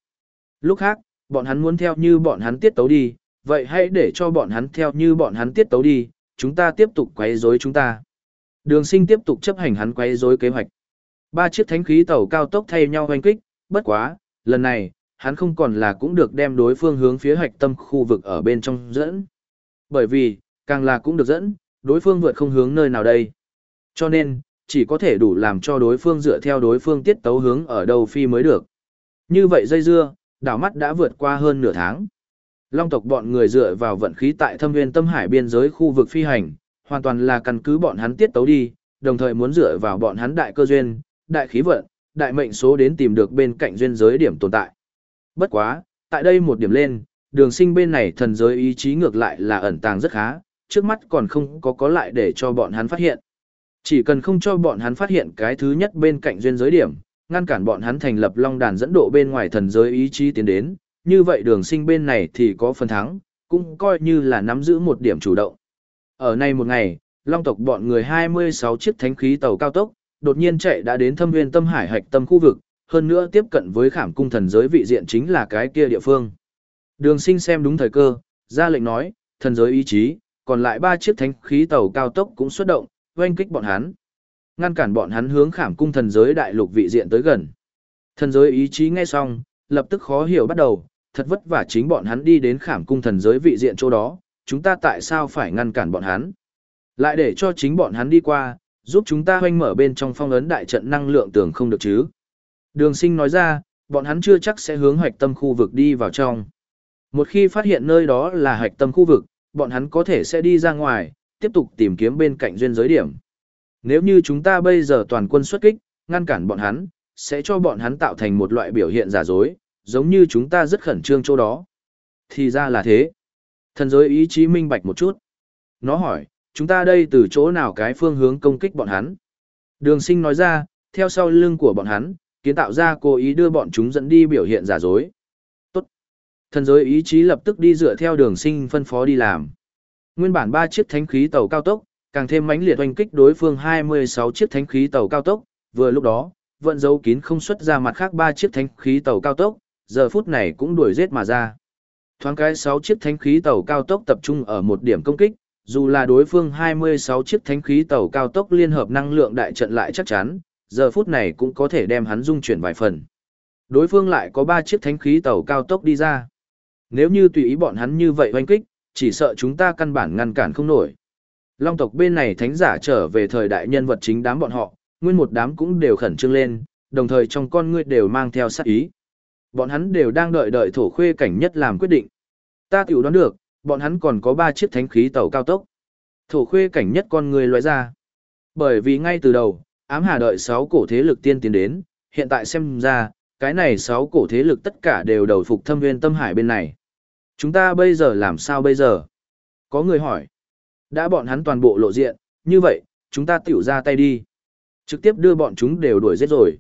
Lúc khác, bọn hắn muốn theo như bọn hắn tiết tấu đi, vậy hãy để cho bọn hắn theo như bọn hắn tiết tấu đi, chúng ta tiếp tục quấy rối chúng ta. Đường sinh tiếp tục chấp hành hắn quấy rối kế hoạch. Ba chiếc thánh khí tàu cao tốc thay nhau hoanh kích, bất quá, lần này, hắn không còn là cũng được đem đối phương hướng phía hạch tâm khu vực ở bên trong dẫn. Bởi vì, càng là cũng được dẫn, đối phương vượt không hướng nơi nào đây. Cho nên, chỉ có thể đủ làm cho đối phương dựa theo đối phương tiết tấu hướng ở đâu phi mới được. Như vậy dây dưa, đảo mắt đã vượt qua hơn nửa tháng. Long tộc bọn người dựa vào vận khí tại thâm viên tâm hải biên giới khu vực phi hành, hoàn toàn là căn cứ bọn hắn tiết tấu đi, đồng thời muốn dựa vào bọn hắn đại cơ duyên, đại khí vận, đại mệnh số đến tìm được bên cạnh duyên giới điểm tồn tại. Bất quá, tại đây một điểm lên, đường sinh bên này thần giới ý chí ngược lại là ẩn tàng rất khá, trước mắt còn không có có lại để cho bọn hắn phát hiện. Chỉ cần không cho bọn hắn phát hiện cái thứ nhất bên cạnh duyên giới điểm, ngăn cản bọn hắn thành lập long đàn dẫn độ bên ngoài thần giới ý chí tiến đến, như vậy đường sinh bên này thì có phần thắng, cũng coi như là nắm giữ một điểm chủ động. Ở nay một ngày, long tộc bọn người 26 chiếc thánh khí tàu cao tốc, đột nhiên chạy đã đến thâm nguyên tâm hải hạch tâm khu vực, hơn nữa tiếp cận với khảm cung thần giới vị diện chính là cái kia địa phương. Đường sinh xem đúng thời cơ, ra lệnh nói, thần giới ý chí, còn lại ba chiếc thánh khí tàu cao tốc cũng xuất động, oanh kích bọn hắn. Ngăn cản bọn hắn hướng khảm cung thần giới đại lục vị diện tới gần. Thần giới ý chí nghe xong, lập tức khó hiểu bắt đầu, thật vất vả chính bọn hắn đi đến khảm cung thần giới vị diện chỗ đó, chúng ta tại sao phải ngăn cản bọn hắn? Lại để cho chính bọn hắn đi qua, giúp chúng ta hoanh mở bên trong phong ấn đại trận năng lượng tưởng không được chứ. Đường sinh nói ra, bọn hắn chưa chắc sẽ hướng hoạch tâm khu vực đi vào trong. Một khi phát hiện nơi đó là hoạch tâm khu vực, bọn hắn có thể sẽ đi ra ngoài, tiếp tục tìm kiếm bên cạnh duyên giới điểm. Nếu như chúng ta bây giờ toàn quân xuất kích, ngăn cản bọn hắn, sẽ cho bọn hắn tạo thành một loại biểu hiện giả dối, giống như chúng ta rất khẩn trương chỗ đó. Thì ra là thế. Thần giới ý chí minh bạch một chút. Nó hỏi, chúng ta đây từ chỗ nào cái phương hướng công kích bọn hắn? Đường sinh nói ra, theo sau lưng của bọn hắn, kiến tạo ra cố ý đưa bọn chúng dẫn đi biểu hiện giả dối. Tốt. Thần giới ý chí lập tức đi dựa theo đường sinh phân phó đi làm. Nguyên bản 3 chiếc thánh khí tàu cao tốc, càng thêm mãnh liệt oanh kích đối phương 26 chiếc thánh khí tàu cao tốc, vừa lúc đó, vận dấu kín không xuất ra mặt khác 3 chiếc thánh khí tàu cao tốc, giờ phút này cũng đuổi giết mà ra. Thoáng cái 6 chiếc thánh khí tàu cao tốc tập trung ở một điểm công kích, dù là đối phương 26 chiếc thánh khí tàu cao tốc liên hợp năng lượng đại trận lại chắc chắn, giờ phút này cũng có thể đem hắn dung chuyển vài phần. Đối phương lại có 3 chiếc thánh khí tàu cao tốc đi ra. Nếu như tùy ý bọn hắn như vậy oanh kích, chỉ sợ chúng ta căn bản ngăn cản không nổi. Long tộc bên này thánh giả trở về thời đại nhân vật chính đám bọn họ, nguyên một đám cũng đều khẩn trương lên, đồng thời trong con ngươi đều mang theo sát ý. Bọn hắn đều đang đợi đợi thổ khuê cảnh nhất làm quyết định. Ta tiểu đoán được, bọn hắn còn có 3 chiếc thánh khí tàu cao tốc. Thổ khuê cảnh nhất con người loại ra. Bởi vì ngay từ đầu, ám hà đợi 6 cổ thế lực tiên tiến đến, hiện tại xem ra, cái này 6 cổ thế lực tất cả đều đầu phục thâm nguyên tâm hải bên này. Chúng ta bây giờ làm sao bây giờ? Có người hỏi. Đã bọn hắn toàn bộ lộ diện, như vậy, chúng ta tiểu ra tay đi. Trực tiếp đưa bọn chúng đều đuổi giết rồi.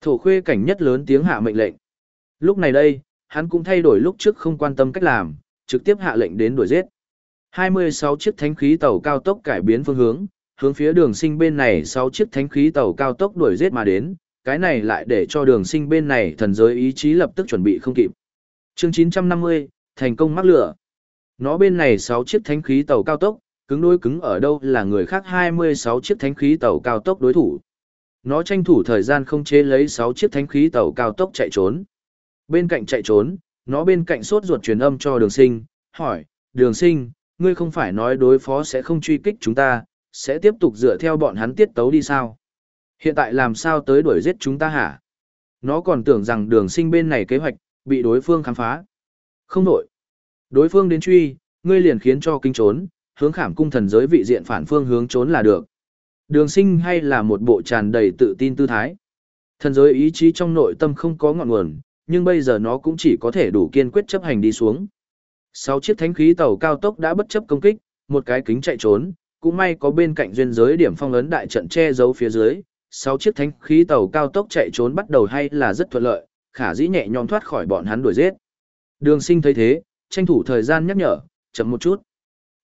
Thổ khuê cảnh nhất lớn tiếng hạ mệnh lệnh. Lúc này đây, hắn cũng thay đổi lúc trước không quan tâm cách làm, trực tiếp hạ lệnh đến đuổi giết. 26 chiếc thánh khí tàu cao tốc cải biến phương hướng, hướng phía đường sinh bên này 6 chiếc thánh khí tàu cao tốc đuổi giết mà đến, cái này lại để cho đường sinh bên này thần giới ý chí lập tức chuẩn bị không kịp. chương 950, thành công mắc lửa. Nó bên này 6 chiếc thánh khí tàu cao tốc, cứng đối cứng ở đâu là người khác 26 chiếc thánh khí tàu cao tốc đối thủ. Nó tranh thủ thời gian không chế lấy 6 chiếc thánh khí tàu cao tốc chạy trốn. Bên cạnh chạy trốn, nó bên cạnh sốt ruột truyền âm cho đường sinh, hỏi, đường sinh, ngươi không phải nói đối phó sẽ không truy kích chúng ta, sẽ tiếp tục dựa theo bọn hắn tiết tấu đi sao? Hiện tại làm sao tới đuổi giết chúng ta hả? Nó còn tưởng rằng đường sinh bên này kế hoạch, bị đối phương khám phá. Không nổi. Đối phương đến truy, ngươi liền khiến cho kinh trốn, hướng khảm cung thần giới vị diện phản phương hướng trốn là được. Đường sinh hay là một bộ tràn đầy tự tin tư thái. Thần giới ý chí trong nội tâm không có ngọn nguồn, nhưng bây giờ nó cũng chỉ có thể đủ kiên quyết chấp hành đi xuống. Sáu chiếc thánh khí tàu cao tốc đã bất chấp công kích, một cái kính chạy trốn, cũng may có bên cạnh duyên giới điểm phong ấn đại trận che giấu phía dưới, sáu chiếc thánh khí tàu cao tốc chạy trốn bắt đầu hay là rất thuận lợi, khả dĩ nhẹ nhõm thoát khỏi bọn hắn đuổi giết. Đường Sinh thấy thế, tranh thủ thời gian nhắc nhở, chậm một chút.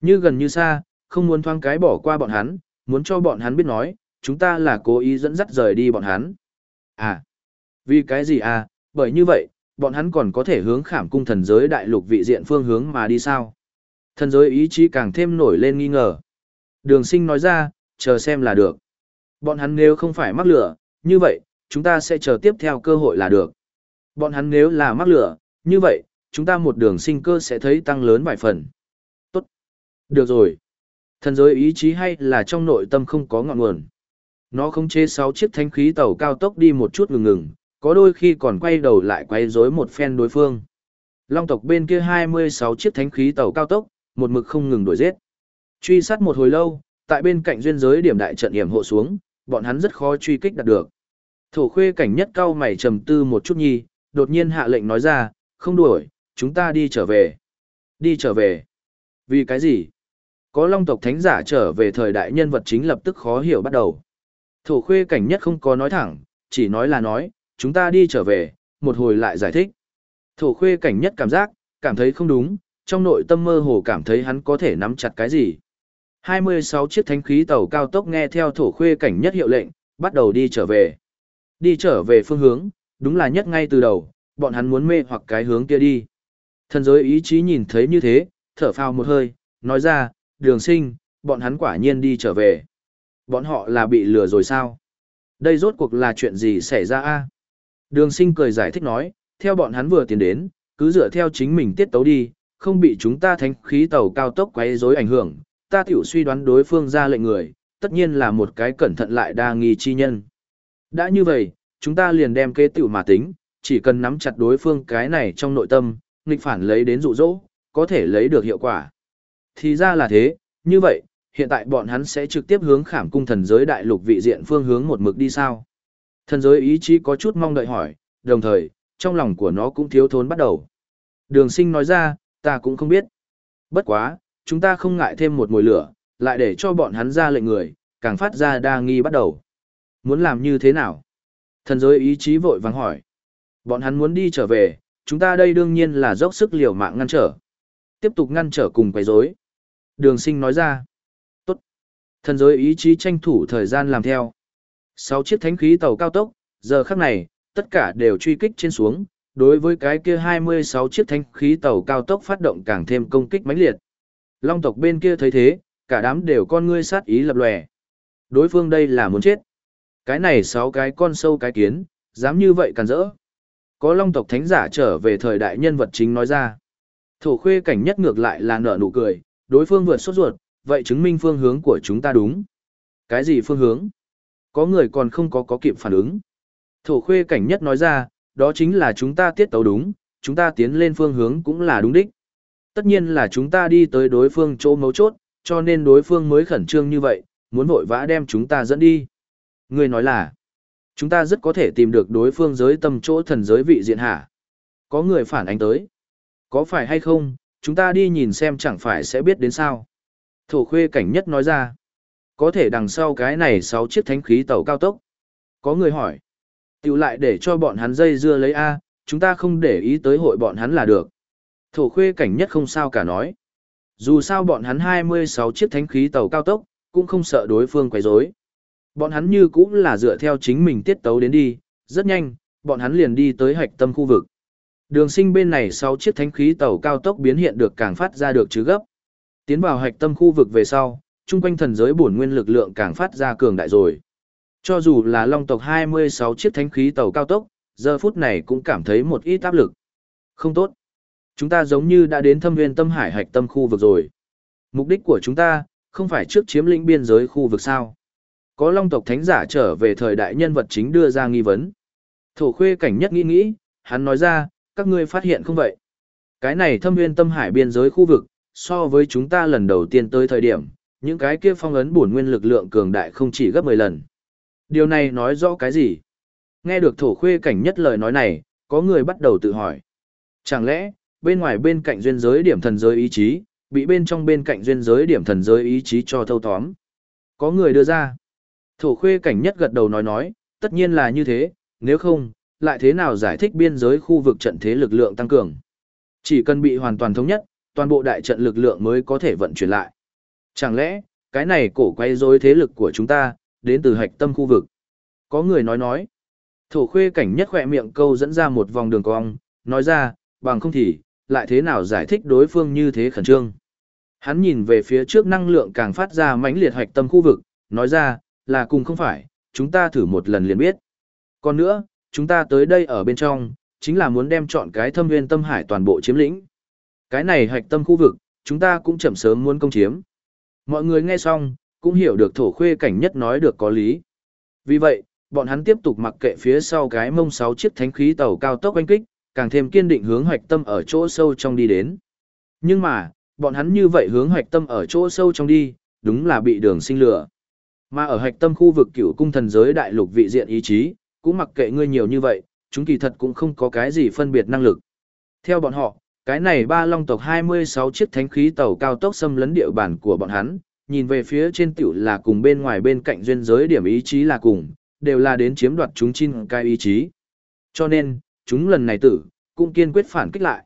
Như gần như xa, không muốn thoáng cái bỏ qua bọn hắn, muốn cho bọn hắn biết nói, chúng ta là cố ý dẫn dắt rời đi bọn hắn. À, vì cái gì à, bởi như vậy, bọn hắn còn có thể hướng khảm cung thần giới đại lục vị diện phương hướng mà đi sao. Thần giới ý chí càng thêm nổi lên nghi ngờ. Đường sinh nói ra, chờ xem là được. Bọn hắn nếu không phải mắc lửa, như vậy, chúng ta sẽ chờ tiếp theo cơ hội là được. Bọn hắn nếu là mắc lửa, như vậy, chúng ta một đường sinh cơ sẽ thấy tăng lớn vài phần. Tốt. Được rồi. Thần giới ý chí hay là trong nội tâm không có ngọn nguồn. Nó không chế 6 chiếc thanh khí tàu cao tốc đi một chút ngừng ngừng, có đôi khi còn quay đầu lại quay rối một phen đối phương. Long tộc bên kia 26 chiếc thánh khí tàu cao tốc, một mực không ngừng đuổi giết. Truy sát một hồi lâu, tại bên cạnh duyên giới điểm đại trận hiểm hộ xuống, bọn hắn rất khó truy kích đạt được. Thổ khuê cảnh nhất cao mày trầm tư một chút nhi, đột nhiên hạ lệnh nói ra, không đuổi, chúng ta đi trở về. Đi trở về. Vì cái gì? Có long tộc thánh giả trở về thời đại nhân vật chính lập tức khó hiểu bắt đầu. Thổ khuê cảnh nhất không có nói thẳng, chỉ nói là nói, chúng ta đi trở về, một hồi lại giải thích. Thổ khuê cảnh nhất cảm giác, cảm thấy không đúng, trong nội tâm mơ hồ cảm thấy hắn có thể nắm chặt cái gì. 26 chiếc thánh khí tàu cao tốc nghe theo thổ khuê cảnh nhất hiệu lệnh, bắt đầu đi trở về. Đi trở về phương hướng, đúng là nhất ngay từ đầu, bọn hắn muốn mê hoặc cái hướng kia đi. Thần giới ý chí nhìn thấy như thế, thở phào một hơi, nói ra, đường sinh, bọn hắn quả nhiên đi trở về. Bọn họ là bị lừa rồi sao? Đây rốt cuộc là chuyện gì xảy ra a Đường sinh cười giải thích nói, theo bọn hắn vừa tiến đến, cứ dựa theo chính mình tiết tấu đi, không bị chúng ta thánh khí tàu cao tốc quấy rối ảnh hưởng, ta tiểu suy đoán đối phương ra lệnh người, tất nhiên là một cái cẩn thận lại đa nghi chi nhân. Đã như vậy, chúng ta liền đem kế tiểu mà tính, chỉ cần nắm chặt đối phương cái này trong nội tâm, nghịch phản lấy đến dụ dỗ, có thể lấy được hiệu quả. Thì ra là thế, như vậy, hiện tại bọn hắn sẽ trực tiếp hướng khảm cung thần giới đại lục vị diện phương hướng một mực đi sao. Thần giới ý chí có chút mong đợi hỏi, đồng thời, trong lòng của nó cũng thiếu thốn bắt đầu. Đường sinh nói ra, ta cũng không biết. Bất quá, chúng ta không ngại thêm một mùi lửa, lại để cho bọn hắn ra lệnh người, càng phát ra đa nghi bắt đầu. Muốn làm như thế nào? Thần giới ý chí vội vàng hỏi. Bọn hắn muốn đi trở về, chúng ta đây đương nhiên là dốc sức liều mạng ngăn trở. Tiếp tục ngăn trở cùng quấy rối. Đường sinh nói ra. Tốt. Thần giới ý chí tranh thủ thời gian làm theo. Sáu chiếc thánh khí tàu cao tốc, giờ khắc này, tất cả đều truy kích trên xuống. Đối với cái kia 26 chiếc thánh khí tàu cao tốc phát động càng thêm công kích mãnh liệt. Long tộc bên kia thấy thế, cả đám đều con ngươi sát ý lập lòe. Đối phương đây là muốn chết. Cái này sáu cái con sâu cái kiến, dám như vậy càn rỡ. Có long tộc thánh giả trở về thời đại nhân vật chính nói ra. Thổ khuê cảnh nhất ngược lại là nở nụ cười, đối phương vượt sốt ruột, vậy chứng minh phương hướng của chúng ta đúng. Cái gì phương hướng? Có người còn không có có kịp phản ứng. Thổ khuê cảnh nhất nói ra, đó chính là chúng ta tiết tấu đúng, chúng ta tiến lên phương hướng cũng là đúng đích. Tất nhiên là chúng ta đi tới đối phương chỗ mấu chốt, cho nên đối phương mới khẩn trương như vậy, muốn vội vã đem chúng ta dẫn đi. Người nói là, chúng ta rất có thể tìm được đối phương giới tâm chỗ thần giới vị diện hả? Có người phản ánh tới. Có phải hay không, chúng ta đi nhìn xem chẳng phải sẽ biết đến sao. Thổ khuê cảnh nhất nói ra. Có thể đằng sau cái này 6 chiếc thánh khí tàu cao tốc. Có người hỏi. Tiểu lại để cho bọn hắn dây dưa lấy A, chúng ta không để ý tới hội bọn hắn là được. Thổ khuê cảnh nhất không sao cả nói. Dù sao bọn hắn 26 chiếc thánh khí tàu cao tốc, cũng không sợ đối phương quấy rối. Bọn hắn như cũng là dựa theo chính mình tiết tấu đến đi, rất nhanh, bọn hắn liền đi tới hạch tâm khu vực. Đường sinh bên này 6 chiếc thánh khí tàu cao tốc biến hiện được càng phát ra được chứ gấp. Tiến vào hạch tâm khu vực về sau, chung quanh thần giới bổn nguyên lực lượng càng phát ra cường đại rồi. Cho dù là long tộc 26 chiếc thánh khí tàu cao tốc, giờ phút này cũng cảm thấy một ít áp lực. Không tốt. Chúng ta giống như đã đến thâm nguyên tâm hải hạch tâm khu vực rồi. Mục đích của chúng ta, không phải trước chiếm lĩnh biên giới khu vực sao. Có long tộc thánh giả trở về thời đại nhân vật chính đưa ra nghi vấn. Thổ khuê cảnh nhất nghĩ nghĩ, hắn nói ra, các ngươi phát hiện không vậy? Cái này thâm nguyên tâm hải biên giới khu vực, so với chúng ta lần đầu tiên tới thời điểm, những cái kia phong ấn bổn nguyên lực lượng cường đại không chỉ gấp 10 lần. Điều này nói rõ cái gì? Nghe được thổ khuê cảnh nhất lời nói này, có người bắt đầu tự hỏi. Chẳng lẽ, bên ngoài bên cạnh duyên giới điểm thần giới ý chí, bị bên trong bên cạnh duyên giới điểm thần giới ý chí cho thâu tóm. Có người đưa ra. Thổ khuê cảnh nhất gật đầu nói nói, tất nhiên là như thế, nếu không, lại thế nào giải thích biên giới khu vực trận thế lực lượng tăng cường. Chỉ cần bị hoàn toàn thống nhất, toàn bộ đại trận lực lượng mới có thể vận chuyển lại. Chẳng lẽ, cái này cổ quay rối thế lực của chúng ta, đến từ hạch tâm khu vực. Có người nói nói. Thổ khuê cảnh nhất khỏe miệng câu dẫn ra một vòng đường cong, nói ra, bằng không thì, lại thế nào giải thích đối phương như thế khẩn trương. Hắn nhìn về phía trước năng lượng càng phát ra mãnh liệt hoạch tâm khu vực, nói ra, là cùng không phải, chúng ta thử một lần liền biết. Còn nữa, chúng ta tới đây ở bên trong, chính là muốn đem chọn cái thâm viên tâm hải toàn bộ chiếm lĩnh. Cái này hoạch tâm khu vực, chúng ta cũng chậm sớm muốn công chiếm. Mọi người nghe xong, cũng hiểu được thổ khuê cảnh nhất nói được có lý. Vì vậy, bọn hắn tiếp tục mặc kệ phía sau cái mông sáu chiếc thánh khí tàu cao tốc oanh kích, càng thêm kiên định hướng hoạch tâm ở chỗ sâu trong đi đến. Nhưng mà, bọn hắn như vậy hướng hoạch tâm ở chỗ sâu trong đi, đúng là bị đường sinh lửa. Mà ở hoạch tâm khu vực cửu cung thần giới đại lục vị diện ý chí, cũng mặc kệ ngươi nhiều như vậy, chúng kỳ thật cũng không có cái gì phân biệt năng lực. Theo bọn họ, cái này ba long tộc 26 chiếc thánh khí tàu cao tốc xâm lấn địa bàn của bọn hắn, nhìn về phía trên tiểu là cùng bên ngoài bên cạnh duyên giới điểm ý chí là cùng, đều là đến chiếm đoạt chúng chinh cái ý chí. Cho nên, chúng lần này tử, cũng kiên quyết phản kích lại.